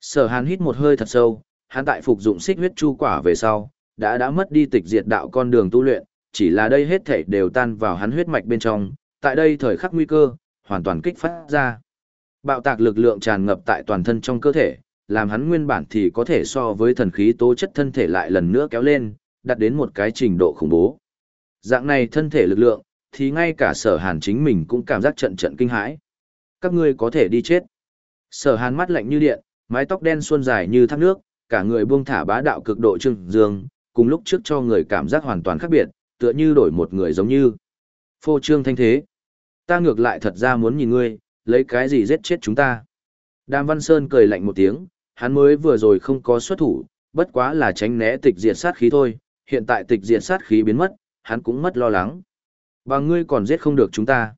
Sở hàn hít một hơi thật sâu, hắn tại phục dụng xích huyết chu quả về sau, đã đã mất đi tịch diệt đạo con đường tu luyện, chỉ là đây hết thể đều tan vào hắn huyết mạch bên trong, tại đây thời khắc nguy cơ, hoàn toàn kích phát ra. Bạo tạc lực lượng tràn ngập tại toàn thân trong cơ thể, làm hắn nguyên bản thì có thể so với thần khí tố chất thân thể lại lần nữa kéo lên, đạt đến một cái trình độ khủng bố. Dạng này thân thể lực lượng, thì ngay cả sở hàn chính mình cũng cảm giác trận trận kinh hãi. Các ngươi có thể đi chết. Sở hàn mắt lạnh như điện, mái tóc đen suôn dài như thác nước, cả người buông thả bá đạo cực độ trưng dương, cùng lúc trước cho người cảm giác hoàn toàn khác biệt, tựa như đổi một người giống như. Phô trương thanh thế. Ta ngược lại thật ra muốn nhìn ngươi, lấy cái gì giết chết chúng ta. Đàm Văn Sơn cười lạnh một tiếng, hắn mới vừa rồi không có xuất thủ, bất quá là tránh né tịch diệt sát khí thôi, hiện tại tịch diệt sát khí biến mất, hắn cũng mất lo lắng. Và ngươi còn giết không được chúng ta.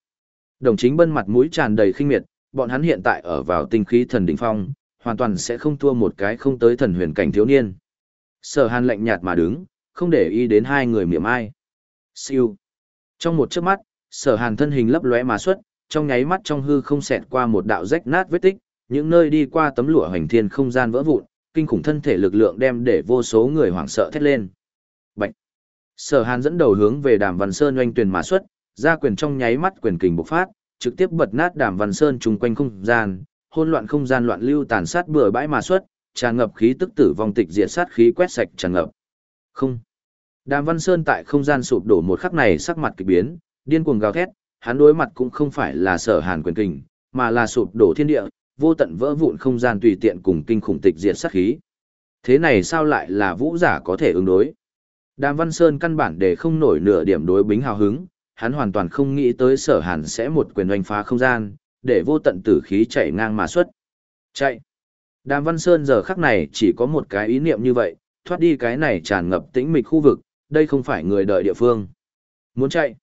Đồng chính bân mặt mũi tràn đầy khinh miệt, bọn hắn hiện tại ở vào tinh khí thần đỉnh phong, hoàn toàn sẽ không thua một cái không tới thần huyền cảnh thiếu niên. Sở hàn lạnh nhạt mà đứng, không để ý đến hai người miệng ai. Siêu. Trong một chớp mắt, sở hàn thân hình lấp lóe mà xuất, trong nháy mắt trong hư không xẹt qua một đạo rách nát vết tích, những nơi đi qua tấm lụa hoành thiên không gian vỡ vụn, kinh khủng thân thể lực lượng đem để vô số người hoảng sợ thét lên. Bạch. Sở Hàn dẫn đầu hướng về Đàm Văn Sơn oanh tuyển mà xuất, ra quyền trong nháy mắt quyền kình bộc phát, trực tiếp bật nát Đàm Văn Sơn trùng quanh không gian, hỗn loạn không gian loạn lưu tàn sát bừa bãi mà xuất, tràn ngập khí tức tử vong tịch diệt sát khí quét sạch tràn ngập. Không. Đàm Văn Sơn tại không gian sụp đổ một khắc này sắc mặt kỳ biến, điên cuồng gào thét, hắn đối mặt cũng không phải là Sở Hàn quyền kình, mà là sụp đổ thiên địa, vô tận vỡ vụn không gian tùy tiện cùng kinh khủng tịch diệt sát khí. Thế này sao lại là vũ giả có thể ứng đối? Đàm Văn Sơn căn bản để không nổi nửa điểm đối bính hào hứng, hắn hoàn toàn không nghĩ tới sở hàn sẽ một quyền oanh phá không gian, để vô tận tử khí chạy ngang mà xuất. Chạy! Đàm Văn Sơn giờ khắc này chỉ có một cái ý niệm như vậy, thoát đi cái này tràn ngập tĩnh mịch khu vực, đây không phải người đợi địa phương. Muốn chạy!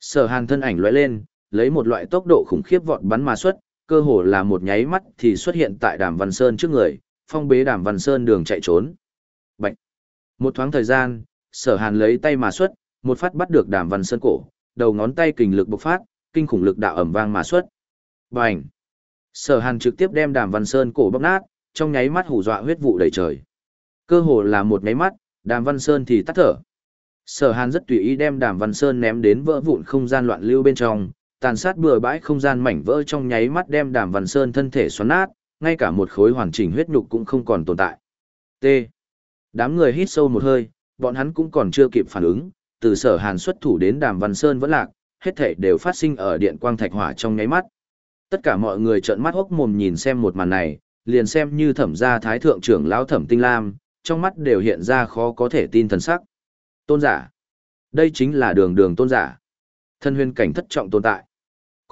Sở hàn thân ảnh lóe lên, lấy một loại tốc độ khủng khiếp vọt bắn mà xuất, cơ hồ là một nháy mắt thì xuất hiện tại Đàm Văn Sơn trước người, phong bế Đàm Văn Sơn đường chạy trốn. Bạch! Một thoáng thời gian, sở hàn lấy tay mà xuất, một phát bắt được Đàm Văn Sơn cổ, đầu ngón tay kình lực bộc phát, kinh khủng lực đạo ẩm vang mà xuất. Bành! Sở hàn trực tiếp đem Đàm Văn Sơn cổ bóc nát, trong nháy mắt hù dọa huyết vụ đầy trời. Cơ hồ là một nháy mắt, Đàm Văn Sơn thì tắt thở. Sở Hàn rất tùy ý đem Đàm Văn Sơn ném đến vỡ vụn không gian loạn lưu bên trong, tàn sát bừa bãi không gian mảnh vỡ trong nháy mắt đem đàm văn sơn thân thể xoắn nát, ngay cả một khối hoàn chỉnh huyết nhục cũng không còn tồn tại. T. Đám người hít sâu một hơi, bọn hắn cũng còn chưa kịp phản ứng, từ sở hàn xuất thủ đến đàm văn sơn vẫn lạc, hết thảy đều phát sinh ở điện quang thạch hỏa trong nháy mắt. Tất cả mọi người trợn mắt hốc mồm nhìn xem một màn này, liền xem như thẩm gia thái thượng trưởng lão thẩm tinh lam, trong mắt đều hiện ra khó có thể tin thần sắc. Tôn giả. Đây chính là đường đường tôn giả. Thân huyền cảnh thất trọng tồn tại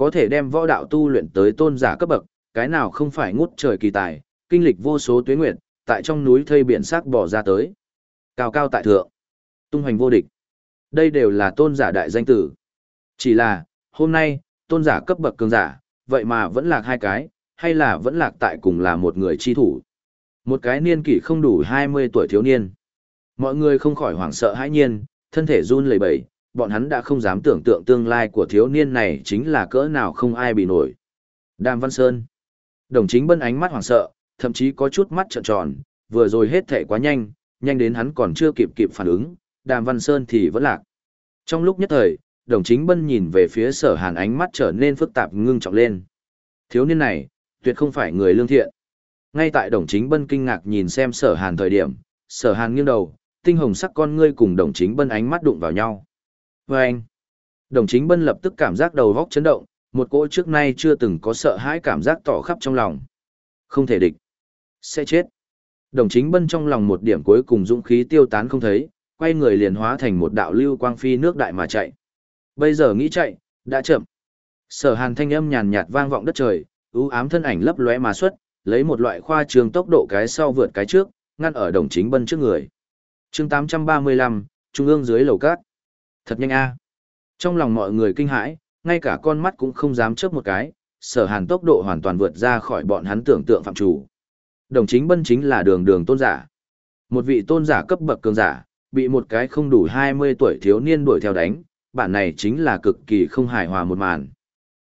có thể đem võ đạo tu luyện tới tôn giả cấp bậc, cái nào không phải ngút trời kỳ tài, kinh lịch vô số tuyến nguyện, tại trong núi thây biển xác bỏ ra tới. Cao cao tại thượng, tung hoành vô địch. Đây đều là tôn giả đại danh tử. Chỉ là, hôm nay, tôn giả cấp bậc cường giả, vậy mà vẫn lạc hai cái, hay là vẫn lạc tại cùng là một người chi thủ. Một cái niên kỷ không đủ 20 tuổi thiếu niên. Mọi người không khỏi hoảng sợ hãi nhiên, thân thể run lẩy bẩy, bọn hắn đã không dám tưởng tượng tương lai của thiếu niên này chính là cỡ nào không ai bị nổi. Đàm Văn Sơn. Đồng chính bân ánh mắt hoảng sợ, thậm chí có chút mắt trợn tròn, vừa rồi hết thệ quá nhanh, nhanh đến hắn còn chưa kịp kịp phản ứng, Đàm Văn Sơn thì vẫn lạc. Trong lúc nhất thời, đồng chính bân nhìn về phía sở hàn ánh mắt trở nên phức tạp ngưng trọng lên. Thiếu niên này, tuyệt không phải người lương thiện. Ngay tại đồng chính bân kinh ngạc nhìn xem sở hàn thời điểm, sở hàn nghiêng đầu, tinh hồng sắc con ngươi cùng đồng chính bân ánh mắt đụng vào nhau. Và anh, đồng chính bân lập tức cảm giác đầu góc chấn động, một cỗ trước nay chưa từng có sợ hãi cảm giác tỏ khắp trong lòng. Không thể địch. Sẽ chết. Đồng chính bân trong lòng một điểm cuối cùng dũng khí tiêu tán không thấy, quay người liền hóa thành một đạo lưu quang phi nước đại mà chạy. Bây giờ nghĩ chạy, đã chậm. Sở hàn thanh âm nhàn nhạt vang vọng đất trời, ưu ám thân ảnh lấp lóe mà xuất, lấy một loại khoa trường tốc độ cái sau vượt cái trước, ngăn ở đồng chính bân trước người. chương 835, Trung ương dưới lầu cát. Thật nhanh a. À. Trong lòng mọi người kinh hãi, ngay cả con mắt cũng không dám chớp một cái, sở hàn tốc độ hoàn toàn vượt ra khỏi bọn hắn tưởng tượng phạm chủ. Đồng chính bân chính là đường đường tôn giả. Một vị tôn giả cấp bậc cường giả, bị một cái không đủ 20 tuổi thiếu niên đuổi theo đánh, bản này chính là cực kỳ không hài hòa một màn.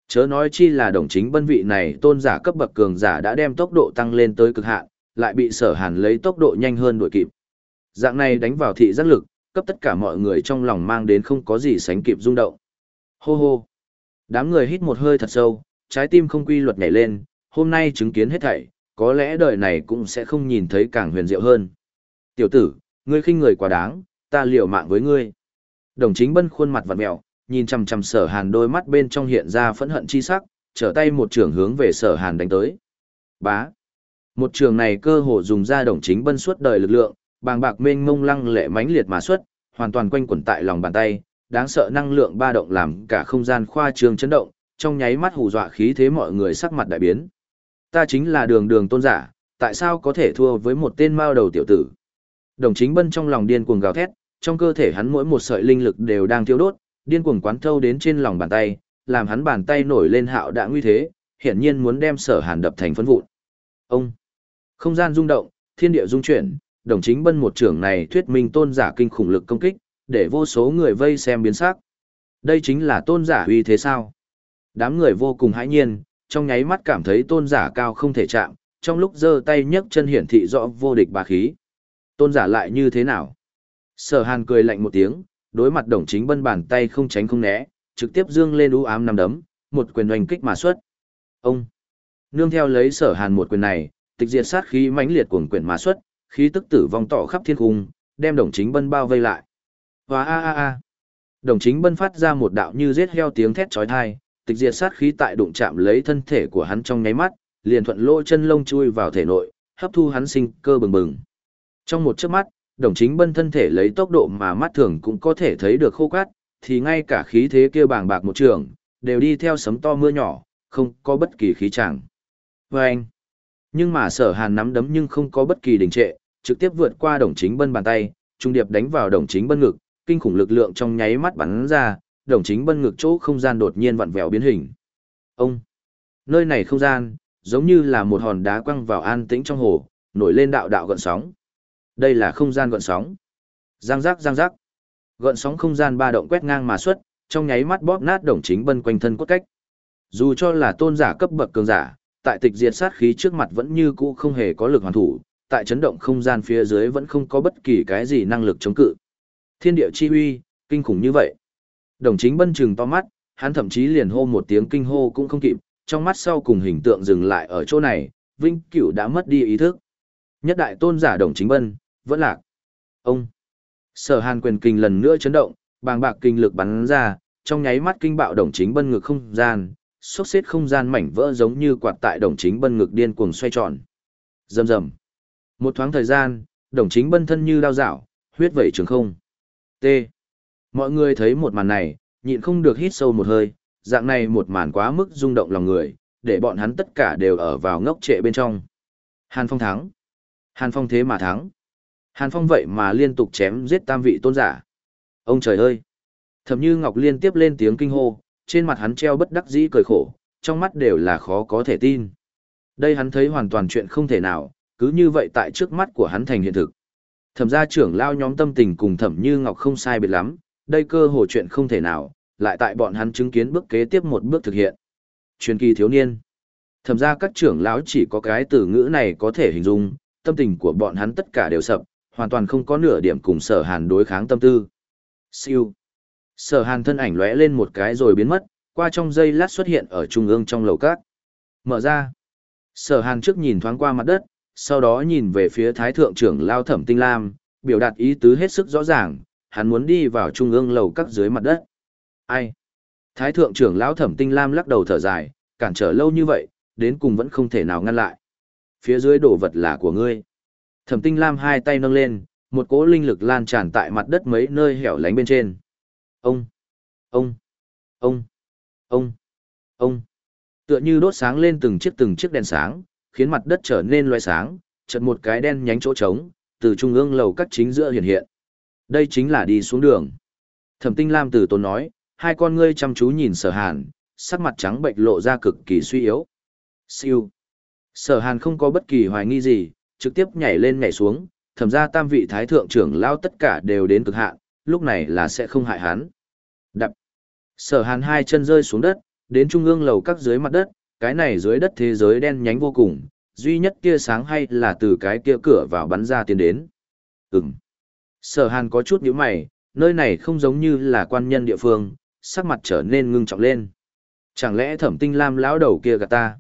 Chớ nói chi là đồng chính bân vị này tôn giả cấp bậc cường giả đã đem tốc độ tăng lên tới cực hạn, lại bị sở hàn lấy tốc độ nhanh hơn đuổi kịp. Dạng này đánh vào thị giác lực, cấp tất cả mọi người trong lòng mang đến không có gì sánh kịp rung động. Hô hô. Đám người hít một hơi thật sâu, trái tim không quy luật nhảy lên, hôm nay chứng kiến hết thảy, có lẽ đời này cũng sẽ không nhìn thấy càng huyền diệu hơn. Tiểu tử, ngươi khinh người quá đáng, ta liều mạng với ngươi. Đồng chính bân khuôn mặt vặn mẹo, nhìn chằm chằm sở hàn đôi mắt bên trong hiện ra phẫn hận chi sắc, trở tay một trường hướng về sở hàn đánh tới. Bá. Một trường này cơ hồ dùng ra đồng chính bân suốt đời lực lượng, bàng bạc mênh mông lăng lệ mãnh liệt mà xuất, hoàn toàn quanh quẩn tại lòng bàn tay, đáng sợ năng lượng ba động làm cả không gian khoa trương chấn động, trong nháy mắt hù dọa khí thế mọi người sắc mặt đại biến. Ta chính là đường đường tôn giả, tại sao có thể thua với một tên mao đầu tiểu tử? Đồng chính bân trong lòng điên cuồng gào thét, trong cơ thể hắn mỗi một sợi linh lực đều đang thiêu đốt, điên cuồng quán thâu đến trên lòng bàn tay, làm hắn bàn tay nổi lên hạo đã nguy thế, hiển nhiên muốn đem sở hàn đập thành phấn vụn. Ông! Không gian rung động, thiên địa rung chuyển, đồng chính bân một trưởng này thuyết minh tôn giả kinh khủng lực công kích, để vô số người vây xem biến sắc. Đây chính là tôn giả uy thế sao? Đám người vô cùng hãi nhiên, trong nháy mắt cảm thấy tôn giả cao không thể chạm, trong lúc giơ tay nhấc chân hiển thị rõ vô địch bá khí. Tôn giả lại như thế nào? Sở Hàn cười lạnh một tiếng, đối mặt đồng chính bân bàn tay không tránh không né, trực tiếp dương lên u ám nằm đấm, một quyền oanh kích mà xuất. Ông! Nương theo lấy sở Hàn một quyền này, tịch diệt sát khí mãnh liệt cuồng quyền mà xuất, khí tức tử vong tỏ khắp thiên cung, đem đồng chính bân bao vây lại. Và a a a! Đồng chính bân phát ra một đạo như giết heo tiếng thét chói tai, tịch diệt sát khí tại đụng chạm lấy thân thể của hắn trong nháy mắt, liền thuận lỗ chân lông chui vào thể nội, hấp thu hắn sinh cơ bừng bừng. Trong một chớp mắt, đồng chính bân thân thể lấy tốc độ mà mắt thường cũng có thể thấy được khô cát, thì ngay cả khí thế kia bàng bạc một trường, đều đi theo sấm to mưa nhỏ, không có bất kỳ khí chẳng. Và vâng. anh, nhưng mà sở hàn nắm đấm nhưng không có bất kỳ đình trệ, trực tiếp vượt qua đồng chính bân bàn tay, trung điệp đánh vào đồng chính bân ngực, kinh khủng lực lượng trong nháy mắt bắn ra, đồng chính bân ngực chỗ không gian đột nhiên vặn vẹo biến hình. Ông, nơi này không gian, giống như là một hòn đá quăng vào an tĩnh trong hồ, nổi lên đạo đạo gợn sóng. Đây là không gian gợn sóng. Giang giác giang giác. Gợn sóng không gian ba động quét ngang mà xuất, trong nháy mắt bóp nát đồng chính bân quanh thân cốt cách. Dù cho là tôn giả cấp bậc cường giả, tại tịch diệt sát khí trước mặt vẫn như cũ không hề có lực hoàn thủ, tại chấn động không gian phía dưới vẫn không có bất kỳ cái gì năng lực chống cự. Thiên địa chi uy, kinh khủng như vậy. Đồng chính bân trừng to mắt, hắn thậm chí liền hô một tiếng kinh hô cũng không kịp, trong mắt sau cùng hình tượng dừng lại ở chỗ này, Vinh Cửu đã mất đi ý thức. Nhất đại tôn giả đồng chính bân, vẫn lạc. Ông. Sở hàn quyền kinh lần nữa chấn động, bàng bạc kinh lực bắn ra, trong nháy mắt kinh bạo đồng chính bân ngực không gian, xốc xếp không gian mảnh vỡ giống như quạt tại đồng chính bân ngực điên cuồng xoay tròn. Rầm rầm. Một thoáng thời gian, đồng chính bân thân như đao dạo, huyết vẩy trường không. T. Mọi người thấy một màn này, nhịn không được hít sâu một hơi, dạng này một màn quá mức rung động lòng người, để bọn hắn tất cả đều ở vào ngốc trệ bên trong. Hàn Phong thắng. Hàn Phong thế mà thắng. Hàn Phong vậy mà liên tục chém giết tam vị tôn giả. Ông trời ơi! Thẩm Như Ngọc liên tiếp lên tiếng kinh hô, trên mặt hắn treo bất đắc dĩ cười khổ, trong mắt đều là khó có thể tin. Đây hắn thấy hoàn toàn chuyện không thể nào, cứ như vậy tại trước mắt của hắn thành hiện thực. Thẩm gia trưởng lao nhóm tâm tình cùng Thẩm Như Ngọc không sai biệt lắm, đây cơ hồ chuyện không thể nào, lại tại bọn hắn chứng kiến bước kế tiếp một bước thực hiện. Truyền kỳ thiếu niên. Thẩm gia các trưởng lão chỉ có cái từ ngữ này có thể hình dung, tâm tình của bọn hắn tất cả đều sập, hoàn toàn không có nửa điểm cùng sở hàn đối kháng tâm tư. Siêu. Sở hàn thân ảnh lóe lên một cái rồi biến mất, qua trong giây lát xuất hiện ở trung ương trong lầu cát. Mở ra. Sở hàn trước nhìn thoáng qua mặt đất, sau đó nhìn về phía thái thượng trưởng lao thẩm tinh lam, biểu đạt ý tứ hết sức rõ ràng, hắn muốn đi vào trung ương lầu các dưới mặt đất. Ai? Thái thượng trưởng lão thẩm tinh lam lắc đầu thở dài, cản trở lâu như vậy, đến cùng vẫn không thể nào ngăn lại. Phía dưới đổ vật là của ngươi. Thẩm tinh lam hai tay nâng lên, một cỗ linh lực lan tràn tại mặt đất mấy nơi hẻo lánh bên trên. Ông! Ông! Ông! Ông! Ông! Tựa như đốt sáng lên từng chiếc từng chiếc đèn sáng, khiến mặt đất trở nên loe sáng, chợt một cái đen nhánh chỗ trống, từ trung ương lầu các chính giữa hiện hiện. Đây chính là đi xuống đường. Thẩm tinh lam từ tốn nói, hai con ngươi chăm chú nhìn sở hàn, sắc mặt trắng bệnh lộ ra cực kỳ suy yếu. Siêu. Sở hàn không có bất kỳ hoài nghi gì, trực tiếp nhảy lên nhảy xuống, thẩm ra tam vị thái thượng trưởng lao tất cả đều đến cực hạn, lúc này là sẽ không hại hắn. Đập. Sở hàn hai chân rơi xuống đất, đến trung ương lầu các dưới mặt đất, cái này dưới đất thế giới đen nhánh vô cùng, duy nhất kia sáng hay là từ cái kia cửa vào bắn ra tiến đến. Ừm. Sở hàn có chút nhíu mày, nơi này không giống như là quan nhân địa phương, sắc mặt trở nên ngưng trọng lên. Chẳng lẽ thẩm tinh lam lão đầu kia gạt ta?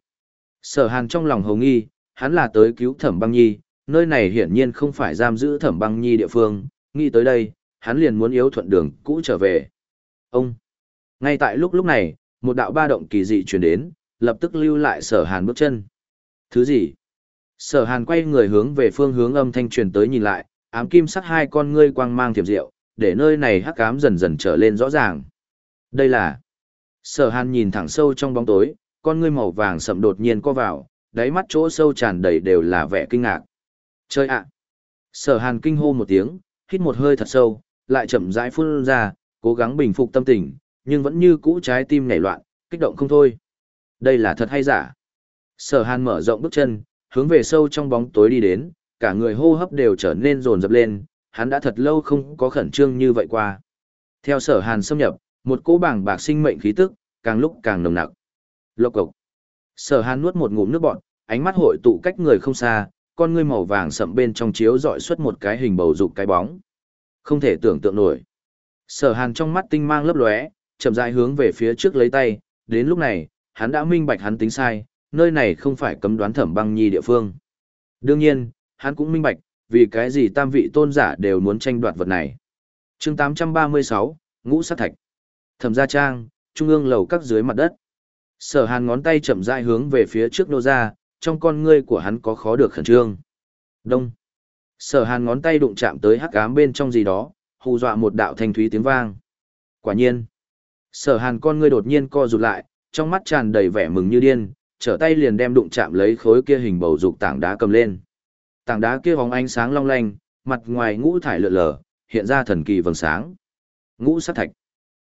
Sở hàn trong lòng hồng nghi, hắn là tới cứu thẩm băng nhi, nơi này hiển nhiên không phải giam giữ thẩm băng nhi địa phương, nghĩ tới đây, hắn liền muốn yếu thuận đường cũ trở về. Ông! Ngay tại lúc lúc này, một đạo ba động kỳ dị truyền đến, lập tức lưu lại sở hàn bước chân. Thứ gì? Sở hàn quay người hướng về phương hướng âm thanh truyền tới nhìn lại, ám kim sắc hai con ngươi quang mang thiệp diệu, để nơi này hắc ám dần dần trở lên rõ ràng. Đây là Sở hàn nhìn thẳng sâu trong bóng tối, con ngươi màu vàng sậm đột nhiên co vào, đáy mắt chỗ sâu tràn đầy đều là vẻ kinh ngạc. Chơi ạ! Sở hàn kinh hô một tiếng, hít một hơi thật sâu, lại chậm rãi phun ra, cố gắng bình phục tâm tình, nhưng vẫn như cũ trái tim nảy loạn, kích động không thôi. Đây là thật hay giả? Sở hàn mở rộng bước chân, hướng về sâu trong bóng tối đi đến, cả người hô hấp đều trở nên rồn rập lên, hắn đã thật lâu không có khẩn trương như vậy qua. Theo sở hàn xâm nhập, một cỗ bảng bạc sinh mệnh khí tức, càng lúc càng nồng nặc. Lộc cộc. Sở hàn nuốt một ngụm nước bọt, ánh mắt hội tụ cách người không xa, con ngươi màu vàng sậm bên trong chiếu dọi xuất một cái hình bầu dục cái bóng. Không thể tưởng tượng nổi. Sở hàn trong mắt tinh mang lấp lóe, chậm rãi hướng về phía trước lấy tay, đến lúc này, hắn đã minh bạch hắn tính sai, nơi này không phải cấm đoán thẩm băng nhi địa phương. Đương nhiên, hắn cũng minh bạch, vì cái gì tam vị tôn giả đều muốn tranh đoạt vật này. chương 836, Ngũ Sát Thạch. Thẩm gia trang, trung ương lầu các dưới mặt đất. Sở hàn ngón tay chậm rãi hướng về phía trước nô ra, trong con ngươi của hắn có khó được khẩn trương. Đông. Sở hàn ngón tay đụng chạm tới hắc ám bên trong gì đó, hù dọa một đạo thanh thúy tiếng vang. Quả nhiên. Sở hàn con ngươi đột nhiên co rụt lại, trong mắt tràn đầy vẻ mừng như điên, trở tay liền đem đụng chạm lấy khối kia hình bầu dục tảng đá cầm lên. Tảng đá kia bóng ánh sáng long lanh, mặt ngoài ngũ thải lượn lờ, hiện ra thần kỳ vầng sáng. Ngũ sát thạch.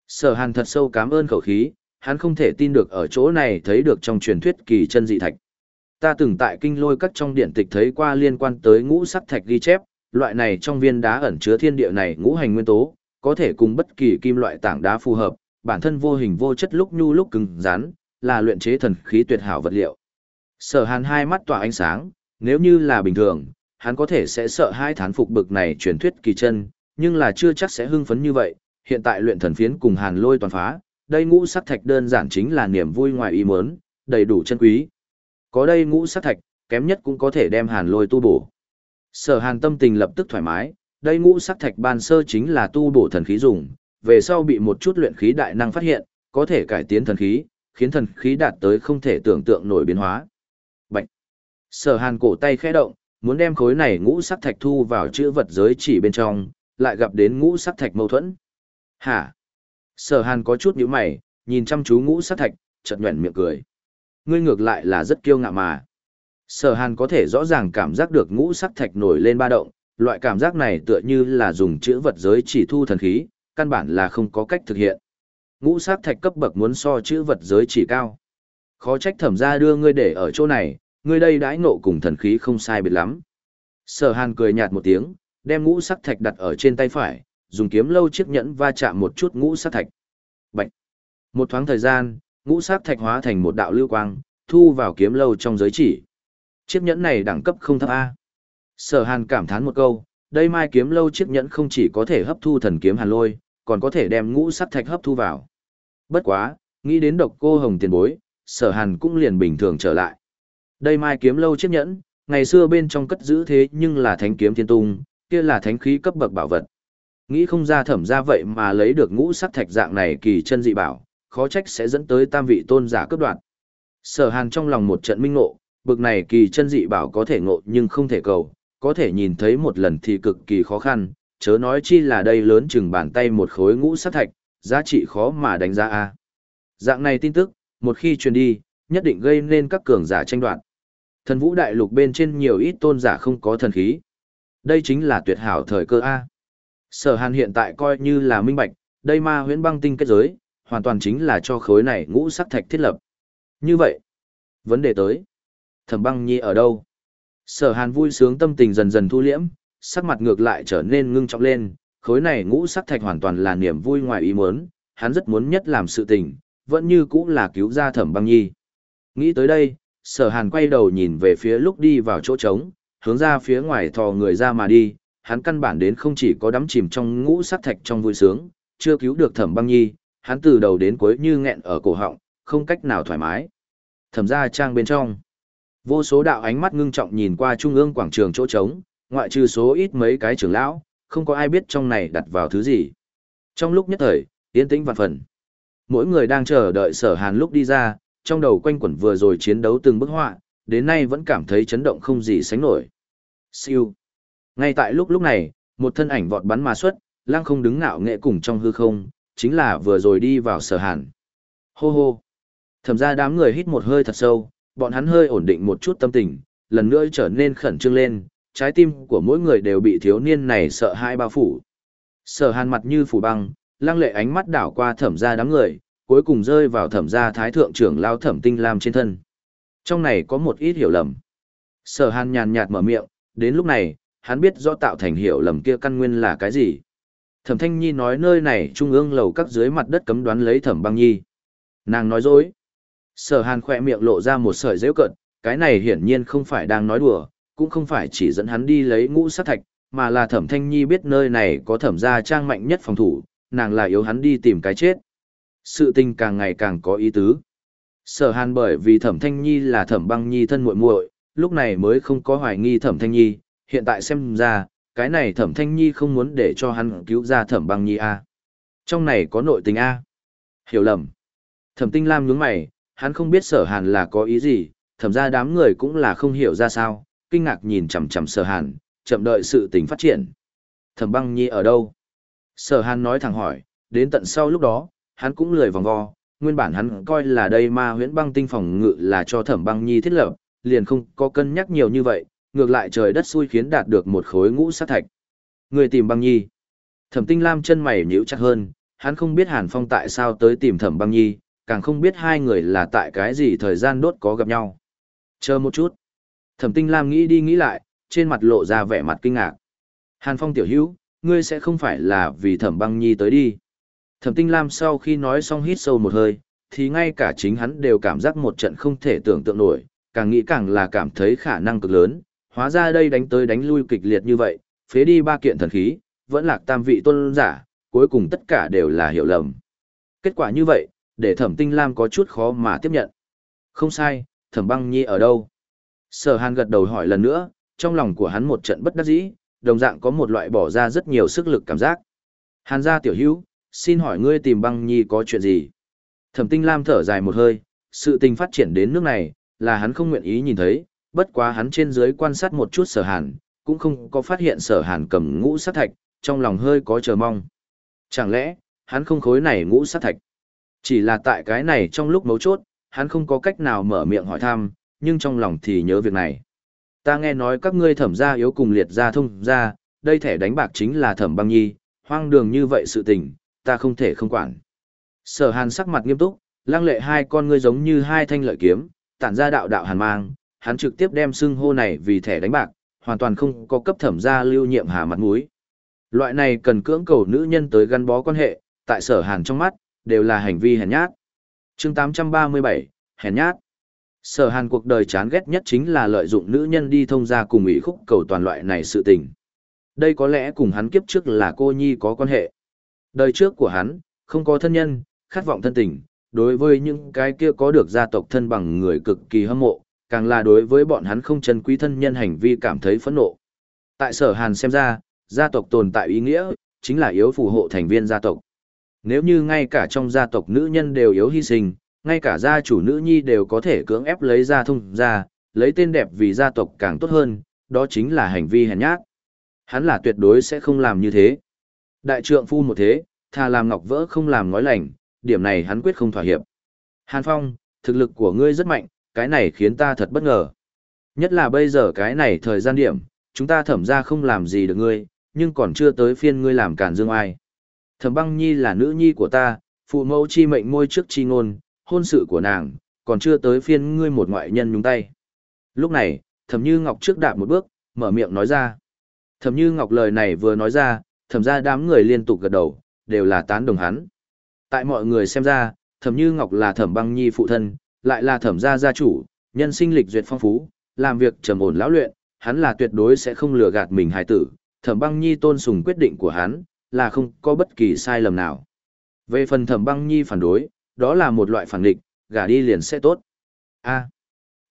Sở Hàn thật sâu cảm ơn khẩu khí, hắn không thể tin được ở chỗ này thấy được trong truyền thuyết kỳ chân dị thạch. Ta từng tại kinh lôi các trong điện tịch thấy qua liên quan tới ngũ sắc thạch ghi chép, loại này trong viên đá ẩn chứa thiên địa này ngũ hành nguyên tố, có thể cùng bất kỳ kim loại tảng đá phù hợp, bản thân vô hình vô chất lúc nhu lúc cứng rắn, là luyện chế thần khí tuyệt hảo vật liệu. Sở Hàn hai mắt tỏa ánh sáng, nếu như là bình thường, hắn có thể sẽ sợ hai thán phục bực này truyền thuyết kỳ chân, nhưng là chưa chắc sẽ hưng phấn như vậy, hiện tại luyện thần phiến cùng Hàn Lôi toàn phá, đây ngũ sắc thạch đơn giản chính là niềm vui ngoài ý muốn, đầy đủ chân quý. Có đây ngũ sắc thạch, kém nhất cũng có thể đem Hàn Lôi tu bổ. Sở Hàn tâm tình lập tức thoải mái, đây ngũ sắc thạch ban sơ chính là tu bổ thần khí dùng, về sau bị một chút luyện khí đại năng phát hiện, có thể cải tiến thần khí, khiến thần khí đạt tới không thể tưởng tượng nổi biến hóa. Bạch. Sở Hàn cổ tay khẽ động, muốn đem khối này ngũ sắc thạch thu vào chữ vật giới chỉ bên trong, lại gặp đến ngũ sắc thạch mâu thuẫn. Hả? Sở Hàn có chút nhíu mày, nhìn chăm chú ngũ sắc thạch, chợt nhuyễn miệng cười. Ngươi ngược lại là rất kiêu ngạo mà. Sở Hàn có thể rõ ràng cảm giác được ngũ sắc thạch nổi lên ba động, loại cảm giác này tựa như là dùng chữ vật giới chỉ thu thần khí, căn bản là không có cách thực hiện. Ngũ sát thạch cấp bậc muốn so chữ vật giới chỉ cao. Khó trách thẩm gia đưa ngươi để ở chỗ này, ngươi đây đãi ngộ cùng thần khí không sai biệt lắm. Sở Hàn cười nhạt một tiếng, đem ngũ sắc thạch đặt ở trên tay phải, dùng kiếm lâu chiếc nhẫn va chạm một chút ngũ sắc thạch. Bạch. Một thoáng thời gian, ngũ sắc thạch hóa thành một đạo lưu quang, thu vào kiếm lâu trong giới chỉ. Chiếc nhẫn này đẳng cấp không thấp A. Sở Hàn cảm thán một câu, đây mai kiếm lâu chiếc nhẫn không chỉ có thể hấp thu thần kiếm hàn lôi, còn có thể đem ngũ sắc thạch hấp thu vào. Bất quá, nghĩ đến độc cô hồng tiền bối, sở hàn cũng liền bình thường trở lại. Đây mai kiếm lâu chiếc nhẫn, ngày xưa bên trong cất giữ thế nhưng là thánh kiếm thiên tung, kia là thánh khí cấp bậc bảo vật. Nghĩ không ra thẩm ra vậy mà lấy được ngũ sắc thạch dạng này kỳ chân dị bảo, khó trách sẽ dẫn tới tam vị tôn giả cấp đoạn. Sở hàn trong lòng một trận minh ngộ, bực này kỳ chân dị bảo có thể ngộ nhưng không thể cầu, có thể nhìn thấy một lần thì cực kỳ khó khăn, chớ nói chi là đây lớn chừng bàn tay một khối ngũ sát thạch, giá trị khó mà đánh giá a. Dạng này tin tức, một khi truyền đi, nhất định gây nên các cường giả tranh đoạt. Thần vũ đại lục bên trên nhiều ít tôn giả không có thần khí. Đây chính là tuyệt hảo thời cơ A. Sở hàn hiện tại coi như là minh bạch, đây ma huyễn băng tinh kết giới, hoàn toàn chính là cho khối này ngũ sắc thạch thiết lập. Như vậy, vấn đề tới. Thẩm băng nhi ở đâu? Sở hàn vui sướng tâm tình dần dần thu liễm, sắc mặt ngược lại trở nên ngưng trọng lên, khối này ngũ sắc thạch hoàn toàn là niềm vui ngoài ý muốn, hắn rất muốn nhất làm sự tình, vẫn như cũng là cứu ra thẩm băng nhi. Nghĩ tới đây, sở hàn quay đầu nhìn về phía lúc đi vào chỗ trống, hướng ra phía ngoài thò người ra mà đi, hắn căn bản đến không chỉ có đắm chìm trong ngũ sắc thạch trong vui sướng, chưa cứu được thẩm băng nhi, hắn từ đầu đến cuối như nghẹn ở cổ họng, không cách nào thoải mái. Thẩm ra trang bên trong. Vô số đạo ánh mắt ngưng trọng nhìn qua trung ương quảng trường chỗ trống, ngoại trừ số ít mấy cái trưởng lão, không có ai biết trong này đặt vào thứ gì. Trong lúc nhất thời, yên tĩnh vạn phần. Mỗi người đang chờ đợi sở hàn lúc đi ra, trong đầu quanh quẩn vừa rồi chiến đấu từng bức họa, đến nay vẫn cảm thấy chấn động không gì sánh nổi. Siêu. Ngay tại lúc lúc này, một thân ảnh vọt bắn mà xuất, lang không đứng ngạo nghệ cùng trong hư không, chính là vừa rồi đi vào sở hàn. Hô hô. Thẩm ra đám người hít một hơi thật sâu, bọn hắn hơi ổn định một chút tâm tình, lần nữa trở nên khẩn trương lên, trái tim của mỗi người đều bị thiếu niên này sợ hãi bao phủ. Sở hàn mặt như phủ băng, lăng lệ ánh mắt đảo qua thẩm gia đám người, cuối cùng rơi vào thẩm gia thái thượng trưởng lao thẩm tinh lam trên thân. Trong này có một ít hiểu lầm. Sở hàn nhàn nhạt mở miệng, đến lúc này, hắn biết rõ tạo thành hiểu lầm kia căn nguyên là cái gì. Thẩm Thanh Nhi nói nơi này trung ương lầu các dưới mặt đất cấm đoán lấy Thẩm Băng Nhi. Nàng nói dối. Sở Hàn khỏe miệng lộ ra một sợi dễu cận, cái này hiển nhiên không phải đang nói đùa, cũng không phải chỉ dẫn hắn đi lấy ngũ sát thạch, mà là Thẩm Thanh Nhi biết nơi này có thẩm gia trang mạnh nhất phòng thủ, nàng là yếu hắn đi tìm cái chết. Sự tình càng ngày càng có ý tứ. Sở Hàn bởi vì Thẩm Thanh Nhi là Thẩm Băng Nhi thân muội muội, lúc này mới không có hoài nghi Thẩm Thanh Nhi, hiện tại xem ra, cái này Thẩm Thanh Nhi không muốn để cho hắn cứu ra Thẩm Băng Nhi a. Trong này có nội tình a. Hiểu lầm. Thẩm Tinh Lam nhướng mày, hắn không biết Sở Hàn là có ý gì, thẩm ra đám người cũng là không hiểu ra sao, kinh ngạc nhìn chằm chằm Sở Hàn, chậm đợi sự tình phát triển. Thẩm Băng Nhi ở đâu? Sở Hàn nói thẳng hỏi, đến tận sau lúc đó, hắn cũng lười vòng vo, nguyên bản hắn coi là đây ma huyễn băng tinh phòng ngự là cho Thẩm Băng Nhi thiết lập, liền không có cân nhắc nhiều như vậy, ngược lại trời đất xui khiến đạt được một khối ngũ sát thạch. Người tìm Băng Nhi. Thẩm Tinh Lam chân mày nhíu chặt hơn, hắn không biết Hàn Phong tại sao tới tìm Thẩm Băng Nhi, càng không biết hai người là tại cái gì thời gian đốt có gặp nhau. Chờ một chút. Thẩm Tinh Lam nghĩ đi nghĩ lại, trên mặt lộ ra vẻ mặt kinh ngạc. Hàn Phong tiểu hữu, ngươi sẽ không phải là vì Thẩm Băng Nhi tới đi. Thẩm Tinh Lam sau khi nói xong hít sâu một hơi, thì ngay cả chính hắn đều cảm giác một trận không thể tưởng tượng nổi, càng nghĩ càng là cảm thấy khả năng cực lớn, hóa ra đây đánh tới đánh lui kịch liệt như vậy, phế đi ba kiện thần khí, vẫn lạc tam vị tôn giả, cuối cùng tất cả đều là hiểu lầm. Kết quả như vậy, để thẩm tinh lam có chút khó mà tiếp nhận. Không sai, thẩm băng nhi ở đâu? Sở hàn gật đầu hỏi lần nữa, trong lòng của hắn một trận bất đắc dĩ, đồng dạng có một loại bỏ ra rất nhiều sức lực cảm giác. Hàn gia tiểu hữu, xin hỏi ngươi tìm băng nhi có chuyện gì? Thẩm tinh lam thở dài một hơi, sự tình phát triển đến nước này, là hắn không nguyện ý nhìn thấy, bất quá hắn trên dưới quan sát một chút sở hàn, cũng không có phát hiện sở hàn cầm ngũ sát thạch, trong lòng hơi có chờ mong. Chẳng lẽ, hắn không khối này ngũ sát thạch? Chỉ là tại cái này trong lúc mấu chốt, hắn không có cách nào mở miệng hỏi thăm, nhưng trong lòng thì nhớ việc này. Ta nghe nói các ngươi thẩm gia yếu cùng liệt gia thông gia, đây thẻ đánh bạc chính là thẩm băng nhi, hoang đường như vậy sự tình, ta không thể không quản. Sở hàn sắc mặt nghiêm túc, lang lệ hai con ngươi giống như hai thanh lợi kiếm, tản ra đạo đạo hàn mang, hắn trực tiếp đem xưng hô này vì thẻ đánh bạc, hoàn toàn không có cấp thẩm gia lưu nhiệm hà mặt mũi. Loại này cần cưỡng cầu nữ nhân tới gắn bó quan hệ, tại sở hàn trong mắt, đều là hành vi hèn nhát. chương 837, hèn nhát. Sở hàn cuộc đời chán ghét nhất chính là lợi dụng nữ nhân đi thông gia cùng ủy khúc cầu toàn loại này sự tình. Đây có lẽ cùng hắn kiếp trước là cô nhi có quan hệ. Đời trước của hắn, không có thân nhân, khát vọng thân tình, đối với những cái kia có được gia tộc thân bằng người cực kỳ hâm mộ, càng là đối với bọn hắn không chân quý thân nhân hành vi cảm thấy phẫn nộ. Tại sở hàn xem ra, gia tộc tồn tại ý nghĩa, chính là yếu phù hộ thành viên gia tộc. Nếu như ngay cả trong gia tộc nữ nhân đều yếu hy sinh, ngay cả gia chủ nữ nhi đều có thể cưỡng ép lấy ra thông ra, lấy tên đẹp vì gia tộc càng tốt hơn, đó chính là hành vi hèn nhát. Hắn là tuyệt đối sẽ không làm như thế. Đại trượng phu một thế, thà làm ngọc vỡ không làm nói lành, điểm này hắn quyết không thỏa hiệp. Hàn Phong, thực lực của ngươi rất mạnh, cái này khiến ta thật bất ngờ. Nhất là bây giờ cái này thời gian điểm, chúng ta thẩm ra không làm gì được ngươi, nhưng còn chưa tới phiên ngươi làm cản dương ai. Thẩm băng nhi là nữ nhi của ta, phụ mẫu chi mệnh môi trước chi ngôn, hôn sự của nàng, còn chưa tới phiên ngươi một ngoại nhân nhúng tay. Lúc này, thẩm như ngọc trước đạp một bước, mở miệng nói ra. Thẩm như ngọc lời này vừa nói ra, thẩm ra đám người liên tục gật đầu, đều là tán đồng hắn. Tại mọi người xem ra, thẩm như ngọc là thẩm băng nhi phụ thân, lại là thẩm gia gia chủ, nhân sinh lịch duyệt phong phú, làm việc trầm ổn lão luyện, hắn là tuyệt đối sẽ không lừa gạt mình hài tử. Thẩm băng nhi tôn sùng quyết định của hắn, là không có bất kỳ sai lầm nào. Về phần thẩm băng nhi phản đối, đó là một loại phản địch, gả đi liền sẽ tốt. a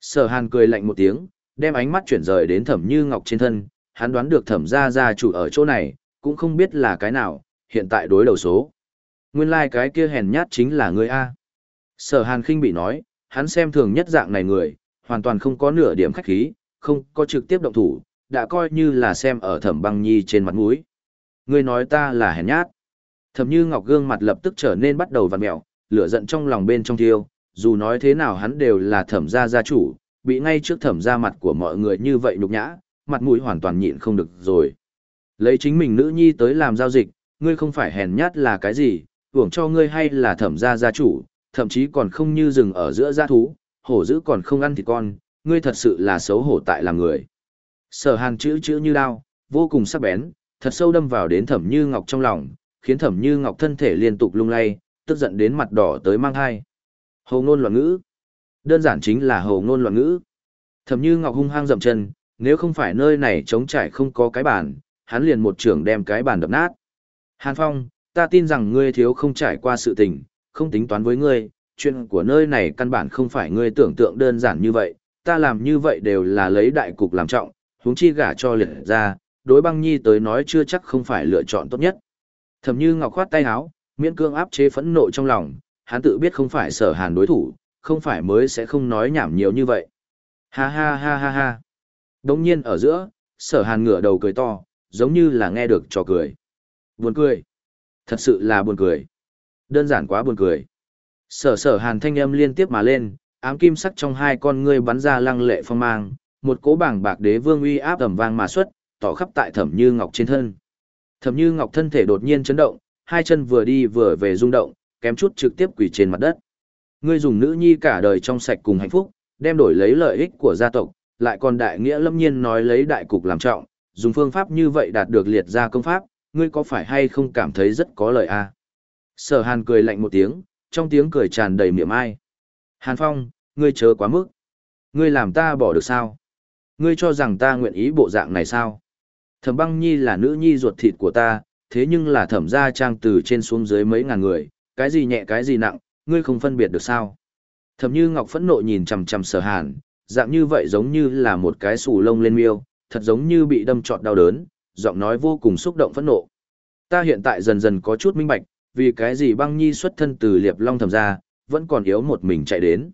sở hàn cười lạnh một tiếng, đem ánh mắt chuyển rời đến thẩm như ngọc trên thân, hắn đoán được thẩm gia gia chủ ở chỗ này, cũng không biết là cái nào, hiện tại đối đầu số. Nguyên lai like cái kia hèn nhát chính là ngươi A. Sở hàn khinh bị nói, hắn xem thường nhất dạng này người, hoàn toàn không có nửa điểm khách khí, không có trực tiếp động thủ, đã coi như là xem ở thẩm băng nhi trên mặt mũi. Ngươi nói ta là hèn nhát. Thẩm như ngọc gương mặt lập tức trở nên bắt đầu vặn mèo lửa giận trong lòng bên trong thiêu, dù nói thế nào hắn đều là thẩm gia gia chủ, bị ngay trước thẩm gia mặt của mọi người như vậy nhục nhã, mặt mũi hoàn toàn nhịn không được rồi. Lấy chính mình nữ nhi tới làm giao dịch, ngươi không phải hèn nhát là cái gì, hưởng cho ngươi hay là thẩm gia gia chủ, thậm chí còn không như rừng ở giữa gia thú, hổ dữ còn không ăn thịt con, ngươi thật sự là xấu hổ tại làm người. Sở hàn chữ chữ như đao, vô cùng sắc bén, thật sâu đâm vào đến thẩm như ngọc trong lòng, khiến thẩm như ngọc thân thể liên tục lung lay, tức giận đến mặt đỏ tới mang hai. hầu ngôn loạn ngữ. Đơn giản chính là hầu ngôn loạn ngữ. Thẩm như ngọc hung hăng dậm chân, nếu không phải nơi này trống trải không có cái bàn, hắn liền một trưởng đem cái bàn đập nát. Hàn Phong, ta tin rằng ngươi thiếu không trải qua sự tình, không tính toán với ngươi, chuyện của nơi này căn bản không phải ngươi tưởng tượng đơn giản như vậy, ta làm như vậy đều là lấy đại cục làm trọng, huống chi gả cho liệt ra, đối băng nhi tới nói chưa chắc không phải lựa chọn tốt nhất. Thẩm như ngọc khoát tay áo, miễn cương áp chế phẫn nộ trong lòng, hắn tự biết không phải sở hàn đối thủ, không phải mới sẽ không nói nhảm nhiều như vậy. Ha ha ha ha ha. Đống nhiên ở giữa, sở hàn ngửa đầu cười to, giống như là nghe được trò cười. Buồn cười. Thật sự là buồn cười. Đơn giản quá buồn cười. Sở sở hàn thanh âm liên tiếp mà lên, ám kim sắc trong hai con ngươi bắn ra lăng lệ phong mang, một cỗ bảng bạc đế vương uy áp tầm vang mà xuất, tỏ khắp tại thẩm như ngọc trên thân. Thẩm như ngọc thân thể đột nhiên chấn động, hai chân vừa đi vừa về rung động, kém chút trực tiếp quỳ trên mặt đất. Ngươi dùng nữ nhi cả đời trong sạch cùng hạnh phúc, đem đổi lấy lợi ích của gia tộc, lại còn đại nghĩa lâm nhiên nói lấy đại cục làm trọng, dùng phương pháp như vậy đạt được liệt ra công pháp, ngươi có phải hay không cảm thấy rất có lợi a? À? Sở Hàn cười lạnh một tiếng, trong tiếng cười tràn đầy miệng ai. Hàn Phong, ngươi chớ quá mức. Ngươi làm ta bỏ được sao? Ngươi cho rằng ta nguyện ý bộ dạng này sao? Thẩm băng nhi là nữ nhi ruột thịt của ta, thế nhưng là thẩm gia trang từ trên xuống dưới mấy ngàn người, cái gì nhẹ cái gì nặng, ngươi không phân biệt được sao? Thẩm như ngọc phẫn nộ nhìn chằm chằm sở hàn, dạng như vậy giống như là một cái sù lông lên miêu, thật giống như bị đâm trọt đau đớn, giọng nói vô cùng xúc động phẫn nộ. Ta hiện tại dần dần có chút minh bạch, vì cái gì băng nhi xuất thân từ liệp long thẩm gia, vẫn còn yếu một mình chạy đến.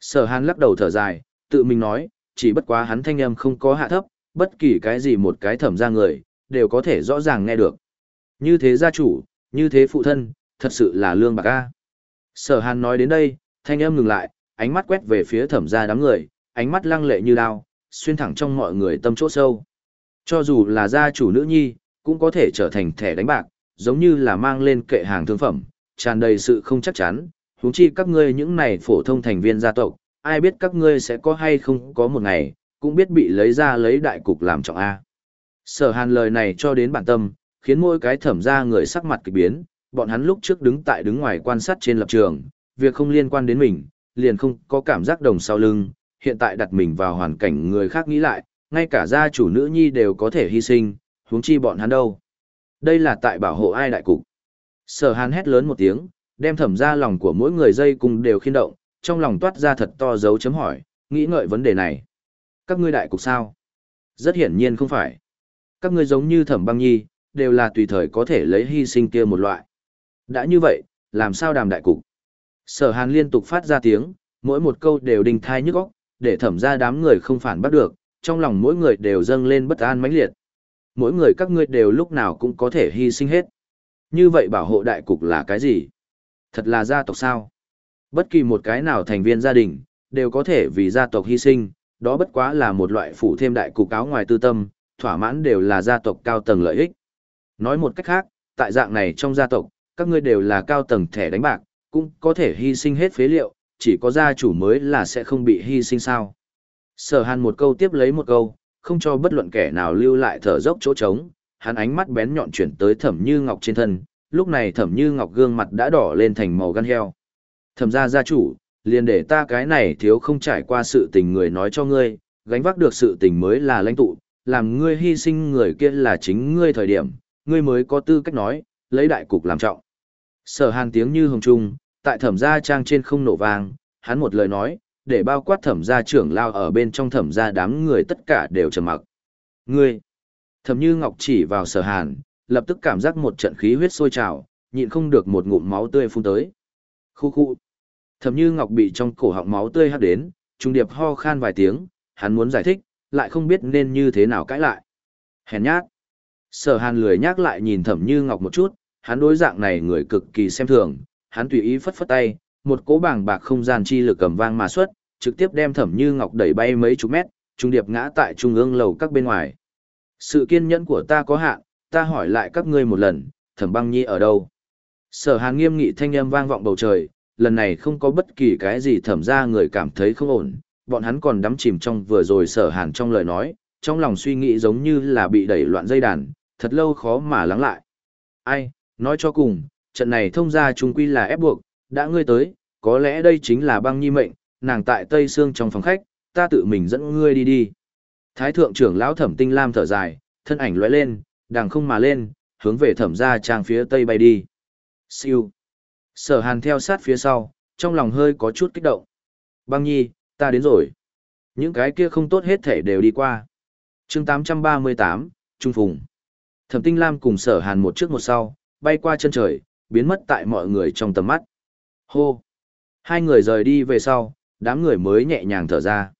Sở hàn lắc đầu thở dài, tự mình nói, chỉ bất quá hắn thanh âm không có hạ thấp, bất kỳ cái gì một cái thẩm gia người, đều có thể rõ ràng nghe được. Như thế gia chủ, như thế phụ thân, thật sự là lương bạc a. Sở hàn nói đến đây, thanh âm ngừng lại, ánh mắt quét về phía thẩm gia đám người, ánh mắt lăng lệ như đao, xuyên thẳng trong mọi người tâm chỗ sâu. Cho dù là gia chủ nữ nhi, cũng có thể trở thành thẻ đánh bạc, giống như là mang lên kệ hàng thương phẩm, tràn đầy sự không chắc chắn, huống chi các ngươi những này phổ thông thành viên gia tộc, ai biết các ngươi sẽ có hay không có một ngày, cũng biết bị lấy ra lấy đại cục làm trọng A. Sở hàn lời này cho đến bản tâm, khiến mỗi cái thẩm ra người sắc mặt kỳ biến, bọn hắn lúc trước đứng tại đứng ngoài quan sát trên lập trường, việc không liên quan đến mình, liền không có cảm giác đồng sau lưng, hiện tại đặt mình vào hoàn cảnh người khác nghĩ lại, ngay cả gia chủ nữ nhi đều có thể hy sinh, huống chi bọn hắn đâu. Đây là tại bảo hộ ai đại cục. Sở hàn hét lớn một tiếng, đem thẩm ra lòng của mỗi người dây cùng đều khiên động, trong lòng toát ra thật to dấu chấm hỏi, nghĩ ngợi vấn đề này. Các ngươi đại cục sao? Rất hiển nhiên không phải. Các ngươi giống như thẩm băng nhi, đều là tùy thời có thể lấy hy sinh kia một loại. Đã như vậy, làm sao đàm đại cục? Sở hàn liên tục phát ra tiếng, mỗi một câu đều đình thai nhức óc, để thẩm ra đám người không phản bắt được, trong lòng mỗi người đều dâng lên bất an mãnh liệt. Mỗi người các ngươi đều lúc nào cũng có thể hy sinh hết. Như vậy bảo hộ đại cục là cái gì? Thật là gia tộc sao? Bất kỳ một cái nào thành viên gia đình, đều có thể vì gia tộc hy sinh, đó bất quá là một loại phụ thêm đại cục áo ngoài tư tâm, thỏa mãn đều là gia tộc cao tầng lợi ích. Nói một cách khác, tại dạng này trong gia tộc, các ngươi đều là cao tầng thẻ đánh bạc, cũng có thể hy sinh hết phế liệu, chỉ có gia chủ mới là sẽ không bị hy sinh sao. Sở hàn một câu tiếp lấy một câu, không cho bất luận kẻ nào lưu lại thở dốc chỗ trống, hắn ánh mắt bén nhọn chuyển tới thẩm như ngọc trên thân, lúc này thẩm như ngọc gương mặt đã đỏ lên thành màu gan heo. Thẩm gia gia chủ, liền để ta cái này thiếu không trải qua sự tình người nói cho ngươi, gánh vác được sự tình mới là lãnh tụ, làm ngươi hy sinh người kia là chính ngươi thời điểm, ngươi mới có tư cách nói, lấy đại cục làm trọng. Sở hàn tiếng như hồng trung, tại thẩm gia trang trên không nổ vang, hắn một lời nói, để bao quát thẩm gia trưởng lao ở bên trong thẩm gia đám người tất cả đều trầm mặc. Ngươi! Thẩm như ngọc chỉ vào sở hàn, lập tức cảm giác một trận khí huyết sôi trào, nhịn không được một ngụm máu tươi phun tới. Khu khu! Thẩm như ngọc bị trong cổ họng máu tươi hắt đến, trung điệp ho khan vài tiếng, hắn muốn giải thích, lại không biết nên như thế nào cãi lại. Hèn nhát! Sở hàn lười nhắc lại nhìn thẩm như ngọc một chút, hắn đối dạng này người cực kỳ xem thường, hắn tùy ý phất phất tay, một cỗ bảng bạc không gian chi lực cầm vang mà xuất, trực tiếp đem Thẩm Như Ngọc đẩy bay mấy chục mét, trung điệp ngã tại trung ương lầu các bên ngoài. Sự kiên nhẫn của ta có hạn, ta hỏi lại các ngươi một lần, Thẩm Băng Nhi ở đâu? Sở Hàn nghiêm nghị thanh âm vang vọng bầu trời, lần này không có bất kỳ cái gì thẩm ra người cảm thấy không ổn, bọn hắn còn đắm chìm trong vừa rồi Sở Hàn trong lời nói, trong lòng suy nghĩ giống như là bị đẩy loạn dây đàn, thật lâu khó mà lắng lại. Ai, nói cho cùng, trận này thông ra chúng quy là ép buộc, đã ngươi tới, có lẽ đây chính là băng nhi mệnh, nàng tại Tây Sương trong phòng khách, ta tự mình dẫn ngươi đi đi. Thái thượng trưởng lão thẩm tinh lam thở dài, thân ảnh lóe lên, đàng không mà lên, hướng về thẩm gia trang phía tây bay đi. Siêu. Sở hàn theo sát phía sau, trong lòng hơi có chút kích động. Băng nhi, ta đến rồi. Những cái kia không tốt hết thể đều đi qua chương 838, Trung Phùng. Thẩm tinh lam cùng sở hàn một trước một sau, bay qua chân trời, biến mất tại mọi người trong tầm mắt. Hô. Hai người rời đi về sau, đám người mới nhẹ nhàng thở ra.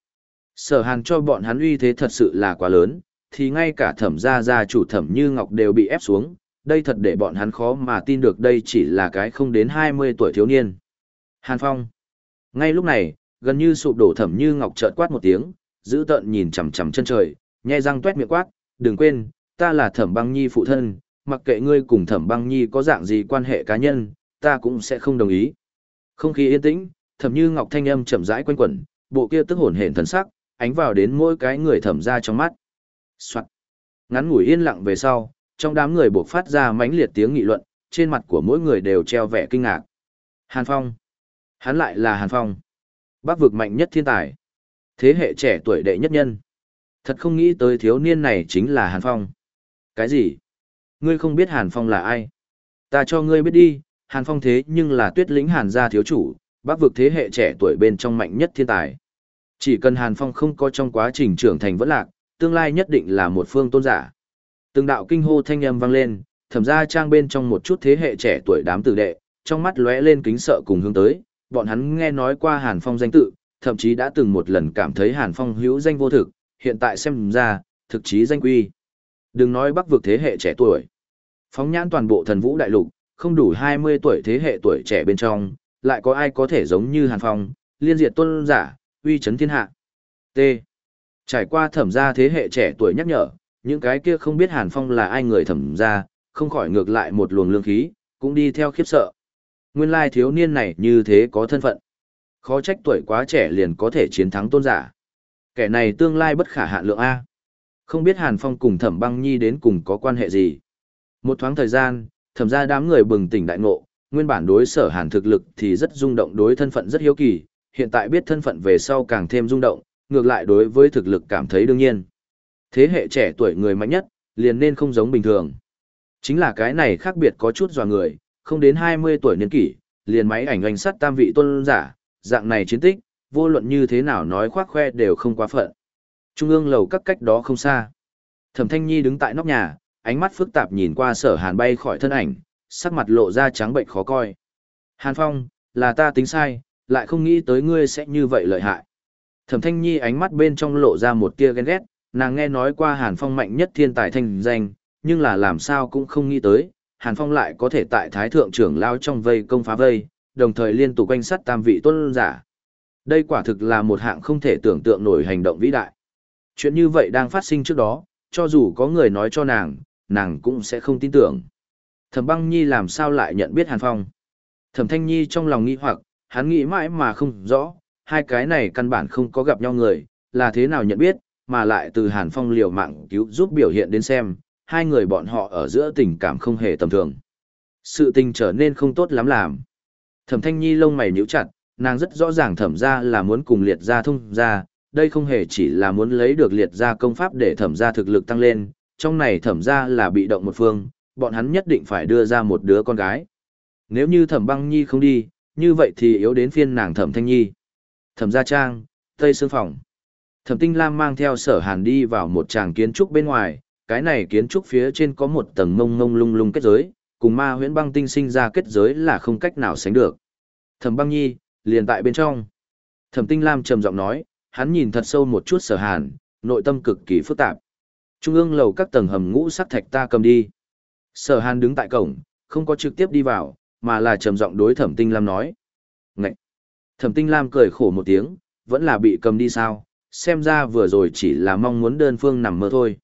Sở hàn cho bọn hắn uy thế thật sự là quá lớn, thì ngay cả thẩm gia gia chủ thẩm như ngọc đều bị ép xuống, đây thật để bọn hắn khó mà tin được đây chỉ là cái không đến 20 tuổi thiếu niên. Hàn Phong. Ngay lúc này, gần như sụp đổ thẩm như ngọc chợt quát một tiếng, giữ tợn nhìn chằm chằm chân trời, nhai răng tuét miệng quát, đừng quên, ta là thẩm băng nhi phụ thân, mặc kệ ngươi cùng thẩm băng nhi có dạng gì quan hệ cá nhân, ta cũng sẽ không đồng ý. Không khí yên tĩnh, thẩm như ngọc thanh âm chậm rãi quanh quẩn, bộ kia tức hồn hển thần sắc, ánh vào đến mỗi cái người thẩm ra trong mắt. Soạn. Ngắn ngủi yên lặng về sau, trong đám người buộc phát ra mãnh liệt tiếng nghị luận, trên mặt của mỗi người đều treo vẻ kinh ngạc. Hàn Phong. Hắn lại là Hàn Phong. Bác vực mạnh nhất thiên tài. Thế hệ trẻ tuổi đệ nhất nhân. Thật không nghĩ tới thiếu niên này chính là Hàn Phong. Cái gì? Ngươi không biết Hàn Phong là ai? Ta cho ngươi biết đi, Hàn Phong thế nhưng là tuyết lĩnh Hàn gia thiếu chủ, bác vực thế hệ trẻ tuổi bên trong mạnh nhất thiên tài. Chỉ cần Hàn Phong không có trong quá trình trưởng thành vẫn lạc, tương lai nhất định là một phương tôn giả. Từng đạo kinh hô thanh âm vang lên, thẩm ra trang bên trong một chút thế hệ trẻ tuổi đám tử đệ, trong mắt lóe lên kính sợ cùng hướng tới, bọn hắn nghe nói qua Hàn Phong danh tự, thậm chí đã từng một lần cảm thấy Hàn Phong hữu danh vô thực, hiện tại xem ra, thực chí danh quy. Đừng nói bắc vực thế hệ trẻ tuổi. Phóng nhãn toàn bộ thần vũ đại lục, không đủ 20 tuổi thế hệ tuổi trẻ bên trong, lại có ai có thể giống như Hàn Phong, liên diệt tôn giả, uy chấn thiên hạ. T. Trải qua thẩm gia thế hệ trẻ tuổi nhắc nhở, những cái kia không biết Hàn Phong là ai người thẩm gia, không khỏi ngược lại một luồng lương khí, cũng đi theo khiếp sợ. Nguyên lai thiếu niên này như thế có thân phận. Khó trách tuổi quá trẻ liền có thể chiến thắng tôn giả. Kẻ này tương lai bất khả hạn lượng A. Không biết Hàn Phong cùng thẩm băng nhi đến cùng có quan hệ gì. Một thoáng thời gian, thẩm ra đám người bừng tỉnh đại ngộ, nguyên bản đối sở Hàn thực lực thì rất rung động đối thân phận rất hiếu kỳ, hiện tại biết thân phận về sau càng thêm rung động, ngược lại đối với thực lực cảm thấy đương nhiên. Thế hệ trẻ tuổi người mạnh nhất, liền nên không giống bình thường. Chính là cái này khác biệt có chút dò người, không đến 20 tuổi niên kỷ, liền máy ảnh oanh sắt tam vị tôn giả, dạng này chiến tích, vô luận như thế nào nói khoác khoe đều không quá phận. Trung ương lầu các cách đó không xa. Thẩm Thanh Nhi đứng tại nóc nhà, ánh mắt phức tạp nhìn qua sở hàn bay khỏi thân ảnh, sắc mặt lộ ra trắng bệnh khó coi. Hàn Phong, là ta tính sai, lại không nghĩ tới ngươi sẽ như vậy lợi hại. Thẩm Thanh Nhi ánh mắt bên trong lộ ra một tia ghen ghét, nàng nghe nói qua Hàn Phong mạnh nhất thiên tài thanh danh, nhưng là làm sao cũng không nghĩ tới, Hàn Phong lại có thể tại Thái Thượng trưởng lao trong vây công phá vây, đồng thời liên tục quanh sát tam vị tôn giả. Đây quả thực là một hạng không thể tưởng tượng nổi hành động vĩ đại. Chuyện như vậy đang phát sinh trước đó, cho dù có người nói cho nàng, nàng cũng sẽ không tin tưởng. Thẩm băng nhi làm sao lại nhận biết Hàn Phong? Thẩm thanh nhi trong lòng nghi hoặc, hắn nghĩ mãi mà không rõ, hai cái này căn bản không có gặp nhau người, là thế nào nhận biết, mà lại từ Hàn Phong liều mạng cứu giúp biểu hiện đến xem, hai người bọn họ ở giữa tình cảm không hề tầm thường. Sự tình trở nên không tốt lắm làm. Thẩm Thanh Nhi lông mày nhíu chặt, nàng rất rõ ràng thẩm ra là muốn cùng liệt ra thông ra, đây không hề chỉ là muốn lấy được liệt ra công pháp để thẩm ra thực lực tăng lên, trong này thẩm ra là bị động một phương, bọn hắn nhất định phải đưa ra một đứa con gái. Nếu như thẩm băng nhi không đi, như vậy thì yếu đến phiên nàng thẩm thanh nhi. Thẩm gia trang, tây sương phòng. Thẩm tinh lam mang theo sở hàn đi vào một tràng kiến trúc bên ngoài, cái này kiến trúc phía trên có một tầng mông mông lung lung kết giới, cùng ma huyễn băng tinh sinh ra kết giới là không cách nào sánh được. Thẩm băng nhi, liền tại bên trong. Thẩm tinh lam trầm giọng nói, hắn nhìn thật sâu một chút sở hàn, nội tâm cực kỳ phức tạp. Trung ương lầu các tầng hầm ngũ sắc thạch ta cầm đi. Sở hàn đứng tại cổng, không có trực tiếp đi vào, mà là trầm giọng đối thẩm tinh lam nói. Ngậy! Thẩm tinh lam cười khổ một tiếng, vẫn là bị cầm đi sao, xem ra vừa rồi chỉ là mong muốn đơn phương nằm mơ thôi.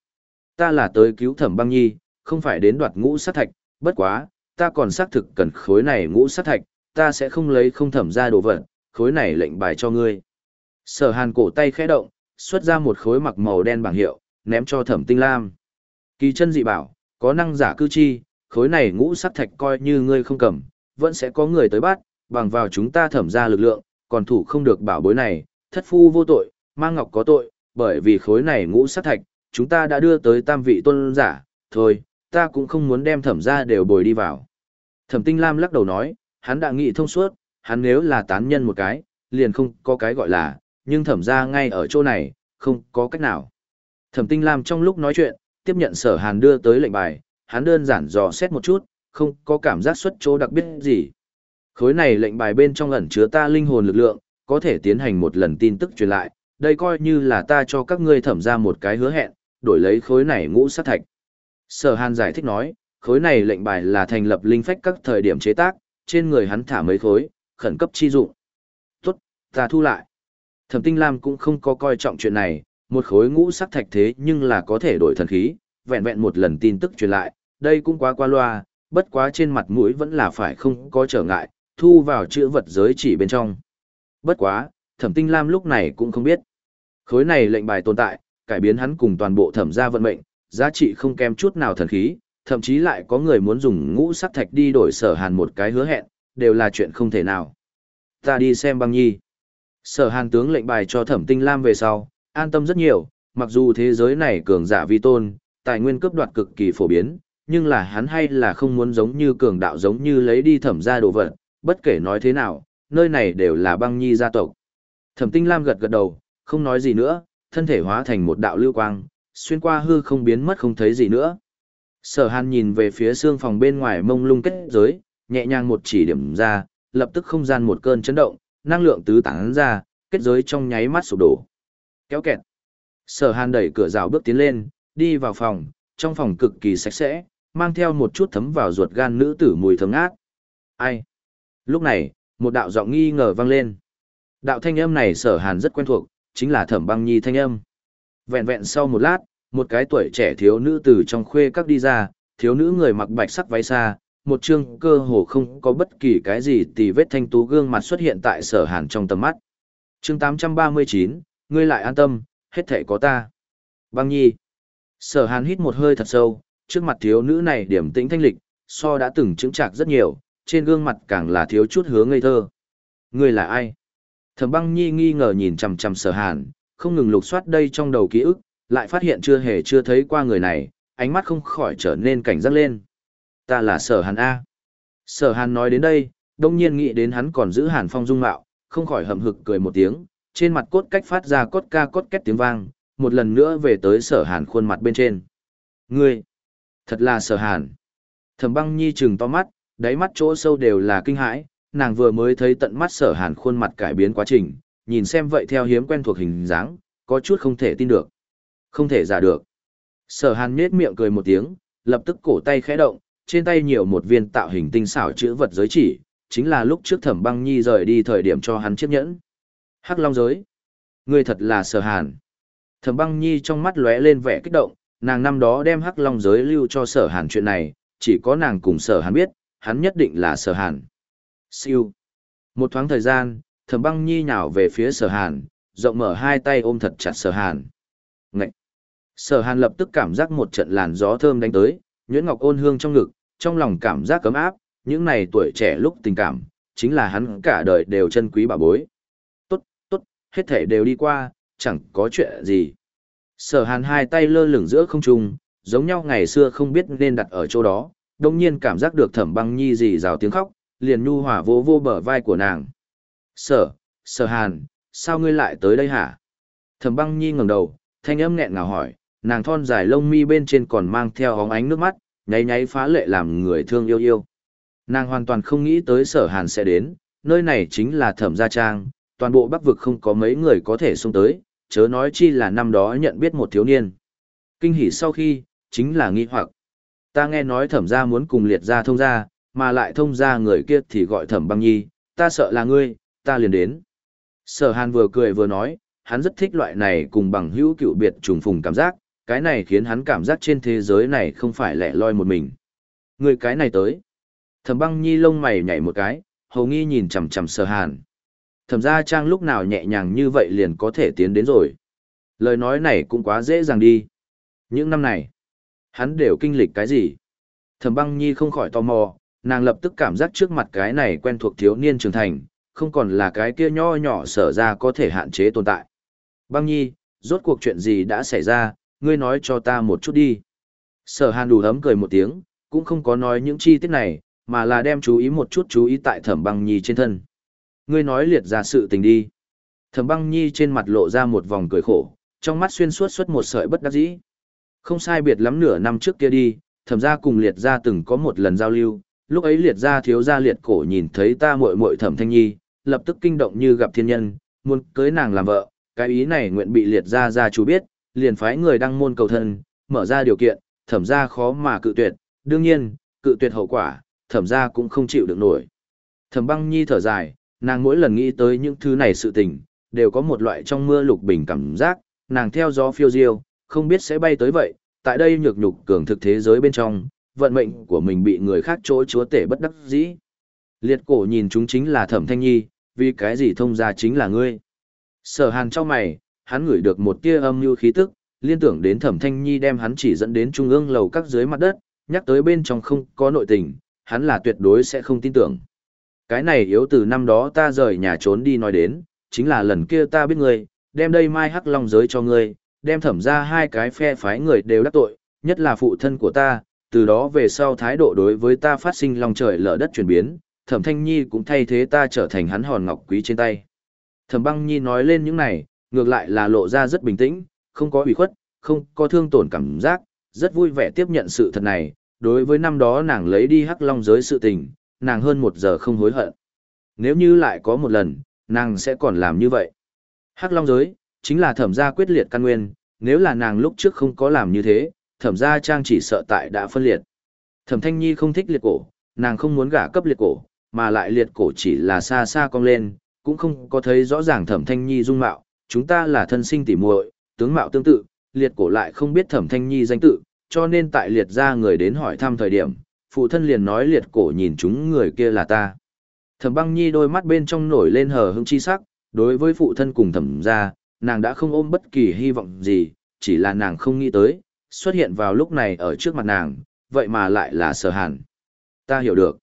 Ta là tới cứu thẩm băng nhi, không phải đến đoạt ngũ sát thạch, bất quá, ta còn xác thực cần khối này ngũ sát thạch, ta sẽ không lấy không thẩm ra đồ vật, khối này lệnh bài cho ngươi. Sở hàn cổ tay khẽ động, xuất ra một khối mặc màu đen bảng hiệu, ném cho thẩm tinh lam. Kỳ chân dị bảo, có năng giả cư chi, khối này ngũ sắc thạch coi như ngươi không cầm, vẫn sẽ có người tới bắt, bằng vào chúng ta thẩm ra lực lượng, còn thủ không được bảo bối này, thất phu vô tội, mang ngọc có tội, bởi vì khối này ngũ sắc thạch, chúng ta đã đưa tới tam vị tôn giả, thôi, ta cũng không muốn đem thẩm ra đều bồi đi vào. Thẩm tinh lam lắc đầu nói, hắn đã nghĩ thông suốt, hắn nếu là tán nhân một cái, liền không có cái gọi là, nhưng thẩm ra ngay ở chỗ này, không có cách nào. Thẩm tinh lam trong lúc nói chuyện, tiếp nhận sở hàn đưa tới lệnh bài, hắn đơn giản dò xét một chút, không có cảm giác xuất chỗ đặc biệt gì. Khối này lệnh bài bên trong ẩn chứa ta linh hồn lực lượng, có thể tiến hành một lần tin tức truyền lại, đây coi như là ta cho các ngươi thẩm ra một cái hứa hẹn, đổi lấy khối này ngũ sát thạch. Sở Hàn giải thích nói, khối này lệnh bài là thành lập linh phách các thời điểm chế tác, trên người hắn thả mấy khối, khẩn cấp chi dụng. Tốt, ta thu lại. Thẩm Tinh Lam cũng không có coi trọng chuyện này, một khối ngũ sắc thạch thế nhưng là có thể đổi thần khí, vẹn vẹn một lần tin tức truyền lại, đây cũng quá qua loa, bất quá trên mặt mũi vẫn là phải không có trở ngại, thu vào chữ vật giới chỉ bên trong. Bất quá, Thẩm Tinh Lam lúc này cũng không biết. Khối này lệnh bài tồn tại, cải biến hắn cùng toàn bộ thẩm gia vận mệnh, giá trị không kém chút nào thần khí, thậm chí lại có người muốn dùng ngũ sắc thạch đi đổi sở hàn một cái hứa hẹn, đều là chuyện không thể nào. Ta đi xem băng nhi. Sở hàn tướng lệnh bài cho thẩm tinh lam về sau, an tâm rất nhiều, mặc dù thế giới này cường giả vi tôn, tài nguyên cướp đoạt cực kỳ phổ biến, nhưng là hắn hay là không muốn giống như cường đạo giống như lấy đi thẩm gia đồ vật, bất kể nói thế nào, nơi này đều là băng nhi gia tộc. Thẩm tinh lam gật gật đầu, không nói gì nữa, thân thể hóa thành một đạo lưu quang, xuyên qua hư không biến mất không thấy gì nữa. Sở hàn nhìn về phía xương phòng bên ngoài mông lung kết giới, nhẹ nhàng một chỉ điểm ra, lập tức không gian một cơn chấn động, năng lượng tứ tán ra, kết giới trong nháy mắt sụp đổ. Kéo kẹt. Sở hàn đẩy cửa rào bước tiến lên, đi vào phòng, trong phòng cực kỳ sạch sẽ, mang theo một chút thấm vào ruột gan nữ tử mùi thơm ngát. Ai? Lúc này, một đạo giọng nghi ngờ vang lên. Đạo thanh âm này sở hàn rất quen thuộc, chính là thẩm băng nhi thanh âm. Vẹn vẹn sau một lát, một cái tuổi trẻ thiếu nữ từ trong khuê các đi ra, thiếu nữ người mặc bạch sắc váy xa, một chương cơ hồ không có bất kỳ cái gì tì vết thanh tú gương mặt xuất hiện tại sở hàn trong tầm mắt. chương 839, ngươi lại an tâm, hết thể có ta. Băng nhi. Sở hàn hít một hơi thật sâu, trước mặt thiếu nữ này điểm tĩnh thanh lịch, so đã từng chứng trạc rất nhiều, trên gương mặt càng là thiếu chút hứa ngây thơ. Ngươi là ai? Thẩm băng nhi nghi ngờ nhìn chằm chằm sở hàn, không ngừng lục soát đây trong đầu ký ức, lại phát hiện chưa hề chưa thấy qua người này, ánh mắt không khỏi trở nên cảnh giác lên. Ta là sở hàn A. Sở hàn nói đến đây, đông nhiên nghĩ đến hắn còn giữ hàn phong dung mạo, không khỏi hậm hực cười một tiếng, trên mặt cốt cách phát ra cốt ca cốt két tiếng vang, một lần nữa về tới sở hàn khuôn mặt bên trên. Ngươi, thật là sở hàn. Thẩm băng nhi trừng to mắt, đáy mắt chỗ sâu đều là kinh hãi, nàng vừa mới thấy tận mắt sở hàn khuôn mặt cải biến quá trình, nhìn xem vậy theo hiếm quen thuộc hình dáng, có chút không thể tin được. Không thể giả được. Sở hàn nhết miệng cười một tiếng, lập tức cổ tay khẽ động, trên tay nhiều một viên tạo hình tinh xảo chữ vật giới chỉ, chính là lúc trước thẩm băng nhi rời đi thời điểm cho hắn chiếc nhẫn. Hắc long giới. Ngươi thật là sở hàn. Thẩm băng nhi trong mắt lóe lên vẻ kích động, nàng năm đó đem hắc long giới lưu cho sở hàn chuyện này, chỉ có nàng cùng sở hàn biết, hắn nhất định là sở hàn. Siêu. Một thoáng thời gian, thẩm băng nhi nhào về phía sở hàn, rộng mở hai tay ôm thật chặt sở hàn. Ngậy. Sở hàn lập tức cảm giác một trận làn gió thơm đánh tới, nhuyễn ngọc ôn hương trong ngực, trong lòng cảm giác cấm áp, những này tuổi trẻ lúc tình cảm, chính là hắn cả đời đều chân quý bà bối. Tốt, tốt, hết thể đều đi qua, chẳng có chuyện gì. Sở hàn hai tay lơ lửng giữa không trung, giống nhau ngày xưa không biết nên đặt ở chỗ đó, đồng nhiên cảm giác được thẩm băng nhi gì rào tiếng khóc, liền nhu hỏa vô vô bờ vai của nàng. Sở, sở hàn, sao ngươi lại tới đây hả? Thẩm băng nhi ngẩng đầu, thanh âm nghẹn ngào hỏi, nàng thon dài lông mi bên trên còn mang theo hóng ánh nước mắt, nháy nháy phá lệ làm người thương yêu yêu. Nàng hoàn toàn không nghĩ tới sở hàn sẽ đến, nơi này chính là thẩm gia trang, toàn bộ bắc vực không có mấy người có thể xông tới, chớ nói chi là năm đó nhận biết một thiếu niên. Kinh hỉ sau khi, chính là nghi hoặc. Ta nghe nói thẩm gia muốn cùng liệt gia thông gia, mà lại thông gia người kia thì gọi thẩm băng nhi, ta sợ là ngươi, ta liền đến. Sở hàn vừa cười vừa nói, hắn rất thích loại này cùng bằng hữu cựu biệt trùng phùng cảm giác, cái này khiến hắn cảm giác trên thế giới này không phải lẻ loi một mình. Người cái này tới. Thẩm băng nhi lông mày nhảy một cái, hầu nghi nhìn chằm chằm sở hàn. Thẩm gia trang lúc nào nhẹ nhàng như vậy liền có thể tiến đến rồi. Lời nói này cũng quá dễ dàng đi. Những năm này, hắn đều kinh lịch cái gì? Thẩm băng nhi không khỏi tò mò, nàng lập tức cảm giác trước mặt cái này quen thuộc thiếu niên trưởng thành, không còn là cái kia nho nhỏ sở ra có thể hạn chế tồn tại. Băng nhi, rốt cuộc chuyện gì đã xảy ra, ngươi nói cho ta một chút đi. Sở hàn đủ thấm cười một tiếng, cũng không có nói những chi tiết này, mà là đem chú ý một chút chú ý tại thẩm băng nhi trên thân. Ngươi nói liệt ra sự tình đi. Thẩm băng nhi trên mặt lộ ra một vòng cười khổ, trong mắt xuyên suốt suốt một sợi bất đắc dĩ. Không sai biệt lắm nửa năm trước kia đi, thẩm ra cùng liệt ra từng có một lần giao lưu, lúc ấy liệt ra thiếu gia liệt cổ nhìn thấy ta muội muội thẩm thanh nhi, lập tức kinh động như gặp thiên nhân, muốn cưới nàng làm vợ, cái ý này nguyện bị liệt ra gia chủ biết, liền phái người đăng môn cầu thân, mở ra điều kiện, thẩm ra khó mà cự tuyệt, đương nhiên, cự tuyệt hậu quả, thẩm ra cũng không chịu được nổi. Thẩm băng nhi thở dài, nàng mỗi lần nghĩ tới những thứ này sự tình, đều có một loại trong mưa lục bình cảm giác, nàng theo gió phiêu diêu, không biết sẽ bay tới vậy, tại đây nhược nhục cường thực thế giới bên trong, vận mệnh của mình bị người khác chỗ chúa tể bất đắc dĩ. Liệt cổ nhìn chúng chính là thẩm thanh nhi, vì cái gì thông ra chính là ngươi. Sở hàn cho mày, hắn ngửi được một tia âm mưu khí tức, liên tưởng đến thẩm thanh nhi đem hắn chỉ dẫn đến trung ương lầu các dưới mặt đất, nhắc tới bên trong không có nội tình, hắn là tuyệt đối sẽ không tin tưởng. Cái này yếu từ năm đó ta rời nhà trốn đi nói đến, chính là lần kia ta biết ngươi, đem đây mai hắc long giới cho ngươi, đem thẩm ra hai cái phe phái người đều đắc tội, nhất là phụ thân của ta, từ đó về sau thái độ đối với ta phát sinh lòng trời lở đất chuyển biến, thẩm thanh nhi cũng thay thế ta trở thành hắn hòn ngọc quý trên tay. Thẩm băng nhi nói lên những này, ngược lại là lộ ra rất bình tĩnh, không có ủy khuất, không có thương tổn cảm giác, rất vui vẻ tiếp nhận sự thật này, đối với năm đó nàng lấy đi hắc long giới sự tình, nàng hơn một giờ không hối hận. Nếu như lại có một lần, nàng sẽ còn làm như vậy. Hắc long giới, chính là thẩm gia quyết liệt căn nguyên, nếu là nàng lúc trước không có làm như thế, thẩm gia trang chỉ sợ tại đã phân liệt. Thẩm thanh nhi không thích liệt cổ, nàng không muốn gả cấp liệt cổ, mà lại liệt cổ chỉ là xa xa cong lên, cũng không có thấy rõ ràng thẩm thanh nhi dung mạo, chúng ta là thân sinh tỉ muội, tướng mạo tương tự, liệt cổ lại không biết thẩm thanh nhi danh tự, cho nên tại liệt gia người đến hỏi thăm thời điểm, phụ thân liền nói liệt cổ nhìn chúng người kia là ta. Thẩm băng nhi đôi mắt bên trong nổi lên hờ hững chi sắc, đối với phụ thân cùng thẩm gia, nàng đã không ôm bất kỳ hy vọng gì, chỉ là nàng không nghĩ tới, xuất hiện vào lúc này ở trước mặt nàng, vậy mà lại là sở hàn. Ta hiểu được.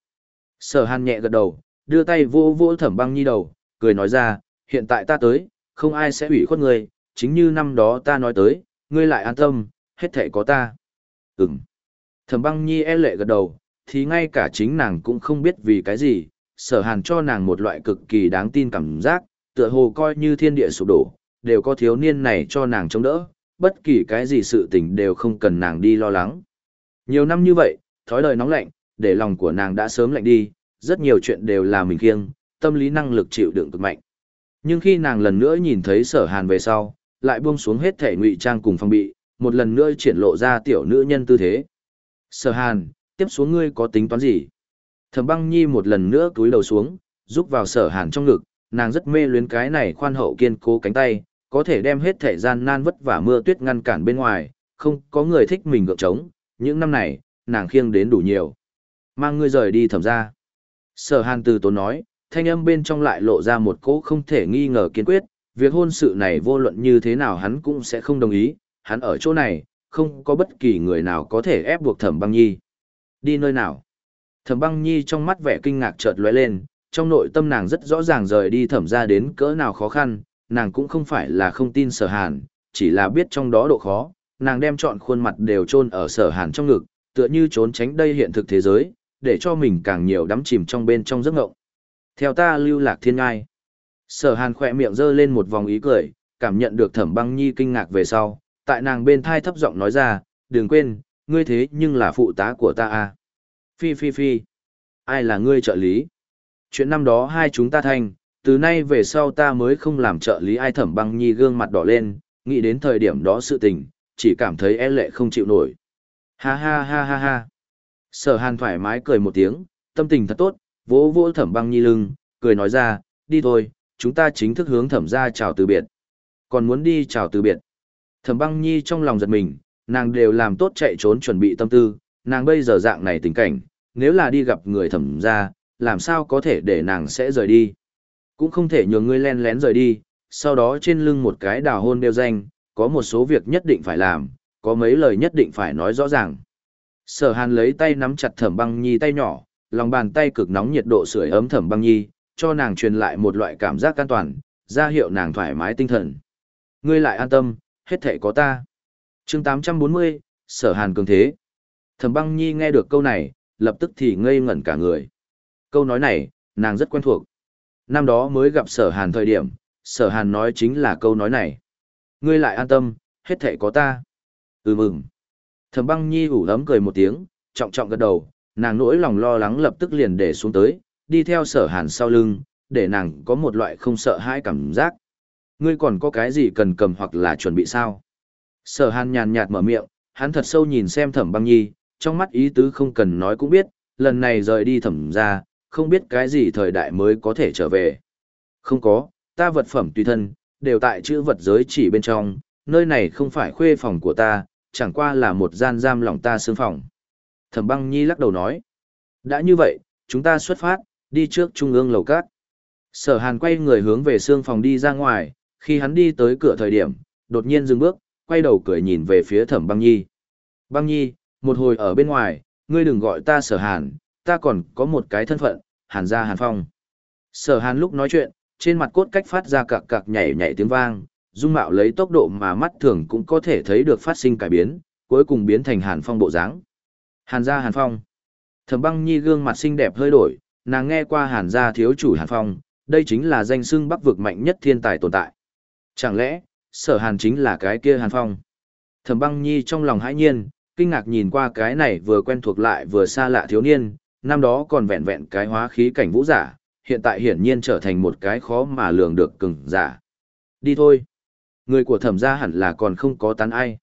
Sở hàn nhẹ gật đầu, đưa tay vô vô thẩm băng nhi đầu, cười nói ra, hiện tại ta tới, không ai sẽ ủy khuất ngươi, chính như năm đó ta nói tới, ngươi lại an tâm, hết thể có ta. Ừm. Thẩm băng nhi e lệ gật đầu, thì ngay cả chính nàng cũng không biết vì cái gì, sở hàn cho nàng một loại cực kỳ đáng tin cảm giác, tựa hồ coi như thiên địa sụp đổ, đều có thiếu niên này cho nàng chống đỡ, bất kỳ cái gì sự tình đều không cần nàng đi lo lắng. Nhiều năm như vậy, thói đời nóng lạnh, để lòng của nàng đã sớm lạnh đi, rất nhiều chuyện đều là mình kiêng, tâm lý năng lực chịu đựng cực mạnh. Nhưng khi nàng lần nữa nhìn thấy sở hàn về sau, lại buông xuống hết thể ngụy trang cùng phong bị, một lần nữa triển lộ ra tiểu nữ nhân tư thế. Sở hàn, tiếp xuống ngươi có tính toán gì? Thẩm băng nhi một lần nữa cúi đầu xuống, rúc vào sở hàn trong ngực, nàng rất mê luyến cái này khoan hậu kiên cố cánh tay, có thể đem hết thể gian nan vất vả mưa tuyết ngăn cản bên ngoài, không có người thích mình gượng trống, những năm này, nàng khiêng đến đủ nhiều. Mang ngươi rời đi thẩm ra. Sở hàn từ tốn nói, thanh âm bên trong lại lộ ra một cỗ không thể nghi ngờ kiên quyết, việc hôn sự này vô luận như thế nào hắn cũng sẽ không đồng ý, hắn ở chỗ này, không có bất kỳ người nào có thể ép buộc thẩm băng nhi. Đi nơi nào? Thẩm băng nhi trong mắt vẻ kinh ngạc chợt lóe lên, trong nội tâm nàng rất rõ ràng rời đi thẩm ra đến cỡ nào khó khăn, nàng cũng không phải là không tin sở hàn, chỉ là biết trong đó độ khó, nàng đem chọn khuôn mặt đều chôn ở sở hàn trong ngực, tựa như trốn tránh đây hiện thực thế giới, để cho mình càng nhiều đắm chìm trong bên trong giấc ngộng. Theo ta lưu lạc thiên ngai. Sở hàn khỏe miệng giơ lên một vòng ý cười, cảm nhận được thẩm băng nhi kinh ngạc về sau, tại nàng bên thai thấp giọng nói ra, đừng quên, ngươi thế nhưng là phụ tá của ta à. Phi phi phi. Ai là ngươi trợ lý? Chuyện năm đó hai chúng ta thành, từ nay về sau ta mới không làm trợ lý ai thẩm băng nhi gương mặt đỏ lên, nghĩ đến thời điểm đó sự tình, chỉ cảm thấy e lệ không chịu nổi. Ha ha ha ha ha. Sở hàn thoải mái cười một tiếng, tâm tình thật tốt, vỗ vỗ thẩm băng nhi lưng, cười nói ra, đi thôi, chúng ta chính thức hướng thẩm ra chào từ biệt. Còn muốn đi chào từ biệt. Thẩm băng nhi trong lòng giật mình, nàng đều làm tốt chạy trốn chuẩn bị tâm tư, nàng bây giờ dạng này tình cảnh, nếu là đi gặp người thẩm ra, làm sao có thể để nàng sẽ rời đi. Cũng không thể nhường ngươi len lén rời đi, sau đó trên lưng một cái đào hôn đeo danh, có một số việc nhất định phải làm, có mấy lời nhất định phải nói rõ ràng. Sở hàn lấy tay nắm chặt thẩm băng nhi tay nhỏ, lòng bàn tay cực nóng nhiệt độ sưởi ấm thẩm băng nhi, cho nàng truyền lại một loại cảm giác an toàn, ra hiệu nàng thoải mái tinh thần. Ngươi lại an tâm, hết thể có ta. chương 840, sở hàn cường thế. Thẩm băng nhi nghe được câu này, lập tức thì ngây ngẩn cả người. Câu nói này, nàng rất quen thuộc. Năm đó mới gặp sở hàn thời điểm, sở hàn nói chính là câu nói này. Ngươi lại an tâm, hết thể có ta. Ừ mừng. Thẩm băng nhi ủ lấm cười một tiếng, trọng trọng gật đầu, nàng nỗi lòng lo lắng lập tức liền để xuống tới, đi theo sở hàn sau lưng, để nàng có một loại không sợ hãi cảm giác. Ngươi còn có cái gì cần cầm hoặc là chuẩn bị sao? Sở hàn nhàn nhạt mở miệng, hắn thật sâu nhìn xem thẩm băng nhi, trong mắt ý tứ không cần nói cũng biết, lần này rời đi thẩm ra, không biết cái gì thời đại mới có thể trở về. Không có, ta vật phẩm tùy thân, đều tại chữ vật giới chỉ bên trong, nơi này không phải khuê phòng của ta, chẳng qua là một gian giam lòng ta xương phòng. Thẩm băng nhi lắc đầu nói. Đã như vậy, chúng ta xuất phát, đi trước trung ương lầu cát. Sở hàn quay người hướng về xương phòng đi ra ngoài, khi hắn đi tới cửa thời điểm, đột nhiên dừng bước, quay đầu cười nhìn về phía thẩm băng nhi. Băng nhi, một hồi ở bên ngoài, ngươi đừng gọi ta sở hàn, ta còn có một cái thân phận, hàn gia hàn phong. Sở hàn lúc nói chuyện, trên mặt cốt cách phát ra cạc cạc nhảy nhảy tiếng vang, dung mạo lấy tốc độ mà mắt thường cũng có thể thấy được phát sinh cải biến, cuối cùng biến thành hàn phong bộ dáng. Hàn gia hàn phong. Thẩm băng nhi gương mặt xinh đẹp hơi đổi, nàng nghe qua hàn gia thiếu chủ hàn phong, đây chính là danh xưng bắc vực mạnh nhất thiên tài tồn tại. Chẳng lẽ, sở hàn chính là cái kia hàn phong? Thẩm băng nhi trong lòng hãi nhiên, kinh ngạc nhìn qua cái này vừa quen thuộc lại vừa xa lạ thiếu niên, năm đó còn vẹn vẹn cái hóa khí cảnh vũ giả, hiện tại hiển nhiên trở thành một cái khó mà lường được cường giả. Đi thôi. Người của thẩm gia hẳn là còn không có tán ai.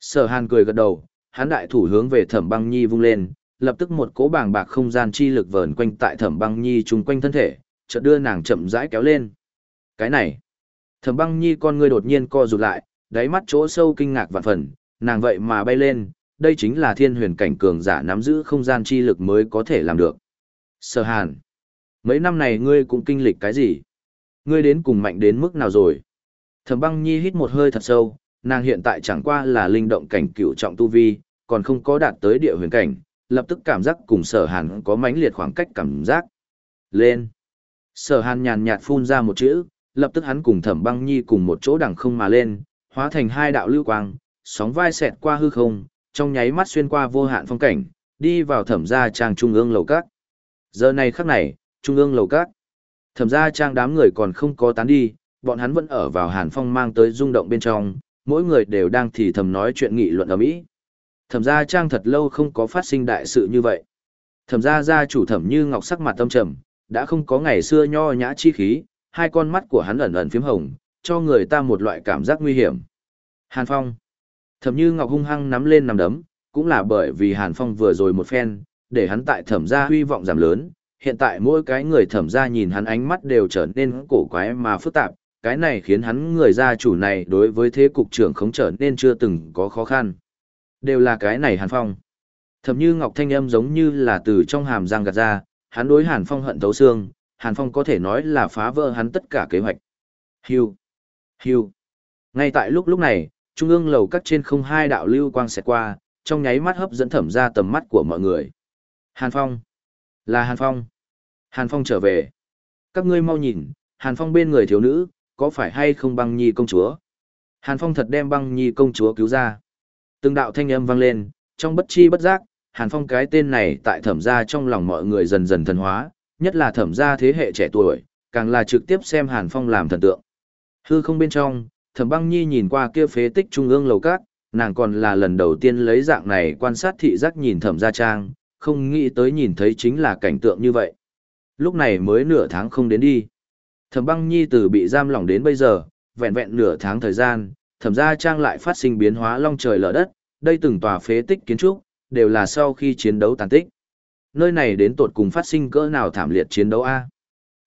Sở hàn cười gật đầu, hắn đại thủ hướng về thẩm băng nhi vung lên, lập tức một cỗ bàng bạc không gian chi lực vờn quanh tại thẩm băng nhi chung quanh thân thể, chợt đưa nàng chậm rãi kéo lên. Cái này, thẩm băng nhi con ngươi đột nhiên co rụt lại, đáy mắt chỗ sâu kinh ngạc vạn phần, nàng vậy mà bay lên, đây chính là thiên huyền cảnh cường giả nắm giữ không gian chi lực mới có thể làm được. Sở hàn, mấy năm này ngươi cũng kinh lịch cái gì? Ngươi đến cùng mạnh đến mức nào rồi? Thẩm băng nhi hít một hơi thật sâu, nàng hiện tại chẳng qua là linh động cảnh cựu trọng tu vi, còn không có đạt tới địa huyền cảnh, lập tức cảm giác cùng sở hàn có mãnh liệt khoảng cách cảm giác. Lên! Sở hàn nhàn nhạt phun ra một chữ, lập tức hắn cùng thẩm băng nhi cùng một chỗ đằng không mà lên, hóa thành hai đạo lưu quang, sóng vai xẹt qua hư không, trong nháy mắt xuyên qua vô hạn phong cảnh, đi vào thẩm gia trang trung ương lầu các. Giờ này khắc này, trung ương lầu các. Thẩm gia trang đám người còn không có tán đi, bọn hắn vẫn ở vào hàn phong mang tới rung động bên trong, mỗi người đều đang thì thầm nói chuyện nghị luận ở mỹ. Thẩm gia trang thật lâu không có phát sinh đại sự như vậy. Thẩm gia gia chủ thẩm như ngọc sắc mặt tâm trầm, đã không có ngày xưa nho nhã chi khí, hai con mắt của hắn ẩn ẩn phím hồng, cho người ta một loại cảm giác nguy hiểm. Hàn Phong. Thẩm Như Ngọc hung hăng nắm lên nằm đấm, cũng là bởi vì Hàn Phong vừa rồi một phen, để hắn tại thẩm gia huy vọng giảm lớn, hiện tại mỗi cái người thẩm gia nhìn hắn ánh mắt đều trở nên cổ quái mà phức tạp, cái này khiến hắn người gia chủ này đối với thế cục trưởng khống trở nên chưa từng có khó khăn. Đều là cái này Hàn Phong. Thầm Như Ngọc thanh âm giống như là từ trong hàm răng gạt ra, hắn đối Hàn Phong hận thấu xương, Hàn Phong có thể nói là phá vỡ hắn tất cả kế hoạch. hiu hiu Ngay tại lúc lúc này, trung ương lầu các trên không hai đạo lưu quang xẹt qua, trong nháy mắt hấp dẫn thẩm ra tầm mắt của mọi người. Hàn Phong. Là Hàn Phong. Hàn Phong trở về. Các ngươi mau nhìn, Hàn Phong bên người thiếu nữ, có phải hay không băng nhi công chúa? Hàn Phong thật đem băng nhi công chúa cứu ra. Từng đạo thanh âm vang lên, trong bất chi bất giác, Hàn Phong cái tên này tại thẩm gia trong lòng mọi người dần dần thần hóa, nhất là thẩm gia thế hệ trẻ tuổi, càng là trực tiếp xem Hàn Phong làm thần tượng. Hư không bên trong, thẩm băng nhi nhìn qua kia phế tích trung ương lầu cát, nàng còn là lần đầu tiên lấy dạng này quan sát thị giác nhìn thẩm gia trang, không nghĩ tới nhìn thấy chính là cảnh tượng như vậy. Lúc này mới nửa tháng không đến đi. Thẩm băng nhi từ bị giam lỏng đến bây giờ, vẹn vẹn nửa tháng thời gian, thẩm gia trang lại phát sinh biến hóa long trời lở đất, đây từng tòa phế tích kiến trúc, đều là sau khi chiến đấu tàn tích. nơi này đến tột cùng phát sinh cỡ nào thảm liệt chiến đấu a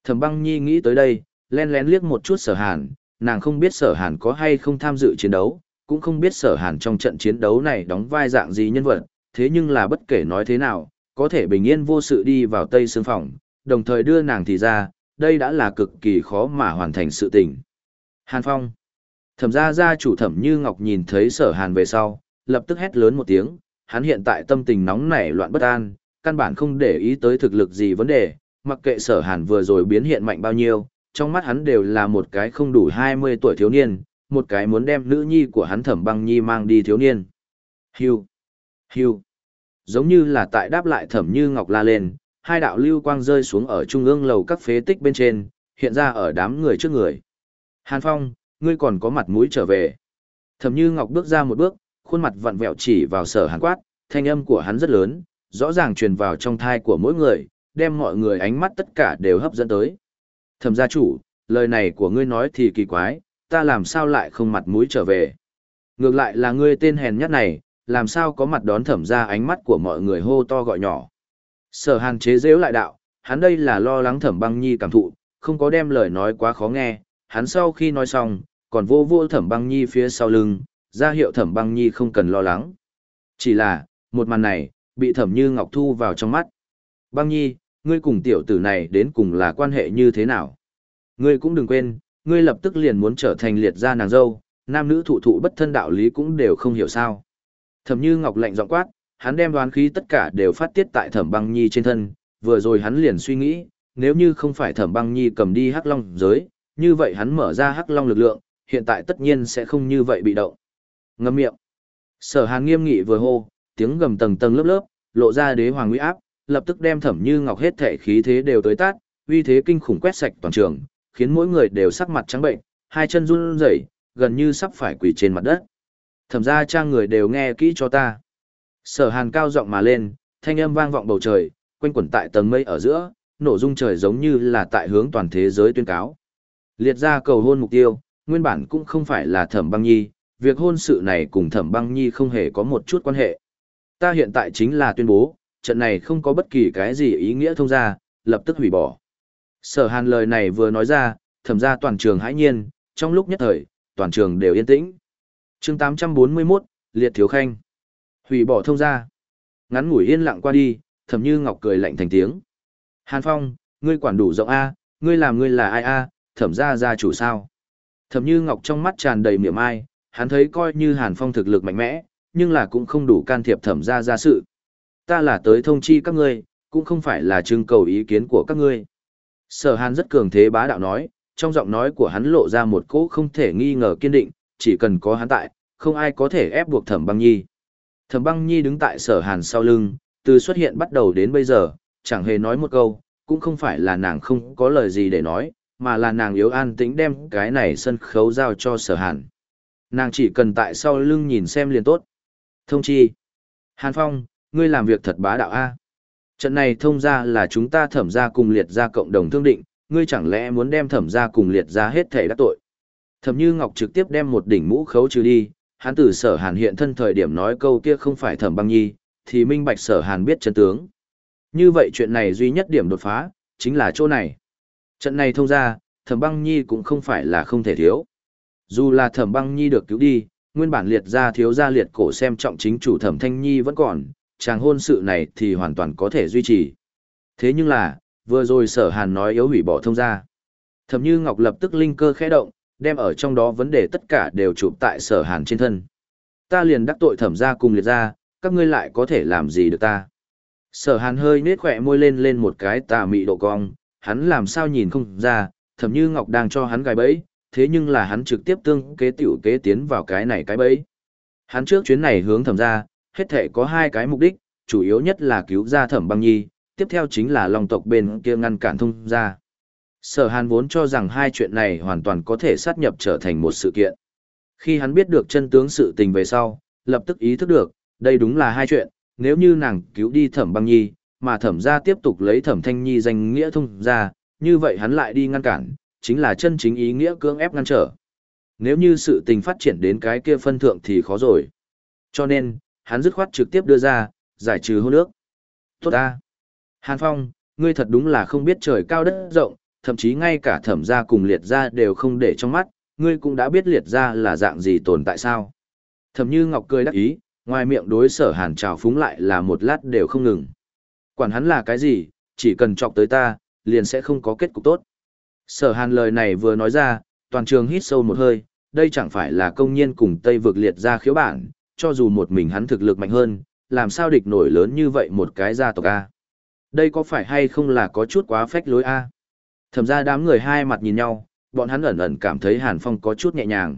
Thẩm băng nhi nghĩ tới đây, len lén liếc một chút sở hàn, nàng không biết sở hàn có hay không tham dự chiến đấu, cũng không biết sở hàn trong trận chiến đấu này đóng vai dạng gì nhân vật, thế nhưng là bất kể nói thế nào, có thể bình yên vô sự đi vào tây xương phòng, đồng thời đưa nàng thì ra, đây đã là cực kỳ khó mà hoàn thành sự tình. Hàn Phong Thẩm gia gia chủ thẩm như ngọc nhìn thấy sở hàn về sau, lập tức hét lớn một tiếng, hắn hiện tại tâm tình nóng nảy loạn bất an, căn bản không để ý tới thực lực gì vấn đề, mặc kệ sở hàn vừa rồi biến hiện mạnh bao nhiêu, trong mắt hắn đều là một cái không đủ 20 tuổi thiếu niên, một cái muốn đem nữ nhi của hắn thẩm băng nhi mang đi thiếu niên. Hưu, hưu, giống như là tại đáp lại thẩm như ngọc la lên, hai đạo lưu quang rơi xuống ở trung ương lầu các phế tích bên trên, hiện ra ở đám người trước người. Hàn Phong, ngươi còn có mặt mũi trở về. Thẩm như ngọc bước ra một bước, khuôn mặt vặn vẹo chỉ vào sở hàn quát, thanh âm của hắn rất lớn, rõ ràng truyền vào trong thai của mỗi người, đem mọi người ánh mắt tất cả đều hấp dẫn tới. Thẩm gia chủ, lời này của ngươi nói thì kỳ quái, ta làm sao lại không mặt mũi trở về. Ngược lại là ngươi tên hèn nhát này, làm sao có mặt đón thẩm ra ánh mắt của mọi người hô to gọi nhỏ. Sở hàn chế dễu lại đạo, hắn đây là lo lắng thẩm băng nhi cảm thụ, không có đem lời nói quá khó nghe, hắn sau khi nói xong, còn vô vô thẩm băng nhi phía sau lưng, ra hiệu thẩm băng nhi không cần lo lắng. Chỉ là, một màn này, bị thẩm như ngọc thu vào trong mắt. Băng nhi, ngươi cùng tiểu tử này đến cùng là quan hệ như thế nào? Ngươi cũng đừng quên, ngươi lập tức liền muốn trở thành liệt gia nàng dâu, nam nữ thụ thụ bất thân đạo lý cũng đều không hiểu sao. Thẩm Như Ngọc lạnh giọng quát, hắn đem đoán khí tất cả đều phát tiết tại Thẩm Băng Nhi trên thân, vừa rồi hắn liền suy nghĩ, nếu như không phải Thẩm Băng Nhi cầm đi Hắc Long giới, như vậy hắn mở ra Hắc Long lực lượng, hiện tại tất nhiên sẽ không như vậy bị động. Ngâm miệng. Sở Hàn nghiêm nghị vừa hô, tiếng gầm tầng tầng lớp lớp, lộ ra đế hoàng uy áp, lập tức đem Thẩm Như Ngọc hết thể khí thế đều tới tát, uy thế kinh khủng quét sạch toàn trường, khiến mỗi người đều sắc mặt trắng bệnh, hai chân run rẩy, gần như sắp phải quỳ trên mặt đất. Thẩm gia trang người đều nghe kỹ cho ta. Sở Hàn cao giọng mà lên, thanh âm vang vọng bầu trời, quanh quẩn tại tầng mây ở giữa, nổ rung trời giống như là tại hướng toàn thế giới tuyên cáo. Liệt ra cầu hôn mục tiêu, nguyên bản cũng không phải là Thẩm Băng Nhi, việc hôn sự này cùng Thẩm Băng Nhi không hề có một chút quan hệ. Ta hiện tại chính là tuyên bố, trận này không có bất kỳ cái gì ý nghĩa thông ra, lập tức hủy bỏ. Sở hàn lời này vừa nói ra, thẩm ra toàn trường hãi nhiên, trong lúc nhất thời, toàn trường đều yên tĩnh. chương 841, Liệt Thiếu Khanh. Hủy bỏ thông ra. Ngắn ngủi yên lặng qua đi, thầm như ngọc cười lạnh thành tiếng. Hàn Phong, ngươi quản đủ rộng A, ngươi làm ngươi là ai A, thẩm ra gia chủ sao. thầm như ngọc trong mắt tràn đầy miệng ai, hắn thấy coi như Hàn Phong thực lực mạnh mẽ, nhưng là cũng không đủ can thiệp thẩm ra gia sự. Ta là tới thông chi các ngươi, cũng không phải là trưng cầu ý kiến của các ngươi. Sở Hàn rất cường thế bá đạo nói, trong giọng nói của hắn lộ ra một cỗ không thể nghi ngờ kiên định, chỉ cần có hắn tại, không ai có thể ép buộc Thẩm Băng Nhi. Thẩm Băng Nhi đứng tại Sở Hàn sau lưng, từ xuất hiện bắt đầu đến bây giờ, chẳng hề nói một câu, cũng không phải là nàng không có lời gì để nói, mà là nàng yếu an tĩnh đem cái này sân khấu giao cho Sở Hàn. Nàng chỉ cần tại sau lưng nhìn xem liền tốt. Thông chi. Hàn Phong, ngươi làm việc thật bá đạo a. Trận này thông ra là chúng ta thẩm ra cùng liệt ra cộng đồng thương định, ngươi chẳng lẽ muốn đem thẩm ra cùng liệt ra hết thể đắc tội. Thẩm Như Ngọc trực tiếp đem một đỉnh mũ khấu trừ đi, hắn tử sở hàn hiện thân thời điểm nói câu kia không phải thẩm băng nhi, thì minh bạch sở hàn biết chân tướng. Như vậy chuyện này duy nhất điểm đột phá, chính là chỗ này. Trận này thông ra, thẩm băng nhi cũng không phải là không thể thiếu. Dù là thẩm băng nhi được cứu đi, nguyên bản liệt ra thiếu gia liệt cổ xem trọng chính chủ thẩm thanh nhi vẫn còn, chàng hôn sự này thì hoàn toàn có thể duy trì. Thế nhưng là, vừa rồi sở hàn nói yếu hủy bỏ thông ra. Thẩm như Ngọc lập tức linh cơ khẽ động, đem ở trong đó vấn đề tất cả đều chụp tại sở hàn trên thân. Ta liền đắc tội thẩm ra cùng liệt ra, các ngươi lại có thể làm gì được ta. Sở hàn hơi nết khỏe môi lên lên một cái tà mị độ cong, hắn làm sao nhìn không ra, thẩm như Ngọc đang cho hắn gài bẫy, thế nhưng là hắn trực tiếp tương kế tiểu kế tiến vào cái này cái bẫy. Hắn trước chuyến này hướng thẩm ra, hết thể có hai cái mục đích, chủ yếu nhất là cứu ra thẩm băng nhi, tiếp theo chính là long tộc bên kia ngăn cản thông ra. Sở hàn vốn cho rằng hai chuyện này hoàn toàn có thể sát nhập trở thành một sự kiện. Khi hắn biết được chân tướng sự tình về sau, lập tức ý thức được, đây đúng là hai chuyện, nếu như nàng cứu đi thẩm băng nhi, mà thẩm ra tiếp tục lấy thẩm thanh nhi danh nghĩa thông ra, như vậy hắn lại đi ngăn cản, chính là chân chính ý nghĩa cưỡng ép ngăn trở. Nếu như sự tình phát triển đến cái kia phân thượng thì khó rồi. Cho nên, hắn dứt khoát trực tiếp đưa ra, giải trừ hôn ước. Tốt ta. Hàn Phong, ngươi thật đúng là không biết trời cao đất rộng, thậm chí ngay cả thẩm gia cùng liệt gia đều không để trong mắt, ngươi cũng đã biết liệt gia là dạng gì tồn tại sao. Thẩm như Ngọc cười đắc ý, ngoài miệng đối sở hàn trào phúng lại là một lát đều không ngừng. Quản hắn là cái gì, chỉ cần chọc tới ta, liền sẽ không có kết cục tốt. Sở hàn lời này vừa nói ra, toàn trường hít sâu một hơi, đây chẳng phải là công nhiên cùng Tây vực liệt ra khiếu bản, cho dù một mình hắn thực lực mạnh hơn, làm sao địch nổi lớn như vậy một cái gia tộc A. Đây có phải hay không là có chút quá phách lối A. Thẩm ra đám người hai mặt nhìn nhau, bọn hắn ẩn ẩn cảm thấy Hàn Phong có chút nhẹ nhàng.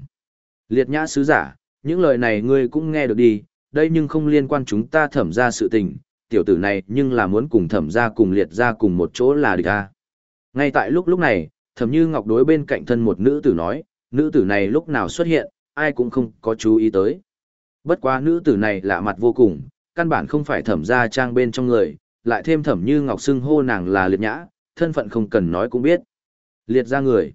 Liệt nhã sứ giả, những lời này ngươi cũng nghe được đi, đây nhưng không liên quan chúng ta thẩm ra sự tình, tiểu tử này nhưng là muốn cùng thẩm ra cùng liệt ra cùng một chỗ là địch ta. Ngay tại lúc lúc này, thẩm như ngọc đối bên cạnh thân một nữ tử nói, nữ tử này lúc nào xuất hiện, ai cũng không có chú ý tới. Bất quá nữ tử này lạ mặt vô cùng, căn bản không phải thẩm ra trang bên trong người, lại thêm thẩm như ngọc xưng hô nàng là liệt nhã, thân phận không cần nói cũng biết. Liệt ra người.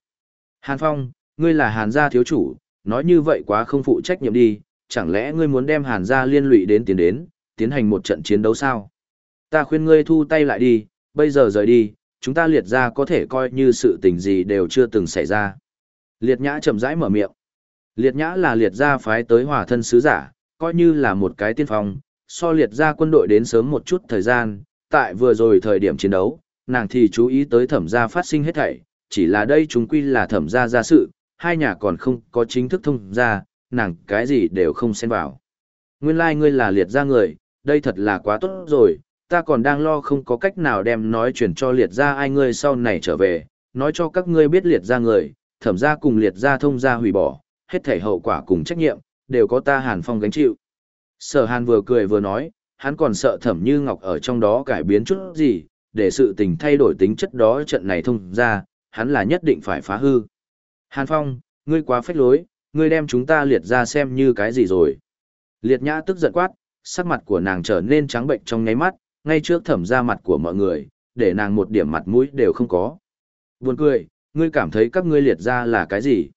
Hàn Phong, ngươi là hàn gia thiếu chủ, nói như vậy quá không phụ trách nhiệm đi, chẳng lẽ ngươi muốn đem hàn gia liên lụy đến tiến đến, tiến hành một trận chiến đấu sao? Ta khuyên ngươi thu tay lại đi, bây giờ rời đi, chúng ta liệt ra có thể coi như sự tình gì đều chưa từng xảy ra. Liệt nhã chậm rãi mở miệng. Liệt nhã là liệt gia phái tới hỏa thân sứ giả, coi như là một cái tiên phong, so liệt gia quân đội đến sớm một chút thời gian, tại vừa rồi thời điểm chiến đấu, nàng thì chú ý tới thẩm gia phát sinh hết thảy, chỉ là đây chúng quy là thẩm gia gia sự, hai nhà còn không có chính thức thông gia nàng cái gì đều không xen vào. Nguyên lai like ngươi là liệt gia người, đây thật là quá tốt rồi, ta còn đang lo không có cách nào đem nói chuyển cho liệt gia ai ngươi sau này trở về, nói cho các ngươi biết liệt gia người, thẩm gia cùng liệt gia thông gia hủy bỏ, hết thảy hậu quả cùng trách nhiệm, đều có ta Hàn Phong gánh chịu. Sở Hàn vừa cười vừa nói, hắn còn sợ thẩm như ngọc ở trong đó cải biến chút gì, để sự tình thay đổi tính chất đó trận này thông ra, hắn là nhất định phải phá hư. Hàn Phong, ngươi quá phách lối, ngươi đem chúng ta liệt ra xem như cái gì rồi. Liệt nhã tức giận quát, sắc mặt của nàng trở nên trắng bệnh trong nháy mắt, ngay trước thẩm ra mặt của mọi người, để nàng một điểm mặt mũi đều không có. Buồn cười, ngươi cảm thấy các ngươi liệt ra là cái gì?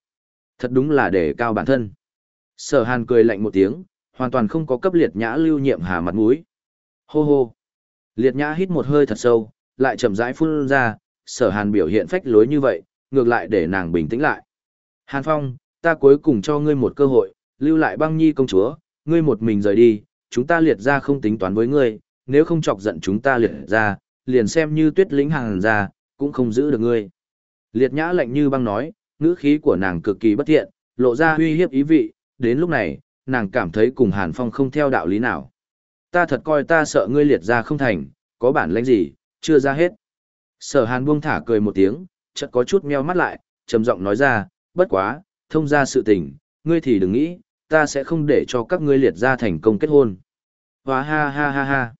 Thật đúng là để cao bản thân. Sở hàn cười lạnh một tiếng, hoàn toàn không có cấp liệt nhã lưu nhiệm hà mặt mũi. Hô hô. Liệt nhã hít một hơi thật sâu, lại chậm rãi phun ra, sở hàn biểu hiện phách lối như vậy, ngược lại để nàng bình tĩnh lại. Hàn Phong, ta cuối cùng cho ngươi một cơ hội, lưu lại băng nhi công chúa, ngươi một mình rời đi, chúng ta liệt ra không tính toán với ngươi, nếu không chọc giận chúng ta liệt ra, liền xem như tuyết lĩnh hàng ra, cũng không giữ được ngươi. Liệt nhã lạnh như băng nói, ngữ khí của nàng cực kỳ bất thiện, lộ ra uy hiếp ý vị, đến lúc này, nàng cảm thấy cùng Hàn Phong không theo đạo lý nào. Ta thật coi ta sợ ngươi liệt ra không thành, có bản lãnh gì, chưa ra hết. Sở Hàn buông thả cười một tiếng, chợt có chút meo mắt lại, trầm giọng nói ra, bất quá, thông ra sự tình, ngươi thì đừng nghĩ, ta sẽ không để cho các ngươi liệt ra thành công kết hôn. Hóa ha ha ha ha.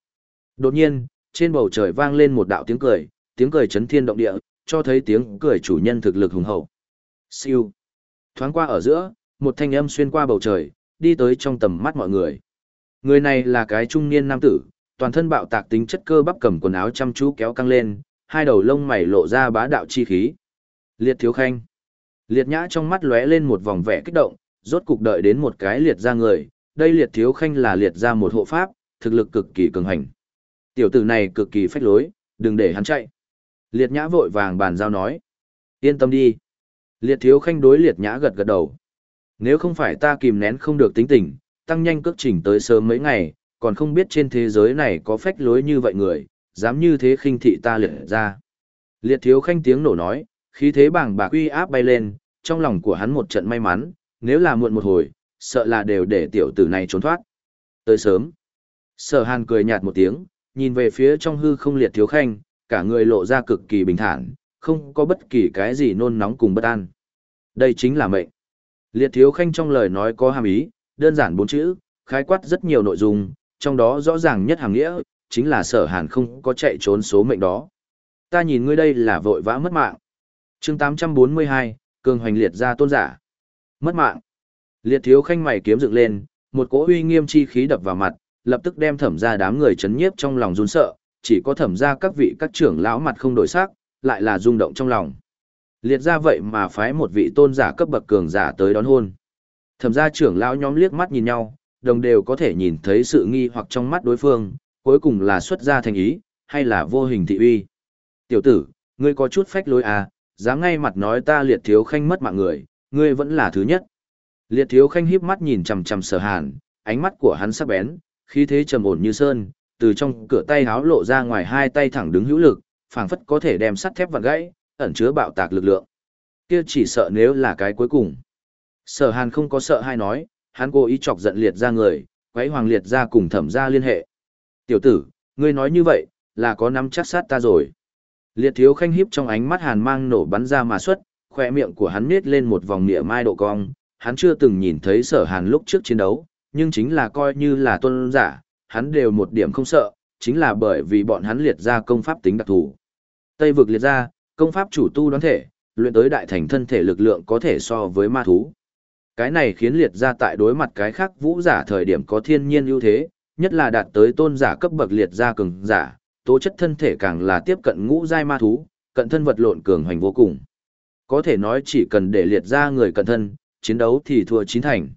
Đột nhiên, trên bầu trời vang lên một đạo tiếng cười, tiếng cười chấn thiên động địa, cho thấy tiếng cười chủ nhân thực lực hùng hậu. Siêu. Thoáng qua ở giữa, một thanh âm xuyên qua bầu trời, đi tới trong tầm mắt mọi người. Người này là cái trung niên nam tử, toàn thân bạo tạc tính chất cơ bắp cầm quần áo chăm chú kéo căng lên, hai đầu lông mày lộ ra bá đạo chi khí. Liệt thiếu khanh. Liệt nhã trong mắt lóe lên một vòng vẻ kích động, rốt cục đợi đến một cái liệt ra người, đây liệt thiếu khanh là liệt ra một hộ pháp, thực lực cực kỳ cường hành. Tiểu tử này cực kỳ phách lối, đừng để hắn chạy. Liệt nhã vội vàng bàn giao nói. Yên tâm đi. Liệt thiếu khanh đối liệt nhã gật gật đầu. Nếu không phải ta kìm nén không được tính tình, tăng nhanh cước trình tới sớm mấy ngày, còn không biết trên thế giới này có phách lối như vậy người, dám như thế khinh thị ta liệt ra. Liệt thiếu khanh tiếng nổ nói, khí thế bảng bạc uy áp bay lên, trong lòng của hắn một trận may mắn, nếu là muộn một hồi, sợ là đều để tiểu tử này trốn thoát. Tới sớm. Sở hàn cười nhạt một tiếng, nhìn về phía trong hư không liệt thiếu khanh, cả người lộ ra cực kỳ bình thản, không có bất kỳ cái gì nôn nóng cùng bất an. Đây chính là mệnh. Liệt thiếu khanh trong lời nói có hàm ý, đơn giản bốn chữ, khái quát rất nhiều nội dung, trong đó rõ ràng nhất hàng nghĩa, chính là sở hàn không có chạy trốn số mệnh đó. Ta nhìn ngươi đây là vội vã mất mạng. chương 842, cường hoành liệt ra tôn giả. Mất mạng. Liệt thiếu khanh mày kiếm dựng lên, một cỗ uy nghiêm chi khí đập vào mặt, lập tức đem thẩm ra đám người chấn nhiếp trong lòng run sợ, chỉ có thẩm ra các vị các trưởng lão mặt không đổi sắc, lại là rung động trong lòng. Liệt ra vậy mà phái một vị tôn giả cấp bậc cường giả tới đón hôn. Thẩm gia trưởng lão nhóm liếc mắt nhìn nhau, đồng đều có thể nhìn thấy sự nghi hoặc trong mắt đối phương, cuối cùng là xuất ra thành ý, hay là vô hình thị uy. Tiểu tử, ngươi có chút phách lối à, dám ngay mặt nói ta liệt thiếu khanh mất mạng người, ngươi vẫn là thứ nhất. Liệt thiếu khanh híp mắt nhìn chằm chằm sở hàn, ánh mắt của hắn sắc bén, khí thế trầm ổn như sơn, từ trong cửa tay háo lộ ra ngoài hai tay thẳng đứng hữu lực, phảng phất có thể đem sắt thép vặn gãy, ẩn chứa bạo tạc lực lượng. Kia chỉ sợ nếu là cái cuối cùng. Sở Hàn không có sợ hay nói, hắn cố ý chọc giận liệt ra người, quấy hoàng liệt ra cùng thẩm ra liên hệ. Tiểu tử, ngươi nói như vậy, là có nắm chắc sát ta rồi. Liệt thiếu khanh hiếp trong ánh mắt hàn mang nổ bắn ra mà xuất, khỏe miệng của hắn nết lên một vòng nịa mai độ cong, hắn chưa từng nhìn thấy sở hàn lúc trước chiến đấu, nhưng chính là coi như là tôn giả, hắn đều một điểm không sợ, chính là bởi vì bọn hắn liệt ra công pháp tính đặc thù. Tây vực liệt ra, công pháp chủ tu đoán thể, luyện tới đại thành thân thể lực lượng có thể so với ma thú. Cái này khiến liệt ra tại đối mặt cái khác vũ giả thời điểm có thiên nhiên ưu thế, nhất là đạt tới tôn giả cấp bậc liệt ra cường giả, tố chất thân thể càng là tiếp cận ngũ giai ma thú, cận thân vật lộn cường hoành vô cùng. Có thể nói chỉ cần để liệt ra người cận thân, chiến đấu thì thua chín thành.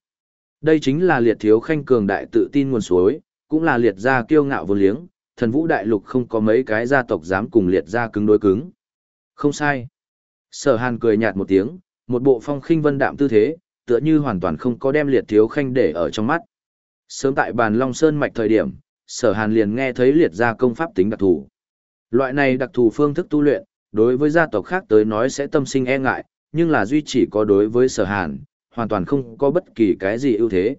Đây chính là liệt thiếu khanh cường đại tự tin nguồn suối, cũng là liệt gia kiêu ngạo vô liếng, thần vũ đại lục không có mấy cái gia tộc dám cùng liệt gia cứng đối cứng. Không sai. Sở hàn cười nhạt một tiếng, một bộ phong khinh vân đạm tư thế, tựa như hoàn toàn không có đem liệt thiếu khanh để ở trong mắt. Sớm tại bàn Long Sơn mạch thời điểm, sở hàn liền nghe thấy liệt gia công pháp tính đặc thù. Loại này đặc thù phương thức tu luyện, đối với gia tộc khác tới nói sẽ tâm sinh e ngại, nhưng là duy chỉ có đối với sở hàn, hoàn toàn không có bất kỳ cái gì ưu thế.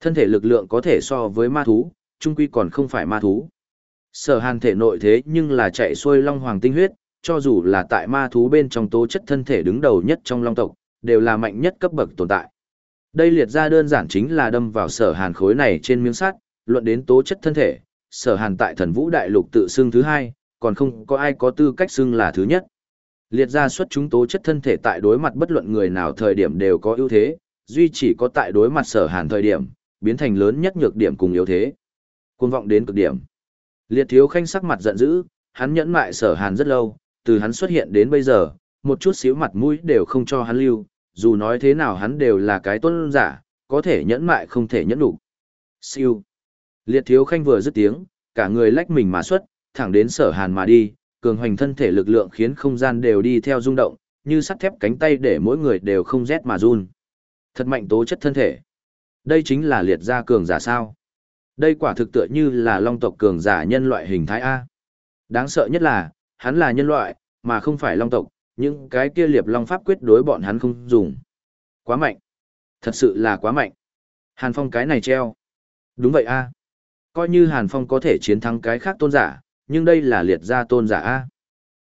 Thân thể lực lượng có thể so với ma thú, trung quy còn không phải ma thú. Sở hàn thể nội thế nhưng là chạy xuôi long hoàng tinh huyết, cho dù là tại ma thú bên trong tố chất thân thể đứng đầu nhất trong long tộc, đều là mạnh nhất cấp bậc tồn tại. Đây liệt ra đơn giản chính là đâm vào sở hàn khối này trên miếng sắt, luận đến tố chất thân thể, sở hàn tại thần vũ đại lục tự xưng thứ hai, còn không có ai có tư cách xưng là thứ nhất. Liệt ra xuất chúng tố chất thân thể tại đối mặt bất luận người nào thời điểm đều có ưu thế, duy chỉ có tại đối mặt sở hàn thời điểm, biến thành lớn nhất nhược điểm cùng yếu thế. Cuồng vọng đến cực điểm. Liệt thiếu khanh sắc mặt giận dữ, hắn nhẫn mại sở hàn rất lâu, từ hắn xuất hiện đến bây giờ, một chút xíu mặt mũi đều không cho hắn lưu, dù nói thế nào hắn đều là cái tôn giả, có thể nhẫn mại không thể nhẫn đủ. Siêu. Liệt thiếu khanh vừa dứt tiếng, cả người lách mình mà xuất, thẳng đến sở hàn mà đi, cường hoành thân thể lực lượng khiến không gian đều đi theo rung động, như sắt thép cánh tay để mỗi người đều không rét mà run. Thật mạnh tố chất thân thể. Đây chính là liệt gia cường giả sao. Đây quả thực tựa như là long tộc cường giả nhân loại hình thái A. Đáng sợ nhất là, hắn là nhân loại, mà không phải long tộc, những cái kia liệp long pháp quyết đối bọn hắn không dùng. Quá mạnh. Thật sự là quá mạnh. Hàn Phong cái này treo. Đúng vậy A. Coi như Hàn Phong có thể chiến thắng cái khác tôn giả, nhưng đây là liệt gia tôn giả A.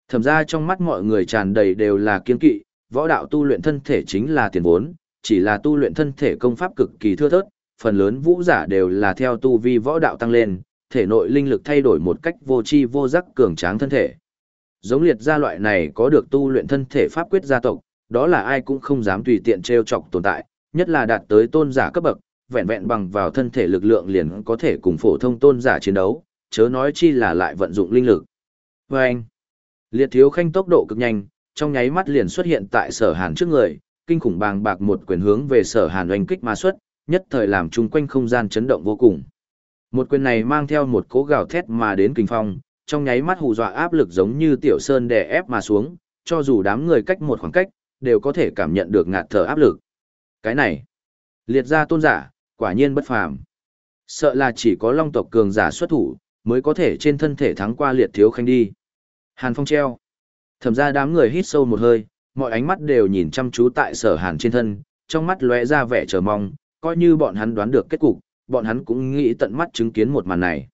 Thẩm ra trong mắt mọi người tràn đầy đều là kiên kỵ, võ đạo tu luyện thân thể chính là tiền vốn, chỉ là tu luyện thân thể công pháp cực kỳ thưa thớt, phần lớn vũ giả đều là theo tu vi võ đạo tăng lên, thể nội linh lực thay đổi một cách vô tri vô giác cường tráng thân thể. Giống liệt gia loại này có được tu luyện thân thể pháp quyết gia tộc, đó là ai cũng không dám tùy tiện trêu chọc tồn tại, nhất là đạt tới tôn giả cấp bậc, vẹn vẹn bằng vào thân thể lực lượng liền có thể cùng phổ thông tôn giả chiến đấu, chớ nói chi là lại vận dụng linh lực. Và anh, liệt thiếu khanh tốc độ cực nhanh, trong nháy mắt liền xuất hiện tại sở hàn trước người, kinh khủng bàng bạc một quyền hướng về sở hàn oanh kích ma xuất, nhất thời làm chung quanh không gian chấn động vô cùng. Một quyền này mang theo một cố gào thét mà đến kinh phong, trong nháy mắt hù dọa áp lực giống như tiểu sơn đè ép mà xuống, cho dù đám người cách một khoảng cách, đều có thể cảm nhận được ngạt thở áp lực. Cái này, liệt ra tôn giả, quả nhiên bất phàm. Sợ là chỉ có long tộc cường giả xuất thủ, mới có thể trên thân thể thắng qua liệt thiếu khanh đi. Hàn phong treo. Thẩm ra đám người hít sâu một hơi, mọi ánh mắt đều nhìn chăm chú tại sở hàn trên thân, trong mắt lóe ra vẻ chờ mong, coi như bọn hắn đoán được kết cục, bọn hắn cũng nghĩ tận mắt chứng kiến một màn này.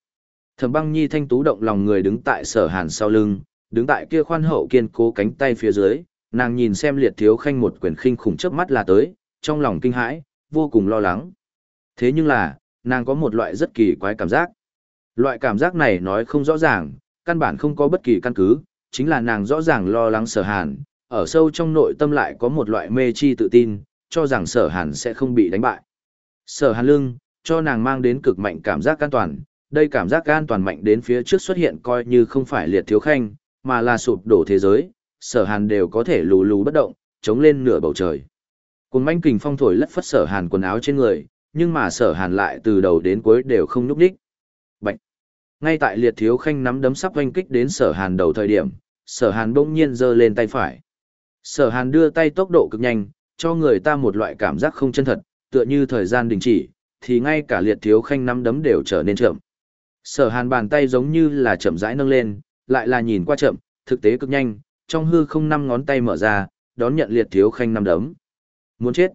Thẩm băng nhi thanh tú động lòng người đứng tại sở hàn sau lưng, đứng tại kia khoan hậu kiên cố cánh tay phía dưới, nàng nhìn xem liệt thiếu khanh một quyền khinh khủng chớp mắt là tới, trong lòng kinh hãi, vô cùng lo lắng. Thế nhưng là, nàng có một loại rất kỳ quái cảm giác. Loại cảm giác này nói không rõ ràng, căn bản không có bất kỳ căn cứ, chính là nàng rõ ràng lo lắng sở hàn, ở sâu trong nội tâm lại có một loại mê chi tự tin, cho rằng sở hàn sẽ không bị đánh bại. Sở hàn lưng, cho nàng mang đến cực mạnh cảm giác an toàn, đây cảm giác an toàn mạnh đến phía trước xuất hiện coi như không phải liệt thiếu khanh, mà là sụp đổ thế giới, sở hàn đều có thể lù lù bất động, chống lên nửa bầu trời. Cùng manh kình phong thổi lất phất sở hàn quần áo trên người, nhưng mà sở hàn lại từ đầu đến cuối đều không nhúc đích. Bạch! Ngay tại liệt thiếu khanh nắm đấm sắp oanh kích đến sở hàn đầu thời điểm, sở hàn bỗng nhiên giơ lên tay phải. Sở hàn đưa tay tốc độ cực nhanh, cho người ta một loại cảm giác không chân thật, tựa như thời gian đình chỉ, thì ngay cả liệt thiếu khanh nắm đấm đều trở nên chậm. Sở hàn bàn tay giống như là chậm rãi nâng lên, lại là nhìn qua chậm, thực tế cực nhanh, trong hư không năm ngón tay mở ra, đón nhận liệt thiếu khanh năm đấm. Muốn chết.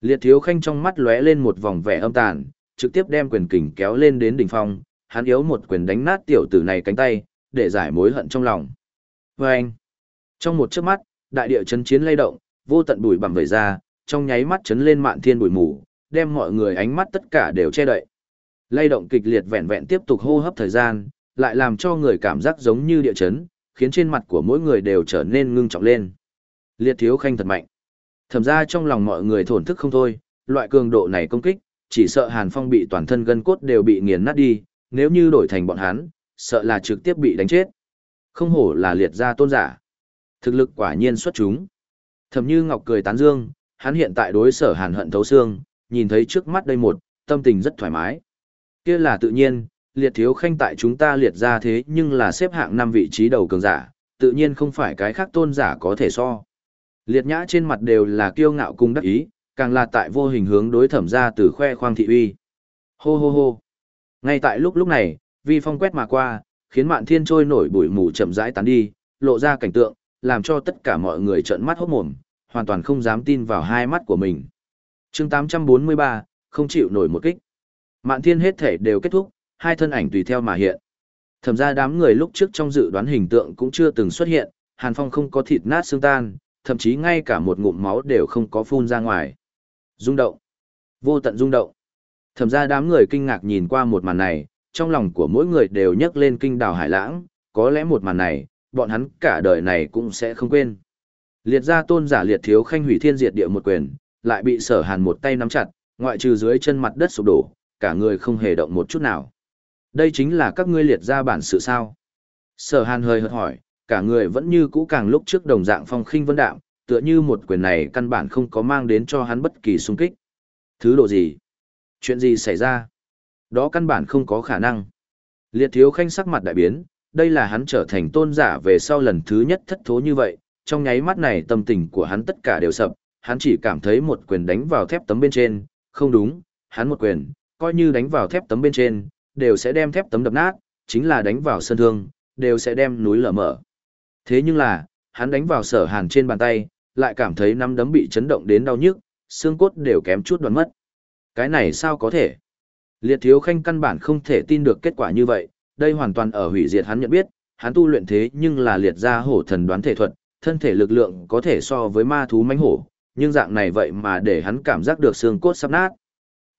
Liệt thiếu khanh trong mắt lóe lên một vòng vẻ âm tàn, trực tiếp đem quyền kình kéo lên đến đỉnh phong, hắn yếu một quyền đánh nát tiểu tử này cánh tay, để giải mối hận trong lòng. Và anh, trong một chớp mắt, đại địa chấn chiến lay động, vô tận bụi bặm vẩy ra, trong nháy mắt chấn lên mạn thiên bụi mù, đem mọi người ánh mắt tất cả đều che đậy. Lay động kịch liệt vẹn vẹn tiếp tục hô hấp thời gian, lại làm cho người cảm giác giống như địa chấn, khiến trên mặt của mỗi người đều trở nên ngưng trọng lên. Liệt thiếu khanh thật mạnh. Thẩm ra trong lòng mọi người thổn thức không thôi, loại cường độ này công kích, chỉ sợ Hàn Phong bị toàn thân gân cốt đều bị nghiền nát đi, nếu như đổi thành bọn hắn, sợ là trực tiếp bị đánh chết. Không hổ là liệt gia tôn giả. Thực lực quả nhiên xuất chúng. Thẩm Như Ngọc cười tán dương, hắn hiện tại đối sở Hàn hận thấu xương, nhìn thấy trước mắt đây một, tâm tình rất thoải mái. Kia là tự nhiên, liệt thiếu khanh tại chúng ta liệt ra thế nhưng là xếp hạng năm vị trí đầu cường giả, tự nhiên không phải cái khác tôn giả có thể so. Liệt nhã trên mặt đều là kiêu ngạo cung đắc ý, càng là tại vô hình hướng đối thẩm ra từ khoe khoang thị uy. Hô hô hô. Ngay tại lúc lúc này, vi phong quét mà qua, khiến mạn thiên trôi nổi bụi mù chậm rãi tán đi, lộ ra cảnh tượng, làm cho tất cả mọi người trợn mắt hốt mồm, hoàn toàn không dám tin vào hai mắt của mình. chương 843, không chịu nổi một kích. Mạn thiên hết thể đều kết thúc, hai thân ảnh tùy theo mà hiện. Thẩm ra đám người lúc trước trong dự đoán hình tượng cũng chưa từng xuất hiện, Hàn Phong không có thịt nát xương tan, thậm chí ngay cả một ngụm máu đều không có phun ra ngoài. Rung động. Vô tận rung động. Thẩm ra đám người kinh ngạc nhìn qua một màn này, trong lòng của mỗi người đều nhấc lên kinh đào hải lãng, có lẽ một màn này, bọn hắn cả đời này cũng sẽ không quên. Liệt ra tôn giả liệt thiếu khanh hủy thiên diệt địa một quyền, lại bị sở hàn một tay nắm chặt, ngoại trừ dưới chân mặt đất sụp đổ, cả người không hề động một chút nào. Đây chính là các ngươi liệt ra bản sự sao. Sở hàn hơi hợt hỏi, cả người vẫn như cũ càng lúc trước đồng dạng phong khinh vân đạm, tựa như một quyền này căn bản không có mang đến cho hắn bất kỳ xung kích. Thứ độ gì? Chuyện gì xảy ra? Đó căn bản không có khả năng. Liệt thiếu khanh sắc mặt đại biến, đây là hắn trở thành tôn giả về sau lần thứ nhất thất thố như vậy, trong nháy mắt này tâm tình của hắn tất cả đều sập, hắn chỉ cảm thấy một quyền đánh vào thép tấm bên trên, không đúng, hắn một quyền, coi như đánh vào thép tấm bên trên, đều sẽ đem thép tấm đập nát, chính là đánh vào sân thương, đều sẽ đem núi lở mở. Thế nhưng là, hắn đánh vào sở hàn trên bàn tay, lại cảm thấy nắm đấm bị chấn động đến đau nhức, xương cốt đều kém chút đoạn mất. Cái này sao có thể? Liệt thiếu khanh căn bản không thể tin được kết quả như vậy, đây hoàn toàn ở hủy diệt hắn nhận biết, hắn tu luyện thế nhưng là liệt ra hổ thần đoán thể thuật, thân thể lực lượng có thể so với ma thú mãnh hổ, nhưng dạng này vậy mà để hắn cảm giác được xương cốt sắp nát.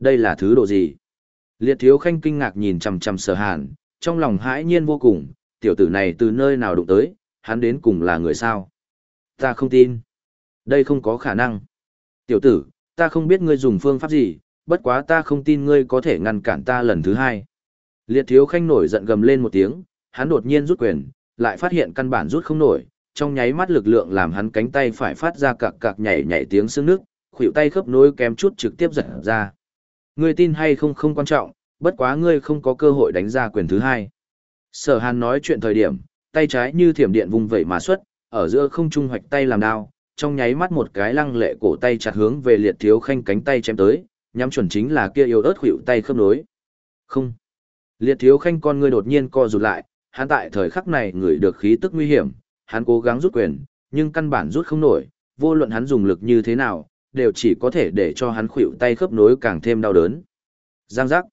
Đây là thứ độ gì? Liệt thiếu khanh kinh ngạc nhìn chằm chằm sở hàn, trong lòng hãi nhiên vô cùng, tiểu tử này từ nơi nào đụng tới, hắn đến cùng là người sao? Ta không tin. Đây không có khả năng. Tiểu tử, ta không biết ngươi dùng phương pháp gì, bất quá ta không tin ngươi có thể ngăn cản ta lần thứ hai. Liệt thiếu khanh nổi giận gầm lên một tiếng, hắn đột nhiên rút quyền, lại phát hiện căn bản rút không nổi, trong nháy mắt lực lượng làm hắn cánh tay phải phát ra cạc cạc nhảy nhảy tiếng xương nước, khuỷu tay khớp nối kém chút trực tiếp giật ra. Ngươi tin hay không không quan trọng, bất quá ngươi không có cơ hội đánh ra quyền thứ hai. Sở Hàn nói chuyện thời điểm, tay trái như thiểm điện vùng vẩy mà xuất, ở giữa không trung hoạch tay làm đao, trong nháy mắt một cái lăng lệ cổ tay chặt hướng về liệt thiếu khanh cánh tay chém tới, nhắm chuẩn chính là kia yêu ớt khuỷu tay khớp nối. Không. Liệt thiếu khanh con ngươi đột nhiên co rụt lại, hắn tại thời khắc này ngửi được khí tức nguy hiểm, hắn cố gắng rút quyền, nhưng căn bản rút không nổi, vô luận hắn dùng lực như thế nào, đều chỉ có thể để cho hắn khuỵu tay khớp nối càng thêm đau đớn. Giang giác.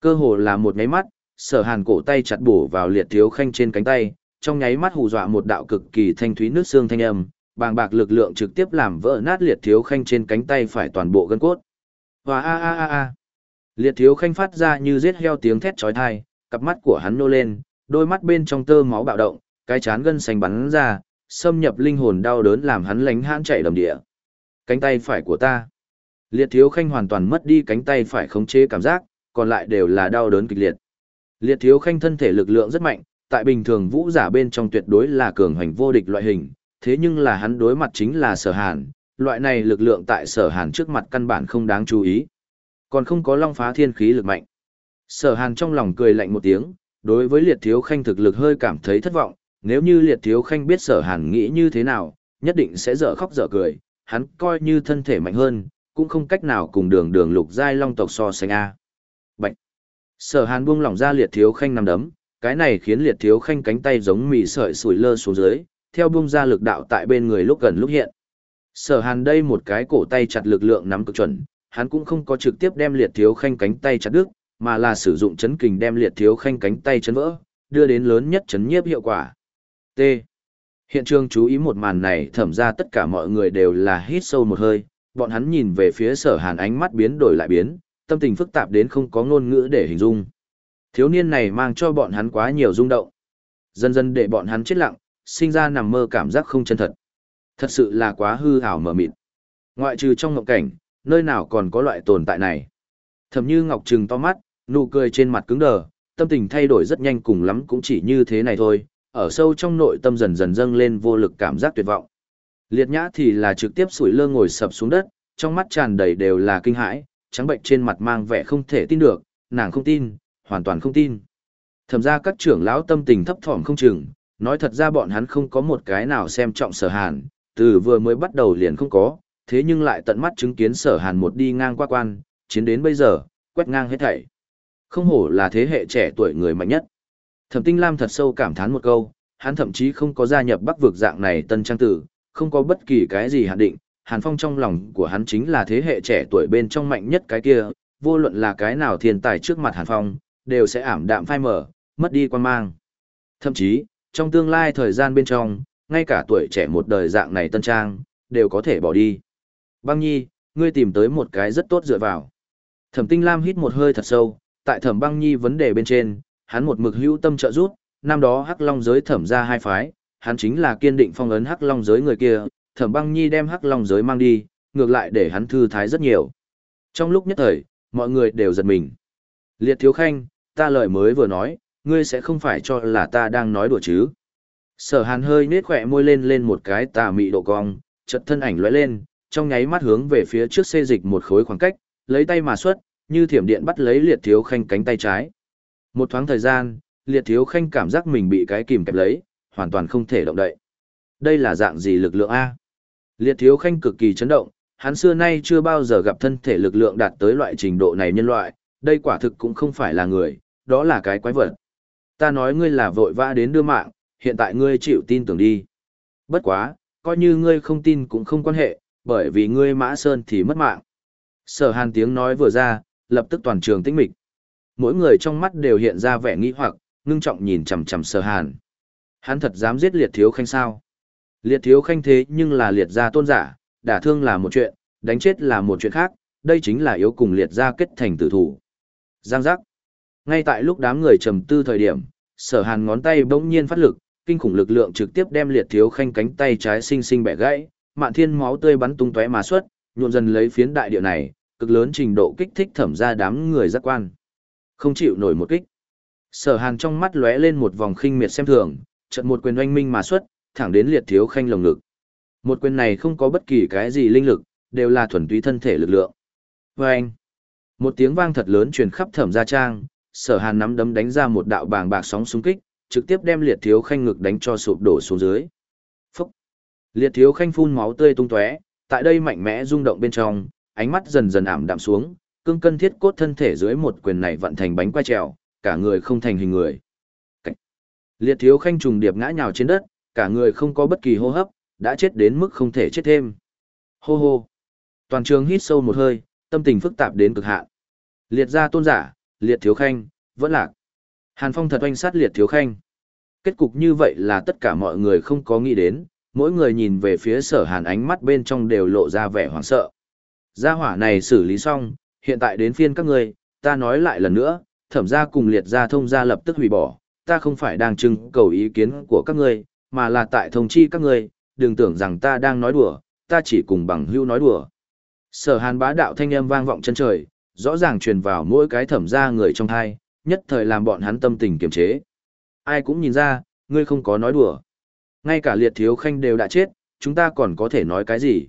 Cơ hồ là một nháy mắt, sở hàn cổ tay chặt bổ vào liệt thiếu khanh trên cánh tay, trong nháy mắt hù dọa một đạo cực kỳ thanh thúy nước xương thanh âm, bàng bạc lực lượng trực tiếp làm vỡ nát liệt thiếu khanh trên cánh tay phải toàn bộ gân cốt. Và a a a a. Liệt thiếu khanh phát ra như giết heo tiếng thét chói tai, cặp mắt của hắn nô lên, đôi mắt bên trong tơ máu bạo động, cái chán gân xanh bắn ra, xâm nhập linh hồn đau đớn làm hắn lánh hãn chạy đầm địa. Cánh tay phải của ta. Liệt thiếu khanh hoàn toàn mất đi cánh tay phải khống chế cảm giác, còn lại đều là đau đớn kịch liệt. Liệt thiếu khanh thân thể lực lượng rất mạnh, tại bình thường vũ giả bên trong tuyệt đối là cường hành vô địch loại hình, thế nhưng là hắn đối mặt chính là sở hàn, loại này lực lượng tại sở hàn trước mặt căn bản không đáng chú ý. Còn không có long phá thiên khí lực mạnh. Sở hàn trong lòng cười lạnh một tiếng, đối với liệt thiếu khanh thực lực hơi cảm thấy thất vọng, nếu như liệt thiếu khanh biết sở hàn nghĩ như thế nào, nhất định sẽ dở khóc dở cười, hắn coi như thân thể mạnh hơn, cũng không cách nào cùng đường đường lục giai long tộc so sánh A. Bạch! Sở hàn buông lỏng ra liệt thiếu khanh nằm đấm, cái này khiến liệt thiếu khanh cánh tay giống mì sợi sủi lơ xuống dưới, theo buông ra lực đạo tại bên người lúc gần lúc hiện. Sở hàn đây một cái cổ tay chặt lực lượng nắm cực chuẩn, hắn cũng không có trực tiếp đem liệt thiếu khanh cánh tay chặt đứt, mà là sử dụng chấn kình đem liệt thiếu khanh cánh tay chấn vỡ, đưa đến lớn nhất chấn nhiếp hiệu quả. T. Hiện trường chú ý một màn này thẩm ra tất cả mọi người đều là hít sâu một hơi, bọn hắn nhìn về phía sở hàn ánh mắt biến đổi lại biến, tâm tình phức tạp đến không có ngôn ngữ để hình dung. Thiếu niên này mang cho bọn hắn quá nhiều rung động. Dần dần để bọn hắn chết lặng, sinh ra nằm mơ cảm giác không chân thật. Thật sự là quá hư ảo mờ mịt. Ngoại trừ trong ngộng cảnh, nơi nào còn có loại tồn tại này. Thầm như Ngọc Trừng to mắt, nụ cười trên mặt cứng đờ, tâm tình thay đổi rất nhanh cùng lắm cũng chỉ như thế này thôi, ở sâu trong nội tâm dần dần dâng lên vô lực cảm giác tuyệt vọng. Liệt nhã thì là trực tiếp sủi lơ ngồi sập xuống đất, trong mắt tràn đầy đều là kinh hãi, trắng bệnh trên mặt mang vẻ không thể tin được, nàng không tin, hoàn toàn không tin. Thẩm ra các trưởng lão tâm tình thấp thỏm không chừng, nói thật ra bọn hắn không có một cái nào xem trọng sở hàn, từ vừa mới bắt đầu liền không có, thế nhưng lại tận mắt chứng kiến sở hàn một đi ngang qua quan, chiến đến bây giờ, quét ngang hết thảy. Không hổ là thế hệ trẻ tuổi người mạnh nhất. Thẩm Tinh Lam thật sâu cảm thán một câu, hắn thậm chí không có gia nhập Bắc vực dạng này tân trang tử, không có bất kỳ cái gì hạn định, Hàn Phong trong lòng của hắn chính là thế hệ trẻ tuổi bên trong mạnh nhất cái kia, vô luận là cái nào thiên tài trước mặt Hàn Phong, đều sẽ ảm đạm phai mở, mất đi quan mang. Thậm chí, trong tương lai thời gian bên trong, ngay cả tuổi trẻ một đời dạng này tân trang, đều có thể bỏ đi. Băng nhi, ngươi tìm tới một cái rất tốt dựa vào. Thẩm tinh lam hít một hơi thật sâu, tại thẩm băng nhi vấn đề bên trên, hắn một mực hữu tâm trợ giúp, năm đó hắc long giới thẩm ra hai phái, hắn chính là kiên định phong ấn hắc long giới người kia, thẩm băng nhi đem hắc long giới mang đi, ngược lại để hắn thư thái rất nhiều. Trong lúc nhất thời, mọi người đều giật mình. Liệt thiếu khanh, ta lời mới vừa nói, ngươi sẽ không phải cho là ta đang nói đùa chứ. Sở hàn hơi nết khỏe môi lên lên một cái tà mị độ cong, chợt thân ảnh lóe lên, trong nháy mắt hướng về phía trước xê dịch một khối khoảng cách, lấy tay mà xuất, như thiểm điện bắt lấy liệt thiếu khanh cánh tay trái. Một thoáng thời gian, liệt thiếu khanh cảm giác mình bị cái kìm kẹp lấy, hoàn toàn không thể động đậy. Đây là dạng gì lực lượng A? Liệt thiếu khanh cực kỳ chấn động, hắn xưa nay chưa bao giờ gặp thân thể lực lượng đạt tới loại trình độ này nhân loại, đây quả thực cũng không phải là người, đó là cái quái vật. Ta nói ngươi là vội vã đến đưa mạng, hiện tại ngươi chịu tin tưởng đi. Bất quá, coi như ngươi không tin cũng không quan hệ, bởi vì ngươi mã sơn thì mất mạng. Sở hàn tiếng nói vừa ra, lập tức toàn trường tĩnh mịch. Mỗi người trong mắt đều hiện ra vẻ nghi hoặc, ngưng trọng nhìn chằm chằm sở hàn. Hắn thật dám giết liệt thiếu khanh sao? Liệt thiếu khanh thế nhưng là liệt gia tôn giả, đả thương là một chuyện, đánh chết là một chuyện khác, đây chính là yếu cùng liệt gia kết thành tử thủ. Giang giác. Ngay tại lúc đám người trầm tư thời điểm, sở hàn ngón tay bỗng nhiên phát lực, kinh khủng lực lượng trực tiếp đem liệt thiếu khanh cánh tay trái sinh sinh bẻ gãy, mạn thiên máu tươi bắn tung tóe mà xuất, nhuộm dần lấy phiến đại địa này, cực lớn trình độ kích thích thẩm ra đám người giác quan. Không chịu nổi một kích. Sở Hàn trong mắt lóe lên một vòng khinh miệt xem thường, chợt một quyền oanh minh mà xuất, thẳng đến liệt thiếu khanh lồng ngực. Một quyền này không có bất kỳ cái gì linh lực, đều là thuần túy thân thể lực lượng. Và anh, một tiếng vang thật lớn truyền khắp thẩm gia trang, sở hàn nắm đấm đánh ra một đạo bàng bạc sóng xung kích, trực tiếp đem liệt thiếu khanh ngực đánh cho sụp đổ xuống dưới. Phúc! Liệt thiếu khanh phun máu tươi tung tóe, tại đây mạnh mẽ rung động bên trong, ánh mắt dần dần ảm đạm xuống, cương cân thiết cốt thân thể dưới một quyền này vận thành bánh quay trèo, cả người không thành hình người. Cảnh. Liệt thiếu khanh trùng điệp ngã nhào trên đất, cả người không có bất kỳ hô hấp, đã chết đến mức không thể chết thêm. Hô hô. Toàn trường hít sâu một hơi, tâm tình phức tạp đến cực hạn. Liệt gia tôn giả, liệt thiếu khanh, vẫn lạc. Hàn Phong thật oanh sát liệt thiếu khanh. Kết cục như vậy là tất cả mọi người không có nghĩ đến, mỗi người nhìn về phía sở hàn ánh mắt bên trong đều lộ ra vẻ hoảng sợ. Gia hỏa này xử lý xong, hiện tại đến phiên các ngươi, ta nói lại lần nữa, thẩm gia cùng liệt gia thông gia lập tức hủy bỏ, ta không phải đang trưng cầu ý kiến của các ngươi, mà là tại thông chi các ngươi, đừng tưởng rằng ta đang nói đùa, ta chỉ cùng bằng hưu nói đùa. Sở hàn bá đạo thanh âm vang vọng chân trời, rõ ràng truyền vào mỗi cái thẩm gia người trong thai, nhất thời làm bọn hắn tâm tình kiềm chế. Ai cũng nhìn ra, ngươi không có nói đùa. Ngay cả liệt thiếu khanh đều đã chết, chúng ta còn có thể nói cái gì?